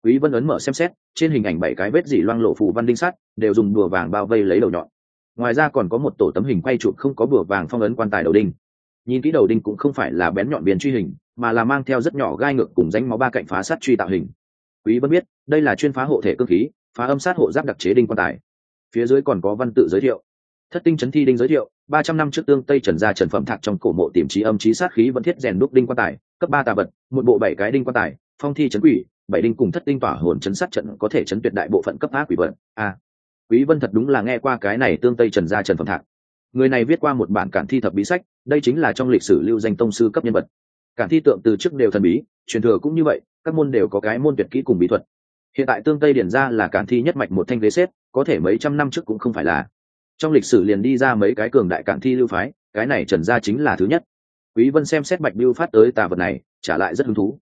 Quý vân ấn mở xem xét, trên hình ảnh bảy cái vết dỉ loang lộ phù văn đinh sắt, đều dùng đùa vàng bao vây lấy đầu nhọn ngoài ra còn có một tổ tấm hình quay chụp không có bừa vàng phong ấn quan tài đầu đinh. Nhìn kỹ đầu đinh cũng không phải là bén nhọn biến truy hình, mà là mang theo rất nhỏ gai ngược cùng danh máu ba cạnh phá sát truy tạo hình. Quý bất biết, đây là chuyên phá hộ thể cơ khí, phá âm sát hộ giáp đặc chế đinh quan tài. Phía dưới còn có văn tự giới thiệu. Thất tinh chấn thi đinh giới thiệu, ba trăm năm trước tương tây trần gia trần phẩm thạc trong cổ mộ tìm trí âm trí sát khí vẫn thiết rèn đúc đinh quan tài, cấp ba tà vật, một bộ bảy cái đinh quan tài, phong thi chấn quỷ, bảy đinh cùng thất tinh tỏa hồn chấn sát trận có thể chấn tuyệt đại bộ phận cấp ác quỷ vật. A quý vân thật đúng là nghe qua cái này tương tây trần gia trần phẩm thạc. Người này viết qua một bản cản thi thập bí sách, đây chính là trong lịch sử lưu danh tông sư cấp nhân vật. Cản thi tượng từ trước đều thần bí, truyền thừa cũng như vậy, các môn đều có cái môn tuyệt kỹ cùng bí thuật. Hiện tại tương tây điển ra là cản thi nhất mạch một thanh ghế xếp, có thể mấy trăm năm trước cũng không phải là. Trong lịch sử liền đi ra mấy cái cường đại cản thi lưu phái, cái này trần gia chính là thứ nhất. Quý vân xem xét bạch biêu phát tới tà vật này, trả lại rất hứng thú.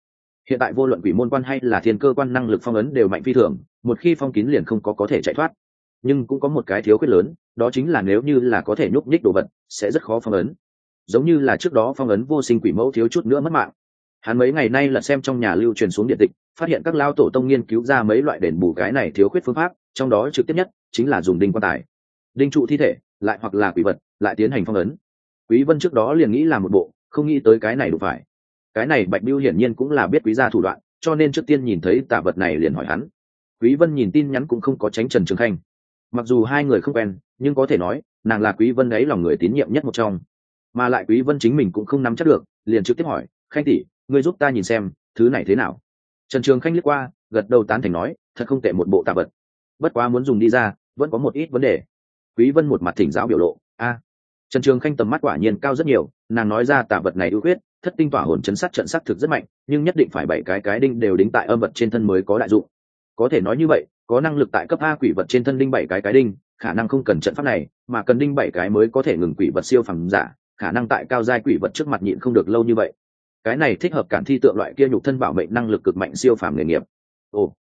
Hiện tại vô luận quỷ môn quan hay là thiên cơ quan năng lực phong ấn đều mạnh phi thường, một khi phong kín liền không có có thể chạy thoát nhưng cũng có một cái thiếu khuyết lớn, đó chính là nếu như là có thể nhúc nhích đồ vật, sẽ rất khó phong ấn. Giống như là trước đó phong ấn vô sinh quỷ mẫu thiếu chút nữa mất mạng. Hắn mấy ngày nay là xem trong nhà lưu truyền xuống điện tịch, phát hiện các lao tổ tông nghiên cứu ra mấy loại đền bù cái này thiếu khuyết phương pháp, trong đó trực tiếp nhất chính là dùng đinh quan tài. Đinh trụ thi thể, lại hoặc là quỷ vật, lại tiến hành phong ấn. Quý vân trước đó liền nghĩ làm một bộ, không nghĩ tới cái này đủ phải. Cái này bạch biêu hiển nhiên cũng là biết quý gia thủ đoạn, cho nên trước tiên nhìn thấy tạ vật này liền hỏi hắn. Quý vân nhìn tin nhắn cũng không có tránh trần trường khanh mặc dù hai người không quen, nhưng có thể nói, nàng là quý vân ấy lòng người tín nhiệm nhất một trong. Mà lại quý vân chính mình cũng không nắm chắc được, liền trực tiếp hỏi, khanh tỷ, ngươi giúp ta nhìn xem, thứ này thế nào? Trần trường khanh liếc qua, gật đầu tán thành nói, thật không tệ một bộ tạ vật. Bất quá muốn dùng đi ra, vẫn có một ít vấn đề. Quý vân một mặt thỉnh giáo biểu lộ, a. Trần trường khanh tầm mắt quả nhiên cao rất nhiều, nàng nói ra tạ vật này ưu khuyết, thất tinh tỏa hồn chấn sát trận sát thực rất mạnh, nhưng nhất định phải bảy cái cái đinh đều đính tại âm vật trên thân mới có đại dụng. Có thể nói như vậy có năng lực tại cấp a quỷ vật trên thân đinh bảy cái cái đinh, khả năng không cần trận pháp này, mà cần đinh bảy cái mới có thể ngừng quỷ vật siêu phẳng giả, khả năng tại cao giai quỷ vật trước mặt nhịn không được lâu như vậy. Cái này thích hợp cản thi tượng loại kia nhục thân bảo mệnh năng lực cực mạnh siêu phàm nghề nghiệp. Ồ,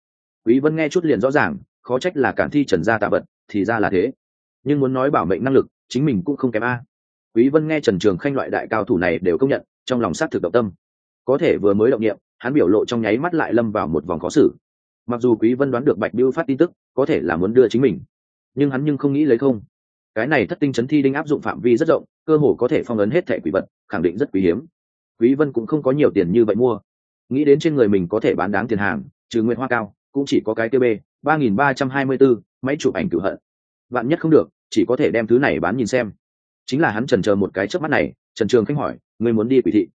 quý vân nghe chút liền rõ ràng, khó trách là cản thi trần gia tạ vật, thì ra là thế. Nhưng muốn nói bảo mệnh năng lực, chính mình cũng không kém a. Quý vân nghe trần trường khanh loại đại cao thủ này đều công nhận, trong lòng sát thực động tâm. Có thể vừa mới động nghiệm, hắn biểu lộ trong nháy mắt lại lâm vào một vòng khó xử mặc dù quý vân đoán được bạch biêu phát tin tức, có thể là muốn đưa chính mình, nhưng hắn nhưng không nghĩ lấy không. Cái này thất tinh chấn thi đinh áp dụng phạm vi rất rộng, cơ hồ có thể phong ấn hết thẻ quỷ vật, khẳng định rất quý hiếm. Quý vân cũng không có nhiều tiền như vậy mua. Nghĩ đến trên người mình có thể bán đáng tiền hàng, trừ nguyện hoa cao, cũng chỉ có cái tb ba nghìn ba trăm hai mươi bốn máy chụp ảnh cửu hận. Bạn nhất không được, chỉ có thể đem thứ này bán nhìn xem. Chính là hắn trần chờ một cái trước mắt này, trần trường khanh hỏi, ngươi muốn đi quỷ thị?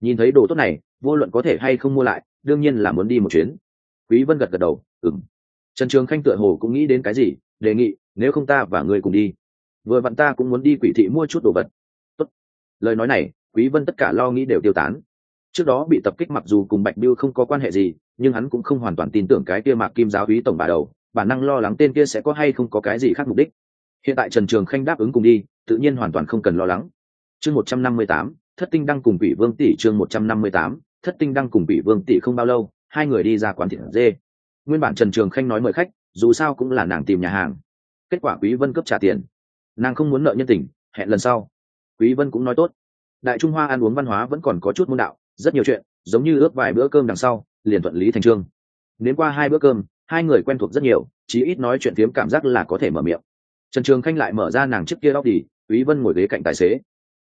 Nhìn thấy đồ tốt này, vô luận có thể hay không mua lại, đương nhiên là muốn đi một chuyến quý vân gật gật đầu, ừm. Trần trường khanh tựa hồ cũng nghĩ đến cái gì, đề nghị, nếu không ta và ngươi cùng đi. Vừa vặn ta cũng muốn đi quỷ thị mua chút đồ vật. Tốt. lời nói này, quý vân tất cả lo nghĩ đều tiêu tán. Trước đó bị tập kích mặc dù cùng bạch biêu không có quan hệ gì, nhưng hắn cũng không hoàn toàn tin tưởng cái kia mạc kim giáo úy tổng bà đầu, bản năng lo lắng tên kia sẽ có hay không có cái gì khác mục đích. Hiện tại trần trường khanh đáp ứng cùng đi, tự nhiên hoàn toàn không cần lo lắng. Chương một trăm năm mươi tám, thất tinh đăng cùng quỷ vương tỷ chương một trăm năm mươi tám, thất tinh đăng cùng quỷ vương tỷ không bao lâu hai người đi ra quán thịt dê. Nguyên bản trần trường khanh nói mời khách, dù sao cũng là nàng tìm nhà hàng. Kết quả quý vân cấp trả tiền. Nàng không muốn nợ nhân tình, hẹn lần sau. Quý vân cũng nói tốt. Đại trung hoa ăn uống văn hóa vẫn còn có chút môn đạo, rất nhiều chuyện, giống như ước vài bữa cơm đằng sau, liền thuận lý thành trương. Đến qua hai bữa cơm, hai người quen thuộc rất nhiều, chí ít nói chuyện phiếm cảm giác là có thể mở miệng. Trần trường khanh lại mở ra nàng trước kia đóc đi, quý vân ngồi ghế cạnh tài xế.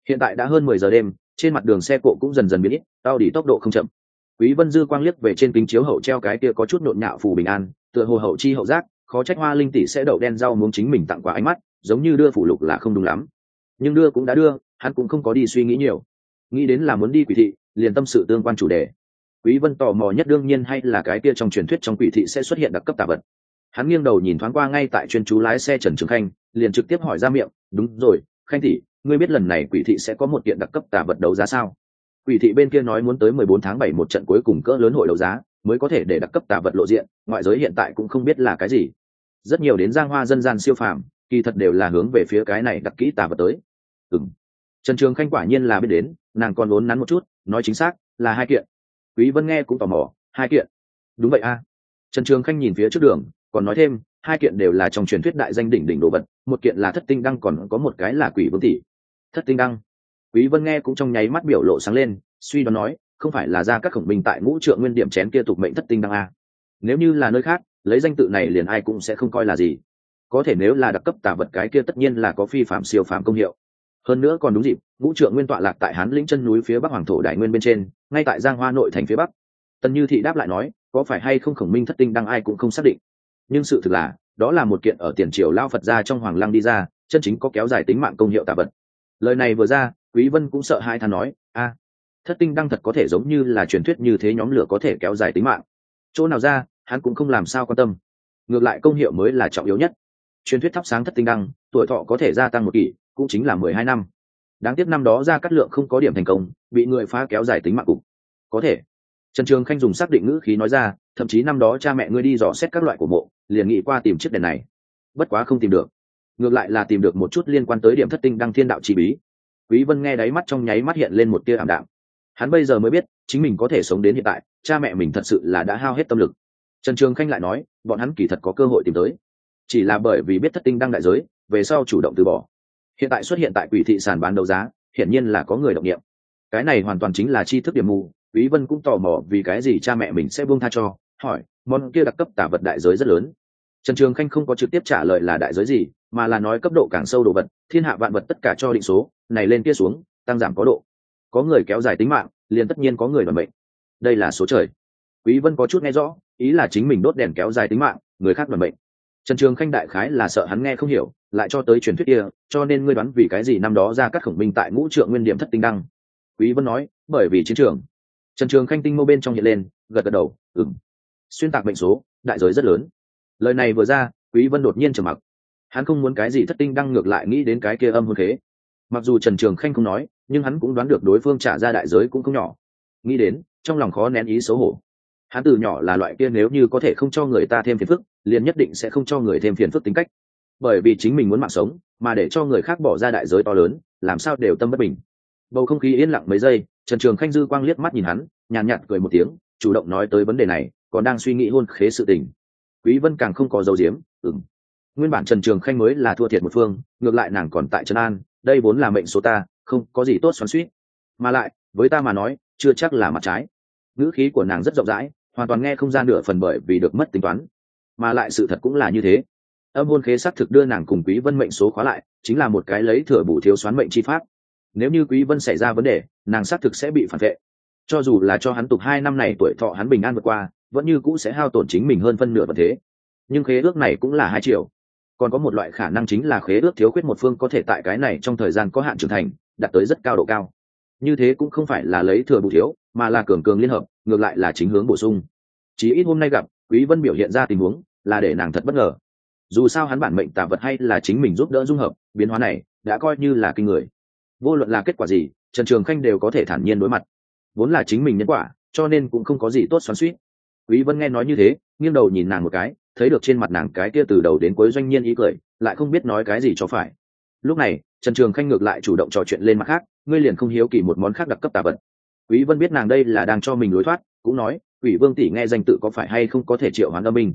Hiện tại đã hơn mười giờ đêm, trên mặt đường xe cộ cũng dần dần biến ít, tao đi tốc độ không chậm quý vân dư quang liếc về trên kính chiếu hậu treo cái kia có chút nhộn nhạo phù bình an, tựa hồ hậu chi hậu giác, khó trách hoa linh tỷ sẽ đậu đen rau muốn chính mình tặng quà ánh mắt, giống như đưa phủ lục là không đúng lắm. Nhưng đưa cũng đã đưa, hắn cũng không có đi suy nghĩ nhiều. Nghĩ đến là muốn đi quỷ thị, liền tâm sự tương quan chủ đề. Quý vân tò mò nhất đương nhiên hay là cái kia trong truyền thuyết trong quỷ thị sẽ xuất hiện đặc cấp tà vật. Hắn nghiêng đầu nhìn thoáng qua ngay tại chuyên chú lái xe trần trường khanh, liền trực tiếp hỏi ra miệng, đúng rồi, khanh tỷ, ngươi biết lần này quỷ thị sẽ có một kiện đặc cấp tà vật đấu giá sao? Quỷ thị bên kia nói muốn tới mười bốn tháng bảy một trận cuối cùng cỡ lớn hội đấu giá, mới có thể để đặc cấp tà vật lộ diện, ngoại giới hiện tại cũng không biết là cái gì. Rất nhiều đến giang hoa dân gian siêu phàm, kỳ thật đều là hướng về phía cái này đặc kỹ tà vật tới. Ừ trần trường khanh quả nhiên là biết đến, nàng còn vốn nắn một chút, nói chính xác, là hai kiện. Quý vân nghe cũng tò mò, hai kiện. Đúng vậy a. Trần trường khanh nhìn phía trước đường, còn nói thêm, hai kiện đều là trong truyền thuyết đại danh đỉnh đỉnh đồ vật, một kiện là thất tinh đăng còn có một cái là quỷ vương tỷ. Thất tinh đăng quý vân nghe cũng trong nháy mắt biểu lộ sáng lên, suy đoán nói, không phải là ra các khổng binh tại ngũ trượng nguyên điểm chén kia tục mệnh thất tinh đăng a. Nếu như là nơi khác, lấy danh tự này liền ai cũng sẽ không coi là gì. Có thể nếu là đặc cấp tà vật cái kia tất nhiên là có phi phạm siêu phạm công hiệu. Hơn nữa còn đúng dịp, ngũ trượng nguyên tọa lạc tại hán lĩnh chân núi phía bắc hoàng thổ đại nguyên bên trên, ngay tại giang hoa nội thành phía bắc. Tần như thị đáp lại nói, có phải hay không khổng minh thất tinh đăng ai cũng không xác định. Nhưng sự thực là, đó là một kiện ở tiền triều lao phật ra trong hoàng lăng đi ra, chân chính có kéo dài tính mạng công hiệu tạ vật. Lời này vừa ra quý vân cũng sợ hai thằng nói, a, thất tinh đăng thật có thể giống như là truyền thuyết như thế nhóm lửa có thể kéo dài tính mạng. Chỗ nào ra, hắn cũng không làm sao quan tâm. Ngược lại công hiệu mới là trọng yếu nhất. Truyền thuyết thắp sáng thất tinh đăng, tuổi thọ có thể gia tăng một kỷ, cũng chính là mười hai năm. Đáng tiếc năm đó ra cắt lượng không có điểm thành công, bị người phá kéo dài tính mạng cục. Có thể. Trần trường khanh dùng xác định ngữ khí nói ra, thậm chí năm đó cha mẹ ngươi đi dò xét các loại của mộ, liền nghĩ qua tìm chiếc đèn này. Bất quá không tìm được. Ngược lại là tìm được một chút liên quan tới điểm thất tinh đăng thiên đạo chi bí quý vân nghe đáy mắt trong nháy mắt hiện lên một tia ảm đạm. Hắn bây giờ mới biết, chính mình có thể sống đến hiện tại, cha mẹ mình thật sự là đã hao hết tâm lực. Trần trường khanh lại nói, bọn hắn kỳ thật có cơ hội tìm tới. Chỉ là bởi vì biết thất tinh đang đại giới, về sau chủ động từ bỏ. Hiện tại xuất hiện tại quỷ thị sàn bán đấu giá, hiển nhiên là có người động nghiệm cái này hoàn toàn chính là tri thức điểm mù, quý vân cũng tò mò vì cái gì cha mẹ mình sẽ buông tha cho, hỏi, món kia đặc cấp tả vật đại giới rất lớn trần trường khanh không có trực tiếp trả lời là đại giới gì, mà là nói cấp độ càng sâu đồ vật, thiên hạ vạn vật tất cả cho định số, này lên kia xuống, tăng giảm có độ. Có người kéo dài tính mạng, liền tất nhiên có người đoàn bệnh đây là số trời. Quý vân có chút nghe rõ, ý là chính mình đốt đèn kéo dài tính mạng, người khác đoàn bệnh trần trường khanh đại khái là sợ hắn nghe không hiểu, lại cho tới truyền thuyết kia, cho nên ngươi đoán vì cái gì năm đó ra các khổng minh tại ngũ trượng nguyên điểm thất tinh đăng? Quý vân nói, bởi vì chiến trường. Trần trường khanh tinh mô bên trong hiện lên, gật gật đầu, ừm. xuyên tạc mệnh số, đại giới rất lớn lời này vừa ra, quý vân đột nhiên trầm mặc. Hắn không muốn cái gì thất tinh đăng ngược lại nghĩ đến cái kia âm hôn thế mặc dù trần trường khanh không nói, nhưng hắn cũng đoán được đối phương trả ra đại giới cũng không nhỏ. Nghĩ đến, trong lòng khó nén ý xấu hổ. Hắn từ nhỏ là loại kia nếu như có thể không cho người ta thêm phiền phức, liền nhất định sẽ không cho người thêm phiền phức tính cách. Bởi vì chính mình muốn mạng sống, mà để cho người khác bỏ ra đại giới to lớn, làm sao đều tâm bất bình. Bầu không khí yên lặng mấy giây, trần trường khanh dư quang liếc mắt nhìn hắn, nhàn nhạt cười một tiếng, chủ động nói tới vấn đề này, còn đang suy nghĩ hôn khế sự tình quý vân càng không có dấu diếm ừng nguyên bản trần trường khanh mới là thua thiệt một phương, ngược lại nàng còn tại trần an, đây vốn là mệnh số ta, không có gì tốt xoắn suýt mà lại, với ta mà nói, chưa chắc là mặt trái. Ngữ khí của nàng rất rộng rãi, hoàn toàn nghe không gian nửa phần bởi vì được mất tính toán. Mà lại sự thật cũng là như thế. Âm hôn khế xác thực đưa nàng cùng quý vân mệnh số khóa lại, chính là một cái lấy thừa bù thiếu xoán mệnh chi pháp. Nếu như quý vân xảy ra vấn đề, nàng xác thực sẽ bị phản vệ. Cho dù là cho hắn tục hai năm này tuổi thọ hắn bình an vượt qua vẫn như cũ sẽ hao tổn chính mình hơn phân nửa vật thế. Nhưng khế ước này cũng là hai triệu. Còn có một loại khả năng chính là khế ước thiếu khuyết một phương có thể tại cái này trong thời gian có hạn trưởng thành, đạt tới rất cao độ cao. Như thế cũng không phải là lấy thừa bù thiếu, mà là cường cường liên hợp, ngược lại là chính hướng bổ sung. Chỉ ít hôm nay gặp, quý vân biểu hiện ra tình huống là để nàng thật bất ngờ. Dù sao hắn bản mệnh tà vật hay là chính mình giúp đỡ dung hợp, biến hóa này đã coi như là kinh người. Vô luận là kết quả gì, trần trường khanh đều có thể thản nhiên đối mặt. Vốn là chính mình nhân quả, cho nên cũng không có gì tốt xoắn suýt quý vân nghe nói như thế, nghiêng đầu nhìn nàng một cái, thấy được trên mặt nàng cái kia từ đầu đến cuối doanh nhiên ý cười, lại không biết nói cái gì cho phải. Lúc này, trần trường khanh ngược lại chủ động trò chuyện lên mặt khác, ngươi liền không hiếu kỳ một món khác đặc cấp tà vật. Quý vân biết nàng đây là đang cho mình lối thoát, cũng nói, quỷ vương tỷ nghe danh tự có phải hay không có thể triệu hoán âm binh?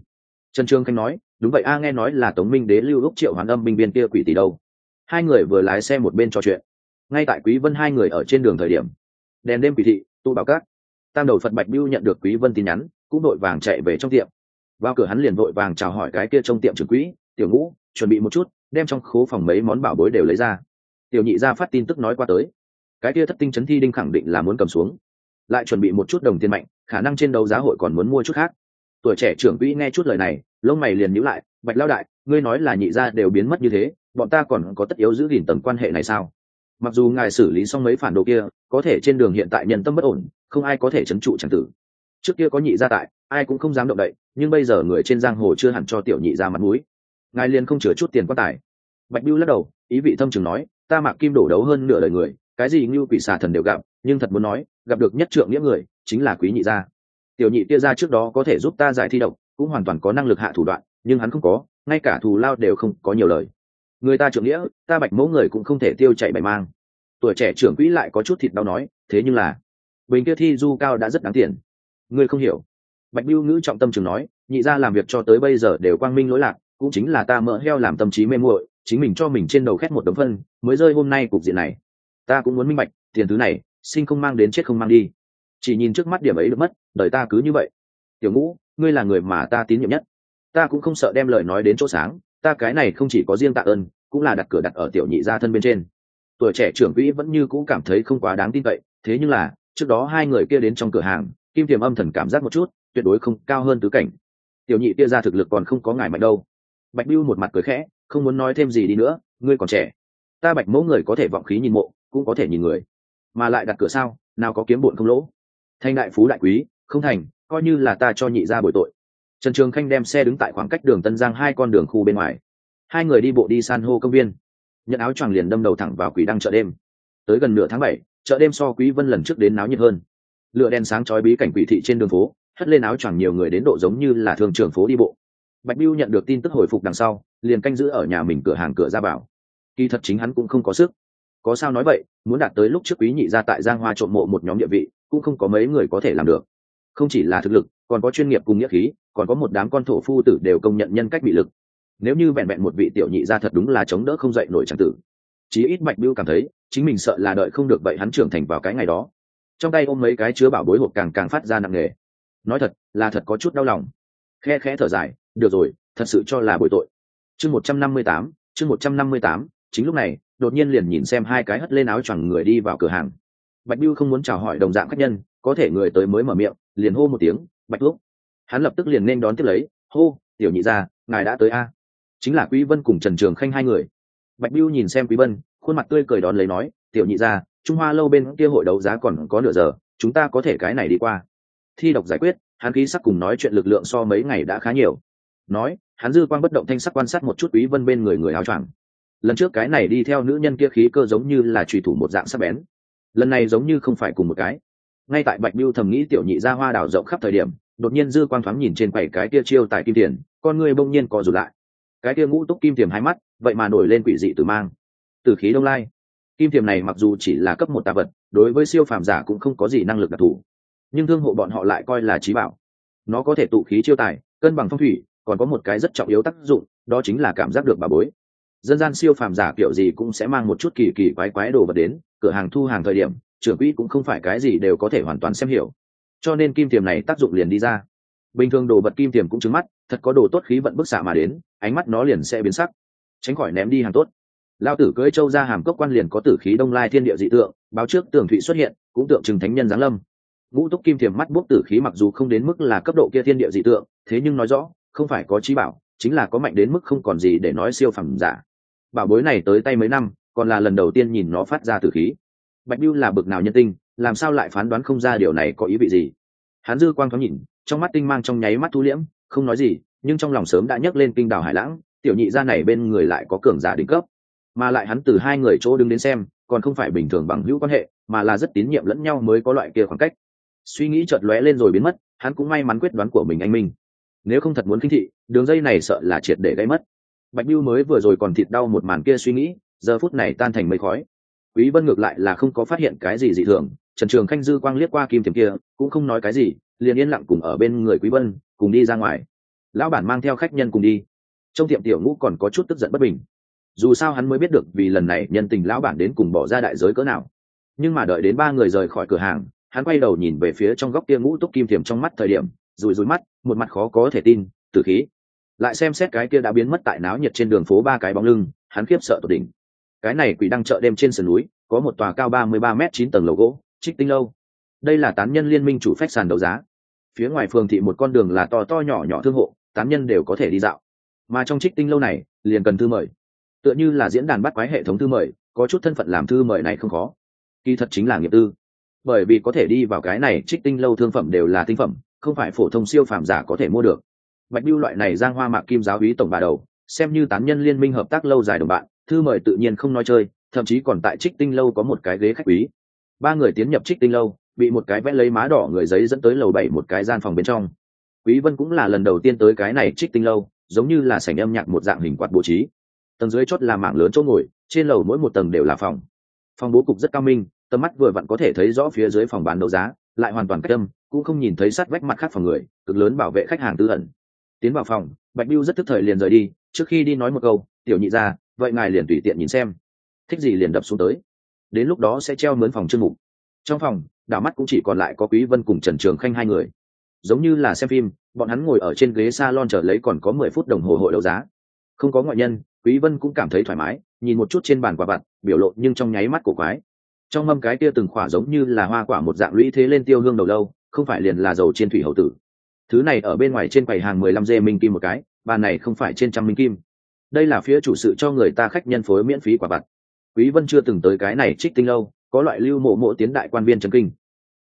Trần trường khanh nói, đúng vậy a, nghe nói là tống minh đế lưu lúc triệu hoán âm binh biên kia quỷ tỷ đâu. Hai người vừa lái xe một bên trò chuyện. Ngay tại quý vân hai người ở trên đường thời điểm, đèn đêm quỷ thị, tu bảo cát tam đầu phật bạch biêu nhận được quý vân tin nhắn cũng đội vàng chạy về trong tiệm. Vào cửa hắn liền vội vàng chào hỏi cái kia trong tiệm trưởng quỹ, tiểu ngũ, chuẩn bị một chút, đem trong khố phòng mấy món bảo bối đều lấy ra. Tiểu nhị ra phát tin tức nói qua tới. Cái kia thất tinh chấn thi đinh khẳng định là muốn cầm xuống. Lại chuẩn bị một chút đồng tiền mạnh, khả năng trên đấu giá hội còn muốn mua chút khác. Tuổi trẻ trưởng quỹ nghe chút lời này, lông mày liền nhíu lại, bạch lao đại, ngươi nói là nhị gia đều biến mất như thế, bọn ta còn có tất yếu giữ gìn tầm quan hệ này sao? Mặc dù ngài xử lý xong mấy phản đồ kia, có thể trên đường hiện tại nhân tâm bất ổn, không ai có thể trấn trụ c tử trước kia có nhị gia tại, ai cũng không dám động đậy, nhưng bây giờ người trên giang hồ chưa hẳn cho tiểu nhị ra mặt mũi. Ngài liền không chừa chút tiền quan tài. Bạch biêu lắc đầu, ý vị thâm trường nói, ta mạc kim đổ đấu hơn nửa đời người, cái gì như quỷ xà thần đều gặp, nhưng thật muốn nói, gặp được nhất trượng nghĩa người, chính là quý nhị gia. Tiểu nhị kia ra trước đó có thể giúp ta giải thi độc, cũng hoàn toàn có năng lực hạ thủ đoạn, nhưng hắn không có, ngay cả thù lao đều không có nhiều lời. Người ta trưởng nghĩa, ta bạch mẫu người cũng không thể tiêu chạy bày mang. Tuổi trẻ trưởng quỹ lại có chút thịt đau nói, thế nhưng là, bình kia thi du cao đã rất đáng tiền ngươi không hiểu. Bạch biêu ngữ trọng tâm trường nói, nhị ra làm việc cho tới bây giờ đều quang minh lỗi lạc, cũng chính là ta mỡ heo làm tâm trí mê muội, chính mình cho mình trên đầu khét một đống phân, mới rơi hôm nay cục diện này. Ta cũng muốn minh bạch, tiền thứ này, sinh không mang đến chết không mang đi. Chỉ nhìn trước mắt điểm ấy được mất, đời ta cứ như vậy. Tiểu ngũ, ngươi là người mà ta tín nhiệm nhất. Ta cũng không sợ đem lời nói đến chỗ sáng, ta cái này không chỉ có riêng tạ ơn, cũng là đặt cửa đặt ở tiểu nhị gia thân bên trên. Tuổi trẻ trưởng quỹ vẫn như cũng cảm thấy không quá đáng tin cậy, thế nhưng là, trước đó hai người kia đến trong cửa hàng kim tiềm âm thần cảm giác một chút, tuyệt đối không cao hơn tứ cảnh. Tiểu nhị tia ra thực lực còn không có ngài mạnh đâu. Bạch biêu một mặt cười khẽ, không muốn nói thêm gì đi nữa, ngươi còn trẻ. Ta bạch mẫu người có thể vọng khí nhìn mộ, cũng có thể nhìn người. Mà lại đặt cửa sao, nào có kiếm bụn không lỗ. Thanh đại phú đại quý, không thành, coi như là ta cho nhị ra bồi tội. Trần trường khanh đem xe đứng tại khoảng cách đường tân giang hai con đường khu bên ngoài. Hai người đi bộ đi san hô công viên. Nhận áo choàng liền đâm đầu thẳng vào quỷ đăng chợ đêm. Tới gần nửa tháng bảy, chợ đêm so quý vân lần trước đến náo nhiệt hơn lựa đèn sáng chói bí cảnh quỷ thị trên đường phố, hất lên áo choàng nhiều người đến độ giống như là thường trường phố đi bộ. Bạch biêu nhận được tin tức hồi phục đằng sau, liền canh giữ ở nhà mình cửa hàng cửa ra vào. Kỳ thật chính hắn cũng không có sức. Có sao nói vậy, muốn đạt tới lúc trước quý nhị ra tại giang hoa trộm mộ một nhóm địa vị, cũng không có mấy người có thể làm được. Không chỉ là thực lực, còn có chuyên nghiệp cùng nghĩa khí, còn có một đám con thổ phu tử đều công nhận nhân cách bị lực. Nếu như vẹn vẹn một vị tiểu nhị ra thật đúng là chống đỡ không dậy nổi tràng tử. Chí ít bạch biêu cảm thấy, chính mình sợ là đợi không được vậy hắn trưởng thành vào cái ngày đó trong tay ôm mấy cái chứa bảo bối hộp càng càng phát ra nặng nề. Nói thật, là thật có chút đau lòng. Khe khẽ thở dài, được rồi, thật sự cho là bội tội. Chương một trăm năm mươi tám, chương một trăm năm mươi tám, chính lúc này, đột nhiên liền nhìn xem hai cái hất lên áo choàng người đi vào cửa hàng. Bạch biêu không muốn chào hỏi đồng dạng khách nhân, có thể người tới mới mở miệng, liền hô một tiếng, bạch lúc hắn lập tức liền nên đón tiếp lấy, hô, tiểu nhị ra ngài đã tới a? Chính là quý vân cùng trần trường khanh hai người. Bạch biêu nhìn xem quý vân, khuôn mặt tươi cười đón lấy nói, tiểu nhị ra trung hoa lâu bên kia hội đấu giá còn có nửa giờ, chúng ta có thể cái này đi qua. Thi độc giải quyết, hắn khí sắc cùng nói chuyện lực lượng so mấy ngày đã khá nhiều. Nói, hắn dư quan bất động thanh sắc quan sát một chút quý vân bên người người áo choàng. Lần trước cái này đi theo nữ nhân kia khí cơ giống như là trùy thủ một dạng sắc bén. Lần này giống như không phải cùng một cái. Ngay tại bạch biêu thầm nghĩ tiểu nhị ra hoa đảo rộng khắp thời điểm, đột nhiên dư quang thoáng nhìn trên quầy cái kia chiêu tại kim tiền, con người bỗng nhiên co rụt lại. Cái kia ngũ túc kim tiềm hai mắt, vậy mà nổi lên quỷ dị từ mang. Từ khí đông lai kim tiềm này mặc dù chỉ là cấp một tạ vật, đối với siêu phàm giả cũng không có gì năng lực đặc thù. Nhưng thương hộ bọn họ lại coi là trí bảo. Nó có thể tụ khí chiêu tài, cân bằng phong thủy, còn có một cái rất trọng yếu tác dụng, đó chính là cảm giác được bà bối. Dân gian siêu phàm giả kiểu gì cũng sẽ mang một chút kỳ kỳ quái quái đồ vật đến, cửa hàng thu hàng thời điểm, trưởng quỹ cũng không phải cái gì đều có thể hoàn toàn xem hiểu. Cho nên kim tiềm này tác dụng liền đi ra. Bình thường đồ vật kim tiềm cũng trứng mắt, thật có đồ tốt khí vận bức xạ mà đến, ánh mắt nó liền sẽ biến sắc. Tránh khỏi ném đi hàng tốt lao tử cưỡi châu ra hàm cốc quan liền có tử khí đông lai thiên địa dị tượng, báo trước tường thụy xuất hiện, cũng tượng trưng thánh nhân giáng lâm. Ngũ túc kim thiềm mắt bốc tử khí mặc dù không đến mức là cấp độ kia thiên địa dị tượng, thế nhưng nói rõ, không phải có trí bảo, chính là có mạnh đến mức không còn gì để nói siêu phẩm giả. Bảo bối này tới tay mấy năm, còn là lần đầu tiên nhìn nó phát ra tử khí. Bạch biêu là bực nào nhân tinh, làm sao lại phán đoán không ra điều này có ý vị gì? Hắn dư quang thoáng nhìn, trong mắt tinh mang trong nháy mắt thu liễm, không nói gì, nhưng trong lòng sớm đã nhấc lên kinh đào hải lãng, tiểu nhị gia này bên người lại có cường giả đỉnh cấp mà lại hắn từ hai người chỗ đứng đến xem, còn không phải bình thường bằng hữu quan hệ, mà là rất tín nhiệm lẫn nhau mới có loại kia khoảng cách. Suy nghĩ chợt lóe lên rồi biến mất, hắn cũng may mắn quyết đoán của mình anh minh. Nếu không thật muốn kinh thị, đường dây này sợ là triệt để gây mất. Bạch biêu mới vừa rồi còn thịt đau một màn kia suy nghĩ, giờ phút này tan thành mây khói. Quý vân ngược lại là không có phát hiện cái gì dị thường, trần trường khanh dư quang liếc qua kim tiềm kia, cũng không nói cái gì, liền yên lặng cùng ở bên người quý vân, cùng đi ra ngoài. Lão bản mang theo khách nhân cùng đi. Trong tiệm tiểu ngũ còn có chút tức giận bất bình dù sao hắn mới biết được vì lần này nhân tình lão bản đến cùng bỏ ra đại giới cỡ nào. Nhưng mà đợi đến ba người rời khỏi cửa hàng, hắn quay đầu nhìn về phía trong góc kia ngũ túc kim thiềm trong mắt thời điểm, rùi rùi mắt, một mặt khó có thể tin, tử khí. Lại xem xét cái kia đã biến mất tại náo nhiệt trên đường phố ba cái bóng lưng, hắn khiếp sợ tột đỉnh. Cái này quỷ đang chợ đêm trên sườn núi, có một tòa cao ba mươi ba m chín tầng lầu gỗ, trích tinh lâu. Đây là tán nhân liên minh chủ phách sàn đấu giá. Phía ngoài phường thị một con đường là to to nhỏ nhỏ thương hộ, tán nhân đều có thể đi dạo. Mà trong trích tinh lâu này, liền cần thư mời tựa như là diễn đàn bắt quái hệ thống thư mời, có chút thân phận làm thư mời này không khó. Kỳ thật chính là nghiệp tư. Bởi vì có thể đi vào cái này trích tinh lâu thương phẩm đều là tinh phẩm, không phải phổ thông siêu phàm giả có thể mua được. Bạch biêu loại này giang hoa mạc kim giáo úy tổng bà đầu, xem như tán nhân liên minh hợp tác lâu dài đồng bạn, thư mời tự nhiên không nói chơi, thậm chí còn tại trích tinh lâu có một cái ghế khách quý. Ba người tiến nhập trích tinh lâu, bị một cái vẽ lấy má đỏ người giấy dẫn tới lầu bảy một cái gian phòng bên trong. Quý vân cũng là lần đầu tiên tới cái này trích tinh lâu, giống như là sảnh âm nhạc một dạng hình quạt bố trí tầng dưới chốt là mảng lớn chỗ ngồi, trên lầu mỗi một tầng đều là phòng. Phòng bố cục rất cao minh, tầm mắt vừa vặn có thể thấy rõ phía dưới phòng bán đấu giá, lại hoàn toàn cách âm, cũng không nhìn thấy sát vách mặt khác phòng người, cực lớn bảo vệ khách hàng tư ẩn. Tiến vào phòng, bạch biêu rất tức thời liền rời đi, trước khi đi nói một câu, tiểu nhị ra vậy ngài liền tùy tiện nhìn xem. Thích gì liền đập xuống tới. Đến lúc đó sẽ treo mướn phòng chương mục. Trong phòng, đảo mắt cũng chỉ còn lại có quý vân cùng trần trường khanh hai người. Giống như là xem phim, bọn hắn ngồi ở trên ghế salon chờ lấy còn có mười phút đồng hồ hội đấu giá. Không có ngoại nhân quý vân cũng cảm thấy thoải mái, nhìn một chút trên bàn quả vặt, biểu lộ nhưng trong nháy mắt của quái. Trong mâm cái kia từng khỏa giống như là hoa quả một dạng lũy thế lên tiêu hương đầu lâu, không phải liền là dầu trên thủy hậu tử. Thứ này ở bên ngoài trên quầy hàng mười lăm dê minh kim một cái, bàn này không phải trên trăm minh kim. Đây là phía chủ sự cho người ta khách nhân phối miễn phí quả vặt. Quý vân chưa từng tới cái này trích tinh lâu, có loại lưu mộ mộ tiến đại quan viên trần kinh.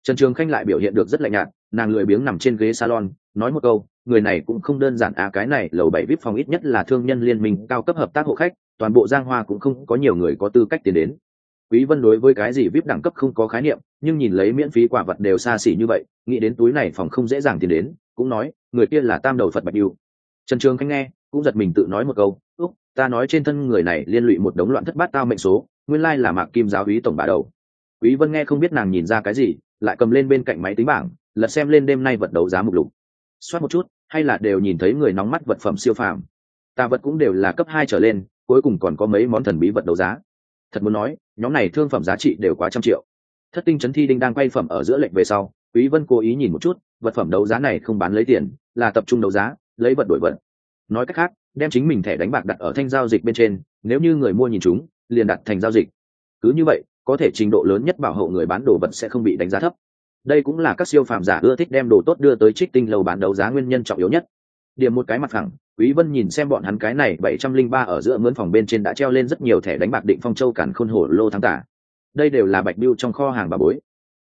Trần trường khanh lại biểu hiện được rất lạnh nhạt, nàng lười biếng nằm trên ghế salon, nói một câu người này cũng không đơn giản à cái này, lầu bảy vip phòng ít nhất là thương nhân liên minh cao cấp hợp tác hộ khách, toàn bộ giang hoa cũng không có nhiều người có tư cách tiến đến. Quý vân đối với cái gì vip đẳng cấp không có khái niệm, nhưng nhìn lấy miễn phí quả vật đều xa xỉ như vậy, nghĩ đến túi này phòng không dễ dàng tiến đến, cũng nói, người kia là tam đầu phật bạch yêu trần trường khánh nghe, cũng giật mình tự nói một câu, úc, ta nói trên thân người này liên lụy một đống loạn thất bát tao mệnh số, nguyên lai là mạc kim giáo úy tổng bà đầu. Quý vân nghe không biết nàng nhìn ra cái gì, lại cầm lên bên cạnh máy tính bảng, lật xem lên đêm nay vật đấu giá mục lục soát một chút, hay là đều nhìn thấy người nóng mắt vật phẩm siêu phàm. Tà vật cũng đều là cấp hai trở lên, cuối cùng còn có mấy món thần bí vật đấu giá. Thật muốn nói, nhóm này thương phẩm giá trị đều quá trăm triệu. Thất tinh chấn thi đinh đang quay phẩm ở giữa lệnh về sau, quý vân cố ý nhìn một chút, vật phẩm đấu giá này không bán lấy tiền, là tập trung đấu giá, lấy vật đổi vật. Nói cách khác, đem chính mình thẻ đánh bạc đặt ở thanh giao dịch bên trên, nếu như người mua nhìn chúng, liền đặt thành giao dịch. Cứ như vậy, có thể trình độ lớn nhất bảo hộ người bán đồ vật sẽ không bị đánh giá thấp đây cũng là các siêu phàm giả ưa thích đem đồ tốt đưa tới trích tinh lầu bán đấu giá nguyên nhân trọng yếu nhất. Điểm một cái mặt thẳng quý vân nhìn xem bọn hắn cái này 703 ở giữa mướn phòng bên trên đã treo lên rất nhiều thẻ đánh bạc định phong châu cản khôn hổ lô thắng tả. Đây đều là bạch biêu trong kho hàng bà bối.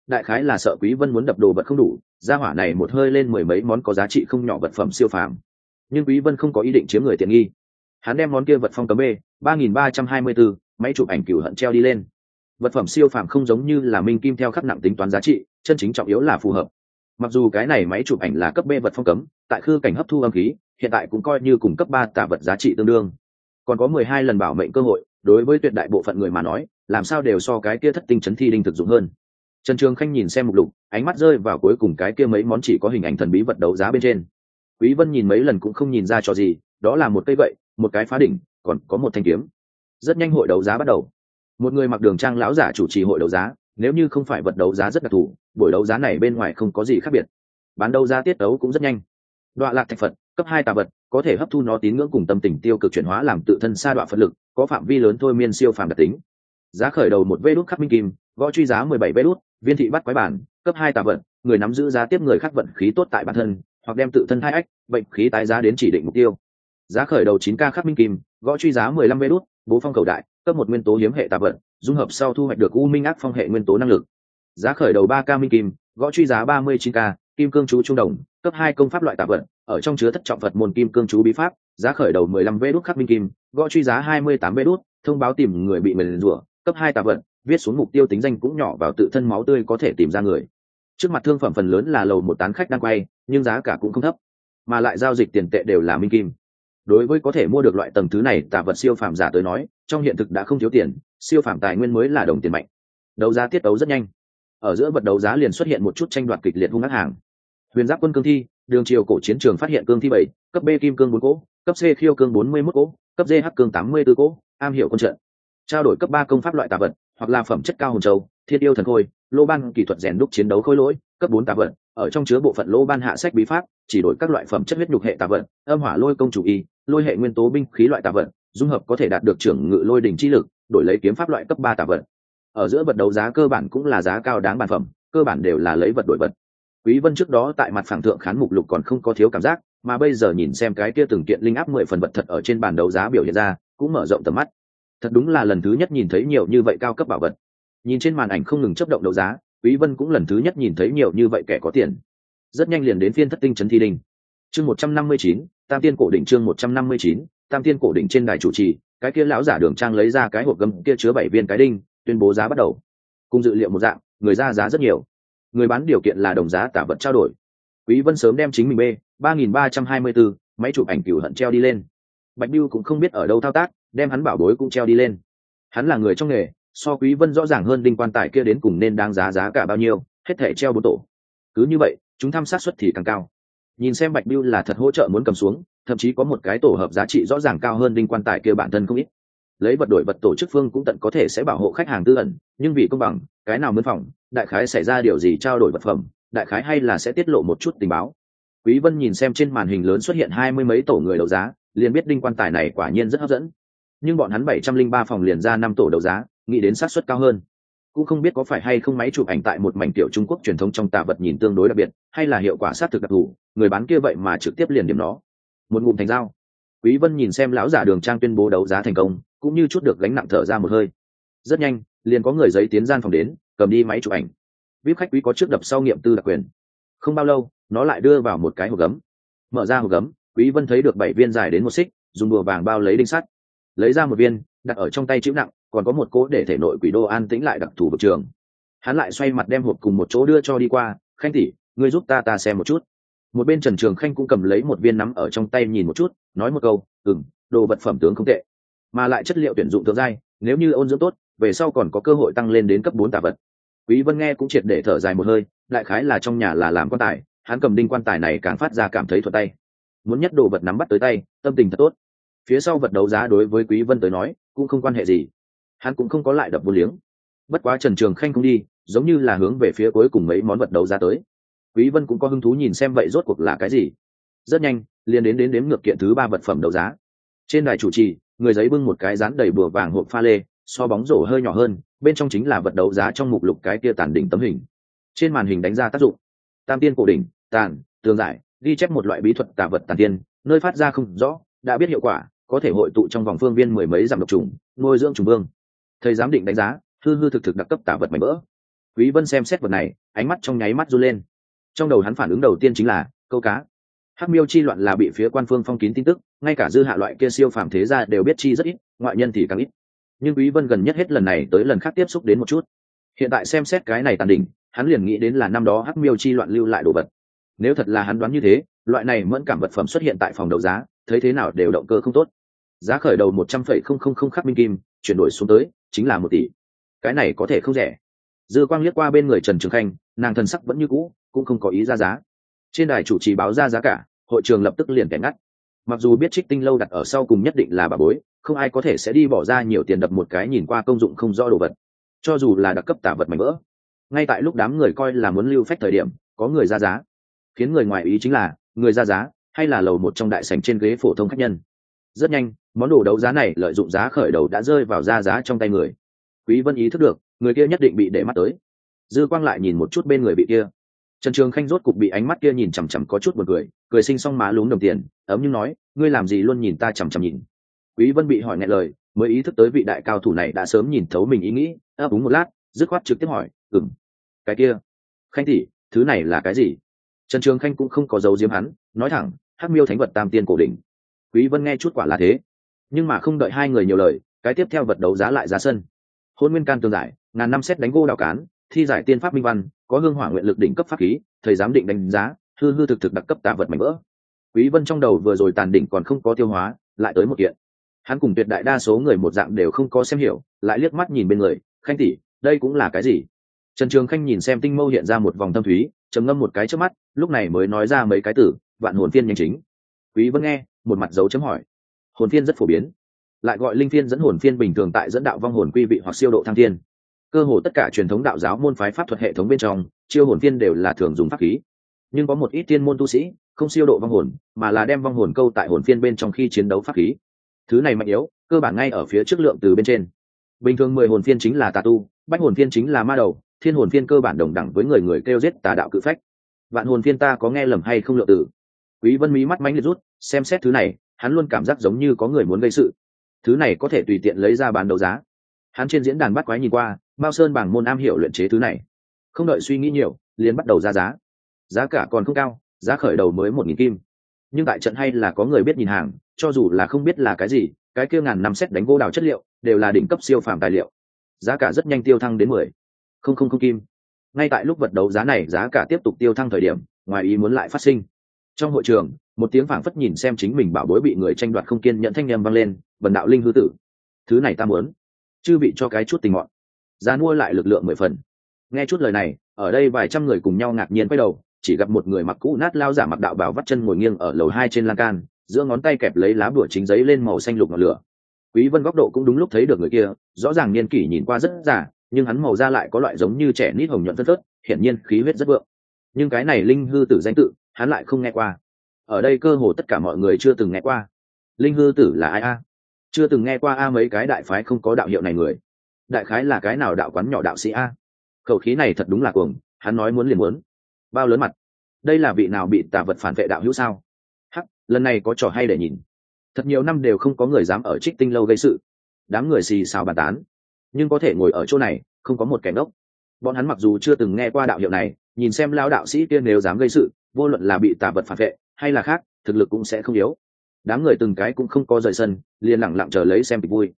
Đại khái là sợ quý vân muốn đập đồ vật không đủ, gia hỏa này một hơi lên mười mấy món có giá trị không nhỏ vật phẩm siêu phàm. Nhưng quý vân không có ý định chiếm người tiện nghi. Hắn đem món kia vật phong cấm b 3324 máy chụp ảnh cửu hận treo đi lên. Vật phẩm siêu phàm không giống như là minh kim theo khắc nặng tính toán giá trị chân chính trọng yếu là phù hợp. Mặc dù cái này máy chụp ảnh là cấp b vật phong cấm, tại khư cảnh hấp thu âm khí, hiện tại cũng coi như cùng cấp ba tả vật giá trị tương đương. Còn có mười hai lần bảo mệnh cơ hội, đối với tuyệt đại bộ phận người mà nói, làm sao đều so cái kia thất tinh chấn thi đinh thực dụng hơn. Trần trường khanh nhìn xem mục lục, ánh mắt rơi vào cuối cùng cái kia mấy món chỉ có hình ảnh thần bí vật đấu giá bên trên. Quý vân nhìn mấy lần cũng không nhìn ra cho gì, đó là một cây gậy, một cái phá đỉnh, còn có một thanh kiếm. Rất nhanh hội đấu giá bắt đầu. Một người mặc đường trang lão giả chủ trì hội đấu giá nếu như không phải vật đấu giá rất đặc thù, buổi đấu giá này bên ngoài không có gì khác biệt. Bán đấu giá tiết đấu cũng rất nhanh. Đoạn lạc thạch phật, cấp hai tà vật, có thể hấp thu nó tín ngưỡng cùng tâm tình tiêu cực chuyển hóa làm tự thân sa đoạn phật lực, có phạm vi lớn thôi miên siêu phàm đặc tính. Giá khởi đầu một vê đốt khắc minh kim, gõ truy giá mười bảy vê đốt viên thị bắt quái bản, cấp hai tà vật, người nắm giữ giá tiếp người khác vận khí tốt tại bản thân, hoặc đem tự thân hai ách, bệnh khí tái giá đến chỉ định mục tiêu. Giá khởi đầu chín k khắc minh kim, gõ truy giá mười lăm vê đốt bố phong cầu đại cấp một nguyên tố hiếm hệ tạp vật, dung hợp sau thu hoạch được u minh ác phong hệ nguyên tố năng lực. Giá khởi đầu ba k minh kim, gõ truy giá ba mươi chín k, kim cương chú trung đồng, cấp hai công pháp loại tạp vật, ở trong chứa thất trọng vật môn kim cương chú bí pháp, giá khởi đầu mười lăm vê đốt khắc minh kim, gõ truy giá hai mươi tám vê đốt thông báo tìm người bị mềm rủa, cấp hai tạp vật, viết xuống mục tiêu tính danh cũng nhỏ vào tự thân máu tươi có thể tìm ra người. Trước mặt thương phẩm phần lớn là lầu một tán khách đang quay, nhưng giá cả cũng không thấp, mà lại giao dịch tiền tệ đều là minh kim đối với có thể mua được loại tầng thứ này tạ vật siêu phàm giả tới nói, trong hiện thực đã không thiếu tiền, siêu phàm tài nguyên mới là đồng tiền mạnh. Đấu giá tiết đấu rất nhanh. Ở giữa vật đấu giá liền xuất hiện một chút tranh đoạt kịch liệt hung ác hàng. Huyền giáp quân cương thi, đường triều cổ chiến trường phát hiện cương thi bảy, cấp b kim cương bốn cỗ, cấp c khiêu cương bốn mươi mốt cỗ, cấp d h cương tám mươi b ố cỗ, am hiểu quân trận. Trao đổi cấp ba công pháp loại tạ vật, hoặc là phẩm chất cao hồn châu thiên yêu thần khôi, lô ban kỹ thuật rèn đúc chiến đấu khôi lỗi, cấp bốn tạ vật, ở trong chứa bộ phận lô ban hạ sách bí pháp, chỉ đổi các loại phẩm chất huyết nhục hệ tạ vật, âm hỏa lôi công chủ y lôi hệ nguyên tố binh khí loại tà vật, dung hợp có thể đạt được trưởng ngự lôi đỉnh chi lực, đổi lấy kiếm pháp loại cấp ba tà vật. Ở giữa vật đấu giá cơ bản cũng là giá cao đáng bàn phẩm, cơ bản đều là lấy vật đổi vật. Quý vân trước đó tại mặt phẳng thượng khán mục lục còn không có thiếu cảm giác, mà bây giờ nhìn xem cái kia từng kiện linh áp mười phần vật thật ở trên bàn đấu giá biểu hiện ra, cũng mở rộng tầm mắt. Thật đúng là lần thứ nhất nhìn thấy nhiều như vậy cao cấp bảo vật. Nhìn trên màn ảnh không ngừng chấp động đấu giá, quý vân cũng lần thứ nhất nhìn thấy nhiều như vậy kẻ có tiền. Rất nhanh liền đến phiên thất tinh chấn thi đình chương 159, tam tiên cổ đỉnh chương 159, tam tiên cổ đỉnh trên đài chủ trì cái kia lão giả đường trang lấy ra cái hộp gấm kia chứa bảy viên cái đinh tuyên bố giá bắt đầu. Cùng dự liệu một dạng người ra giá rất nhiều. Người bán điều kiện là đồng giá tả vật trao đổi. Quý vân sớm đem chính mình b ba nghìn ba trăm hai mươi bốn máy chụp ảnh cửu hận treo đi lên. Bạch biêu cũng không biết ở đâu thao tác đem hắn bảo bối cũng treo đi lên. Hắn là người trong nghề so quý vân rõ ràng hơn đinh quan tài kia đến cùng nên đáng giá giá cả bao nhiêu hết thể treo bốn tổ. Cứ như vậy chúng tham sát suất thì càng cao nhìn xem bạch biêu là thật hỗ trợ muốn cầm xuống, thậm chí có một cái tổ hợp giá trị rõ ràng cao hơn đinh quan tài kia bản thân không ít. Lấy vật đổi vật tổ chức phương cũng tận có thể sẽ bảo hộ khách hàng tư ẩn, nhưng vì công bằng, cái nào mướn phòng, đại khái xảy ra điều gì trao đổi vật phẩm, đại khái hay là sẽ tiết lộ một chút tình báo. Quý vân nhìn xem trên màn hình lớn xuất hiện hai mươi mấy tổ người đấu giá, liền biết đinh quan tài này quả nhiên rất hấp dẫn. Nhưng bọn hắn bảy trăm linh ba phòng liền ra năm tổ đấu giá, nghĩ đến xác suất cao hơn cũng không biết có phải hay không máy chụp ảnh tại một mảnh tiểu trung quốc truyền thống trong tạ vật nhìn tương đối đặc biệt, hay là hiệu quả sát thực đặc thù, người bán kia vậy mà trực tiếp liền điểm nó. Một ngụm thành dao. Quý vân nhìn xem lão giả đường trang tuyên bố đấu giá thành công, cũng như chút được gánh nặng thở ra một hơi. Rất nhanh, liền có người giấy tiến gian phòng đến, cầm đi máy chụp ảnh. Vip khách quý có trước đập sau nghiệm tư đặc quyền. Không bao lâu, nó lại đưa vào một cái hộp gấm. Mở ra hộp gấm, quý vân thấy được bảy viên dài đến một xích, dùng đùa vàng bao lấy đinh sắt. Lấy ra một viên đặt ở trong tay chịu nặng, còn có một cố để thể nội quỷ đô an tĩnh lại đặc thù vực trường. Hắn lại xoay mặt đem hộp cùng một chỗ đưa cho đi qua, khanh tỷ, ngươi giúp ta ta xem một chút. Một bên trần trường khanh cũng cầm lấy một viên nắm ở trong tay nhìn một chút, nói một câu ừng đồ vật phẩm tướng không tệ, mà lại chất liệu tuyển dụng tương giai, nếu như ôn dưỡng tốt, về sau còn có cơ hội tăng lên đến cấp bốn tạ vật. Quý vân nghe cũng triệt để thở dài một hơi, đại khái là trong nhà là làm quan tài, hắn cầm đinh quan tài này càng phát ra cảm thấy thuận tay. Muốn nhất đồ vật nắm bắt tới tay, tâm tình thật tốt. Phía sau vật đấu giá đối với quý vân tới nói cũng không quan hệ gì. Hắn cũng không có lại đập vô liếng. Bất quá trần trường khanh không đi, giống như là hướng về phía cuối cùng mấy món vật đấu giá tới. Quý vân cũng có hứng thú nhìn xem vậy rốt cuộc là cái gì. Rất nhanh, liền đến đến đếm ngược kiện thứ ba vật phẩm đấu giá. Trên đài chủ trì, người giấy bưng một cái dán đầy bùa vàng hộp pha lê, so bóng rổ hơi nhỏ hơn, bên trong chính là vật đấu giá trong mục lục cái kia tàn đỉnh tấm hình. Trên màn hình đánh ra tác dụng. Tam tiên cổ đỉnh, tàn, tường giải, ghi chép một loại bí thuật tà vật tàn tiên, nơi phát ra không rõ, đã biết hiệu quả có thể hội tụ trong vòng phương viên mười mấy dặm độc trùng, nuôi dưỡng trùng vương. Thầy giám định đánh giá, hư hư thực thực đặc cấp tả vật mảnh vỡ. Quý vân xem xét vật này, ánh mắt trong nháy mắt run lên. Trong đầu hắn phản ứng đầu tiên chính là, câu cá. Hắc miêu chi loạn là bị phía quan phương phong kín tin tức, ngay cả dư hạ loại kia siêu phàm thế gia đều biết chi rất ít, ngoại nhân thì càng ít. Nhưng quý vân gần nhất hết lần này tới lần khác tiếp xúc đến một chút. Hiện tại xem xét cái này tàn đỉnh, hắn liền nghĩ đến là năm đó hắc miêu chi loạn lưu lại đồ vật nếu thật là hắn đoán như thế, loại này mẫn cảm vật phẩm xuất hiện tại phòng đấu giá, thấy thế nào đều động cơ không tốt. Giá khởi đầu một trăm phẩy không không không khắc minh kim, chuyển đổi xuống tới, chính là một tỷ. Cái này có thể không rẻ. Dư quang liếc qua bên người trần trường khanh, nàng thần sắc vẫn như cũ, cũng không có ý ra giá. Trên đài chủ trì báo ra giá cả, hội trường lập tức liền kẻ ngắt. Mặc dù biết trích tinh lâu đặt ở sau cùng nhất định là bà bối, không ai có thể sẽ đi bỏ ra nhiều tiền đập một cái nhìn qua công dụng không rõ đồ vật. Cho dù là đặc cấp tả vật mảnh vỡ, ngay tại lúc đám người coi là muốn lưu phách thời điểm, có người ra giá khiến người ngoài ý chính là, người ra giá, hay là lầu một trong đại sảnh trên ghế phổ thông khách nhân. Rất nhanh, món đồ đấu giá này lợi dụng giá khởi đầu đã rơi vào ra giá trong tay người. Quý vân ý thức được, người kia nhất định bị để mắt tới. Dư quang lại nhìn một chút bên người bị kia. Trần trường khanh rốt cục bị ánh mắt kia nhìn chằm chằm có chút buồn cười cười sinh xong má lúm đồng tiền, ấm nhưng nói, ngươi làm gì luôn nhìn ta chằm chằm nhìn? Quý vân bị hỏi nhẹ lời, mới ý thức tới vị đại cao thủ này đã sớm nhìn thấu mình ý nghĩ, ấp úng một lát, dứt khoát trực tiếp hỏi, ừm, cái kia, khanh tỷ, thứ này là cái gì? Trần trường khanh cũng không có dấu diếm hắn, nói thẳng, hắc miêu thánh vật tam tiên cổ đỉnh. Quý vân nghe chút quả là thế. Nhưng mà không đợi hai người nhiều lời, cái tiếp theo vật đấu giá lại ra sân. Hôn nguyên can tương giải, ngàn năm xét đánh gô đào cán, thi giải tiên pháp minh văn, có hương hỏa nguyện lực đỉnh cấp pháp khí, thầy giám định đánh giá, hư hư thực thực đặc cấp tạ vật mảnh vỡ quý vân trong đầu vừa rồi tàn đỉnh còn không có tiêu hóa, lại tới một kiện. Hắn cùng tuyệt đại đa số người một dạng đều không có xem hiểu, lại liếc mắt nhìn bên người, khanh tỷ, đây cũng là cái gì? Trần trường khanh nhìn xem tinh mâu hiện ra một vòng tâm thúy trầm ngâm một cái trước mắt, lúc này mới nói ra mấy cái từ, vạn hồn phiên nhanh chính. Quý vẫn nghe, một mặt dấu chấm hỏi. Hồn phiên rất phổ biến. Lại gọi linh phiên dẫn hồn phiên bình thường tại dẫn đạo vong hồn quy vị hoặc siêu độ thăng thiên. Cơ hồ tất cả truyền thống đạo giáo môn phái pháp thuật hệ thống bên trong, chiêu hồn phiên đều là thường dùng pháp khí. Nhưng có một ít tiên môn tu sĩ, không siêu độ vong hồn, mà là đem vong hồn câu tại hồn phiên bên trong khi chiến đấu pháp khí. Thứ này mạnh yếu, cơ bản ngay ở phía trước lượng từ bên trên. Bình thường mười hồn phiên chính là tà tu, bách hồn phiên chính là ma đầu thiên hồn phiên cơ bản đồng đẳng với người người kêu giết tà đạo cự phách. Vạn hồn phiên ta có nghe lầm hay không lựa từ quý vân mí mắt mánh liệt rút, xem xét thứ này, hắn luôn cảm giác giống như có người muốn gây sự. Thứ này có thể tùy tiện lấy ra bán đấu giá. Hắn trên diễn đàn bắt quái nhìn qua, mao sơn bảng môn am hiểu luyện chế thứ này. Không đợi suy nghĩ nhiều, liền bắt đầu ra giá. Giá cả còn không cao, giá khởi đầu mới một nghìn kim. Nhưng tại trận hay là có người biết nhìn hàng, cho dù là không biết là cái gì, cái kia ngàn năm xét đánh vô đào chất liệu, đều là đỉnh cấp siêu phàm tài liệu. Giá cả rất nhanh tiêu thăng đến mười không không không kim. Ngay tại lúc vật đấu giá này giá cả tiếp tục tiêu thăng thời điểm, ngoài ý muốn lại phát sinh. Trong hội trường, một tiếng phảng phất nhìn xem chính mình bảo bối bị người tranh đoạt không kiên nhận thanh â vang lên, bần đạo linh hư tử, thứ này ta muốn, chư bị cho cái chút tình mọn. Giá mua lại lực lượng mười phần. Nghe chút lời này, ở đây vài trăm người cùng nhau ngạc nhiên quay đầu, chỉ gặp một người mặc cũ nát lao giả mặc đạo bảo vắt chân ngồi nghiêng ở lầu hai trên lan can, giữa ngón tay kẹp lấy lá bửa chính giấy lên màu xanh lục ngọn lửa. Quý vân góc độ cũng đúng lúc thấy được người kia, rõ ràng niên kỷ nhìn qua rất giả nhưng hắn màu da lại có loại giống như trẻ nít hồng nhuận phân phớt, hiển nhiên khí huyết rất vượng. Nhưng cái này linh hư tử danh tự, hắn lại không nghe qua. Ở đây cơ hồ tất cả mọi người chưa từng nghe qua. Linh hư tử là ai a? Chưa từng nghe qua a mấy cái đại phái không có đạo hiệu này người. Đại khái là cái nào đạo quán nhỏ đạo sĩ a? Khẩu khí này thật đúng là cuồng, hắn nói muốn liền muốn. Bao lớn mặt? Đây là vị nào bị tà vật phản vệ đạo hữu sao? Hắc, lần này có trò hay để nhìn. Thật nhiều năm đều không có người dám ở trích tinh lâu gây sự. Đám người xì xào bàn tán nhưng có thể ngồi ở chỗ này, không có một kẻ ngốc. Bọn hắn mặc dù chưa từng nghe qua đạo hiệu này, nhìn xem lao đạo sĩ kia nếu dám gây sự, vô luận là bị tà vật phản vệ, hay là khác, thực lực cũng sẽ không yếu. Đám người từng cái cũng không có rời sân, liền lẳng lặng chờ lấy xem kịch vui.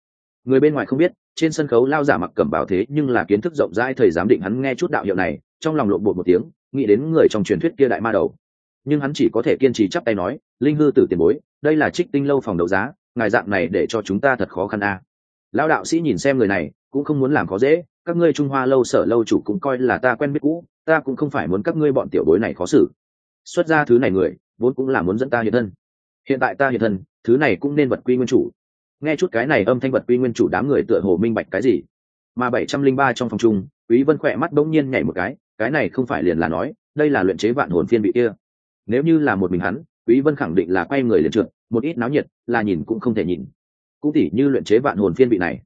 Người bên ngoài không biết, trên sân khấu lao giả mặc cẩm bảo thế nhưng là kiến thức rộng rãi thầy giám định hắn nghe chút đạo hiệu này, trong lòng lộn bột một tiếng, nghĩ đến người trong truyền thuyết kia đại ma đầu. Nhưng hắn chỉ có thể kiên trì chắp tay nói, linh hư tử tiền bối, đây là trích tinh lâu phòng đấu giá, ngài dạng này để cho chúng ta thật khó khăn a. À. lao đạo sĩ nhìn xem người này cũng không muốn làm khó dễ, các ngươi trung hoa lâu sở lâu chủ cũng coi là ta quen biết cũ, ta cũng không phải muốn các ngươi bọn tiểu bối này khó xử. Xuất ra thứ này người, vốn cũng là muốn dẫn ta hiện thân. Hiện tại ta hiện thân, thứ này cũng nên vật quy nguyên chủ. Nghe chút cái này âm thanh vật quy nguyên chủ đám người tựa hồ minh bạch cái gì. Mà bảy trăm linh ba trong phòng chung, quý vân khỏe mắt bỗng nhiên nhảy một cái cái này không phải liền là nói, đây là luyện chế vạn hồn phiên bị kia. Nếu như là một mình hắn, quý vân khẳng định là quay người liền trượt, một ít náo nhiệt, là nhìn cũng không thể nhìn. Cũng tỉ như luyện chế vạn hồn phiên bị này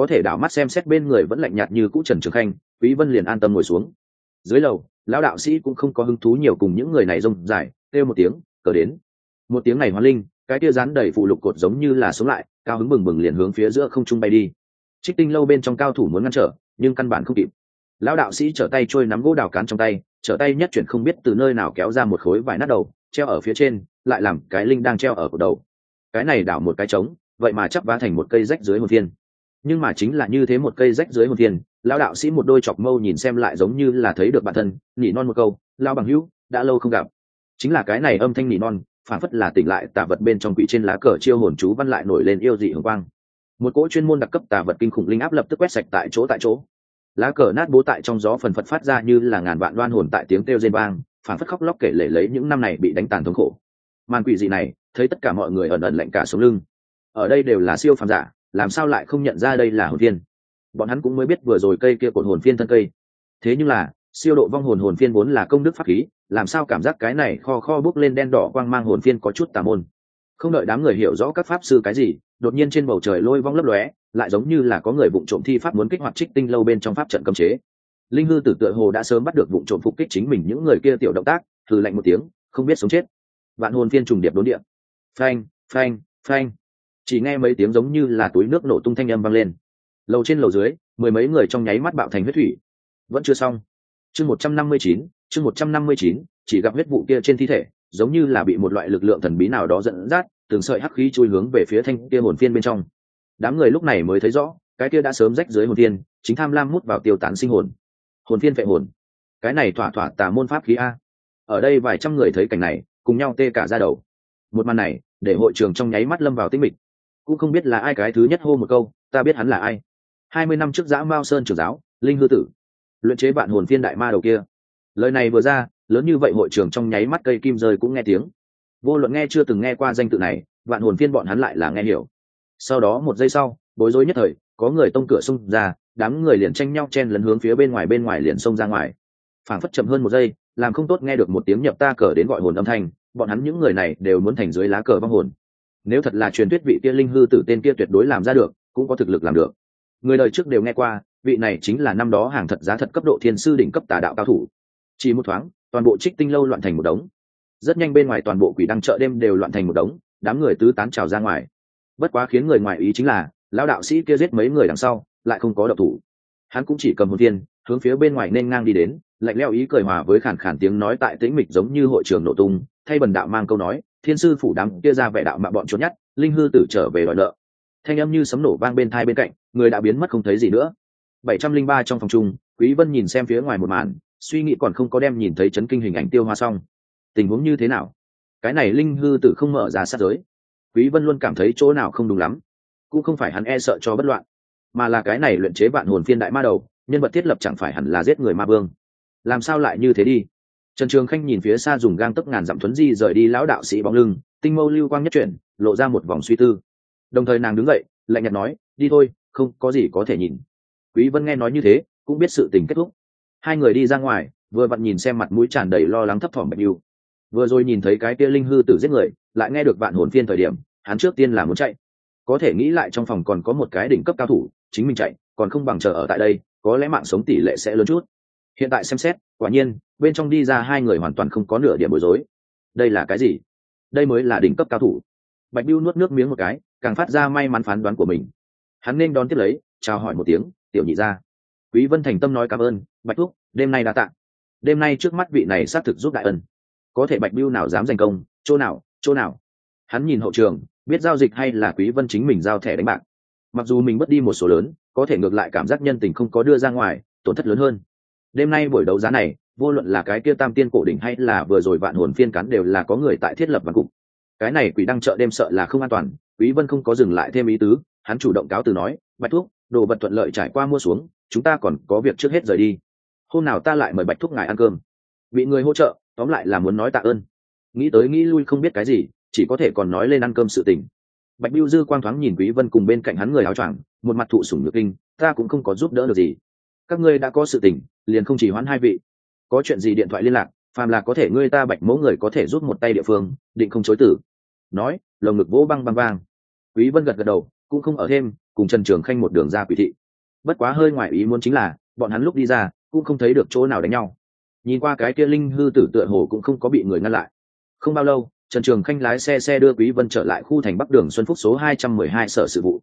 có thể đảo mắt xem xét bên người vẫn lạnh nhạt như cũ trần trường khanh, quý vân liền an tâm ngồi xuống. Dưới lầu, lão đạo sĩ cũng không có hứng thú nhiều cùng những người này rông dài kêu một tiếng, cờ đến. Một tiếng này hóa linh, cái kia rán đầy phụ lục cột giống như là sống lại, cao hứng bừng bừng liền hướng phía giữa không trung bay đi. Trích tinh lâu bên trong cao thủ muốn ngăn trở, nhưng căn bản không kịp. Lão đạo sĩ trở tay trôi nắm gỗ đào cán trong tay, trở tay nhất chuyển không biết từ nơi nào kéo ra một khối vải nát đầu, treo ở phía trên, lại làm cái linh đang treo ở cổ đầu. Cái này đảo một cái trống, vậy mà chắp vá thành một cây rách dưới hồn viên nhưng mà chính là như thế một cây rách dưới hồn thiên lão đạo sĩ một đôi chọc mâu nhìn xem lại giống như là thấy được bản thân nhỉ non một câu lao bằng hữu, đã lâu không gặp. Chính là cái này âm thanh nhỉ non phản phất là tỉnh lại tà vật bên trong quỷ trên lá cờ chiêu hồn chú văn lại nổi lên yêu dị hồng quang. Một cỗ chuyên môn đặc cấp tà vật kinh khủng linh áp lập tức quét sạch tại chỗ tại chỗ. Lá cờ nát bố tại trong gió phần phật phát ra như là ngàn vạn đoan hồn tại tiếng kêu rên vang phản phất khóc lóc kể lể lấy những năm này bị đánh tàn thống khổ. Màn quỷ dị này, thấy tất cả mọi người ẩn ẩn lạnh cả sống lưng. Ở đây đều là siêu phàm giả làm sao lại không nhận ra đây là hồn phiên? Bọn hắn cũng mới biết vừa rồi cây kia cột hồn phiên thân cây. Thế nhưng là, siêu độ vong hồn hồn phiên vốn là công đức pháp khí, làm sao cảm giác cái này kho kho bước lên đen đỏ quang mang hồn phiên có chút tà môn? Không đợi đám người hiểu rõ các pháp sư cái gì, đột nhiên trên bầu trời lôi vong lấp lóe, lại giống như là có người vụ trộm thi pháp muốn kích hoạt trích tinh lâu bên trong pháp trận cấm chế. Linh hư tử tựa hồ đã sớm bắt được vụ trộm phục kích chính mình những người kia tiểu động tác thử lạnh một tiếng, không biết sống chết. Vạn hồn phiên trùng điệp đốn điệp phanh phanh phanh chỉ nghe mấy tiếng giống như là túi nước nổ tung thanh âm vang lên. Lầu trên lầu dưới, mười mấy người trong nháy mắt bạo thành huyết thủy. Vẫn chưa xong. Chương một trăm năm mươi chín, chương một trăm năm mươi chín, chỉ gặp huyết vụ kia trên thi thể, giống như là bị một loại lực lượng thần bí nào đó dẫn dắt, từng sợi hắc khí chui hướng về phía thanh kia hồn phiên bên trong. Đám người lúc này mới thấy rõ, cái kia đã sớm rách dưới hồn phiên, chính tham lam mút vào tiêu tán sinh hồn. Hồn phiên vệ hồn. Cái này thỏa thỏa tà môn pháp khí a. Ở đây vài trăm người thấy cảnh này, cùng nhau tê cả ra đầu. Một màn này, để hội trường trong nháy mắt lâm vào tinh mịch cũng không biết là ai cái thứ nhất hô một câu, ta biết hắn là ai. Hai mươi năm trước giã mao sơn trưởng giáo, linh hư tử. Luyện chế bạn hồn phiên đại ma đầu kia. Lời này vừa ra, lớn như vậy hội trường trong nháy mắt cây kim rơi cũng nghe tiếng. Vô luận nghe chưa từng nghe qua danh tự này, vạn hồn phiên bọn hắn lại là nghe hiểu. Sau đó một giây sau, bối rối nhất thời, có người tông cửa xông ra, đám người liền tranh nhau chen lấn hướng phía bên ngoài bên ngoài liền xông ra ngoài. Phảng phất chậm hơn một giây, làm không tốt nghe được một tiếng nhập ta cờ đến gọi hồn âm thanh, bọn hắn những người này đều muốn thành dưới lá cờ vong hồn nếu thật là truyền thuyết vị kia linh hư tử tên kia tuyệt đối làm ra được, cũng có thực lực làm được. Người đời trước đều nghe qua, vị này chính là năm đó hàng thật giá thật cấp độ thiên sư đỉnh cấp tà đạo cao thủ. Chỉ một thoáng, toàn bộ trích tinh lâu loạn thành một đống. Rất nhanh bên ngoài toàn bộ quỷ đăng chợ đêm đều loạn thành một đống, đám người tứ tán trào ra ngoài. Bất quá khiến người ngoài ý chính là, lão đạo sĩ kia giết mấy người đằng sau, lại không có độc thủ. Hắn cũng chỉ cầm một viên hướng phía bên ngoài nên ngang đi đến, lạnh leo ý cười hòa với khản khản tiếng nói tại tĩnh mịch giống như hội trường nổ tung, thay bần đạo mang câu nói thiên sư phủ đám kia ra vẻ đạo mà bọn trốn nhất, linh hư tử trở về đòi nợ. Thanh âm như sấm nổ vang bên thai bên cạnh, người đã biến mất không thấy gì nữa. Bảy trăm linh ba trong phòng chung, quý vân nhìn xem phía ngoài một màn, suy nghĩ còn không có đem nhìn thấy chấn kinh hình ảnh tiêu hoa xong. Tình huống như thế nào? Cái này linh hư tử không mở ra sát giới. Quý vân luôn cảm thấy chỗ nào không đúng lắm. Cũng không phải hắn e sợ cho bất loạn, mà là cái này luyện chế vạn hồn phiên đại ma đầu, nhân vật thiết lập chẳng phải hẳn là giết người ma vương. Làm sao lại như thế đi? Trần trường khanh nhìn phía xa dùng gang tấc ngàn dặm thuấn di rời đi lão đạo sĩ bóng lưng, tinh mâu lưu quang nhất chuyển, lộ ra một vòng suy tư. Đồng thời nàng đứng dậy, lạnh nhạt nói, đi thôi, không có gì có thể nhìn. Quý vân nghe nói như thế, cũng biết sự tình kết thúc. Hai người đi ra ngoài, vừa vặn nhìn xem mặt mũi tràn đầy lo lắng thấp thỏm bạch yêu vừa rồi nhìn thấy cái kia linh hư tử giết người, lại nghe được vạn hồn phiên thời điểm, hắn trước tiên là muốn chạy. Có thể nghĩ lại trong phòng còn có một cái đỉnh cấp cao thủ, chính mình chạy, còn không bằng chờ ở tại đây, có lẽ mạng sống tỷ lệ sẽ lớn chút hiện tại xem xét, quả nhiên, bên trong đi ra hai người hoàn toàn không có nửa điểm bối rối. Đây là cái gì? Đây mới là đỉnh cấp cao thủ. Bạch biêu nuốt nước miếng một cái, càng phát ra may mắn phán đoán của mình. Hắn nên đón tiếp lấy, chào hỏi một tiếng, tiểu nhị ra quý vân thành tâm nói cảm ơn, bạch thúc, đêm nay đã tạ. Đêm nay trước mắt vị này xác thực giúp đại ân. Có thể bạch biêu nào dám giành công, chỗ nào chỗ nào? Hắn nhìn hậu trường, biết giao dịch hay là quý vân chính mình giao thẻ đánh bạc. Mặc dù mình mất đi một số lớn, có thể ngược lại cảm giác nhân tình không có đưa ra ngoài, tổn thất lớn hơn đêm nay buổi đấu giá này, vô luận là cái kia tam tiên cổ đỉnh hay là vừa rồi vạn hồn phiên cắn đều là có người tại thiết lập văn cục. Cái này quỷ đăng chợ đêm sợ là không an toàn, quý vân không có dừng lại thêm ý tứ, hắn chủ động cáo từ nói, bạch thuốc đồ vật thuận lợi trải qua mua xuống, chúng ta còn có việc trước hết rời đi. Hôm nào ta lại mời bạch thuốc ngài ăn cơm. Bị người hỗ trợ, tóm lại là muốn nói tạ ơn. Nghĩ tới nghĩ lui không biết cái gì, chỉ có thể còn nói lên ăn cơm sự tình. Bạch biêu dư quang thoáng nhìn quý vân cùng bên cạnh hắn người áo choàng, một mặt thụ sủng nhược kinh, ta cũng không có giúp đỡ được gì. Các ngươi đã có sự tình liền không chỉ hoãn hai vị. Có chuyện gì điện thoại liên lạc, phàm là có thể ngươi ta bạch mẫu người có thể rút một tay địa phương, định không chối tử. Nói, lồng ngực vỗ băng băng vang. Quý vân gật gật đầu, cũng không ở thêm, cùng trần trường khanh một đường ra quỷ thị. Bất quá hơi ngoài ý muốn chính là, bọn hắn lúc đi ra, cũng không thấy được chỗ nào đánh nhau. Nhìn qua cái kia linh hư tử tựa hồ cũng không có bị người ngăn lại. Không bao lâu, trần trường khanh lái xe xe đưa quý vân trở lại khu thành bắc đường xuân phúc số 212 sở sự vụ.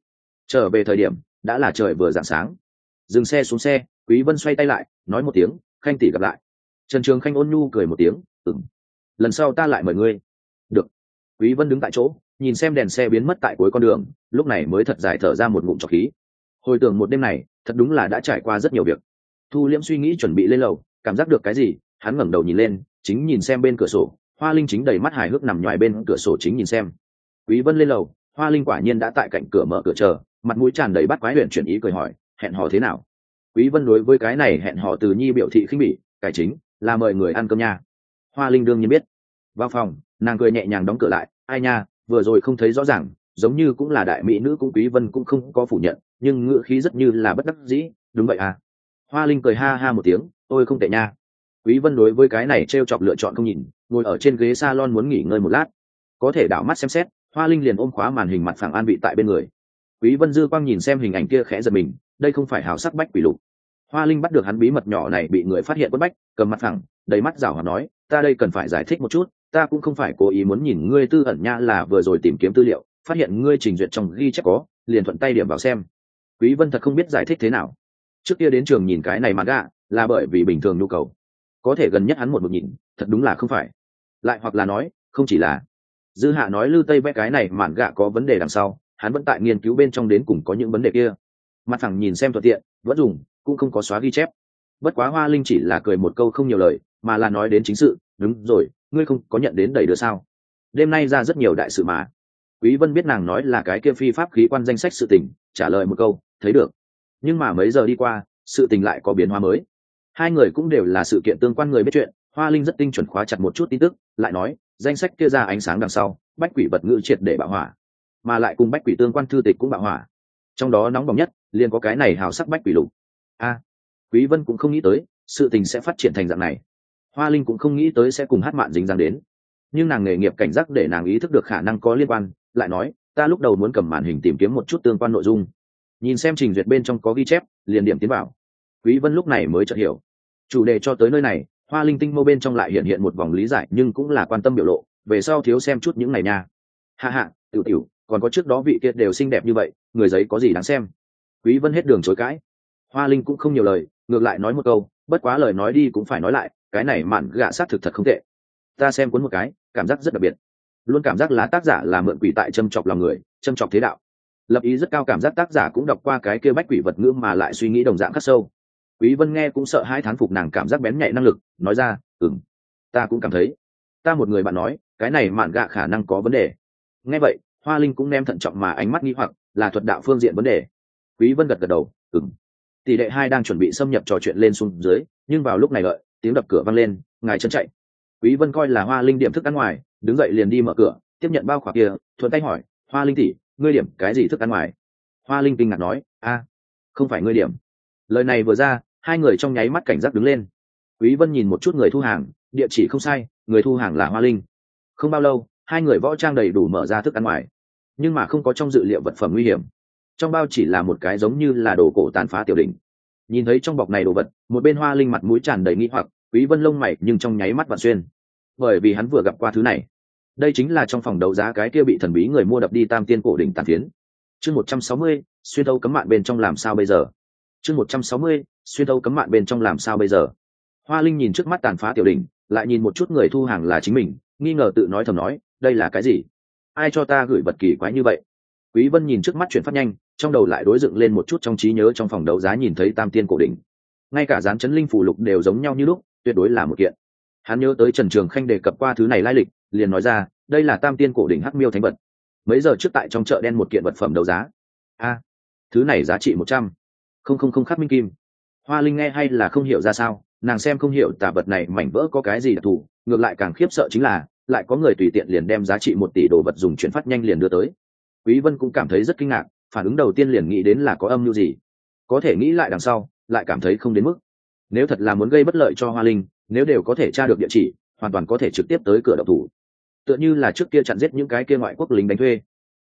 Trở về thời điểm, đã là trời vừa rạng sáng. Dừng xe xuống xe quý vân xoay tay lại, nói một tiếng, khanh tỷ gặp lại. Trần trường khanh ôn nhu cười một tiếng ừng lần sau ta lại mời ngươi. Được. Quý vân đứng tại chỗ, nhìn xem đèn xe biến mất tại cuối con đường, lúc này mới thật dài thở ra một ngụm trọc khí. Hồi tưởng một đêm này, thật đúng là đã trải qua rất nhiều việc. Thu liễm suy nghĩ chuẩn bị lên lầu, cảm giác được cái gì, hắn ngẩng đầu nhìn lên, chính nhìn xem bên cửa sổ, hoa linh chính đầy mắt hài hước nằm ngoài bên cửa sổ chính nhìn xem. Quý vân lên lầu, hoa linh quả nhiên đã tại cạnh cửa mở cửa chờ, mặt mũi tràn đầy bắt quái huyền chuyển ý cười hỏi, hẹn hò thế nào? Quý vân đối với cái này hẹn họ từ nhi biểu thị khinh bỉ, cải chính, là mời người ăn cơm nha. Hoa linh đương nhiên biết. Vào phòng, nàng cười nhẹ nhàng đóng cửa lại, ai nha, vừa rồi không thấy rõ ràng, giống như cũng là đại mỹ nữ cũng quý vân cũng không có phủ nhận, nhưng ngữ khí rất như là bất đắc dĩ, đúng vậy à? Hoa linh cười ha ha một tiếng, tôi không tệ nha. Quý vân đối với cái này treo chọc lựa chọn không nhìn, ngồi ở trên ghế salon muốn nghỉ ngơi một lát. Có thể đảo mắt xem xét, hoa linh liền ôm khóa màn hình mặt phẳng an vị tại bên người. Quý vân dư quang nhìn xem hình ảnh kia khẽ giật mình, đây không phải hào sắc bách quỷ lục hoa linh bắt được hắn bí mật nhỏ này bị người phát hiện quất bách cầm mặt thẳng, đầy mắt rảo hòa nói ta đây cần phải giải thích một chút ta cũng không phải cố ý muốn nhìn ngươi tư ẩn nha là vừa rồi tìm kiếm tư liệu phát hiện ngươi trình duyệt trong ghi chép có liền thuận tay điểm vào xem. Quý vân thật không biết giải thích thế nào. Trước kia đến trường nhìn cái này mà gạ là bởi vì bình thường nhu cầu. Có thể gần nhất hắn một một nhìn thật đúng là không phải. Lại hoặc là nói không chỉ là dư hạ nói lư tây vẽ cái này mạn gạ có vấn đề đằng sau hắn vẫn tại nghiên cứu bên trong đến cùng có những vấn đề kia mặt thẳng nhìn xem thuận tiện, vẫn dùng, cũng không có xóa ghi chép. Bất quá hoa linh chỉ là cười một câu không nhiều lời, mà là nói đến chính sự, đúng rồi, ngươi không có nhận đến đầy đứa sao? Đêm nay ra rất nhiều đại sự mà. Quý vân biết nàng nói là cái kia phi pháp khí quan danh sách sự tình, trả lời một câu, thấy được. Nhưng mà mấy giờ đi qua, sự tình lại có biến hóa mới. Hai người cũng đều là sự kiện tương quan người biết chuyện, hoa linh rất tinh chuẩn khóa chặt một chút tin tức, lại nói, danh sách kia ra ánh sáng đằng sau, bách quỷ vật ngữ triệt để bạo hỏa, mà lại cùng bách quỷ tương quan thư tịch cũng bạo hỏa. Trong đó nóng bỏng nhất liền có cái này hào sắc bách quỷ lục. A, quý vân cũng không nghĩ tới, sự tình sẽ phát triển thành dạng này. Hoa linh cũng không nghĩ tới sẽ cùng hát mạn dính dáng đến. Nhưng nàng nghề nghiệp cảnh giác để nàng ý thức được khả năng có liên quan, lại nói, ta lúc đầu muốn cầm màn hình tìm kiếm một chút tương quan nội dung. Nhìn xem trình duyệt bên trong có ghi chép, liền điểm tiến vào. quý vân lúc này mới chợt hiểu. Chủ đề cho tới nơi này, hoa linh tinh mô bên trong lại hiện hiện một vòng lý giải, nhưng cũng là quan tâm biểu lộ, về sau thiếu xem chút những ngày nha. Hạ hạ tiểu tiểu, còn có trước đó vị kia đều xinh đẹp như vậy, người giấy có gì đáng xem? Quý vân hết đường chối cãi. Hoa linh cũng không nhiều lời, ngược lại nói một câu, bất quá lời nói đi cũng phải nói lại, cái này mạn gạ sát thực thật không tệ. Ta xem cuốn một cái, cảm giác rất đặc biệt. Luôn cảm giác lá tác giả là mượn quỷ tại châm chọc lòng người, châm chọc thế đạo. Lập ý rất cao cảm giác tác giả cũng đọc qua cái kia bách quỷ vật ngữ mà lại suy nghĩ đồng dạng khắc sâu. Quý vân nghe cũng sợ hai thán phục nàng cảm giác bén nhạy năng lực, nói ra, ừm, ta cũng cảm thấy. Ta một người bạn nói, cái này mạn gạ khả năng có vấn đề. Nghe vậy, hoa linh cũng đem thận trọng mà ánh mắt nghi hoặc, là thuật đạo phương diện vấn đề quý vân gật gật đầu, ừm. Tỷ đệ hai đang chuẩn bị xâm nhập trò chuyện lên xuống dưới, nhưng vào lúc này lợi tiếng đập cửa vang lên, ngài chân chạy. Quý vân coi là hoa linh điểm thức ăn ngoài, đứng dậy liền đi mở cửa, tiếp nhận bao khỏa kia, thuận tay hỏi, hoa linh tỷ, ngươi điểm cái gì thức ăn ngoài? Hoa linh kinh ngạc nói, a, không phải ngươi điểm. Lời này vừa ra, hai người trong nháy mắt cảnh giác đứng lên. Quý vân nhìn một chút người thu hàng, địa chỉ không sai, người thu hàng là hoa linh. Không bao lâu, hai người võ trang đầy đủ mở ra thức ăn ngoài, nhưng mà không có trong dự liệu vật phẩm nguy hiểm trong bao chỉ là một cái giống như là đồ cổ tàn phá tiểu đỉnh. Nhìn thấy trong bọc này đồ vật một bên hoa linh mặt mũi tràn đầy nghi hoặc quý vân lông mày nhưng trong nháy mắt vặn xuyên. Bởi vì hắn vừa gặp qua thứ này. Đây chính là trong phòng đấu giá cái kia bị thần bí người mua đập đi tam tiên cổ đỉnh tàn phiến. Chương 160, xuyên thấu cấm mạn bên trong làm sao bây giờ? Chương 160, xuyên thấu cấm mạn bên trong làm sao bây giờ? Hoa linh nhìn trước mắt tàn phá tiểu đỉnh lại nhìn một chút người thu hàng là chính mình nghi ngờ tự nói thầm nói đây là cái gì? Ai cho ta gửi vật kỳ quái như vậy? Quý vân nhìn trước mắt chuyển phát nhanh trong đầu lại đối dựng lên một chút trong trí nhớ trong phòng đấu giá nhìn thấy tam tiên cổ đỉnh. Ngay cả dán chấn linh phủ lục đều giống nhau như lúc, tuyệt đối là một kiện. Hắn nhớ tới trần trường khanh đề cập qua thứ này lai lịch, liền nói ra, đây là tam tiên cổ đỉnh hắc miêu thánh vật. Mấy giờ trước tại trong chợ đen một kiện vật phẩm đấu giá? A, thứ này giá trị một trăm. Không không không, khắc minh kim. Hoa linh nghe hay là không hiểu ra sao, nàng xem không hiểu tà vật này mảnh vỡ có cái gì đặc thù, ngược lại càng khiếp sợ chính là, lại có người tùy tiện liền đem giá trị một tỷ đồ vật dùng chuyển phát nhanh liền đưa tới. Quý vân cũng cảm thấy rất kinh ngạc phản ứng đầu tiên liền nghĩ đến là có âm mưu gì. Có thể nghĩ lại đằng sau, lại cảm thấy không đến mức. Nếu thật là muốn gây bất lợi cho hoa linh, nếu đều có thể tra được địa chỉ, hoàn toàn có thể trực tiếp tới cửa độc thủ. Tựa như là trước kia chặn giết những cái kia ngoại quốc lính đánh thuê.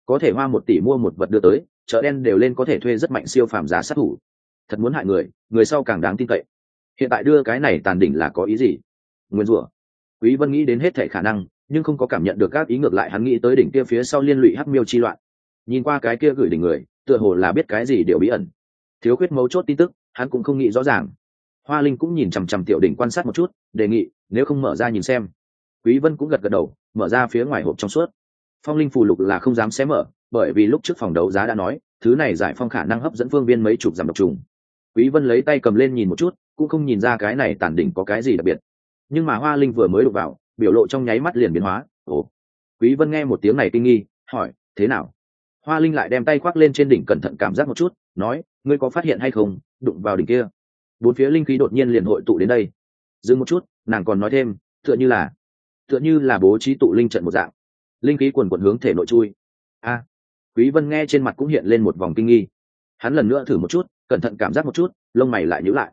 Có thể hoa một tỷ mua một vật đưa tới, chợ đen đều lên có thể thuê rất mạnh siêu phàm giá sát thủ. Thật muốn hại người người sau càng đáng tin cậy. Hiện tại đưa cái này tàn đỉnh là có ý gì? Nguyên rủa. Quý vân nghĩ đến hết thể khả năng, nhưng không có cảm nhận được các ý ngược lại hắn nghĩ tới đỉnh kia phía sau liên lụy hắc miêu chi loạn nhìn qua cái kia gửi đỉnh người, tựa hồ là biết cái gì đều bí ẩn. Thiếu khuyết mấu chốt tin tức, hắn cũng không nghĩ rõ ràng. Hoa linh cũng nhìn chằm chằm tiểu đỉnh quan sát một chút, đề nghị, nếu không mở ra nhìn xem. Quý vân cũng gật gật đầu, mở ra phía ngoài hộp trong suốt. Phong linh phù lục là không dám xé mở, bởi vì lúc trước phòng đấu giá đã nói, thứ này giải phong khả năng hấp dẫn phương viên mấy chục giảm độc trùng. Quý vân lấy tay cầm lên nhìn một chút, cũng không nhìn ra cái này tản đỉnh có cái gì đặc biệt. Nhưng mà hoa linh vừa mới đụng vào, biểu lộ trong nháy mắt liền biến hóa. Ồ. Quý vân nghe một tiếng này kinh nghi, hỏi, thế nào? Hoa linh lại đem tay khoác lên trên đỉnh cẩn thận cảm giác một chút, nói, ngươi có phát hiện hay không, đụng vào đỉnh kia? Bốn phía linh khí đột nhiên liền hội tụ đến đây. Dừng một chút, nàng còn nói thêm, tựa như là, tựa như là bố trí tụ linh trận một dạng. Linh khí quần quần hướng thể nội chui. A, quý vân nghe trên mặt cũng hiện lên một vòng kinh nghi. Hắn lần nữa thử một chút, cẩn thận cảm giác một chút, lông mày lại nhíu lại.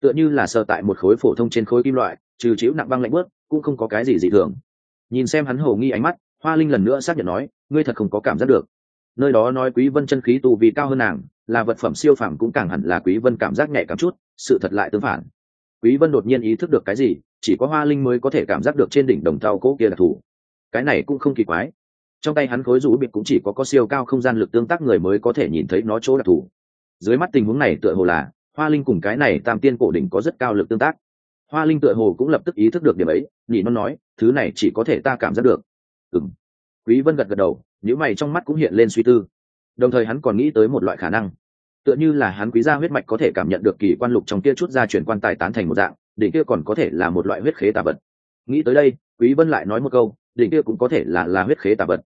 Tựa như là sờ tại một khối phổ thông trên khối kim loại, trừ chiếu nặng băng lạnh bớt, cũng không có cái gì dị thường. Nhìn xem hắn hồ nghi ánh mắt, hoa linh lần nữa xác nhận nói, ngươi thật không có cảm giác được nơi đó nói quý vân chân khí tu vì cao hơn nàng, là vật phẩm siêu phàm cũng càng hẳn là quý vân cảm giác nhạy cảm chút, sự thật lại tương phản. Quý vân đột nhiên ý thức được cái gì, chỉ có hoa linh mới có thể cảm giác được trên đỉnh đồng thau cố kia là thủ. Cái này cũng không kỳ quái. Trong tay hắn khối rũ biệt cũng chỉ có có siêu cao không gian lực tương tác người mới có thể nhìn thấy nó chỗ đặc thù dưới mắt tình huống này tựa hồ là, hoa linh cùng cái này tam tiên cổ đỉnh có rất cao lực tương tác. Hoa linh tựa hồ cũng lập tức ý thức được điểm ấy, nhị nó nói, thứ này chỉ có thể ta cảm giác được. Ừng quý vân gật gật đầu những mày trong mắt cũng hiện lên suy tư. Đồng thời hắn còn nghĩ tới một loại khả năng. Tựa như là hắn quý gia huyết mạch có thể cảm nhận được kỳ quan lục trong kia chút ra chuyển quan tài tán thành một dạng, đỉnh kia còn có thể là một loại huyết khế tà vật. Nghĩ tới đây, quý vân lại nói một câu, đỉnh kia cũng có thể là là huyết khế tà vật.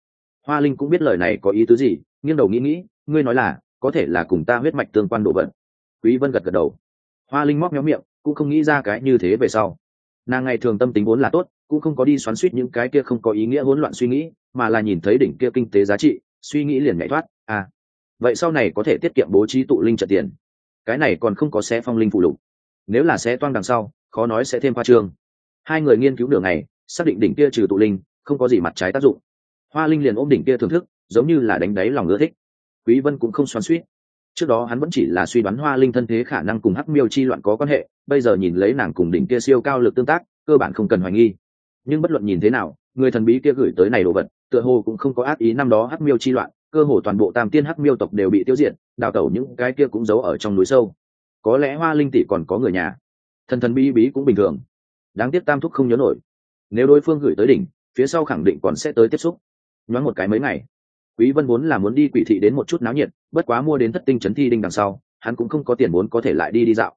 Hoa linh cũng biết lời này có ý tứ gì, nghiêng đầu nghĩ nghĩ, ngươi nói là, có thể là cùng ta huyết mạch tương quan độ vật. Quý vân gật gật đầu. Hoa linh móc méo miệng, cũng không nghĩ ra cái như thế về sau. Nàng ngày thường tâm tính vốn là tốt, cũng không có đi xoắn suýt những cái kia không có ý nghĩa hỗn loạn suy nghĩ mà là nhìn thấy đỉnh kia kinh tế giá trị, suy nghĩ liền nhảy thoát. À vậy sau này có thể tiết kiệm bố trí tụ linh trận tiền. Cái này còn không có xe phong linh phụ lục. Nếu là xe toang đằng sau, khó nói sẽ thêm khoa trương. Hai người nghiên cứu đường này xác định đỉnh kia trừ tụ linh, không có gì mặt trái tác dụng. Hoa linh liền ôm đỉnh kia thưởng thức, giống như là đánh đáy lòng ưa thích. Quý vân cũng không xoắn suýt. Trước đó hắn vẫn chỉ là suy đoán hoa linh thân thế khả năng cùng hắc miêu chi loạn có quan hệ, bây giờ nhìn lấy nàng cùng đỉnh kia siêu cao lực tương tác, cơ bản không cần hoài nghi. Nhưng bất luận nhìn thế nào, người thần bí kia gửi tới này đồ vật tựa hồ cũng không có ác ý năm đó hắc miêu chi loạn, cơ hồ toàn bộ tam tiên hắc miêu tộc đều bị tiêu diệt, đào tẩu những cái kia cũng giấu ở trong núi sâu. Có lẽ hoa linh tỷ còn có người nhà. Thần thần bí bí cũng bình thường. Đáng tiếc tam thúc không nhớ nổi. Nếu đối phương gửi tới đỉnh, phía sau khẳng định còn sẽ tới tiếp xúc. Nhoáng một cái mấy ngày, quý vân vốn là muốn đi quỷ thị đến một chút náo nhiệt, bất quá mua đến thất tinh chấn thi đinh đằng sau, hắn cũng không có tiền vốn có thể lại đi đi dạo.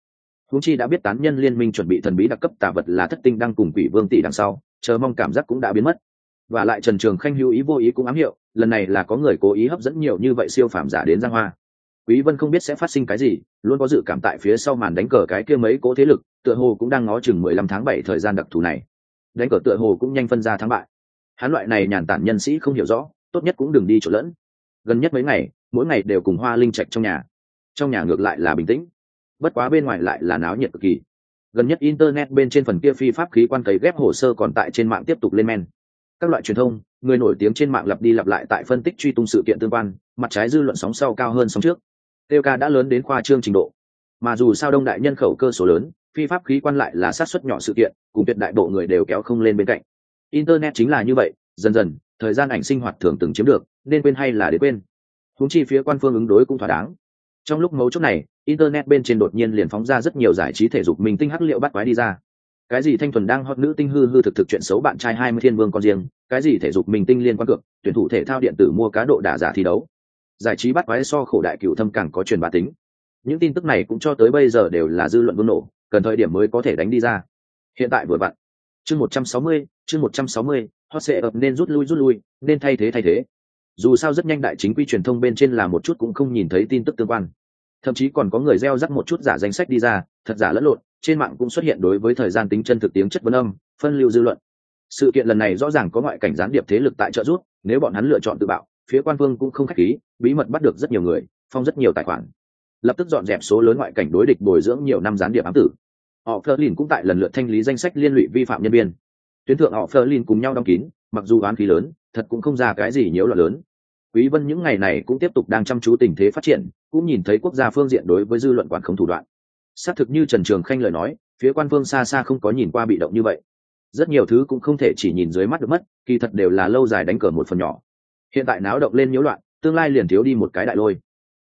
Húng chi đã biết tán nhân liên minh chuẩn bị thần bí đặc cấp tà vật là thất tinh đang cùng quỷ vương tỷ đằng sau, chờ mong cảm giác cũng đã biến mất và lại trần trường khanh hữu ý vô ý cũng ám hiệu, lần này là có người cố ý hấp dẫn nhiều như vậy siêu phàm giả đến giang hoa. Quý vân không biết sẽ phát sinh cái gì, luôn có dự cảm tại phía sau màn đánh cờ cái kia mấy cố thế lực, tựa hồ cũng đang ngó chừng 15 tháng 7 thời gian đặc thù này. Đánh cờ tựa hồ cũng nhanh phân ra thắng bại. Hắn loại này nhàn tản nhân sĩ không hiểu rõ, tốt nhất cũng đừng đi chỗ lẫn. Gần nhất mấy ngày, mỗi ngày đều cùng hoa linh trạch trong nhà. Trong nhà ngược lại là bình tĩnh. Bất quá bên ngoài lại là náo nhiệt cực kỳ. Gần nhất internet bên trên phần kia phi pháp khí quan cấy ghép hồ sơ còn tại trên mạng tiếp tục lên men các loại truyền thông, người nổi tiếng trên mạng lặp đi lặp lại tại phân tích truy tung sự kiện tương quan, mặt trái dư luận sóng sau cao hơn sóng trước. Tiêu ca đã lớn đến khoa trương trình độ. Mà dù sao đông đại nhân khẩu cơ số lớn, phi pháp khí quan lại là sát xuất nhỏ sự kiện, cùng tuyệt đại bộ người đều kéo không lên bên cạnh. Internet chính là như vậy, dần dần, thời gian ảnh sinh hoạt thường từng chiếm được, nên quên hay là để quên. Húng chi phía quan phương ứng đối cũng thỏa đáng. Trong lúc mấu chốt này, internet bên trên đột nhiên liền phóng ra rất nhiều giải trí thể dục mình tinh hắc liệu bắt quái đi ra cái gì thanh thuần đang hot nữ tinh hư hư thực thực chuyện xấu bạn trai hai mươi thiên vương con riêng, cái gì thể dục mình tinh liên quan cược, tuyển thủ thể thao điện tử mua cá độ đả giả thi đấu. Giải trí bắt quái so khổ đại cựu thâm càng có truyền bá tính. Những tin tức này cũng cho tới bây giờ đều là dư luận bùng nổ, cần thời điểm mới có thể đánh đi ra. Hiện tại vừa vặn. Chương một trăm sáu mươi, chương một trăm sáu mươi, hot sẽ ập nên rút lui rút lui, nên thay thế thay thế. Dù sao rất nhanh đại chính quy truyền thông bên trên là một chút cũng không nhìn thấy tin tức tương quan. Thậm chí còn có người gieo rắc một chút giả danh sách đi ra, thật giả lẫn lộn trên mạng cũng xuất hiện đối với thời gian tính chân thực tiếng chất vấn âm, phân lưu dư luận. Sự kiện lần này rõ ràng có ngoại cảnh gián điệp thế lực tại trợ giúp, nếu bọn hắn lựa chọn tự bạo, phía quan vương cũng không khách khí, bí mật bắt được rất nhiều người, phong rất nhiều tài khoản. Lập tức dọn dẹp số lớn ngoại cảnh đối địch bồi dưỡng nhiều năm gián điệp ám tử. Họ Flerlin cũng tại lần lượt thanh lý danh sách liên lụy vi phạm nhân viên. Tuyến thượng họ Flerlin cùng nhau đóng kín, mặc dù oán khí lớn, thật cũng không ra cái gì nhiễu loạn lớn. Quý vân những ngày này cũng tiếp tục đang chăm chú tình thế phát triển, cũng nhìn thấy quốc gia phương diện đối với dư luận quản không thủ đoạn xác thực như trần trường khanh lời nói, phía quan phương xa xa không có nhìn qua bị động như vậy. Rất nhiều thứ cũng không thể chỉ nhìn dưới mắt được mất, kỳ thật đều là lâu dài đánh cờ một phần nhỏ. Hiện tại náo động lên nhiễu loạn, tương lai liền thiếu đi một cái đại lôi.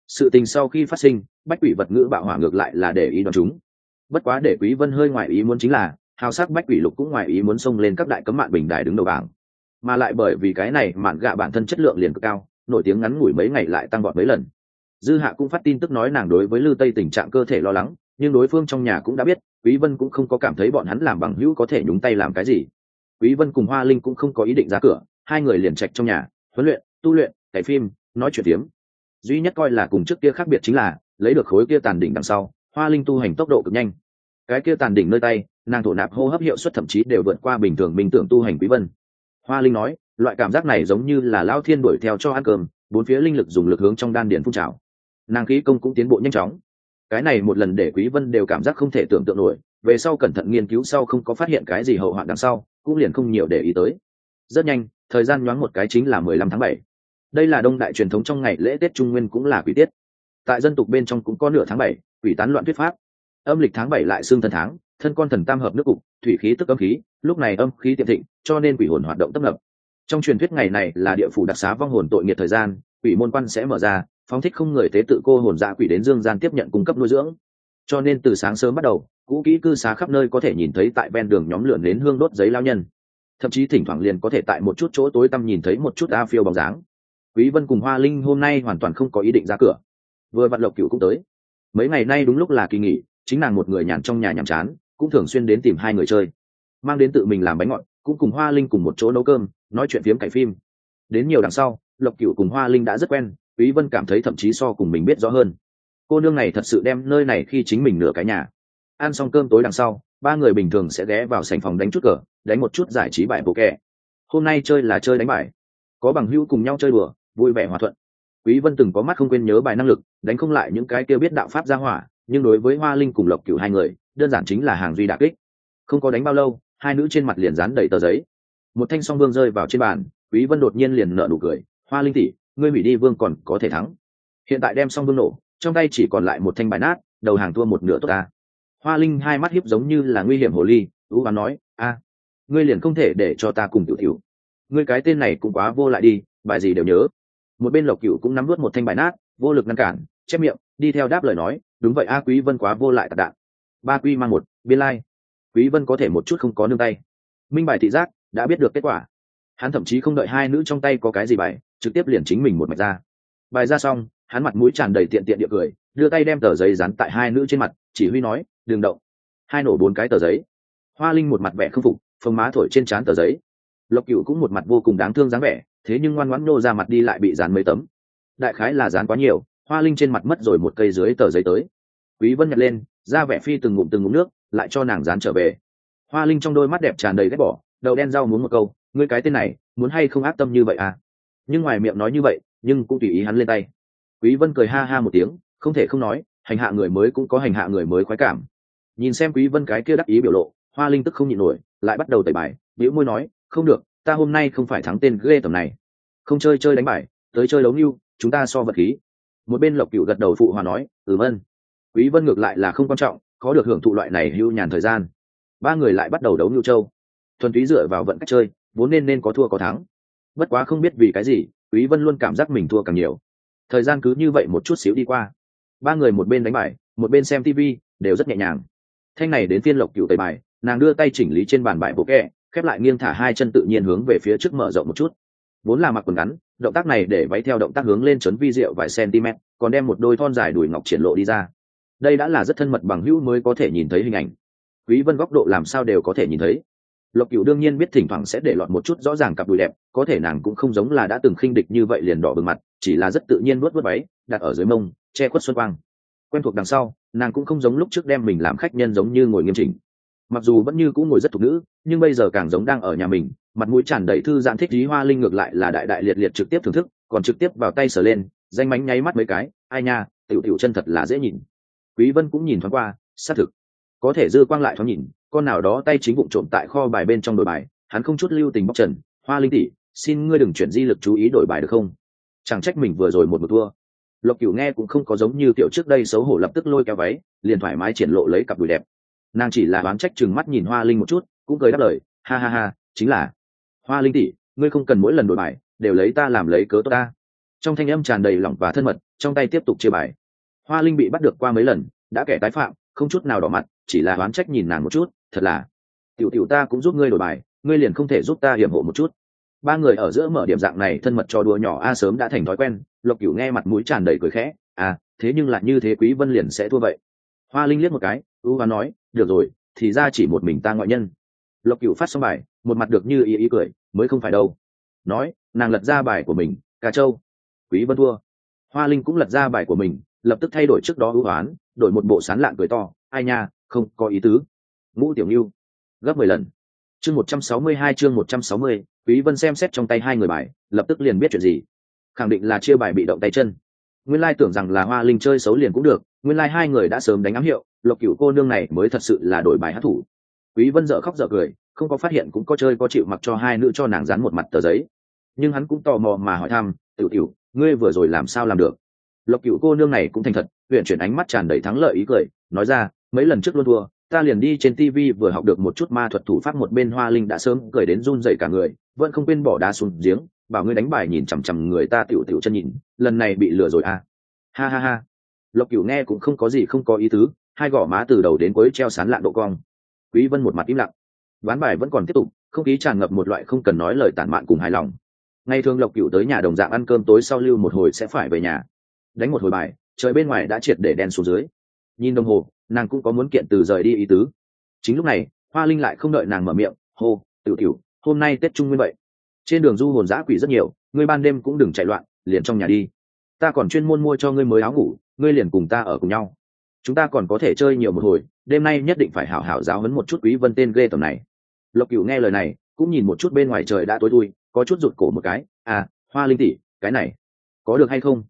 Sự tình sau khi phát sinh, bách quỷ vật ngữ bạo hỏa ngược lại là để ý đoán chúng. Bất quá để quý vân hơi ngoài ý muốn chính là, hào sắc bách quỷ lục cũng ngoài ý muốn xông lên các đại cấm mạng bình đài đứng đầu bảng. Mà lại bởi vì cái này, mạn gạ bản thân chất lượng liền cực cao, nổi tiếng ngắn ngủi mấy ngày lại tăng vọt mấy lần. Dư hạ cũng phát tin tức nói nàng đối với lư tây tình trạng cơ thể lo lắng nhưng đối phương trong nhà cũng đã biết, quý vân cũng không có cảm thấy bọn hắn làm bằng hữu có thể nhúng tay làm cái gì. Quý vân cùng hoa linh cũng không có ý định ra cửa, hai người liền trạch trong nhà, huấn luyện, tu luyện cải phim, nói chuyện tiếm duy nhất coi là cùng trước kia khác biệt chính là, lấy được khối kia tàn đỉnh đằng sau, hoa linh tu hành tốc độ cực nhanh. Cái kia tàn đỉnh nơi tay, nàng thổ nạp hô hấp hiệu suất thậm chí đều vượt qua bình thường bình tưởng tu hành quý vân. Hoa linh nói, loại cảm giác này giống như là lao thiên đuổi theo cho ăn cơm, bốn phía linh lực dùng lực hướng trong đan điền phun trào. Nàng khí công cũng tiến bộ nhanh chóng cái này một lần để quý vân đều cảm giác không thể tưởng tượng nổi về sau cẩn thận nghiên cứu sau không có phát hiện cái gì hậu hoạn đằng sau cũng liền không nhiều để ý tới. Rất nhanh thời gian nhoáng một cái chính là 15 tháng 7. đây là đông đại truyền thống trong ngày lễ tết trung nguyên cũng là quỷ tiết. Tại dân tục bên trong cũng có nửa tháng 7, quỷ tán loạn thuyết pháp. Âm lịch tháng 7 lại xương thân tháng thân con thần tam hợp nước cục thủy khí tức âm khí lúc này âm khí tiệm thịnh cho nên quỷ hồn hoạt động tấp nập. Trong truyền thuyết ngày này là địa phủ đặc xá vong hồn tội nghiệt thời gian quỷ môn quan sẽ mở ra phóng thích không người tế tự cô hồn dạ quỷ đến dương gian tiếp nhận cung cấp nuôi dưỡng. Cho nên từ sáng sớm bắt đầu, cũ kỹ cư xá khắp nơi có thể nhìn thấy tại ven đường nhóm lửa nến hương đốt giấy lao nhân. Thậm chí thỉnh thoảng liền có thể tại một chút chỗ tối tăm nhìn thấy một chút a phiêu bóng dáng. Quý vân cùng hoa linh hôm nay hoàn toàn không có ý định ra cửa. Vừa vặn lộc cửu cũng tới. Mấy ngày nay đúng lúc là kỳ nghỉ, chính nàng một người nhàn trong nhà nhàm chán, cũng thường xuyên đến tìm hai người chơi. Mang đến tự mình làm bánh ngọt, cũng cùng hoa linh cùng một chỗ nấu cơm, nói chuyện phiếm cải phim. Đến nhiều đằng sau, lộc cửu cùng hoa linh đã rất quen quý vân cảm thấy thậm chí so cùng mình biết rõ hơn. Cô nương này thật sự đem nơi này khi chính mình nửa cái nhà. Ăn xong cơm tối đằng sau, ba người bình thường sẽ ghé vào sảnh phòng đánh chút cờ, đánh một chút giải trí bài bộ kẹ. Hôm nay chơi là chơi đánh bài. Có bằng hữu cùng nhau chơi đùa, vui vẻ hòa thuận. Quý vân từng có mắt không quên nhớ bài năng lực, đánh không lại những cái kia biết đạo pháp gia hỏa, nhưng đối với hoa linh cùng lộc cửu hai người, đơn giản chính là hàng duy đả kích. Không có đánh bao lâu, hai nữ trên mặt liền dán đầy tờ giấy. Một thanh song vương rơi vào trên bàn, quý vân đột nhiên liền nở nụ cười. Hoa linh tỷ ngươi hủy đi vương còn có thể thắng. Hiện tại đem xong vương nổ, trong tay chỉ còn lại một thanh bài nát, đầu hàng thua một nửa tốt ta. Hoa linh hai mắt hiếp giống như là nguy hiểm hồ ly tú bán nói, a, ngươi liền không thể để cho ta cùng tiểu tiểu. Ngươi cái tên này cũng quá vô lại đi, bài gì đều nhớ. Một bên lộc cựu cũng nắm vớt một thanh bài nát, vô lực ngăn cản, chép miệng, đi theo đáp lời nói, đúng vậy a quý vân quá vô lại tạc đạn. Ba quy mang một, biên lai. Quý vân có thể một chút không có nương tay. Minh bài thị giác đã biết được kết quả hắn thậm chí không đợi hai nữ trong tay có cái gì bài, trực tiếp liền chính mình một mạch ra. Bài ra xong, hắn mặt mũi tràn đầy tiện tiện địa cười, đưa tay đem tờ giấy dán tại hai nữ trên mặt, chỉ huy nói, đừng động. Hai nổ bốn cái tờ giấy. Hoa linh một mặt vẻ không phục, phồng má thổi trên trán tờ giấy. Lộc cựu cũng một mặt vô cùng đáng thương dáng vẻ, thế nhưng ngoan ngoãn nô ra mặt đi lại bị dán mấy tấm. Đại khái là dán quá nhiều, hoa linh trên mặt mất rồi một cây dưới tờ giấy tới. Quý vân nhặt lên, ra vẻ phi từng ngụm từng ngụm nước, lại cho nàng dán trở về. Hoa linh trong đôi mắt đẹp tràn đầy ghét bỏ, đầu đen rau muốn một câu ngươi cái tên này, muốn hay không ác tâm như vậy à? Nhưng ngoài miệng nói như vậy, nhưng cũng tùy ý hắn lên tay. Quý vân cười ha ha một tiếng, không thể không nói, hành hạ người mới cũng có hành hạ người mới khoái cảm. Nhìn xem quý vân cái kia đắc ý biểu lộ, hoa linh tức không nhịn nổi, lại bắt đầu tẩy bài, bĩu môi nói, không được, ta hôm nay không phải thắng tên ghê tầm này. Không chơi chơi đánh bài, tới chơi đấu nhưu chúng ta so vật khí. Một bên lộc cửu gật đầu phụ hòa nói ừ vân quý vân ngược lại là không quan trọng có được hưởng thụ loại này hưu nhàn thời gian. Ba người lại bắt đầu đấu nhưu châu. Thuần túy dựa vào vận cách chơi vốn nên nên có thua có thắng. Bất quá không biết vì cái gì, quý vân luôn cảm giác mình thua càng nhiều. Thời gian cứ như vậy một chút xíu đi qua. Ba người một bên đánh bài, một bên xem tv đều rất nhẹ nhàng. Thanh này đến phiên lộc cựu tẩy bài, nàng đưa tay chỉnh lý trên bàn bài bộ kẹ, khép lại nghiêng thả hai chân tự nhiên hướng về phía trước mở rộng một chút. Vốn là mặc quần ngắn, động tác này để váy theo động tác hướng lên chấn vi rượu vài cm, còn đem một đôi thon dài đùi ngọc triển lộ đi ra. Đây đã là rất thân mật bằng hữu mới có thể nhìn thấy hình ảnh. Quý vân góc độ làm sao đều có thể nhìn thấy lộc cựu đương nhiên biết thỉnh thoảng sẽ để lọt một chút rõ ràng cặp đùi đẹp, có thể nàng cũng không giống là đã từng khinh địch như vậy liền đỏ bừng mặt, chỉ là rất tự nhiên nuốt vớt váy, đặt ở dưới mông, che khuất xuân quang. Quen thuộc đằng sau, nàng cũng không giống lúc trước đem mình làm khách nhân giống như ngồi nghiêm chỉnh. Mặc dù vẫn như cũng ngồi rất thục nữ, nhưng bây giờ càng giống đang ở nhà mình, mặt mũi tràn đầy thư giãn thích lý hoa linh ngược lại là đại đại liệt liệt trực tiếp thưởng thức, còn trực tiếp vào tay sờ lên, danh mánh nháy mắt mấy cái, ai nha, tiểu tiểu chân thật là dễ nhìn. Quý vân cũng nhìn thoáng qua, xác thực, có thể dư quang lại thoáng nhìn con nào đó tay chính vụng trộm tại kho bài bên trong đổi bài, hắn không chút lưu tình bóc trần. Hoa linh tỷ, xin ngươi đừng chuyển di lực chú ý đổi bài được không? Chẳng trách mình vừa rồi một một thua. Lộc cửu nghe cũng không có giống như kiểu trước đây xấu hổ lập tức lôi kéo váy, liền thoải mái triển lộ lấy cặp đùi đẹp. Nàng chỉ là đoán trách chừng mắt nhìn hoa linh một chút, cũng cười đáp lời, ha ha ha, chính là. Hoa linh tỷ, ngươi không cần mỗi lần đổi bài, đều lấy ta làm lấy cớ tốt ta. Trong thanh âm tràn đầy lỏng và thân mật, trong tay tiếp tục chia bài. Hoa linh bị bắt được qua mấy lần, đã kẻ tái phạm, không chút nào đỏ mặt, chỉ là đoán trách nhìn nàng một chút thật là tiểu tiểu ta cũng giúp ngươi đổi bài ngươi liền không thể giúp ta hiểm hộ một chút. Ba người ở giữa mở điểm dạng này thân mật cho đùa nhỏ a sớm đã thành thói quen lộc cửu nghe mặt mũi tràn đầy cười khẽ à thế nhưng lại như thế quý vân liền sẽ thua vậy. Hoa linh liếc một cái ưu và nói được rồi thì ra chỉ một mình ta ngoại nhân. Lộc cửu phát xong bài một mặt được như ý ý cười mới không phải đâu. Nói nàng lật ra bài của mình cà châu quý vân thua. Hoa linh cũng lật ra bài của mình lập tức thay đổi trước đó ưu đoán, đổi một bộ sán lạng cười to ai nha không có ý tứ ngũ tiểu lưu gấp mười lần. Chương một trăm sáu mươi hai, chương một trăm sáu mươi, quý vân xem xét trong tay hai người bài, lập tức liền biết chuyện gì. Khẳng định là chia bài bị động tay chân. Nguyên lai tưởng rằng là hoa linh chơi xấu liền cũng được, nguyên lai hai người đã sớm đánh ám hiệu, lộc cửu cô nương này mới thật sự là đổi bài hát thủ. Quý vân dở khóc dở cười, không có phát hiện cũng có chơi có chịu mặc cho hai nữ cho nàng dán một mặt tờ giấy. Nhưng hắn cũng tò mò mà hỏi thăm, tiểu tiểu ngươi vừa rồi làm sao làm được? Lộc cửu cô nương này cũng thành thật, huyện chuyển ánh mắt tràn đầy thắng lợi ý cười, nói ra, mấy lần trước luôn thua ta liền đi trên tv vừa học được một chút ma thuật thủ pháp, một bên hoa linh đã sớm cười đến run dậy cả người, vẫn không quên bỏ đá xuống giếng, bảo ngươi đánh bài nhìn chằm chằm người ta tiểu tiểu chân nhìn, lần này bị lừa rồi à. Ha ha ha. Lộc cửu nghe cũng không có gì không có ý tứ, hai gò má từ đầu đến cuối treo sán lạn độ cong. Quý vân một mặt im lặng. Ván bài vẫn còn tiếp tục, không khí tràn ngập một loại không cần nói lời tản mạn cùng hài lòng. Ngày thường lộc cửu tới nhà đồng dạng ăn cơm tối sau lưu một hồi sẽ phải về nhà. Đánh một hồi bài, trời bên ngoài đã triệt để đen xuống dưới. Nhìn đồng hồ nàng cũng có muốn kiện từ rời đi ý tứ. Chính lúc này, hoa linh lại không đợi nàng mở miệng, hô, tiểu tiểu, hôm nay tết trung nguyên vậy. Trên đường du hồn giã quỷ rất nhiều, ngươi ban đêm cũng đừng chạy loạn, liền trong nhà đi. Ta còn chuyên môn mua cho ngươi mới áo ngủ, ngươi liền cùng ta ở cùng nhau. Chúng ta còn có thể chơi nhiều một hồi, đêm nay nhất định phải hảo hảo giáo hấn một chút quý vân tên ghê tầm này. Lộc cửu nghe lời này, cũng nhìn một chút bên ngoài trời đã tối thui, có chút rụt cổ một cái à hoa linh tỷ, cái này có được hay không?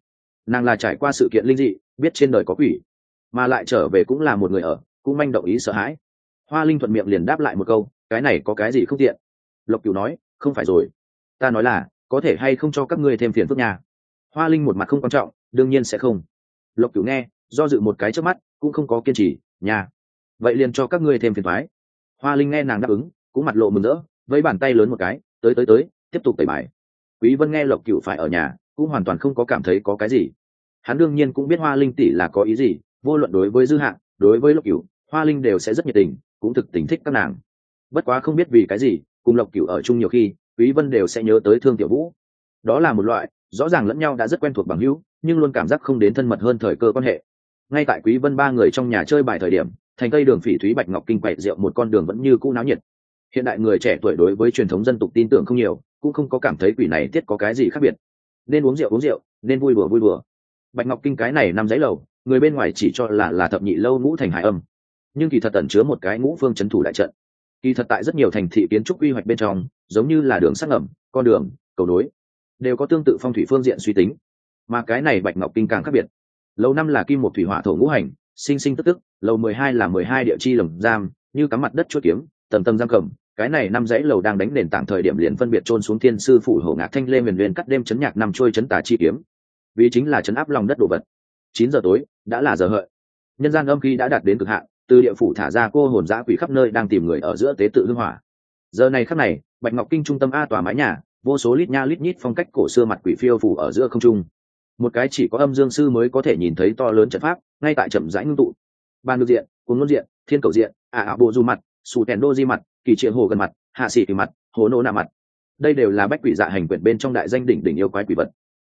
Nàng là trải qua sự kiện linh dị, biết trên đời có quỷ mà lại trở về cũng là một người ở, cũng manh động ý sợ hãi. Hoa linh thuận miệng liền đáp lại một câu, cái này có cái gì không tiện? Lộc cửu nói, không phải rồi. Ta nói là, có thể hay không cho các ngươi thêm phiền phức nhà hoa linh một mặt không quan trọng, đương nhiên sẽ không. Lộc cửu nghe, do dự một cái trước mắt, cũng không có kiên trì nhà vậy liền cho các ngươi thêm phiền thoái hoa linh nghe nàng đáp ứng, cũng mặt lộ mừng rỡ với bàn tay lớn một cái, tới tới tới, tiếp tục tẩy bài. Quý vân nghe lộc cửu phải ở nhà, cũng hoàn toàn không có cảm thấy có cái gì. Hắn đương nhiên cũng biết hoa linh tỷ là có ý gì vô luận đối với dư hạng, đối với lộc cửu, hoa linh đều sẽ rất nhiệt tình, cũng thực tình thích các nàng. Bất quá không biết vì cái gì, cùng lộc cửu ở chung nhiều khi, quý vân đều sẽ nhớ tới thương tiểu vũ. Đó là một loại, rõ ràng lẫn nhau đã rất quen thuộc bằng hữu, nhưng luôn cảm giác không đến thân mật hơn thời cơ quan hệ. Ngay tại quý vân ba người trong nhà chơi bài thời điểm, thành tây đường phỉ thúy bạch ngọc kinh quậy rượu một con đường vẫn như cũ náo nhiệt. Hiện đại người trẻ tuổi đối với truyền thống dân tục tin tưởng không nhiều, cũng không có cảm thấy quỷ này tiết có cái gì khác biệt. Nên uống rượu uống rượu, nên vui bừa vui bừa bạch ngọc kinh cái này nằm giấy lầu người bên ngoài chỉ cho là là thập nhị lâu ngũ thành hải âm. Nhưng kỳ thật tẩn chứa một cái ngũ phương c thủ đại trận. Kỳ thật tại rất nhiều thành thị kiến trúc quy hoạch bên trong, giống như là đường sắc ngầm, con đường, cầu nối, đều có tương tự phong thủy phương diện suy tính. Mà cái này bạch ngọc kinh càng khác biệt. Lâu năm là kim một thủy hỏa thổ ngũ hành, sinh sinh tức tức lầu mười hai là mười hai địa chi lồng giam, như cắm mặt đất chuốt kiếm tầm tầm giam cầm. Cái này năm dãy lầu đang đánh nền tảng thời điểm liền phân biệt trôn xuống thiên sư phủ hổ ngạc thanh lê huyền huyền cắt đêm chấn nhạc nằm trôi chấn tà chi kiếm. Vì chính là chấn áp lòng đất đồ vật chín giờ tối, đã là giờ hợi. Nhân gian âm khí đã đạt đến cực hạn, từ địa phủ thả ra cô hồn giã quỷ khắp nơi đang tìm người ở giữa tế tự hưng hỏa. Giờ này khắc này, bạch ngọc kinh trung tâm a tòa mái nhà, vô số lít nha lít nhít phong cách cổ xưa mặt quỷ phiêu phủ ở giữa không trung. Một cái chỉ có âm dương sư mới có thể nhìn thấy to lớn trận pháp, ngay tại chậm rãi ngưng tụ. Ban được diện, cuốn ngôn diện, thiên cầu diện ả ả bộ du mặt sù tèn đô di mặt, kỳ triệu hồ gần mặt, hạ sĩ kỳ mặt hồ nô nạ mặt. Đây đều là bách quỷ dạ hành quyển bên trong đại danh đỉnh đỉnh yêu quái quỷ vật.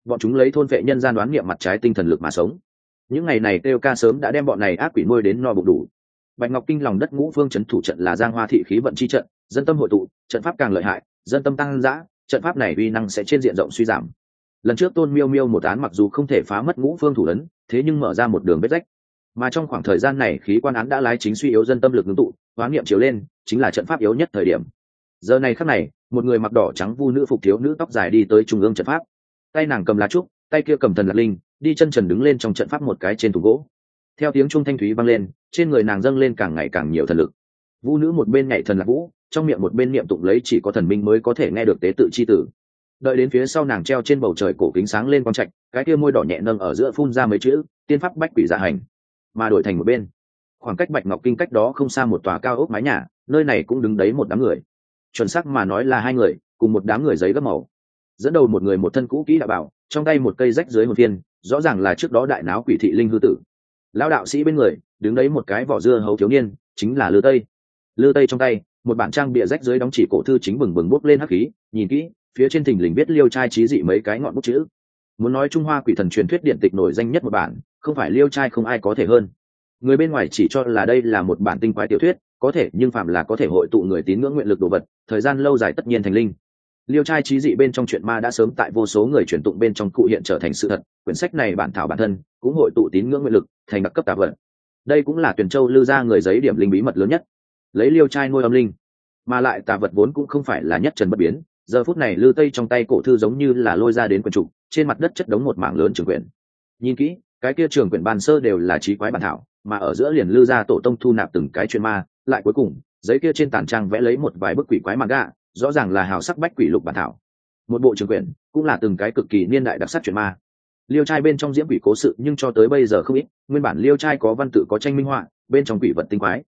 Bọn chúng lấy thôn vệ nhân gian đoán nghiệm mặt trái tinh thần lực mà sống những ngày này kêu ca sớm đã đem bọn này ác quỷ nuôi đến no bụng đủ. Bạch ngọc kinh lòng đất ngũ phương c thủ trận là giang hoa thị khí vận chi trận, dân tâm hội tụ, trận pháp càng lợi hại, dân tâm tăng giã trận pháp này uy năng sẽ trên diện rộng suy giảm. Lần trước tôn miêu miêu một án mặc dù không thể phá mất ngũ phương thủ ấn, thế nhưng mở ra một đường vết rách. Mà trong khoảng thời gian này khí quan án đã lái chính suy yếu dân tâm lực ngưng tụ hoán niệm chiếu lên, chính là trận pháp yếu nhất thời điểm. Giờ này khắc này, một người mặc đỏ trắng vu nữ phục thiếu nữ tóc dài đi tới trung ương trận pháp. Tay nàng cầm lá trúc, tay kia cầm thần lạc linh đi chân trần đứng lên trong trận pháp một cái trên thùng gỗ. Theo tiếng trung thanh thúy vang lên, trên người nàng dâng lên càng ngày càng nhiều thần lực. Vu nữ một bên nhảy thần lạc vũ, trong miệng một bên niệm tụng lấy chỉ có thần minh mới có thể nghe được tế tự chi tử. Đợi đến phía sau nàng treo trên bầu trời cổ kính sáng lên quang trạch, cái kia môi đỏ nhẹ nâng ở giữa phun ra mấy chữ, tiên pháp bách quỷ dạ hành. Mà đổi thành một bên, khoảng cách bạch ngọc kinh cách đó không xa một tòa cao ốc mái nhà, nơi này cũng đứng đấy một đám người. Chuẩn xác mà nói là hai người, cùng một đám người giấy gấp màu. Dẫn đầu một người một thân cũ kỹ đạo bảo, trong tay một cây rách dưới một viên rõ ràng là trước đó đại náo quỷ thị linh hư tử. Lão đạo sĩ bên người, đứng đấy một cái vỏ dưa hấu thiếu niên, chính là lư tây. Lư tây trong tay, một bản trang bịa rách dưới đóng chỉ cổ thư chính bừng bừng bốc lên hắc khí, nhìn kỹ, phía trên thình lình viết liêu trai trí dị mấy cái ngọn bút chữ. Muốn nói trung hoa quỷ thần truyền thuyết điện tịch nổi danh nhất một bản, không phải liêu trai không ai có thể hơn. Người bên ngoài chỉ cho là đây là một bản tinh quái tiểu thuyết, có thể, nhưng phạm là có thể hội tụ người tín ngưỡng nguyện lực đồ vật, thời gian lâu dài tất nhiên thành linh liêu trai trí dị bên trong chuyện ma đã sớm tại vô số người truyền tụng bên trong cụ hiện trở thành sự thật, quyển sách này bản thảo bản thân cũng hội tụ tín ngưỡng nguyện lực, thành đặc cấp tạ vật. Đây cũng là tuyển châu lưu ra người giấy điểm linh bí mật lớn nhất. Lấy liêu trai nuôi âm linh, mà lại tà vật vốn cũng không phải là nhất trần bất biến, giờ phút này lư tây trong tay cổ thư giống như là lôi ra đến quần trục, trên mặt đất chất đống một mảng lớn trường quyển. Nhìn kỹ, cái kia trường quyển bàn sơ đều là trí quái bản thảo, mà ở giữa liền lư ra tổ tông thu nạp từng cái chuyện ma, lại cuối cùng, giấy kia trên tàn trang vẽ lấy một vài bức quỷ quái mà gạ rõ ràng là hào sắc bách quỷ lục bản thảo. Một bộ trường quyển, cũng là từng cái cực kỳ niên đại đặc sắc chuyện ma. Liêu trai bên trong diễm quỷ cố sự nhưng cho tới bây giờ không ít, nguyên bản liêu trai có văn tự có tranh minh họa, bên trong quỷ vật tinh quái.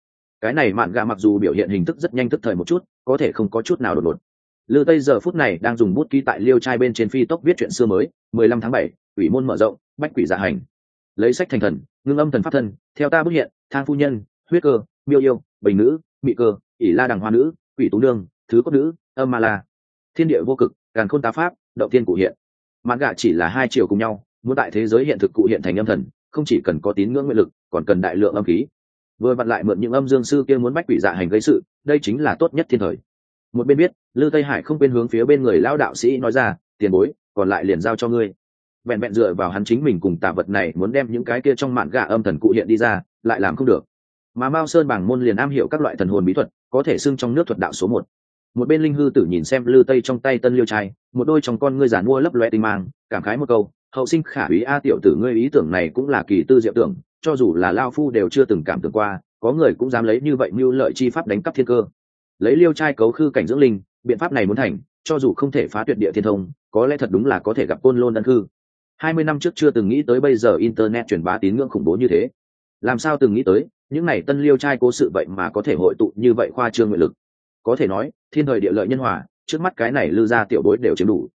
Cái này mạn gạ mặc dù biểu hiện hình thức rất nhanh tức thời một chút, có thể không có chút nào đột ngột. Lư tây giờ phút này đang dùng bút ký tại liêu trai bên trên phi tốc viết chuyện xưa mới, mười lăm tháng bảy ủy môn mở rộng, bách quỷ dạ hành. Lấy sách thành thần, ngưng âm thần pháp thân, theo ta bức hiện, thang phu nhân, huyết cơ, miêu yêu, bình nữ, mị cơ, ỷ la đằng hoa nữ, quỷ tú nương thứ cốt nữ, âm ma la. Thiên địa vô cực, càn khôn tá pháp, động tiên cụ hiện. Mãn gạ chỉ là hai chiều cùng nhau, muốn tại thế giới hiện thực cụ hiện thành âm thần, không chỉ cần có tín ngưỡng nguyện lực, còn cần đại lượng âm khí. Vừa vặn lại mượn những âm dương sư kia muốn bách quỷ dạ hành gây sự, đây chính là tốt nhất thiên thời. Một bên biết lư tây hải không quên hướng phía bên người lao đạo sĩ nói ra, tiền bối, còn lại liền giao cho ngươi. Vẹn vẹn dựa vào hắn chính mình cùng tà vật này muốn đem những cái kia trong mạn gà âm thần cụ hiện đi ra, lại làm không được. Mà mao sơn bảng môn liền am hiểu các loại thần hồn bí thuật, có thể xưng trong nước thuật đạo số một một bên linh hư tử nhìn xem lư tây trong tay tân liêu trai, một đôi trong con ngươi giàn mua lấp loe tinh mang, cảm khái một câu, hậu sinh khả ý a tiểu tử, ngươi ý tưởng này cũng là kỳ tư diệu tưởng, cho dù là lao phu đều chưa từng cảm tưởng qua, có người cũng dám lấy như vậy mưu lợi chi pháp đánh cắp thiên cơ. Lấy liêu trai cấu khư cảnh dưỡng linh, biện pháp này muốn thành, cho dù không thể phá tuyệt địa thiên thông, có lẽ thật đúng là có thể gặp côn lôn đơn khư. Hai mươi năm trước chưa từng nghĩ tới bây giờ internet truyền bá tín ngưỡng khủng bố như thế. Làm sao từng nghĩ tới, những này tân liêu trai cố sự vậy mà có thể hội tụ như vậy khoa trương nguyện lực? Có thể nói thiên thời địa lợi nhân hòa, trước mắt cái này lư ra tiểu bối đều chiếm đủ.